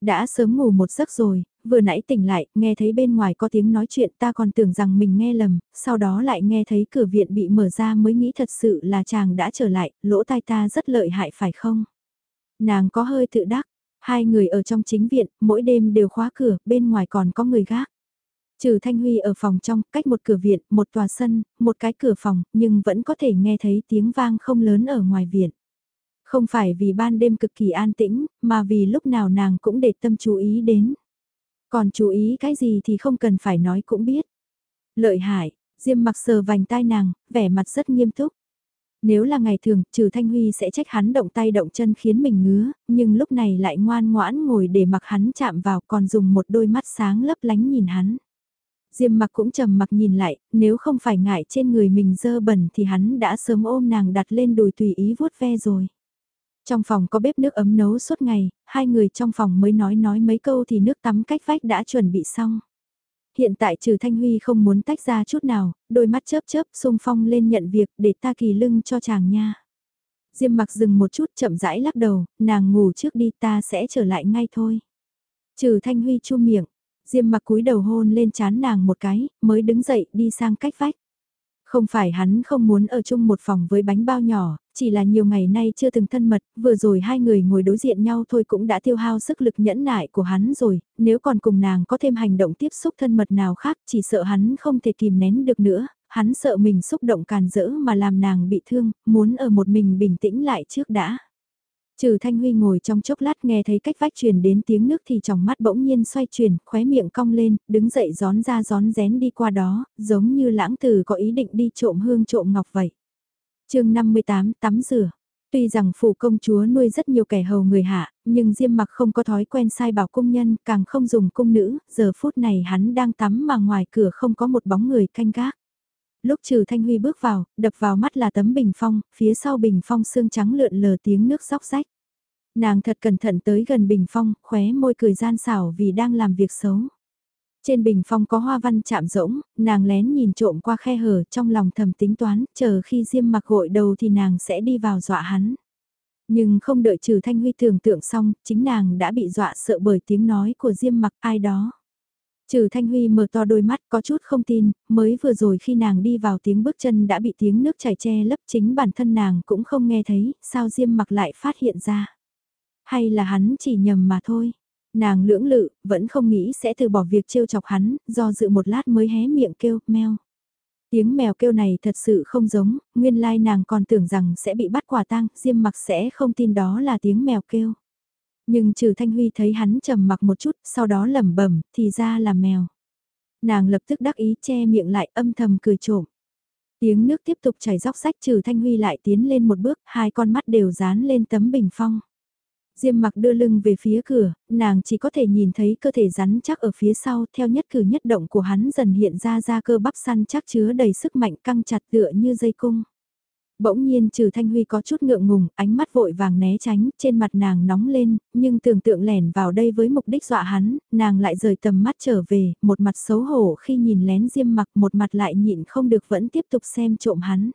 Đã sớm ngủ một giấc rồi, vừa nãy tỉnh lại, nghe thấy bên ngoài có tiếng nói chuyện ta còn tưởng rằng mình nghe lầm, sau đó lại nghe thấy cửa viện bị mở ra mới nghĩ thật sự là chàng đã trở lại, lỗ tai ta rất lợi hại phải không? Nàng có hơi tự đắc, Hai người ở trong chính viện, mỗi đêm đều khóa cửa, bên ngoài còn có người gác. Trừ Thanh Huy ở phòng trong, cách một cửa viện, một tòa sân, một cái cửa phòng, nhưng vẫn có thể nghe thấy tiếng vang không lớn ở ngoài viện. Không phải vì ban đêm cực kỳ an tĩnh, mà vì lúc nào nàng cũng để tâm chú ý đến. Còn chú ý cái gì thì không cần phải nói cũng biết. Lợi hại, Diêm mặc sờ vành tai nàng, vẻ mặt rất nghiêm túc. Nếu là ngày thường, trừ Thanh Huy sẽ trách hắn động tay động chân khiến mình ngứa, nhưng lúc này lại ngoan ngoãn ngồi để mặc hắn chạm vào còn dùng một đôi mắt sáng lấp lánh nhìn hắn. Diêm mặc cũng trầm mặc nhìn lại, nếu không phải ngại trên người mình dơ bẩn thì hắn đã sớm ôm nàng đặt lên đùi tùy ý vuốt ve rồi. Trong phòng có bếp nước ấm nấu suốt ngày, hai người trong phòng mới nói nói mấy câu thì nước tắm cách vách đã chuẩn bị xong. Hiện tại trừ Thanh Huy không muốn tách ra chút nào, đôi mắt chớp chớp xung phong lên nhận việc để ta kỳ lưng cho chàng nha. Diêm mặc dừng một chút chậm rãi lắc đầu, nàng ngủ trước đi ta sẽ trở lại ngay thôi. Trừ Thanh Huy chu miệng, Diêm mặc cúi đầu hôn lên chán nàng một cái, mới đứng dậy đi sang cách vách. Không phải hắn không muốn ở chung một phòng với bánh bao nhỏ, chỉ là nhiều ngày nay chưa từng thân mật, vừa rồi hai người ngồi đối diện nhau thôi cũng đã tiêu hao sức lực nhẫn nại của hắn rồi, nếu còn cùng nàng có thêm hành động tiếp xúc thân mật nào khác chỉ sợ hắn không thể kìm nén được nữa, hắn sợ mình xúc động càn rỡ mà làm nàng bị thương, muốn ở một mình bình tĩnh lại trước đã. Trừ Thanh Huy ngồi trong chốc lát nghe thấy cách vách truyền đến tiếng nước thì trong mắt bỗng nhiên xoay chuyển, khóe miệng cong lên, đứng dậy gión ra gión rén đi qua đó, giống như lãng tử có ý định đi trộm hương trộm ngọc vậy. chương 58 tắm rửa. Tuy rằng phủ công chúa nuôi rất nhiều kẻ hầu người hạ, nhưng Diêm mặc không có thói quen sai bảo cung nhân, càng không dùng cung nữ, giờ phút này hắn đang tắm mà ngoài cửa không có một bóng người canh gác. Lúc trừ Thanh Huy bước vào, đập vào mắt là tấm bình phong, phía sau bình phong xương trắng lượn lờ tiếng nước róc rách. Nàng thật cẩn thận tới gần bình phong, khóe môi cười gian xảo vì đang làm việc xấu. Trên bình phong có hoa văn chạm rỗng, nàng lén nhìn trộm qua khe hở trong lòng thầm tính toán, chờ khi Diêm mặc gội đầu thì nàng sẽ đi vào dọa hắn. Nhưng không đợi trừ Thanh Huy tưởng tượng xong, chính nàng đã bị dọa sợ bởi tiếng nói của Diêm mặc ai đó. Trừ Thanh Huy mở to đôi mắt có chút không tin, mới vừa rồi khi nàng đi vào tiếng bước chân đã bị tiếng nước chảy che lấp chính bản thân nàng cũng không nghe thấy, sao Diêm mặc lại phát hiện ra. Hay là hắn chỉ nhầm mà thôi. Nàng lưỡng lự, vẫn không nghĩ sẽ từ bỏ việc trêu chọc hắn, do dự một lát mới hé miệng kêu, meo. Tiếng mèo kêu này thật sự không giống, nguyên lai nàng còn tưởng rằng sẽ bị bắt quả tang, Diêm mặc sẽ không tin đó là tiếng mèo kêu. Nhưng trừ Thanh Huy thấy hắn trầm mặc một chút, sau đó lẩm bẩm, thì ra là mèo. Nàng lập tức đắc ý che miệng lại âm thầm cười trộm. Tiếng nước tiếp tục chảy róc sách trừ Thanh Huy lại tiến lên một bước, hai con mắt đều dán lên tấm bình phong. Diêm mặc đưa lưng về phía cửa, nàng chỉ có thể nhìn thấy cơ thể rắn chắc ở phía sau theo nhất cử nhất động của hắn dần hiện ra ra cơ bắp săn chắc chứa đầy sức mạnh căng chặt tựa như dây cung. Bỗng nhiên trừ Thanh Huy có chút ngượng ngùng, ánh mắt vội vàng né tránh, trên mặt nàng nóng lên, nhưng tưởng tượng lẻn vào đây với mục đích dọa hắn, nàng lại rời tầm mắt trở về, một mặt xấu hổ khi nhìn lén diêm mặc một mặt lại nhịn không được vẫn tiếp tục xem trộm hắn.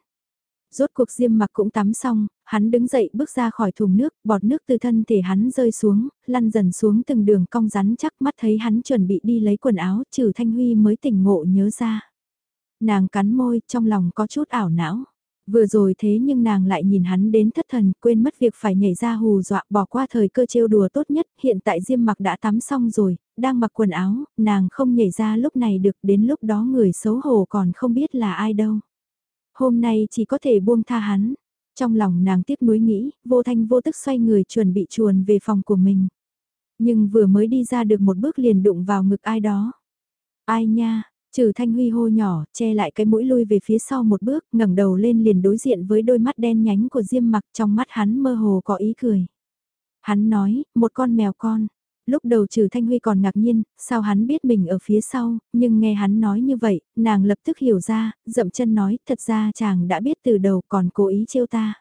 Rốt cuộc diêm mặc cũng tắm xong, hắn đứng dậy bước ra khỏi thùng nước, bọt nước từ thân thể hắn rơi xuống, lăn dần xuống từng đường cong rắn chắc mắt thấy hắn chuẩn bị đi lấy quần áo, trừ Thanh Huy mới tỉnh ngộ nhớ ra. Nàng cắn môi, trong lòng có chút ảo não. Vừa rồi thế nhưng nàng lại nhìn hắn đến thất thần, quên mất việc phải nhảy ra hù dọa bỏ qua thời cơ trêu đùa tốt nhất, hiện tại Diêm mặc đã tắm xong rồi, đang mặc quần áo, nàng không nhảy ra lúc này được, đến lúc đó người xấu hổ còn không biết là ai đâu. Hôm nay chỉ có thể buông tha hắn, trong lòng nàng tiếc nuối nghĩ, vô thanh vô tức xoay người chuẩn bị chuồn về phòng của mình. Nhưng vừa mới đi ra được một bước liền đụng vào ngực ai đó. Ai nha, Trừ Thanh Huy hô nhỏ, che lại cái mũi lui về phía sau một bước, ngẩng đầu lên liền đối diện với đôi mắt đen nhánh của Diêm Mặc, trong mắt hắn mơ hồ có ý cười. Hắn nói, một con mèo con. Lúc đầu Trừ Thanh Huy còn ngạc nhiên, sao hắn biết mình ở phía sau, nhưng nghe hắn nói như vậy, nàng lập tức hiểu ra, dậm chân nói, thật ra chàng đã biết từ đầu còn cố ý trêu ta.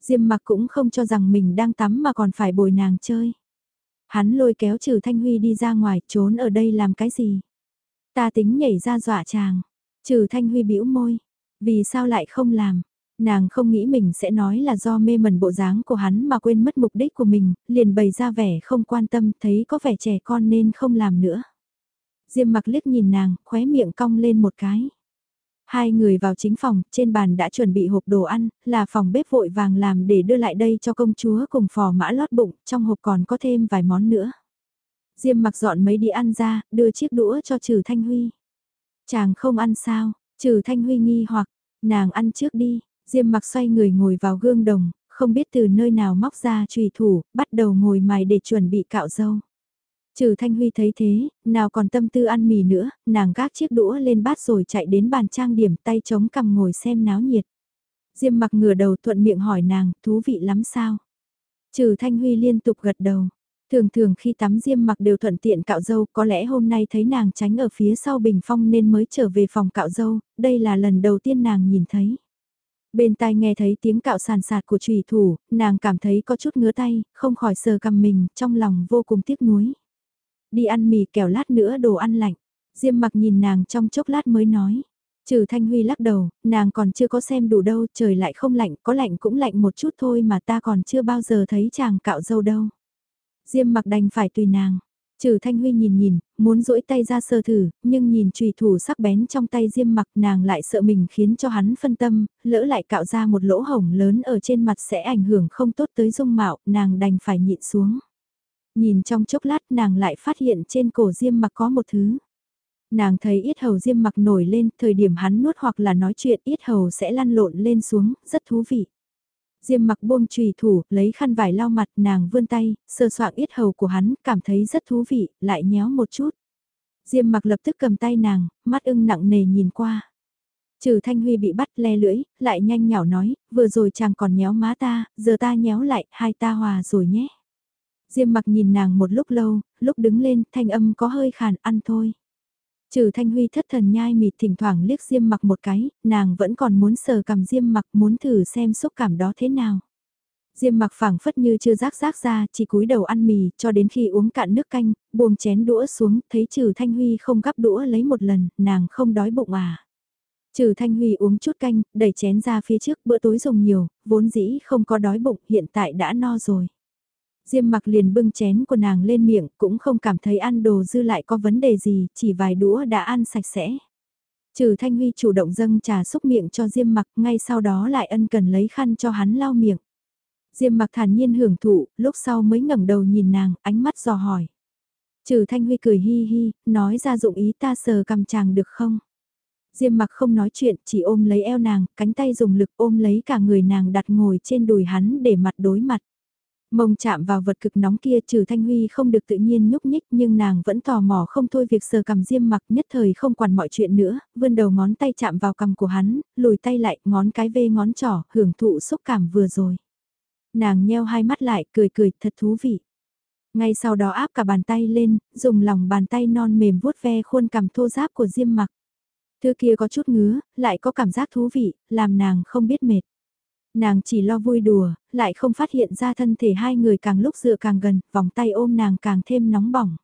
Diêm Mặc cũng không cho rằng mình đang tắm mà còn phải bồi nàng chơi. Hắn lôi kéo Trừ Thanh Huy đi ra ngoài, trốn ở đây làm cái gì? Ta tính nhảy ra dọa chàng. Trừ Thanh Huy bĩu môi. Vì sao lại không làm? Nàng không nghĩ mình sẽ nói là do mê mẩn bộ dáng của hắn mà quên mất mục đích của mình, liền bày ra vẻ không quan tâm, thấy có vẻ trẻ con nên không làm nữa. Diêm mặc liếc nhìn nàng, khóe miệng cong lên một cái. Hai người vào chính phòng, trên bàn đã chuẩn bị hộp đồ ăn, là phòng bếp vội vàng làm để đưa lại đây cho công chúa cùng phò mã lót bụng, trong hộp còn có thêm vài món nữa. Diêm mặc dọn mấy đi ăn ra, đưa chiếc đũa cho Trừ Thanh Huy. Chàng không ăn sao, Trừ Thanh Huy nghi hoặc, nàng ăn trước đi, Diêm mặc xoay người ngồi vào gương đồng, không biết từ nơi nào móc ra trùy thủ, bắt đầu ngồi mài để chuẩn bị cạo dâu. Trừ Thanh Huy thấy thế, nào còn tâm tư ăn mì nữa, nàng gác chiếc đũa lên bát rồi chạy đến bàn trang điểm tay chống cằm ngồi xem náo nhiệt. Diêm mặc ngửa đầu thuận miệng hỏi nàng, thú vị lắm sao? Trừ Thanh Huy liên tục gật đầu. Thường thường khi tắm diêm mặc đều thuận tiện cạo dâu, có lẽ hôm nay thấy nàng tránh ở phía sau bình phong nên mới trở về phòng cạo dâu, đây là lần đầu tiên nàng nhìn thấy. Bên tai nghe thấy tiếng cạo sàn sạt của trùy thủ, nàng cảm thấy có chút ngứa tay, không khỏi sờ cầm mình, trong lòng vô cùng tiếc nuối. Đi ăn mì kẻo lát nữa đồ ăn lạnh. Diêm mặc nhìn nàng trong chốc lát mới nói. Trừ Thanh Huy lắc đầu, nàng còn chưa có xem đủ đâu, trời lại không lạnh, có lạnh cũng lạnh một chút thôi mà ta còn chưa bao giờ thấy chàng cạo dâu đâu. Diêm mặc đành phải tùy nàng. Trừ Thanh Huy nhìn nhìn, muốn duỗi tay ra sơ thử, nhưng nhìn trùy thủ sắc bén trong tay Diêm mặc nàng lại sợ mình khiến cho hắn phân tâm, lỡ lại cạo ra một lỗ hổng lớn ở trên mặt sẽ ảnh hưởng không tốt tới dung mạo, nàng đành phải nhịn xuống. Nhìn trong chốc lát nàng lại phát hiện trên cổ Diêm mặc có một thứ. Nàng thấy yết hầu Diêm mặc nổi lên, thời điểm hắn nuốt hoặc là nói chuyện yết hầu sẽ lăn lộn lên xuống, rất thú vị. Diêm mặc buông trùy thủ, lấy khăn vải lau mặt nàng vươn tay, sơ soạn yết hầu của hắn, cảm thấy rất thú vị, lại nhéo một chút. Diêm mặc lập tức cầm tay nàng, mắt ưng nặng nề nhìn qua. Trừ Thanh Huy bị bắt le lưỡi, lại nhanh nhảo nói, vừa rồi chàng còn nhéo má ta, giờ ta nhéo lại, hai ta hòa rồi nhé. Diêm mặc nhìn nàng một lúc lâu, lúc đứng lên, thanh âm có hơi khàn, ăn thôi. Trừ Thanh Huy thất thần nhai mịt thỉnh thoảng liếc Diêm mặc một cái, nàng vẫn còn muốn sờ cầm Diêm mặc muốn thử xem xúc cảm đó thế nào. Diêm mặc phẳng phất như chưa rác rác ra, chỉ cúi đầu ăn mì, cho đến khi uống cạn nước canh, buông chén đũa xuống, thấy trừ Thanh Huy không gắp đũa lấy một lần, nàng không đói bụng à. Trừ Thanh Huy uống chút canh, đẩy chén ra phía trước, bữa tối dùng nhiều, vốn dĩ không có đói bụng, hiện tại đã no rồi. Diêm mặc liền bưng chén của nàng lên miệng, cũng không cảm thấy ăn đồ dư lại có vấn đề gì, chỉ vài đũa đã ăn sạch sẽ. Trừ Thanh Huy chủ động dâng trà xúc miệng cho Diêm mặc, ngay sau đó lại ân cần lấy khăn cho hắn lau miệng. Diêm mặc thản nhiên hưởng thụ, lúc sau mới ngẩng đầu nhìn nàng, ánh mắt dò hỏi. Trừ Thanh Huy cười hi hi, nói ra dụng ý ta sờ cầm chàng được không? Diêm mặc không nói chuyện, chỉ ôm lấy eo nàng, cánh tay dùng lực ôm lấy cả người nàng đặt ngồi trên đùi hắn để mặt đối mặt. Mông chạm vào vật cực nóng kia trừ Thanh Huy không được tự nhiên nhúc nhích nhưng nàng vẫn tò mò không thôi việc sờ cầm diêm mặc nhất thời không quản mọi chuyện nữa, vươn đầu ngón tay chạm vào cầm của hắn, lùi tay lại, ngón cái vê ngón trỏ, hưởng thụ xúc cảm vừa rồi. Nàng nheo hai mắt lại, cười cười, thật thú vị. Ngay sau đó áp cả bàn tay lên, dùng lòng bàn tay non mềm vuốt ve khuôn cằm thô giáp của diêm mặc. Thứ kia có chút ngứa, lại có cảm giác thú vị, làm nàng không biết mệt. Nàng chỉ lo vui đùa, lại không phát hiện ra thân thể hai người càng lúc dựa càng gần, vòng tay ôm nàng càng thêm nóng bỏng.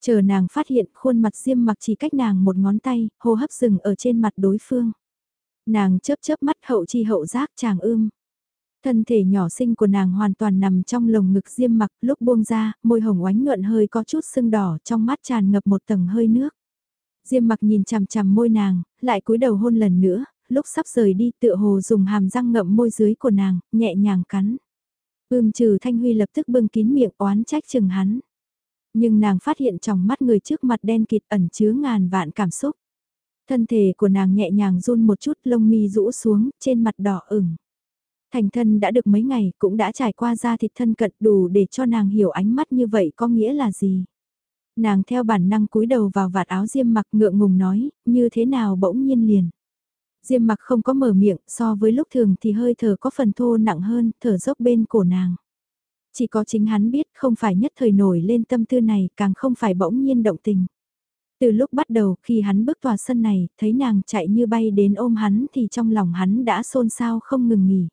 Chờ nàng phát hiện khuôn mặt diêm mặc chỉ cách nàng một ngón tay, hô hấp dừng ở trên mặt đối phương. Nàng chớp chớp mắt hậu chi hậu giác chàng ưm. Thân thể nhỏ xinh của nàng hoàn toàn nằm trong lồng ngực diêm mặc lúc buông ra, môi hồng oánh nhuận hơi có chút sưng đỏ trong mắt tràn ngập một tầng hơi nước. Diêm mặc nhìn chằm chằm môi nàng, lại cúi đầu hôn lần nữa, lúc sắp rời đi tựa hồ dùng hàm răng ngậm môi dưới của nàng, nhẹ nhàng cắn. Ưm trừ Thanh Huy lập tức bưng kín miệng oán trách chừng hắn. Nhưng nàng phát hiện trong mắt người trước mặt đen kịt ẩn chứa ngàn vạn cảm xúc. Thân thể của nàng nhẹ nhàng run một chút lông mi rũ xuống, trên mặt đỏ ửng. Thành thân đã được mấy ngày cũng đã trải qua da thịt thân cận đủ để cho nàng hiểu ánh mắt như vậy có nghĩa là gì. Nàng theo bản năng cúi đầu vào vạt áo diêm mặc ngượng ngùng nói, như thế nào bỗng nhiên liền. Diêm mặc không có mở miệng, so với lúc thường thì hơi thở có phần thô nặng hơn, thở dốc bên cổ nàng. Chỉ có chính hắn biết không phải nhất thời nổi lên tâm tư này, càng không phải bỗng nhiên động tình. Từ lúc bắt đầu khi hắn bước tòa sân này, thấy nàng chạy như bay đến ôm hắn thì trong lòng hắn đã xôn xao không ngừng nghỉ.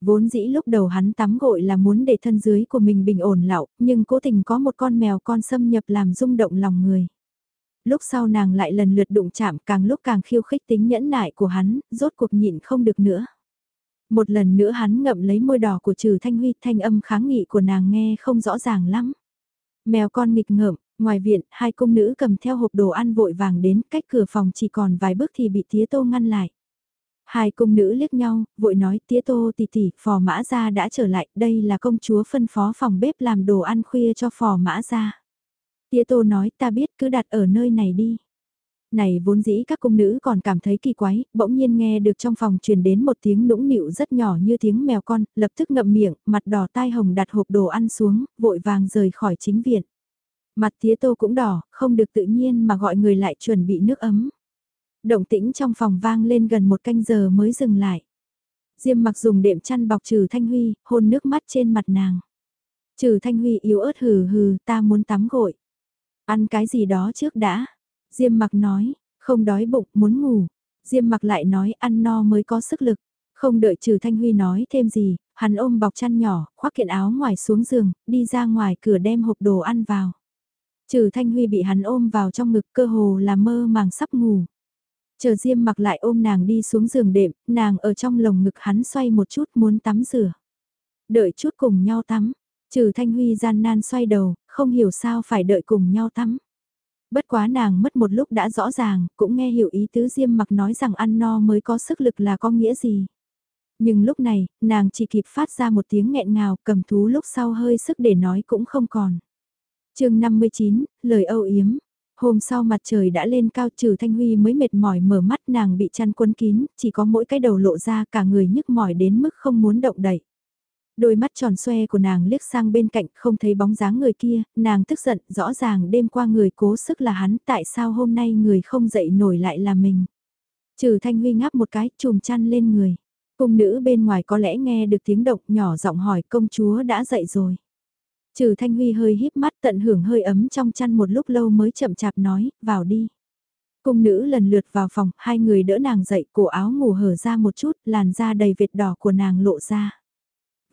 Vốn dĩ lúc đầu hắn tắm gội là muốn để thân dưới của mình bình ổn lạo, nhưng cố tình có một con mèo con xâm nhập làm rung động lòng người lúc sau nàng lại lần lượt đụng chạm càng lúc càng khiêu khích tính nhẫn nại của hắn, rốt cuộc nhịn không được nữa. Một lần nữa hắn ngậm lấy môi đỏ của trừ thanh huy thanh âm kháng nghị của nàng nghe không rõ ràng lắm. Mèo con nghịch ngợm, Ngoài viện, hai cung nữ cầm theo hộp đồ ăn vội vàng đến, cách cửa phòng chỉ còn vài bước thì bị tía tô ngăn lại. Hai cung nữ liếc nhau, vội nói tía tô tỷ tỷ, phò mã ra đã trở lại, đây là công chúa phân phó phòng bếp làm đồ ăn khuya cho phò mã ra. Tía tô nói ta biết cứ đặt ở nơi này đi. Này vốn dĩ các cung nữ còn cảm thấy kỳ quái, bỗng nhiên nghe được trong phòng truyền đến một tiếng nũng nịu rất nhỏ như tiếng mèo con, lập tức ngậm miệng, mặt đỏ tai hồng đặt hộp đồ ăn xuống, vội vàng rời khỏi chính viện. Mặt tía tô cũng đỏ, không được tự nhiên mà gọi người lại chuẩn bị nước ấm. Động tĩnh trong phòng vang lên gần một canh giờ mới dừng lại. Diêm mặc dùng đệm chăn bọc trừ Thanh Huy, hôn nước mắt trên mặt nàng. Trừ Thanh Huy yếu ớt hừ hừ, ta muốn tắm gội. Ăn cái gì đó trước đã. Diêm mặc nói, không đói bụng, muốn ngủ. Diêm mặc lại nói ăn no mới có sức lực. Không đợi trừ Thanh Huy nói thêm gì, hắn ôm bọc chăn nhỏ, khoác kiện áo ngoài xuống giường, đi ra ngoài cửa đem hộp đồ ăn vào. Trừ Thanh Huy bị hắn ôm vào trong ngực cơ hồ là mơ màng sắp ngủ. Chờ Diêm mặc lại ôm nàng đi xuống giường đệm, nàng ở trong lồng ngực hắn xoay một chút muốn tắm rửa. Đợi chút cùng nhau tắm, trừ Thanh Huy gian nan xoay đầu, không hiểu sao phải đợi cùng nhau tắm. Bất quá nàng mất một lúc đã rõ ràng, cũng nghe hiểu ý tứ Diêm mặc nói rằng ăn no mới có sức lực là có nghĩa gì. Nhưng lúc này, nàng chỉ kịp phát ra một tiếng nghẹn ngào cầm thú lúc sau hơi sức để nói cũng không còn chương 59, lời âu yếm. Hôm sau mặt trời đã lên cao trừ Thanh Huy mới mệt mỏi mở mắt nàng bị chăn quấn kín, chỉ có mỗi cái đầu lộ ra cả người nhức mỏi đến mức không muốn động đậy. Đôi mắt tròn xoe của nàng liếc sang bên cạnh không thấy bóng dáng người kia, nàng tức giận rõ ràng đêm qua người cố sức là hắn tại sao hôm nay người không dậy nổi lại là mình. Trừ Thanh Huy ngáp một cái chùm chăn lên người. Cung nữ bên ngoài có lẽ nghe được tiếng động nhỏ giọng hỏi công chúa đã dậy rồi. Trừ Thanh Huy hơi híp mắt tận hưởng hơi ấm trong chăn một lúc lâu mới chậm chạp nói, vào đi. Cung nữ lần lượt vào phòng, hai người đỡ nàng dậy, cổ áo ngủ hở ra một chút, làn da đầy vệt đỏ của nàng lộ ra.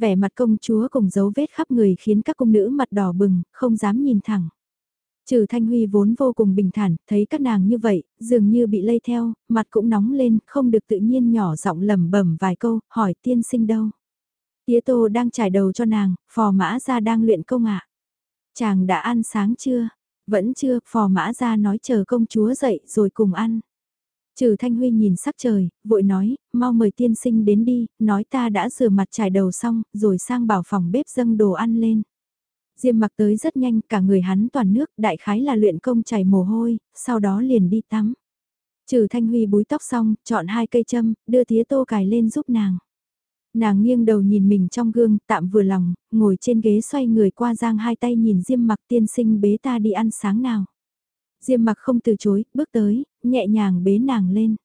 Vẻ mặt công chúa cùng dấu vết khắp người khiến các cung nữ mặt đỏ bừng, không dám nhìn thẳng. Trừ Thanh Huy vốn vô cùng bình thản, thấy các nàng như vậy, dường như bị lây theo, mặt cũng nóng lên, không được tự nhiên nhỏ giọng lẩm bẩm vài câu, hỏi tiên sinh đâu. Tía Tô đang trải đầu cho nàng, phò mã ra đang luyện công ạ. Chàng đã ăn sáng chưa? Vẫn chưa, phò mã ra nói chờ công chúa dậy rồi cùng ăn. Trừ Thanh Huy nhìn sắc trời, vội nói, mau mời tiên sinh đến đi, nói ta đã rửa mặt trải đầu xong, rồi sang bảo phòng bếp dâng đồ ăn lên. Diêm mặc tới rất nhanh, cả người hắn toàn nước, đại khái là luyện công chảy mồ hôi, sau đó liền đi tắm. Trừ Thanh Huy búi tóc xong, chọn hai cây châm, đưa tía tô cài lên giúp nàng. Nàng nghiêng đầu nhìn mình trong gương, tạm vừa lòng, ngồi trên ghế xoay người qua giang hai tay nhìn Diêm mặc tiên sinh bế ta đi ăn sáng nào. Diêm mặc không từ chối, bước tới, nhẹ nhàng bế nàng lên.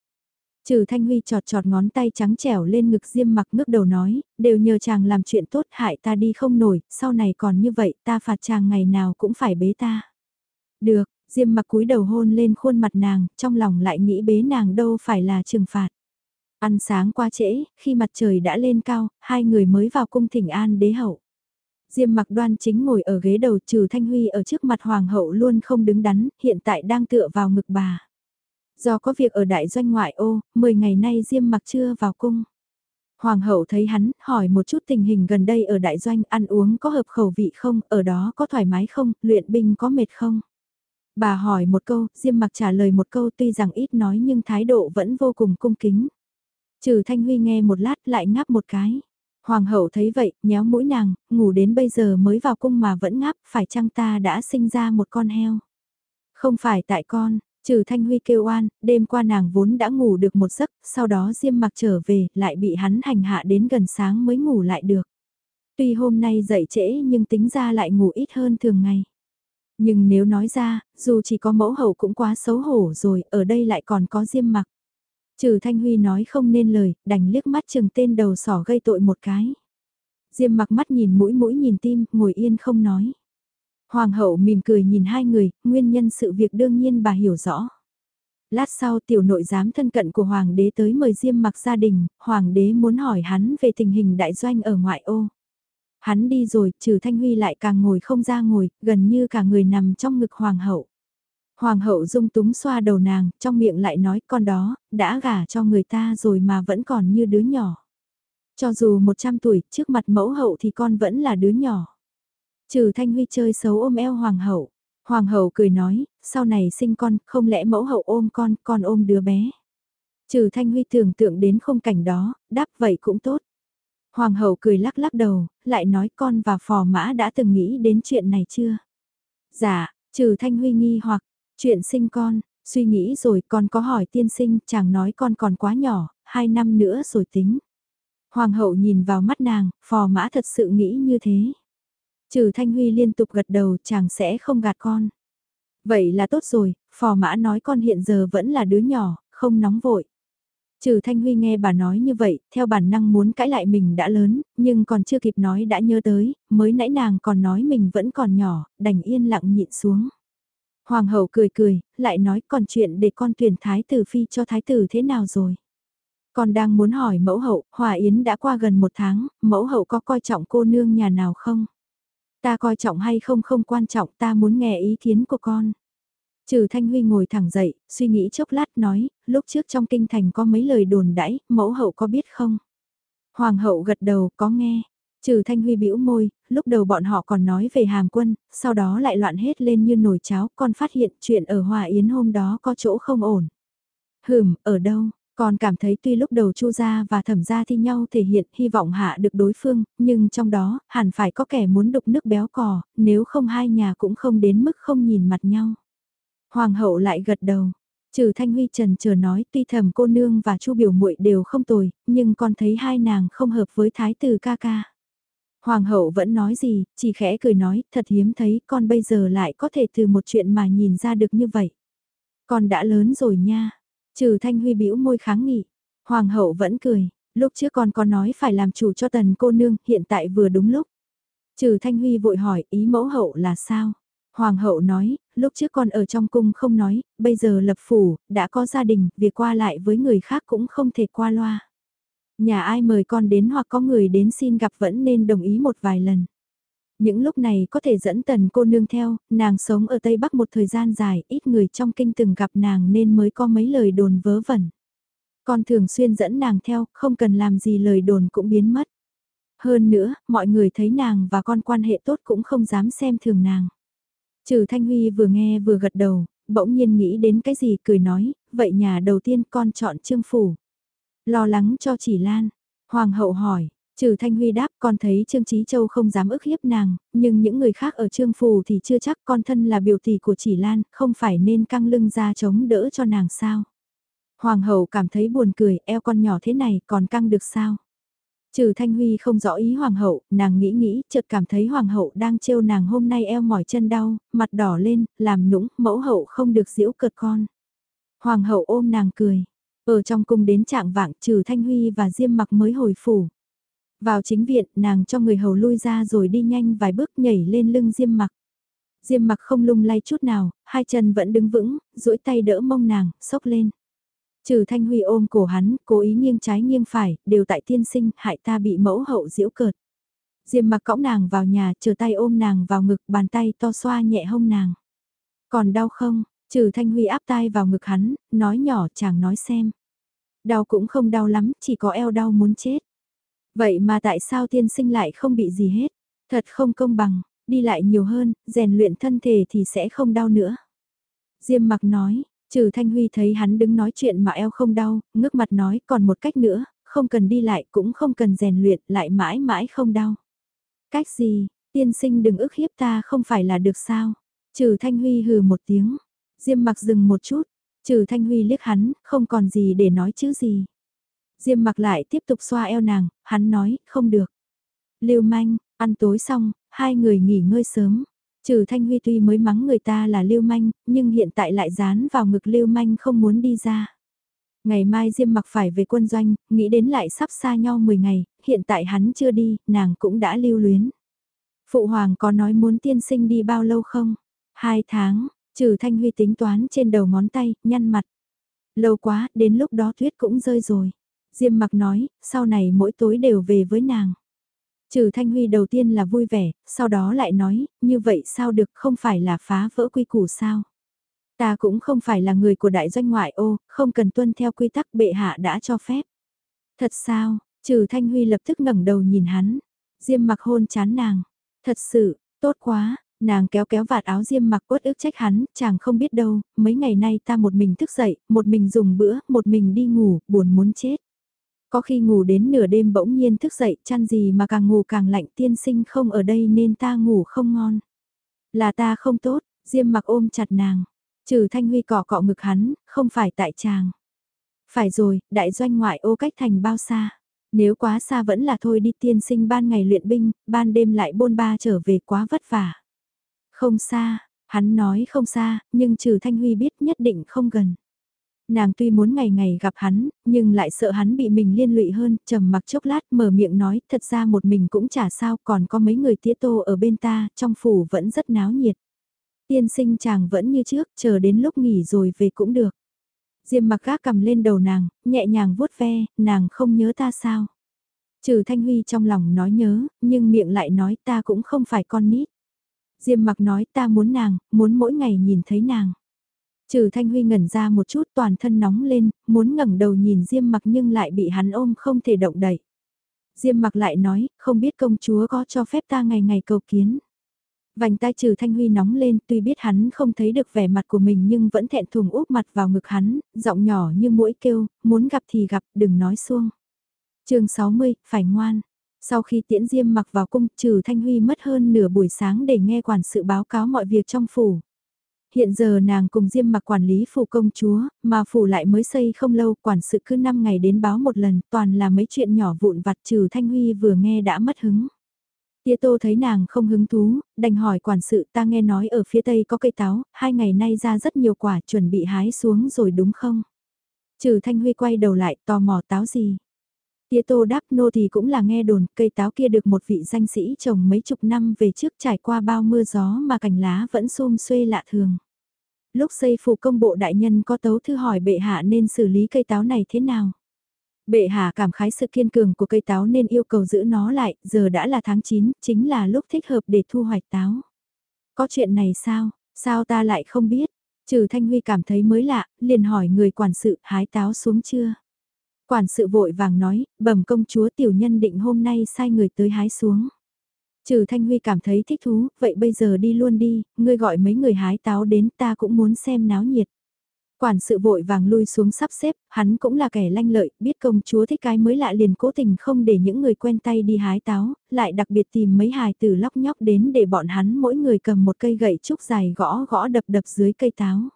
Trừ Thanh Huy trọt trọt ngón tay trắng trẻo lên ngực Diêm mặc ngước đầu nói, đều nhờ chàng làm chuyện tốt hại ta đi không nổi, sau này còn như vậy ta phạt chàng ngày nào cũng phải bế ta. Được, Diêm mặc cúi đầu hôn lên khuôn mặt nàng, trong lòng lại nghĩ bế nàng đâu phải là trừng phạt. Ăn sáng qua trễ, khi mặt trời đã lên cao, hai người mới vào cung thỉnh an đế hậu. Diêm mặc đoan chính ngồi ở ghế đầu trừ Thanh Huy ở trước mặt hoàng hậu luôn không đứng đắn, hiện tại đang tựa vào ngực bà. Do có việc ở đại doanh ngoại ô, 10 ngày nay Diêm mặc chưa vào cung. Hoàng hậu thấy hắn, hỏi một chút tình hình gần đây ở đại doanh ăn uống có hợp khẩu vị không, ở đó có thoải mái không, luyện binh có mệt không. Bà hỏi một câu, Diêm mặc trả lời một câu tuy rằng ít nói nhưng thái độ vẫn vô cùng cung kính. Trừ Thanh Huy nghe một lát lại ngáp một cái. Hoàng hậu thấy vậy, nhéo mũi nàng, ngủ đến bây giờ mới vào cung mà vẫn ngáp, phải chăng ta đã sinh ra một con heo? Không phải tại con, trừ Thanh Huy kêu oan, đêm qua nàng vốn đã ngủ được một giấc, sau đó diêm mặc trở về, lại bị hắn hành hạ đến gần sáng mới ngủ lại được. Tuy hôm nay dậy trễ nhưng tính ra lại ngủ ít hơn thường ngày. Nhưng nếu nói ra, dù chỉ có mẫu hậu cũng quá xấu hổ rồi, ở đây lại còn có diêm mặc. Trừ Thanh Huy nói không nên lời, đành liếc mắt chừng tên đầu sỏ gây tội một cái. Diêm mặc mắt nhìn mũi mũi nhìn tim, ngồi yên không nói. Hoàng hậu mỉm cười nhìn hai người, nguyên nhân sự việc đương nhiên bà hiểu rõ. Lát sau tiểu nội giám thân cận của Hoàng đế tới mời Diêm mặc gia đình, Hoàng đế muốn hỏi hắn về tình hình đại doanh ở ngoại ô. Hắn đi rồi, trừ Thanh Huy lại càng ngồi không ra ngồi, gần như cả người nằm trong ngực Hoàng hậu. Hoàng hậu dung túng xoa đầu nàng, trong miệng lại nói con đó, đã gả cho người ta rồi mà vẫn còn như đứa nhỏ. Cho dù 100 tuổi, trước mặt mẫu hậu thì con vẫn là đứa nhỏ. Trừ Thanh Huy chơi xấu ôm eo hoàng hậu. Hoàng hậu cười nói, sau này sinh con, không lẽ mẫu hậu ôm con, con ôm đứa bé. Trừ Thanh Huy tưởng tượng đến không cảnh đó, đáp vậy cũng tốt. Hoàng hậu cười lắc lắc đầu, lại nói con và phò mã đã từng nghĩ đến chuyện này chưa? Dạ, trừ Thanh Huy nghi hoặc, chuyện sinh con, suy nghĩ rồi con có hỏi tiên sinh, chàng nói con còn quá nhỏ, hai năm nữa rồi tính. Hoàng hậu nhìn vào mắt nàng, phò mã thật sự nghĩ như thế. Trừ Thanh Huy liên tục gật đầu chàng sẽ không gạt con. Vậy là tốt rồi, phò mã nói con hiện giờ vẫn là đứa nhỏ, không nóng vội. Trừ Thanh Huy nghe bà nói như vậy, theo bản năng muốn cãi lại mình đã lớn, nhưng còn chưa kịp nói đã nhớ tới, mới nãy nàng còn nói mình vẫn còn nhỏ, đành yên lặng nhịn xuống. Hoàng hậu cười cười, lại nói còn chuyện để con tuyển thái tử phi cho thái tử thế nào rồi. Con đang muốn hỏi mẫu hậu, Hòa Yến đã qua gần một tháng, mẫu hậu có coi trọng cô nương nhà nào không? Ta coi trọng hay không không quan trọng ta muốn nghe ý kiến của con. Trừ Thanh Huy ngồi thẳng dậy, suy nghĩ chốc lát nói, lúc trước trong kinh thành có mấy lời đồn đãi, mẫu hậu có biết không? Hoàng hậu gật đầu, có nghe. Trừ Thanh Huy bĩu môi, lúc đầu bọn họ còn nói về hàm quân, sau đó lại loạn hết lên như nồi cháo, con phát hiện chuyện ở Hòa Yến hôm đó có chỗ không ổn. Hừm, ở đâu? Còn cảm thấy tuy lúc đầu Chu gia và Thẩm gia thi nhau thể hiện hy vọng hạ được đối phương, nhưng trong đó, hẳn phải có kẻ muốn đục nước béo cò, nếu không hai nhà cũng không đến mức không nhìn mặt nhau. Hoàng hậu lại gật đầu. Trừ Thanh Huy trần chờ nói tuy thẩm cô nương và Chu biểu muội đều không tồi, nhưng con thấy hai nàng không hợp với thái tử ca ca. Hoàng hậu vẫn nói gì, chỉ khẽ cười nói, thật hiếm thấy con bây giờ lại có thể từ một chuyện mà nhìn ra được như vậy. Con đã lớn rồi nha, Trừ Thanh Huy bĩu môi kháng nghị. Hoàng hậu vẫn cười, lúc trước con có nói phải làm chủ cho tần cô nương, hiện tại vừa đúng lúc. Trừ Thanh Huy vội hỏi ý mẫu hậu là sao? Hoàng hậu nói, lúc trước con ở trong cung không nói, bây giờ lập phủ, đã có gia đình, việc qua lại với người khác cũng không thể qua loa. Nhà ai mời con đến hoặc có người đến xin gặp vẫn nên đồng ý một vài lần. Những lúc này có thể dẫn tần cô nương theo, nàng sống ở Tây Bắc một thời gian dài, ít người trong kinh từng gặp nàng nên mới có mấy lời đồn vớ vẩn. Con thường xuyên dẫn nàng theo, không cần làm gì lời đồn cũng biến mất. Hơn nữa, mọi người thấy nàng và con quan hệ tốt cũng không dám xem thường nàng. Trừ Thanh Huy vừa nghe vừa gật đầu, bỗng nhiên nghĩ đến cái gì cười nói, vậy nhà đầu tiên con chọn Trương Phủ. Lo lắng cho chỉ Lan. Hoàng hậu hỏi, Trừ Thanh Huy đáp con thấy Trương Trí Châu không dám ức hiếp nàng, nhưng những người khác ở Trương Phù thì chưa chắc con thân là biểu tỷ của chỉ Lan, không phải nên căng lưng ra chống đỡ cho nàng sao. Hoàng hậu cảm thấy buồn cười, eo con nhỏ thế này còn căng được sao. Trừ Thanh Huy không rõ ý hoàng hậu, nàng nghĩ nghĩ, chợt cảm thấy hoàng hậu đang trêu nàng hôm nay eo mỏi chân đau, mặt đỏ lên, làm nũng, mẫu hậu không được giễu cợt con. Hoàng hậu ôm nàng cười, ở trong cung đến trạng vạng trừ Thanh Huy và Diêm mặc mới hồi phủ. Vào chính viện, nàng cho người hầu lui ra rồi đi nhanh vài bước nhảy lên lưng Diêm mặc. Diêm mặc không lung lay chút nào, hai chân vẫn đứng vững, duỗi tay đỡ mông nàng, sốc lên. Trừ Thanh Huy ôm cổ hắn, cố ý nghiêng trái nghiêng phải, đều tại tiên sinh, hại ta bị mẫu hậu diễu cợt. Diêm mặc cõng nàng vào nhà, chờ tay ôm nàng vào ngực, bàn tay to xoa nhẹ hông nàng. Còn đau không? Trừ Thanh Huy áp tai vào ngực hắn, nói nhỏ chàng nói xem. Đau cũng không đau lắm, chỉ có eo đau muốn chết. Vậy mà tại sao tiên sinh lại không bị gì hết? Thật không công bằng, đi lại nhiều hơn, rèn luyện thân thể thì sẽ không đau nữa. Diêm mặc nói, trừ Thanh Huy thấy hắn đứng nói chuyện mà eo không đau, ngước mặt nói còn một cách nữa, không cần đi lại cũng không cần rèn luyện lại mãi mãi không đau. Cách gì, tiên sinh đừng ức hiếp ta không phải là được sao? Trừ Thanh Huy hừ một tiếng, Diêm mặc dừng một chút, trừ Thanh Huy liếc hắn, không còn gì để nói chứ gì. Diêm mặc lại tiếp tục xoa eo nàng, hắn nói, không được. Lưu manh, ăn tối xong, hai người nghỉ ngơi sớm. Trừ Thanh Huy tuy mới mắng người ta là lưu manh, nhưng hiện tại lại dán vào ngực lưu manh không muốn đi ra. Ngày mai Diêm mặc phải về quân doanh, nghĩ đến lại sắp xa nhau 10 ngày, hiện tại hắn chưa đi, nàng cũng đã lưu luyến. Phụ hoàng có nói muốn tiên sinh đi bao lâu không? Hai tháng, trừ Thanh Huy tính toán trên đầu ngón tay, nhăn mặt. Lâu quá, đến lúc đó tuyết cũng rơi rồi. Diêm mặc nói, sau này mỗi tối đều về với nàng. Trừ Thanh Huy đầu tiên là vui vẻ, sau đó lại nói, như vậy sao được không phải là phá vỡ quy củ sao. Ta cũng không phải là người của đại doanh ngoại ô, không cần tuân theo quy tắc bệ hạ đã cho phép. Thật sao, trừ Thanh Huy lập tức ngẩng đầu nhìn hắn. Diêm mặc hôn chán nàng. Thật sự, tốt quá, Nàng kéo kéo vạt áo diêm mặc quất ức trách hắn, chàng không biết đâu, mấy ngày nay ta một mình thức dậy, một mình dùng bữa, một mình đi ngủ, buồn muốn chết. Có khi ngủ đến nửa đêm bỗng nhiên thức dậy, chăn gì mà càng ngủ càng lạnh tiên sinh không ở đây nên ta ngủ không ngon. Là ta không tốt, diêm mặc ôm chặt nàng, trừ thanh huy cọ cọ ngực hắn, không phải tại chàng. Phải rồi, đại doanh ngoại ô cách thành bao xa. Nếu quá xa vẫn là thôi đi tiên sinh ban ngày luyện binh, ban đêm lại bôn ba trở về quá vất vả. Không xa, hắn nói không xa, nhưng trừ Thanh Huy biết nhất định không gần. Nàng tuy muốn ngày ngày gặp hắn, nhưng lại sợ hắn bị mình liên lụy hơn, trầm mặc chốc lát mở miệng nói, thật ra một mình cũng chả sao, còn có mấy người tía tô ở bên ta, trong phủ vẫn rất náo nhiệt. Tiên sinh chàng vẫn như trước, chờ đến lúc nghỉ rồi về cũng được. Diêm mặc gác cầm lên đầu nàng, nhẹ nhàng vuốt ve, nàng không nhớ ta sao. Trừ Thanh Huy trong lòng nói nhớ, nhưng miệng lại nói ta cũng không phải con nít. Diêm mặc nói ta muốn nàng, muốn mỗi ngày nhìn thấy nàng. Trừ Thanh Huy ngẩn ra một chút toàn thân nóng lên, muốn ngẩng đầu nhìn Diêm mặc nhưng lại bị hắn ôm không thể động đậy. Diêm mặc lại nói, không biết công chúa có cho phép ta ngày ngày cầu kiến. Vành tai trừ Thanh Huy nóng lên tuy biết hắn không thấy được vẻ mặt của mình nhưng vẫn thẹn thùng úp mặt vào ngực hắn, giọng nhỏ như mũi kêu, muốn gặp thì gặp, đừng nói xuông. chương 60, phải ngoan. Sau khi tiễn Diêm mặc vào cung, trừ Thanh Huy mất hơn nửa buổi sáng để nghe quản sự báo cáo mọi việc trong phủ. Hiện giờ nàng cùng Diêm mặc quản lý phủ công chúa, mà phủ lại mới xây không lâu, quản sự cứ 5 ngày đến báo một lần, toàn là mấy chuyện nhỏ vụn vặt trừ Thanh Huy vừa nghe đã mất hứng. Tía Tô thấy nàng không hứng thú, đành hỏi quản sự ta nghe nói ở phía tây có cây táo, hai ngày nay ra rất nhiều quả chuẩn bị hái xuống rồi đúng không? Trừ Thanh Huy quay đầu lại tò mò táo gì? Tía Tô đáp nô thì cũng là nghe đồn cây táo kia được một vị danh sĩ trồng mấy chục năm về trước trải qua bao mưa gió mà cành lá vẫn xum xuê lạ thường. Lúc xây phủ công bộ đại nhân có tấu thư hỏi bệ hạ nên xử lý cây táo này thế nào? Bệ hạ cảm khái sự kiên cường của cây táo nên yêu cầu giữ nó lại, giờ đã là tháng 9, chính là lúc thích hợp để thu hoạch táo. Có chuyện này sao, sao ta lại không biết? Trừ Thanh Huy cảm thấy mới lạ, liền hỏi người quản sự hái táo xuống chưa? Quản sự vội vàng nói, bẩm công chúa tiểu nhân định hôm nay sai người tới hái xuống. Trừ Thanh Huy cảm thấy thích thú, vậy bây giờ đi luôn đi, ngươi gọi mấy người hái táo đến ta cũng muốn xem náo nhiệt. Quản sự vội vàng lui xuống sắp xếp, hắn cũng là kẻ lanh lợi, biết công chúa thích cái mới lạ liền cố tình không để những người quen tay đi hái táo, lại đặc biệt tìm mấy hài tử lóc nhóc đến để bọn hắn mỗi người cầm một cây gậy trúc dài gõ gõ đập đập dưới cây táo.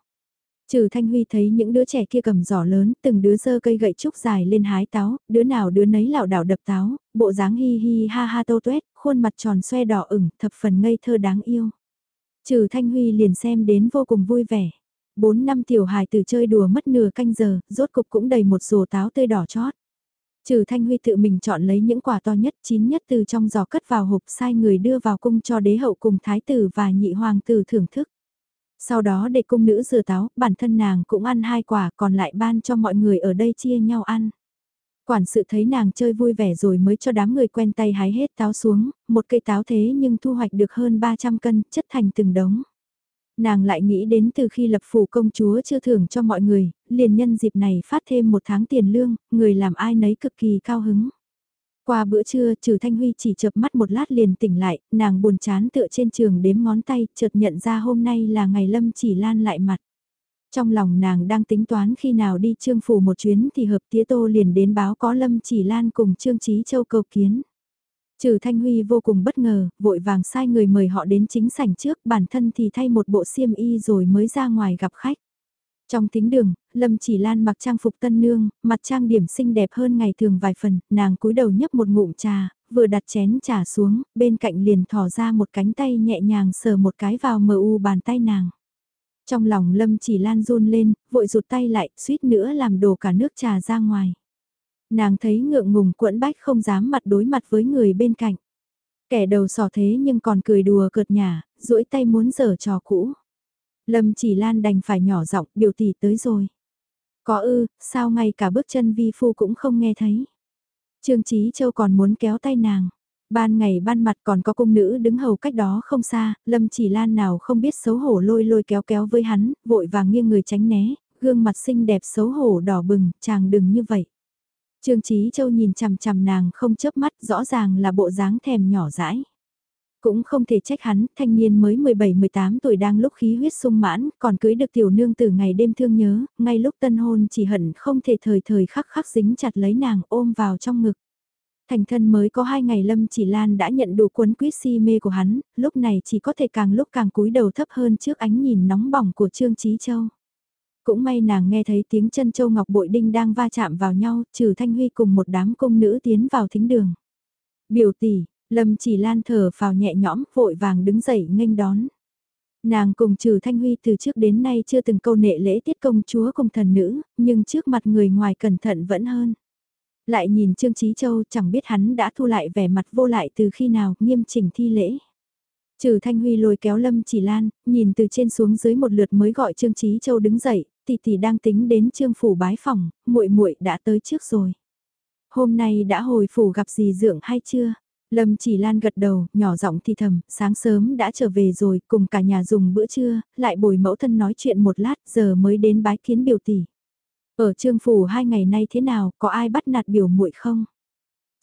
Trừ Thanh Huy thấy những đứa trẻ kia cầm giỏ lớn, từng đứa giơ cây gậy trúc dài lên hái táo, đứa nào đứa nấy lảo đảo đập táo, bộ dáng hi hi ha ha tô tuét, khuôn mặt tròn xoe đỏ ửng, thập phần ngây thơ đáng yêu. Trừ Thanh Huy liền xem đến vô cùng vui vẻ. Bốn năm tiểu hài từ chơi đùa mất nửa canh giờ, rốt cục cũng đầy một rổ táo tươi đỏ chót. Trừ Thanh Huy tự mình chọn lấy những quả to nhất chín nhất từ trong giỏ cất vào hộp sai người đưa vào cung cho đế hậu cùng thái tử và nhị hoàng tử thưởng thức. Sau đó để cung nữ rửa táo, bản thân nàng cũng ăn hai quả còn lại ban cho mọi người ở đây chia nhau ăn. Quản sự thấy nàng chơi vui vẻ rồi mới cho đám người quen tay hái hết táo xuống, một cây táo thế nhưng thu hoạch được hơn 300 cân, chất thành từng đống. Nàng lại nghĩ đến từ khi lập phủ công chúa chưa thưởng cho mọi người, liền nhân dịp này phát thêm một tháng tiền lương, người làm ai nấy cực kỳ cao hứng. Qua bữa trưa, trừ Thanh Huy chỉ chợp mắt một lát liền tỉnh lại, nàng buồn chán tựa trên trường đếm ngón tay, chợt nhận ra hôm nay là ngày Lâm chỉ lan lại mặt. Trong lòng nàng đang tính toán khi nào đi trương phủ một chuyến thì hợp tía tô liền đến báo có Lâm chỉ lan cùng trương trí châu cầu kiến. Trừ Thanh Huy vô cùng bất ngờ, vội vàng sai người mời họ đến chính sảnh trước, bản thân thì thay một bộ xiêm y rồi mới ra ngoài gặp khách. Trong thính đường, Lâm chỉ lan mặc trang phục tân nương, mặt trang điểm xinh đẹp hơn ngày thường vài phần, nàng cúi đầu nhấp một ngụm trà, vừa đặt chén trà xuống, bên cạnh liền thò ra một cánh tay nhẹ nhàng sờ một cái vào mờ u bàn tay nàng. Trong lòng Lâm chỉ lan run lên, vội rụt tay lại, suýt nữa làm đổ cả nước trà ra ngoài. Nàng thấy ngượng ngùng quẫn bách không dám mặt đối mặt với người bên cạnh. Kẻ đầu sò thế nhưng còn cười đùa cợt nhả, duỗi tay muốn giở trò cũ. Lâm chỉ lan đành phải nhỏ giọng biểu tỷ tới rồi. Có ư, sao ngay cả bước chân vi phu cũng không nghe thấy. Trương Chí Châu còn muốn kéo tay nàng. Ban ngày ban mặt còn có cung nữ đứng hầu cách đó không xa, Lâm chỉ lan nào không biết xấu hổ lôi lôi kéo kéo với hắn, vội vàng nghiêng người tránh né, gương mặt xinh đẹp xấu hổ đỏ bừng, chàng đừng như vậy. Trương Chí Châu nhìn chằm chằm nàng không chớp mắt rõ ràng là bộ dáng thèm nhỏ dãi. Cũng không thể trách hắn, thanh niên mới 17-18 tuổi đang lúc khí huyết sung mãn, còn cưới được tiểu nương từ ngày đêm thương nhớ, ngay lúc tân hôn chỉ hận không thể thời thời khắc khắc dính chặt lấy nàng ôm vào trong ngực. Thành thân mới có hai ngày Lâm Chỉ Lan đã nhận đủ cuốn quýt si mê của hắn, lúc này chỉ có thể càng lúc càng cúi đầu thấp hơn trước ánh nhìn nóng bỏng của Trương Trí Châu. Cũng may nàng nghe thấy tiếng chân châu ngọc bội đinh đang va chạm vào nhau, trừ Thanh Huy cùng một đám công nữ tiến vào thính đường. Biểu tỷ, Lâm chỉ lan thở vào nhẹ nhõm, vội vàng đứng dậy nghênh đón. Nàng cùng trừ Thanh Huy từ trước đến nay chưa từng câu nệ lễ tiết công chúa cùng thần nữ, nhưng trước mặt người ngoài cẩn thận vẫn hơn. Lại nhìn Trương Trí Châu chẳng biết hắn đã thu lại vẻ mặt vô lại từ khi nào nghiêm chỉnh thi lễ. Trừ Thanh Huy lôi kéo Lâm Chỉ Lan, nhìn từ trên xuống dưới một lượt mới gọi Trương Trí Châu đứng dậy, tỷ tỷ đang tính đến Trương phủ bái phòng, muội muội đã tới trước rồi. Hôm nay đã hồi phủ gặp gì dưỡng hay chưa? Lâm Chỉ Lan gật đầu, nhỏ giọng thì thầm, sáng sớm đã trở về rồi, cùng cả nhà dùng bữa trưa, lại bồi mẫu thân nói chuyện một lát, giờ mới đến bái kiến biểu tỷ. Ở Trương phủ hai ngày nay thế nào, có ai bắt nạt biểu muội không?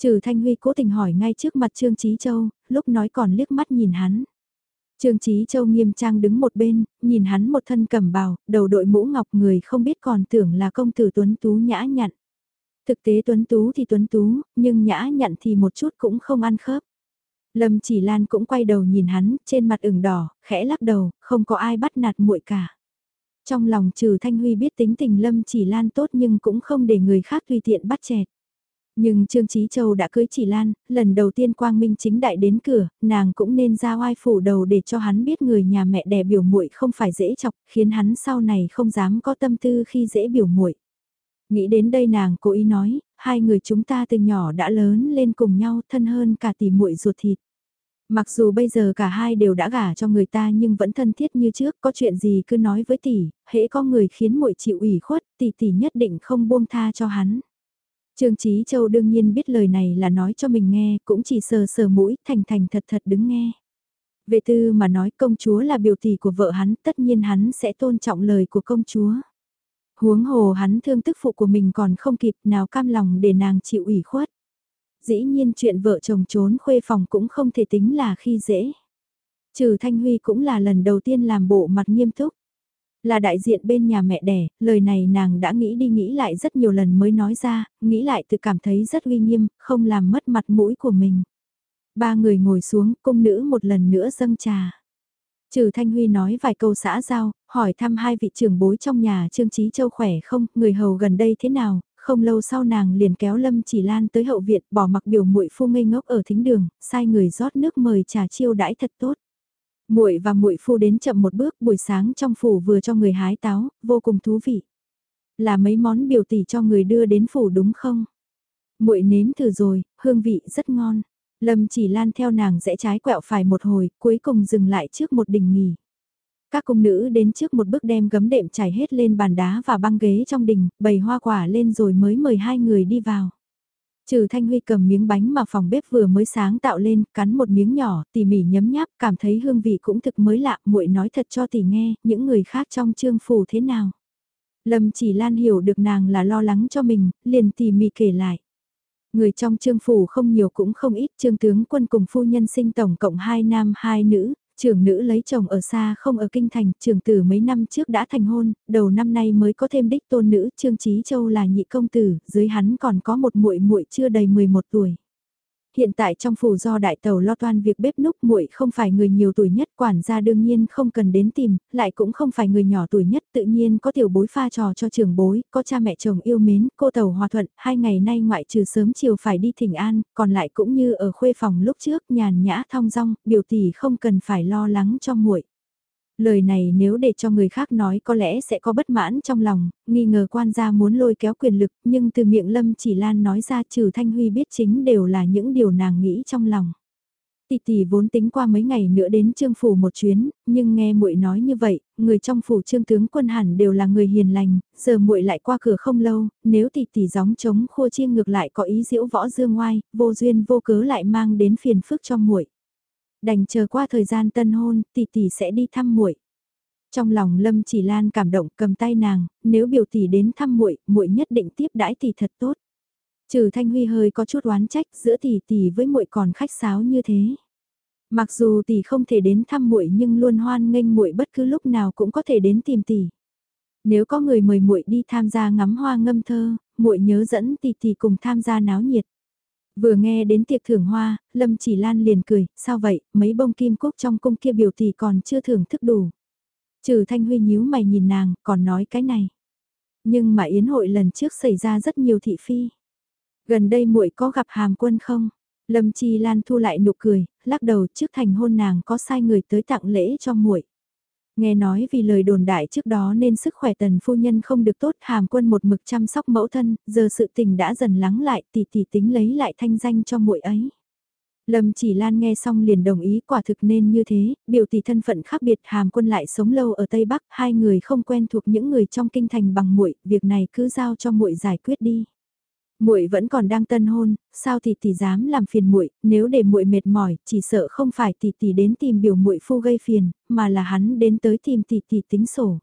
Trừ Thanh Huy cố tình hỏi ngay trước mặt Trương Chí Châu, lúc nói còn liếc mắt nhìn hắn. Trương Chí Châu nghiêm trang đứng một bên, nhìn hắn một thân cẩm bào, đầu đội mũ ngọc người không biết còn tưởng là công tử tuấn tú nhã nhặn. Thực tế tuấn tú thì tuấn tú, nhưng nhã nhặn thì một chút cũng không ăn khớp. Lâm Chỉ Lan cũng quay đầu nhìn hắn, trên mặt ửng đỏ, khẽ lắc đầu, không có ai bắt nạt muội cả. Trong lòng trừ Thanh Huy biết tính tình Lâm Chỉ Lan tốt nhưng cũng không để người khác tùy tiện bắt chẹt. Nhưng Trương Chí Châu đã cưới Chỉ Lan, lần đầu tiên Quang Minh chính đại đến cửa, nàng cũng nên ra oai phủ đầu để cho hắn biết người nhà mẹ đẻ biểu muội không phải dễ chọc, khiến hắn sau này không dám có tâm tư khi dễ biểu muội. Nghĩ đến đây nàng cố ý nói, hai người chúng ta từ nhỏ đã lớn lên cùng nhau thân hơn cả tỷ muội ruột thịt. Mặc dù bây giờ cả hai đều đã gả cho người ta nhưng vẫn thân thiết như trước, có chuyện gì cứ nói với tỷ, hễ có người khiến muội chịu ủy khuất, tỷ tỷ nhất định không buông tha cho hắn. Trương Chí Châu đương nhiên biết lời này là nói cho mình nghe, cũng chỉ sờ sờ mũi, thành thành thật thật đứng nghe. Vệ tư mà nói công chúa là biểu tỷ của vợ hắn, tất nhiên hắn sẽ tôn trọng lời của công chúa. Huống hồ hắn thương tức phụ của mình còn không kịp nào cam lòng để nàng chịu ủy khuất. Dĩ nhiên chuyện vợ chồng trốn khuê phòng cũng không thể tính là khi dễ. Trừ Thanh Huy cũng là lần đầu tiên làm bộ mặt nghiêm túc. Là đại diện bên nhà mẹ đẻ, lời này nàng đã nghĩ đi nghĩ lại rất nhiều lần mới nói ra, nghĩ lại tự cảm thấy rất uy nghiêm, không làm mất mặt mũi của mình. Ba người ngồi xuống, cung nữ một lần nữa dâng trà. Trừ Thanh Huy nói vài câu xã giao, hỏi thăm hai vị trưởng bối trong nhà Trương Trí Châu khỏe không, người hầu gần đây thế nào, không lâu sau nàng liền kéo Lâm Chỉ Lan tới hậu viện bỏ mặc biểu muội phu ngây ngốc ở thính đường, sai người rót nước mời trà chiêu đãi thật tốt. Muội và muội phu đến chậm một bước, buổi sáng trong phủ vừa cho người hái táo, vô cùng thú vị. Là mấy món biểu tỷ cho người đưa đến phủ đúng không? Muội nếm thử rồi, hương vị rất ngon. Lâm chỉ lan theo nàng rẽ trái quẹo phải một hồi, cuối cùng dừng lại trước một đình nghỉ. Các cung nữ đến trước một bước đem gấm đệm trải hết lên bàn đá và băng ghế trong đình, bày hoa quả lên rồi mới mời hai người đi vào. Trừ Thanh Huy cầm miếng bánh mà phòng bếp vừa mới sáng tạo lên, cắn một miếng nhỏ, tỉ mỉ nhấm nháp, cảm thấy hương vị cũng thực mới lạ, muội nói thật cho tỷ nghe, những người khác trong trương phủ thế nào. Lâm chỉ Lan hiểu được nàng là lo lắng cho mình, liền tỉ mỉ kể lại. Người trong trương phủ không nhiều cũng không ít, trương tướng quân cùng phu nhân sinh tổng cộng hai nam hai nữ, trưởng nữ lấy chồng ở xa không ở kinh thành, trưởng tử mấy năm trước đã thành hôn, đầu năm nay mới có thêm đích tôn nữ, Trương trí Châu là nhị công tử, dưới hắn còn có một muội muội chưa đầy 11 tuổi. Hiện tại trong phủ do đại tàu lo toan việc bếp núc muội không phải người nhiều tuổi nhất quản gia đương nhiên không cần đến tìm, lại cũng không phải người nhỏ tuổi nhất tự nhiên có tiểu bối pha trò cho trường bối, có cha mẹ chồng yêu mến, cô tàu hòa thuận, hai ngày nay ngoại trừ sớm chiều phải đi thỉnh an, còn lại cũng như ở khuê phòng lúc trước nhàn nhã thong dong, biểu tỷ không cần phải lo lắng cho muội. Lời này nếu để cho người khác nói có lẽ sẽ có bất mãn trong lòng, nghi ngờ quan gia muốn lôi kéo quyền lực, nhưng từ miệng Lâm chỉ lan nói ra trừ Thanh Huy biết chính đều là những điều nàng nghĩ trong lòng. Tỷ tỷ vốn tính qua mấy ngày nữa đến trương phủ một chuyến, nhưng nghe muội nói như vậy, người trong phủ trương tướng quân hẳn đều là người hiền lành, giờ muội lại qua cửa không lâu, nếu tỷ tỷ gióng chống khua chiêng ngược lại có ý diễu võ dương ngoai, vô duyên vô cớ lại mang đến phiền phức cho muội. Đành chờ qua thời gian tân hôn, tỷ tỷ sẽ đi thăm muội. Trong lòng Lâm Chỉ Lan cảm động cầm tay nàng, nếu biểu tỷ đến thăm muội, muội nhất định tiếp đãi tỷ thật tốt. Trừ Thanh Huy hơi có chút oán trách giữa tỷ tỷ với muội còn khách sáo như thế. Mặc dù tỷ không thể đến thăm muội nhưng luôn hoan nghênh muội bất cứ lúc nào cũng có thể đến tìm tỷ. Nếu có người mời muội đi tham gia ngắm hoa ngâm thơ, muội nhớ dẫn tỷ tỷ cùng tham gia náo nhiệt. Vừa nghe đến tiệc thưởng hoa, Lâm Chỉ Lan liền cười, sao vậy, mấy bông kim cúc trong cung kia biểu tỷ còn chưa thưởng thức đủ. Trừ Thanh Huy nhíu mày nhìn nàng, còn nói cái này. Nhưng mà yến hội lần trước xảy ra rất nhiều thị phi. Gần đây muội có gặp hàm quân không? Lâm Chi Lan thu lại nụ cười, lắc đầu trước thành hôn nàng có sai người tới tặng lễ cho muội. Nghe nói vì lời đồn đại trước đó nên sức khỏe tần phu nhân không được tốt hàm quân một mực chăm sóc mẫu thân, giờ sự tình đã dần lắng lại tỷ tỷ tính lấy lại thanh danh cho muội ấy. Lâm chỉ lan nghe xong liền đồng ý quả thực nên như thế, biểu tỷ thân phận khác biệt hàm quân lại sống lâu ở Tây Bắc, hai người không quen thuộc những người trong kinh thành bằng muội, việc này cứ giao cho muội giải quyết đi muội vẫn còn đang tân hôn, sao tỷ tỷ dám làm phiền muội, nếu để muội mệt mỏi, chỉ sợ không phải tỷ tỷ đến tìm biểu muội phu gây phiền, mà là hắn đến tới tìm tỷ tỷ tính sổ.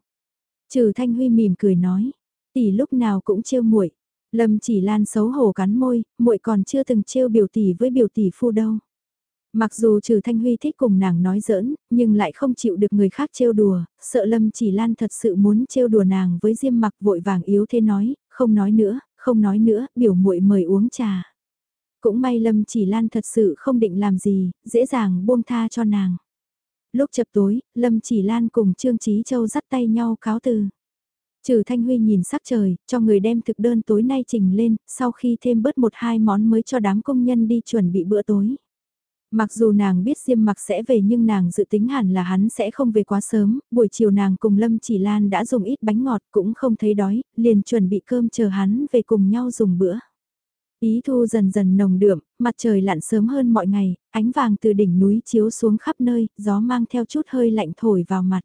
Trừ Thanh Huy mỉm cười nói, tỷ lúc nào cũng trêu muội. Lâm Chỉ Lan xấu hổ cắn môi, muội còn chưa từng trêu biểu tỷ với biểu tỷ phu đâu. Mặc dù trừ Thanh Huy thích cùng nàng nói giỡn, nhưng lại không chịu được người khác trêu đùa, sợ Lâm Chỉ Lan thật sự muốn trêu đùa nàng với Diêm Mặc vội vàng yếu thế nói, không nói nữa, không nói nữa, biểu muội mời uống trà. Cũng may Lâm chỉ lan thật sự không định làm gì, dễ dàng buông tha cho nàng. Lúc chập tối, Lâm chỉ lan cùng Trương Trí Châu dắt tay nhau cáo từ. Trừ Thanh Huy nhìn sắc trời, cho người đem thực đơn tối nay trình lên, sau khi thêm bớt một hai món mới cho đám công nhân đi chuẩn bị bữa tối. Mặc dù nàng biết Diêm mặc sẽ về nhưng nàng dự tính hẳn là hắn sẽ không về quá sớm, buổi chiều nàng cùng Lâm Chỉ Lan đã dùng ít bánh ngọt cũng không thấy đói, liền chuẩn bị cơm chờ hắn về cùng nhau dùng bữa. Ý thu dần dần nồng đượm, mặt trời lặn sớm hơn mọi ngày, ánh vàng từ đỉnh núi chiếu xuống khắp nơi, gió mang theo chút hơi lạnh thổi vào mặt.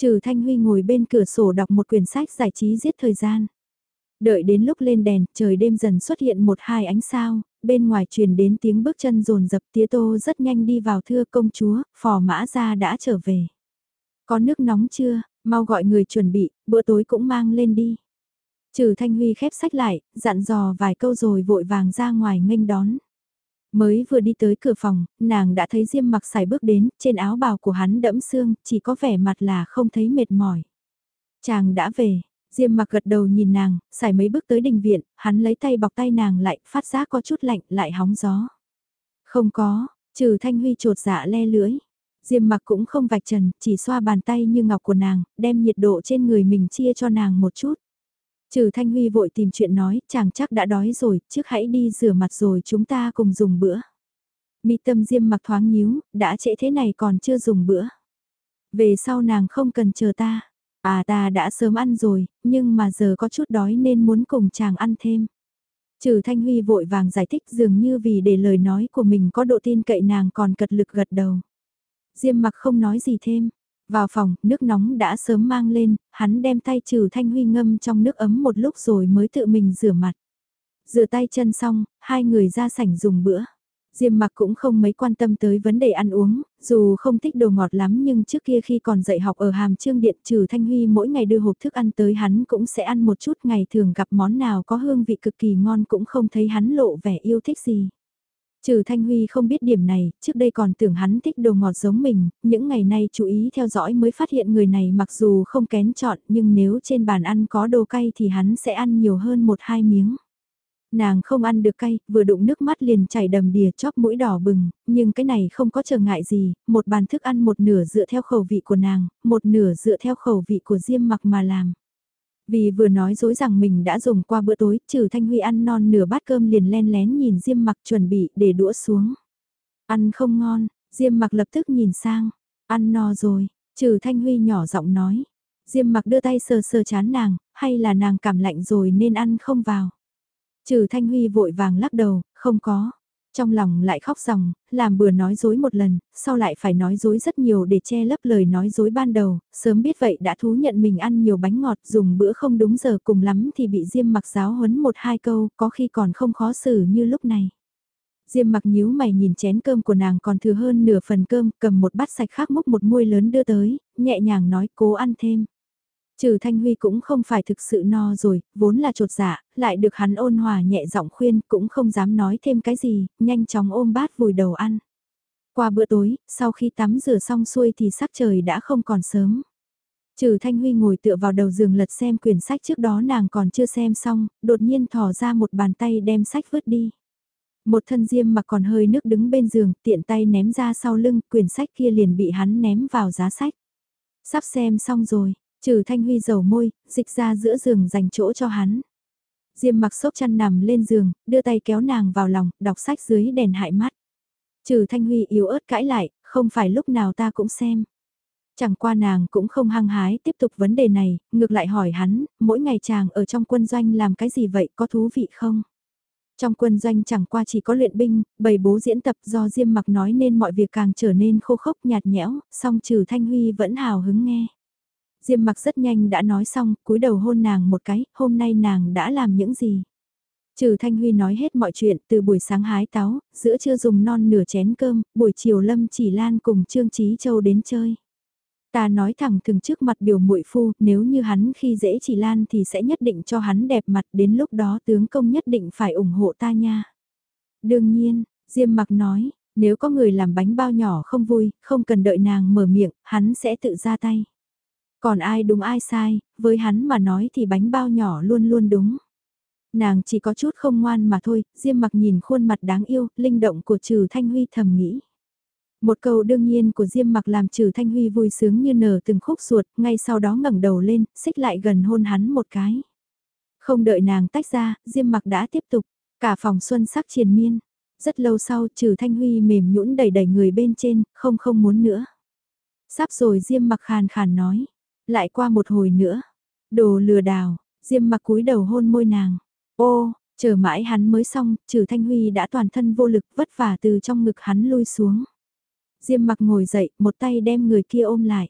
Trừ Thanh Huy ngồi bên cửa sổ đọc một quyển sách giải trí giết thời gian. Đợi đến lúc lên đèn, trời đêm dần xuất hiện một hai ánh sao, bên ngoài truyền đến tiếng bước chân rồn dập tía tô rất nhanh đi vào thưa công chúa, phò mã ra đã trở về. Có nước nóng chưa, mau gọi người chuẩn bị, bữa tối cũng mang lên đi. Trừ Thanh Huy khép sách lại, dặn dò vài câu rồi vội vàng ra ngoài nghênh đón. Mới vừa đi tới cửa phòng, nàng đã thấy Diêm mặc xài bước đến, trên áo bào của hắn đẫm xương, chỉ có vẻ mặt là không thấy mệt mỏi. Chàng đã về, Diêm mặc gật đầu nhìn nàng, xài mấy bước tới đình viện, hắn lấy tay bọc tay nàng lại, phát giác có chút lạnh, lại hóng gió. Không có, trừ Thanh Huy trột dạ le lưỡi. Diêm mặc cũng không vạch trần, chỉ xoa bàn tay như ngọc của nàng, đem nhiệt độ trên người mình chia cho nàng một chút. Trừ Thanh Huy vội tìm chuyện nói, chàng chắc đã đói rồi, trước hãy đi rửa mặt rồi chúng ta cùng dùng bữa. Mi tâm Diêm mặc thoáng nhíu, đã trễ thế này còn chưa dùng bữa. Về sau nàng không cần chờ ta. À ta đã sớm ăn rồi, nhưng mà giờ có chút đói nên muốn cùng chàng ăn thêm. Trừ Thanh Huy vội vàng giải thích dường như vì để lời nói của mình có độ tin cậy nàng còn cật lực gật đầu. Diêm mặc không nói gì thêm. Vào phòng, nước nóng đã sớm mang lên, hắn đem tay trừ Thanh Huy ngâm trong nước ấm một lúc rồi mới tự mình rửa mặt. Rửa tay chân xong, hai người ra sảnh dùng bữa. Diêm mặc cũng không mấy quan tâm tới vấn đề ăn uống, dù không thích đồ ngọt lắm nhưng trước kia khi còn dạy học ở hàm trương điện trừ Thanh Huy mỗi ngày đưa hộp thức ăn tới hắn cũng sẽ ăn một chút ngày thường gặp món nào có hương vị cực kỳ ngon cũng không thấy hắn lộ vẻ yêu thích gì. Trừ Thanh Huy không biết điểm này, trước đây còn tưởng hắn thích đồ ngọt giống mình, những ngày nay chú ý theo dõi mới phát hiện người này mặc dù không kén chọn nhưng nếu trên bàn ăn có đồ cay thì hắn sẽ ăn nhiều hơn một hai miếng. Nàng không ăn được cay, vừa đụng nước mắt liền chảy đầm đìa chóp mũi đỏ bừng, nhưng cái này không có trở ngại gì, một bàn thức ăn một nửa dựa theo khẩu vị của nàng, một nửa dựa theo khẩu vị của Diêm mặc mà làm. Vì vừa nói dối rằng mình đã dùng qua bữa tối, trừ Thanh Huy ăn non nửa bát cơm liền len lén nhìn Diêm mặc chuẩn bị để đũa xuống. Ăn không ngon, Diêm mặc lập tức nhìn sang, ăn no rồi, trừ Thanh Huy nhỏ giọng nói. Diêm mặc đưa tay sờ sờ chán nàng, hay là nàng cảm lạnh rồi nên ăn không vào. Trừ Thanh Huy vội vàng lắc đầu, không có. Trong lòng lại khóc ròng, làm bừa nói dối một lần, sau lại phải nói dối rất nhiều để che lấp lời nói dối ban đầu, sớm biết vậy đã thú nhận mình ăn nhiều bánh ngọt dùng bữa không đúng giờ cùng lắm thì bị Diêm mặc giáo huấn một hai câu, có khi còn không khó xử như lúc này. Diêm mặc nhíu mày nhìn chén cơm của nàng còn thừa hơn nửa phần cơm, cầm một bát sạch khác múc một muôi lớn đưa tới, nhẹ nhàng nói cố ăn thêm. Trừ Thanh Huy cũng không phải thực sự no rồi, vốn là trột dạ, lại được hắn ôn hòa nhẹ giọng khuyên cũng không dám nói thêm cái gì, nhanh chóng ôm bát vùi đầu ăn. Qua bữa tối, sau khi tắm rửa xong xuôi thì sắc trời đã không còn sớm. Trừ Thanh Huy ngồi tựa vào đầu giường lật xem quyển sách trước đó nàng còn chưa xem xong, đột nhiên thò ra một bàn tay đem sách vứt đi. Một thân diêm mà còn hơi nước đứng bên giường, tiện tay ném ra sau lưng, quyển sách kia liền bị hắn ném vào giá sách. Sắp xem xong rồi, trừ Thanh Huy dầu môi, dịch ra giữa giường dành chỗ cho hắn. Diêm mặc sốc chăn nằm lên giường, đưa tay kéo nàng vào lòng, đọc sách dưới đèn hại mắt. Trừ Thanh Huy yếu ớt cãi lại, không phải lúc nào ta cũng xem. Chẳng qua nàng cũng không hăng hái tiếp tục vấn đề này, ngược lại hỏi hắn, mỗi ngày chàng ở trong quân doanh làm cái gì vậy, có thú vị không? Trong quân doanh chẳng qua chỉ có luyện binh, bày bố diễn tập do Diêm mặc nói nên mọi việc càng trở nên khô khốc nhạt nhẽo, song trừ Thanh Huy vẫn hào hứng nghe. Diêm mặc rất nhanh đã nói xong, cúi đầu hôn nàng một cái, hôm nay nàng đã làm những gì? Trừ Thanh Huy nói hết mọi chuyện từ buổi sáng hái táo, giữa trưa dùng non nửa chén cơm, buổi chiều Lâm chỉ lan cùng Trương Chí Châu đến chơi. Ta nói thẳng thường trước mặt biểu muội phu, nếu như hắn khi dễ chỉ lan thì sẽ nhất định cho hắn đẹp mặt đến lúc đó tướng công nhất định phải ủng hộ ta nha. Đương nhiên, Diêm mặc nói, nếu có người làm bánh bao nhỏ không vui, không cần đợi nàng mở miệng, hắn sẽ tự ra tay. Còn ai đúng ai sai, với hắn mà nói thì bánh bao nhỏ luôn luôn đúng. Nàng chỉ có chút không ngoan mà thôi, Diêm mặc nhìn khuôn mặt đáng yêu, linh động của trừ Thanh Huy thầm nghĩ. Một câu đương nhiên của Diêm mặc làm trừ Thanh Huy vui sướng như nở từng khúc ruột, ngay sau đó ngẩng đầu lên, xích lại gần hôn hắn một cái. Không đợi nàng tách ra, Diêm mặc đã tiếp tục, cả phòng xuân sắc triền miên. Rất lâu sau trừ Thanh Huy mềm nhũn đẩy đẩy người bên trên, không không muốn nữa. Sắp rồi Diêm mặc khàn khàn nói, lại qua một hồi nữa. Đồ lừa đảo, Diêm mặc cúi đầu hôn môi nàng. Ô, chờ mãi hắn mới xong, trừ Thanh Huy đã toàn thân vô lực vất vả từ trong ngực hắn lui xuống. Diêm mặc ngồi dậy, một tay đem người kia ôm lại.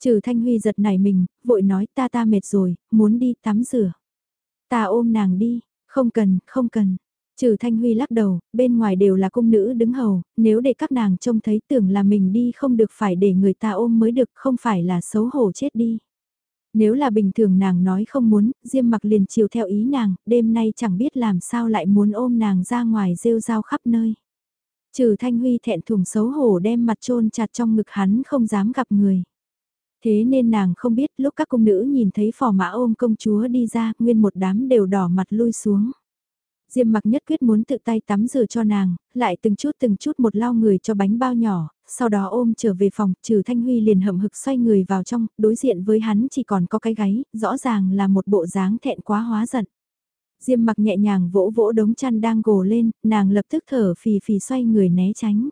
Trừ Thanh Huy giật nảy mình, vội nói ta ta mệt rồi, muốn đi tắm rửa. Ta ôm nàng đi, không cần, không cần. Trừ Thanh Huy lắc đầu, bên ngoài đều là cung nữ đứng hầu, nếu để các nàng trông thấy tưởng là mình đi không được phải để người ta ôm mới được, không phải là xấu hổ chết đi. Nếu là bình thường nàng nói không muốn, Diêm mặc liền chiều theo ý nàng, đêm nay chẳng biết làm sao lại muốn ôm nàng ra ngoài rêu rao khắp nơi. Trừ Thanh Huy thẹn thùng xấu hổ đem mặt trôn chặt trong ngực hắn không dám gặp người. Thế nên nàng không biết lúc các cung nữ nhìn thấy phò mã ôm công chúa đi ra, nguyên một đám đều đỏ mặt lui xuống. Diêm mặc nhất quyết muốn tự tay tắm rửa cho nàng, lại từng chút từng chút một lau người cho bánh bao nhỏ, sau đó ôm trở về phòng, trừ Thanh Huy liền hậm hực xoay người vào trong, đối diện với hắn chỉ còn có cái gáy, rõ ràng là một bộ dáng thẹn quá hóa giận. Diêm mặc nhẹ nhàng vỗ vỗ đống chăn đang gồ lên, nàng lập tức thở phì phì xoay người né tránh.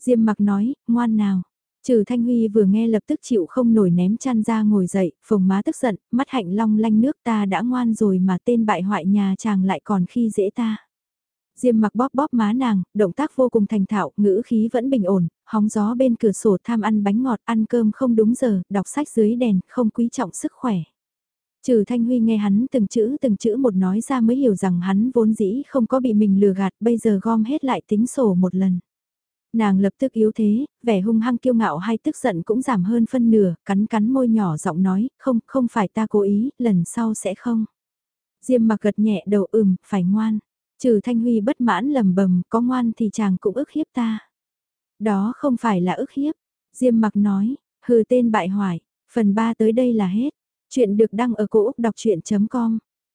Diêm mặc nói, ngoan nào. Trừ Thanh Huy vừa nghe lập tức chịu không nổi ném chăn ra ngồi dậy, phồng má tức giận, mắt hạnh long lanh nước ta đã ngoan rồi mà tên bại hoại nhà chàng lại còn khi dễ ta. Diêm mặc bóp bóp má nàng, động tác vô cùng thành thạo, ngữ khí vẫn bình ổn, hóng gió bên cửa sổ tham ăn bánh ngọt, ăn cơm không đúng giờ, đọc sách dưới đèn, không quý trọng sức khỏe. Trừ Thanh Huy nghe hắn từng chữ từng chữ một nói ra mới hiểu rằng hắn vốn dĩ không có bị mình lừa gạt, bây giờ gom hết lại tính sổ một lần. Nàng lập tức yếu thế, vẻ hung hăng kiêu ngạo hay tức giận cũng giảm hơn phân nửa, cắn cắn môi nhỏ giọng nói, không, không phải ta cố ý, lần sau sẽ không. Diêm mặc gật nhẹ đầu ừm, phải ngoan. Trừ Thanh Huy bất mãn lầm bầm, có ngoan thì chàng cũng ức hiếp ta. Đó không phải là ức hiếp. Diêm mặc nói, hừ tên bại hoại, phần 3 tới đây là hết. Chuyện được đăng ở cổ Úc đọc chuyện.com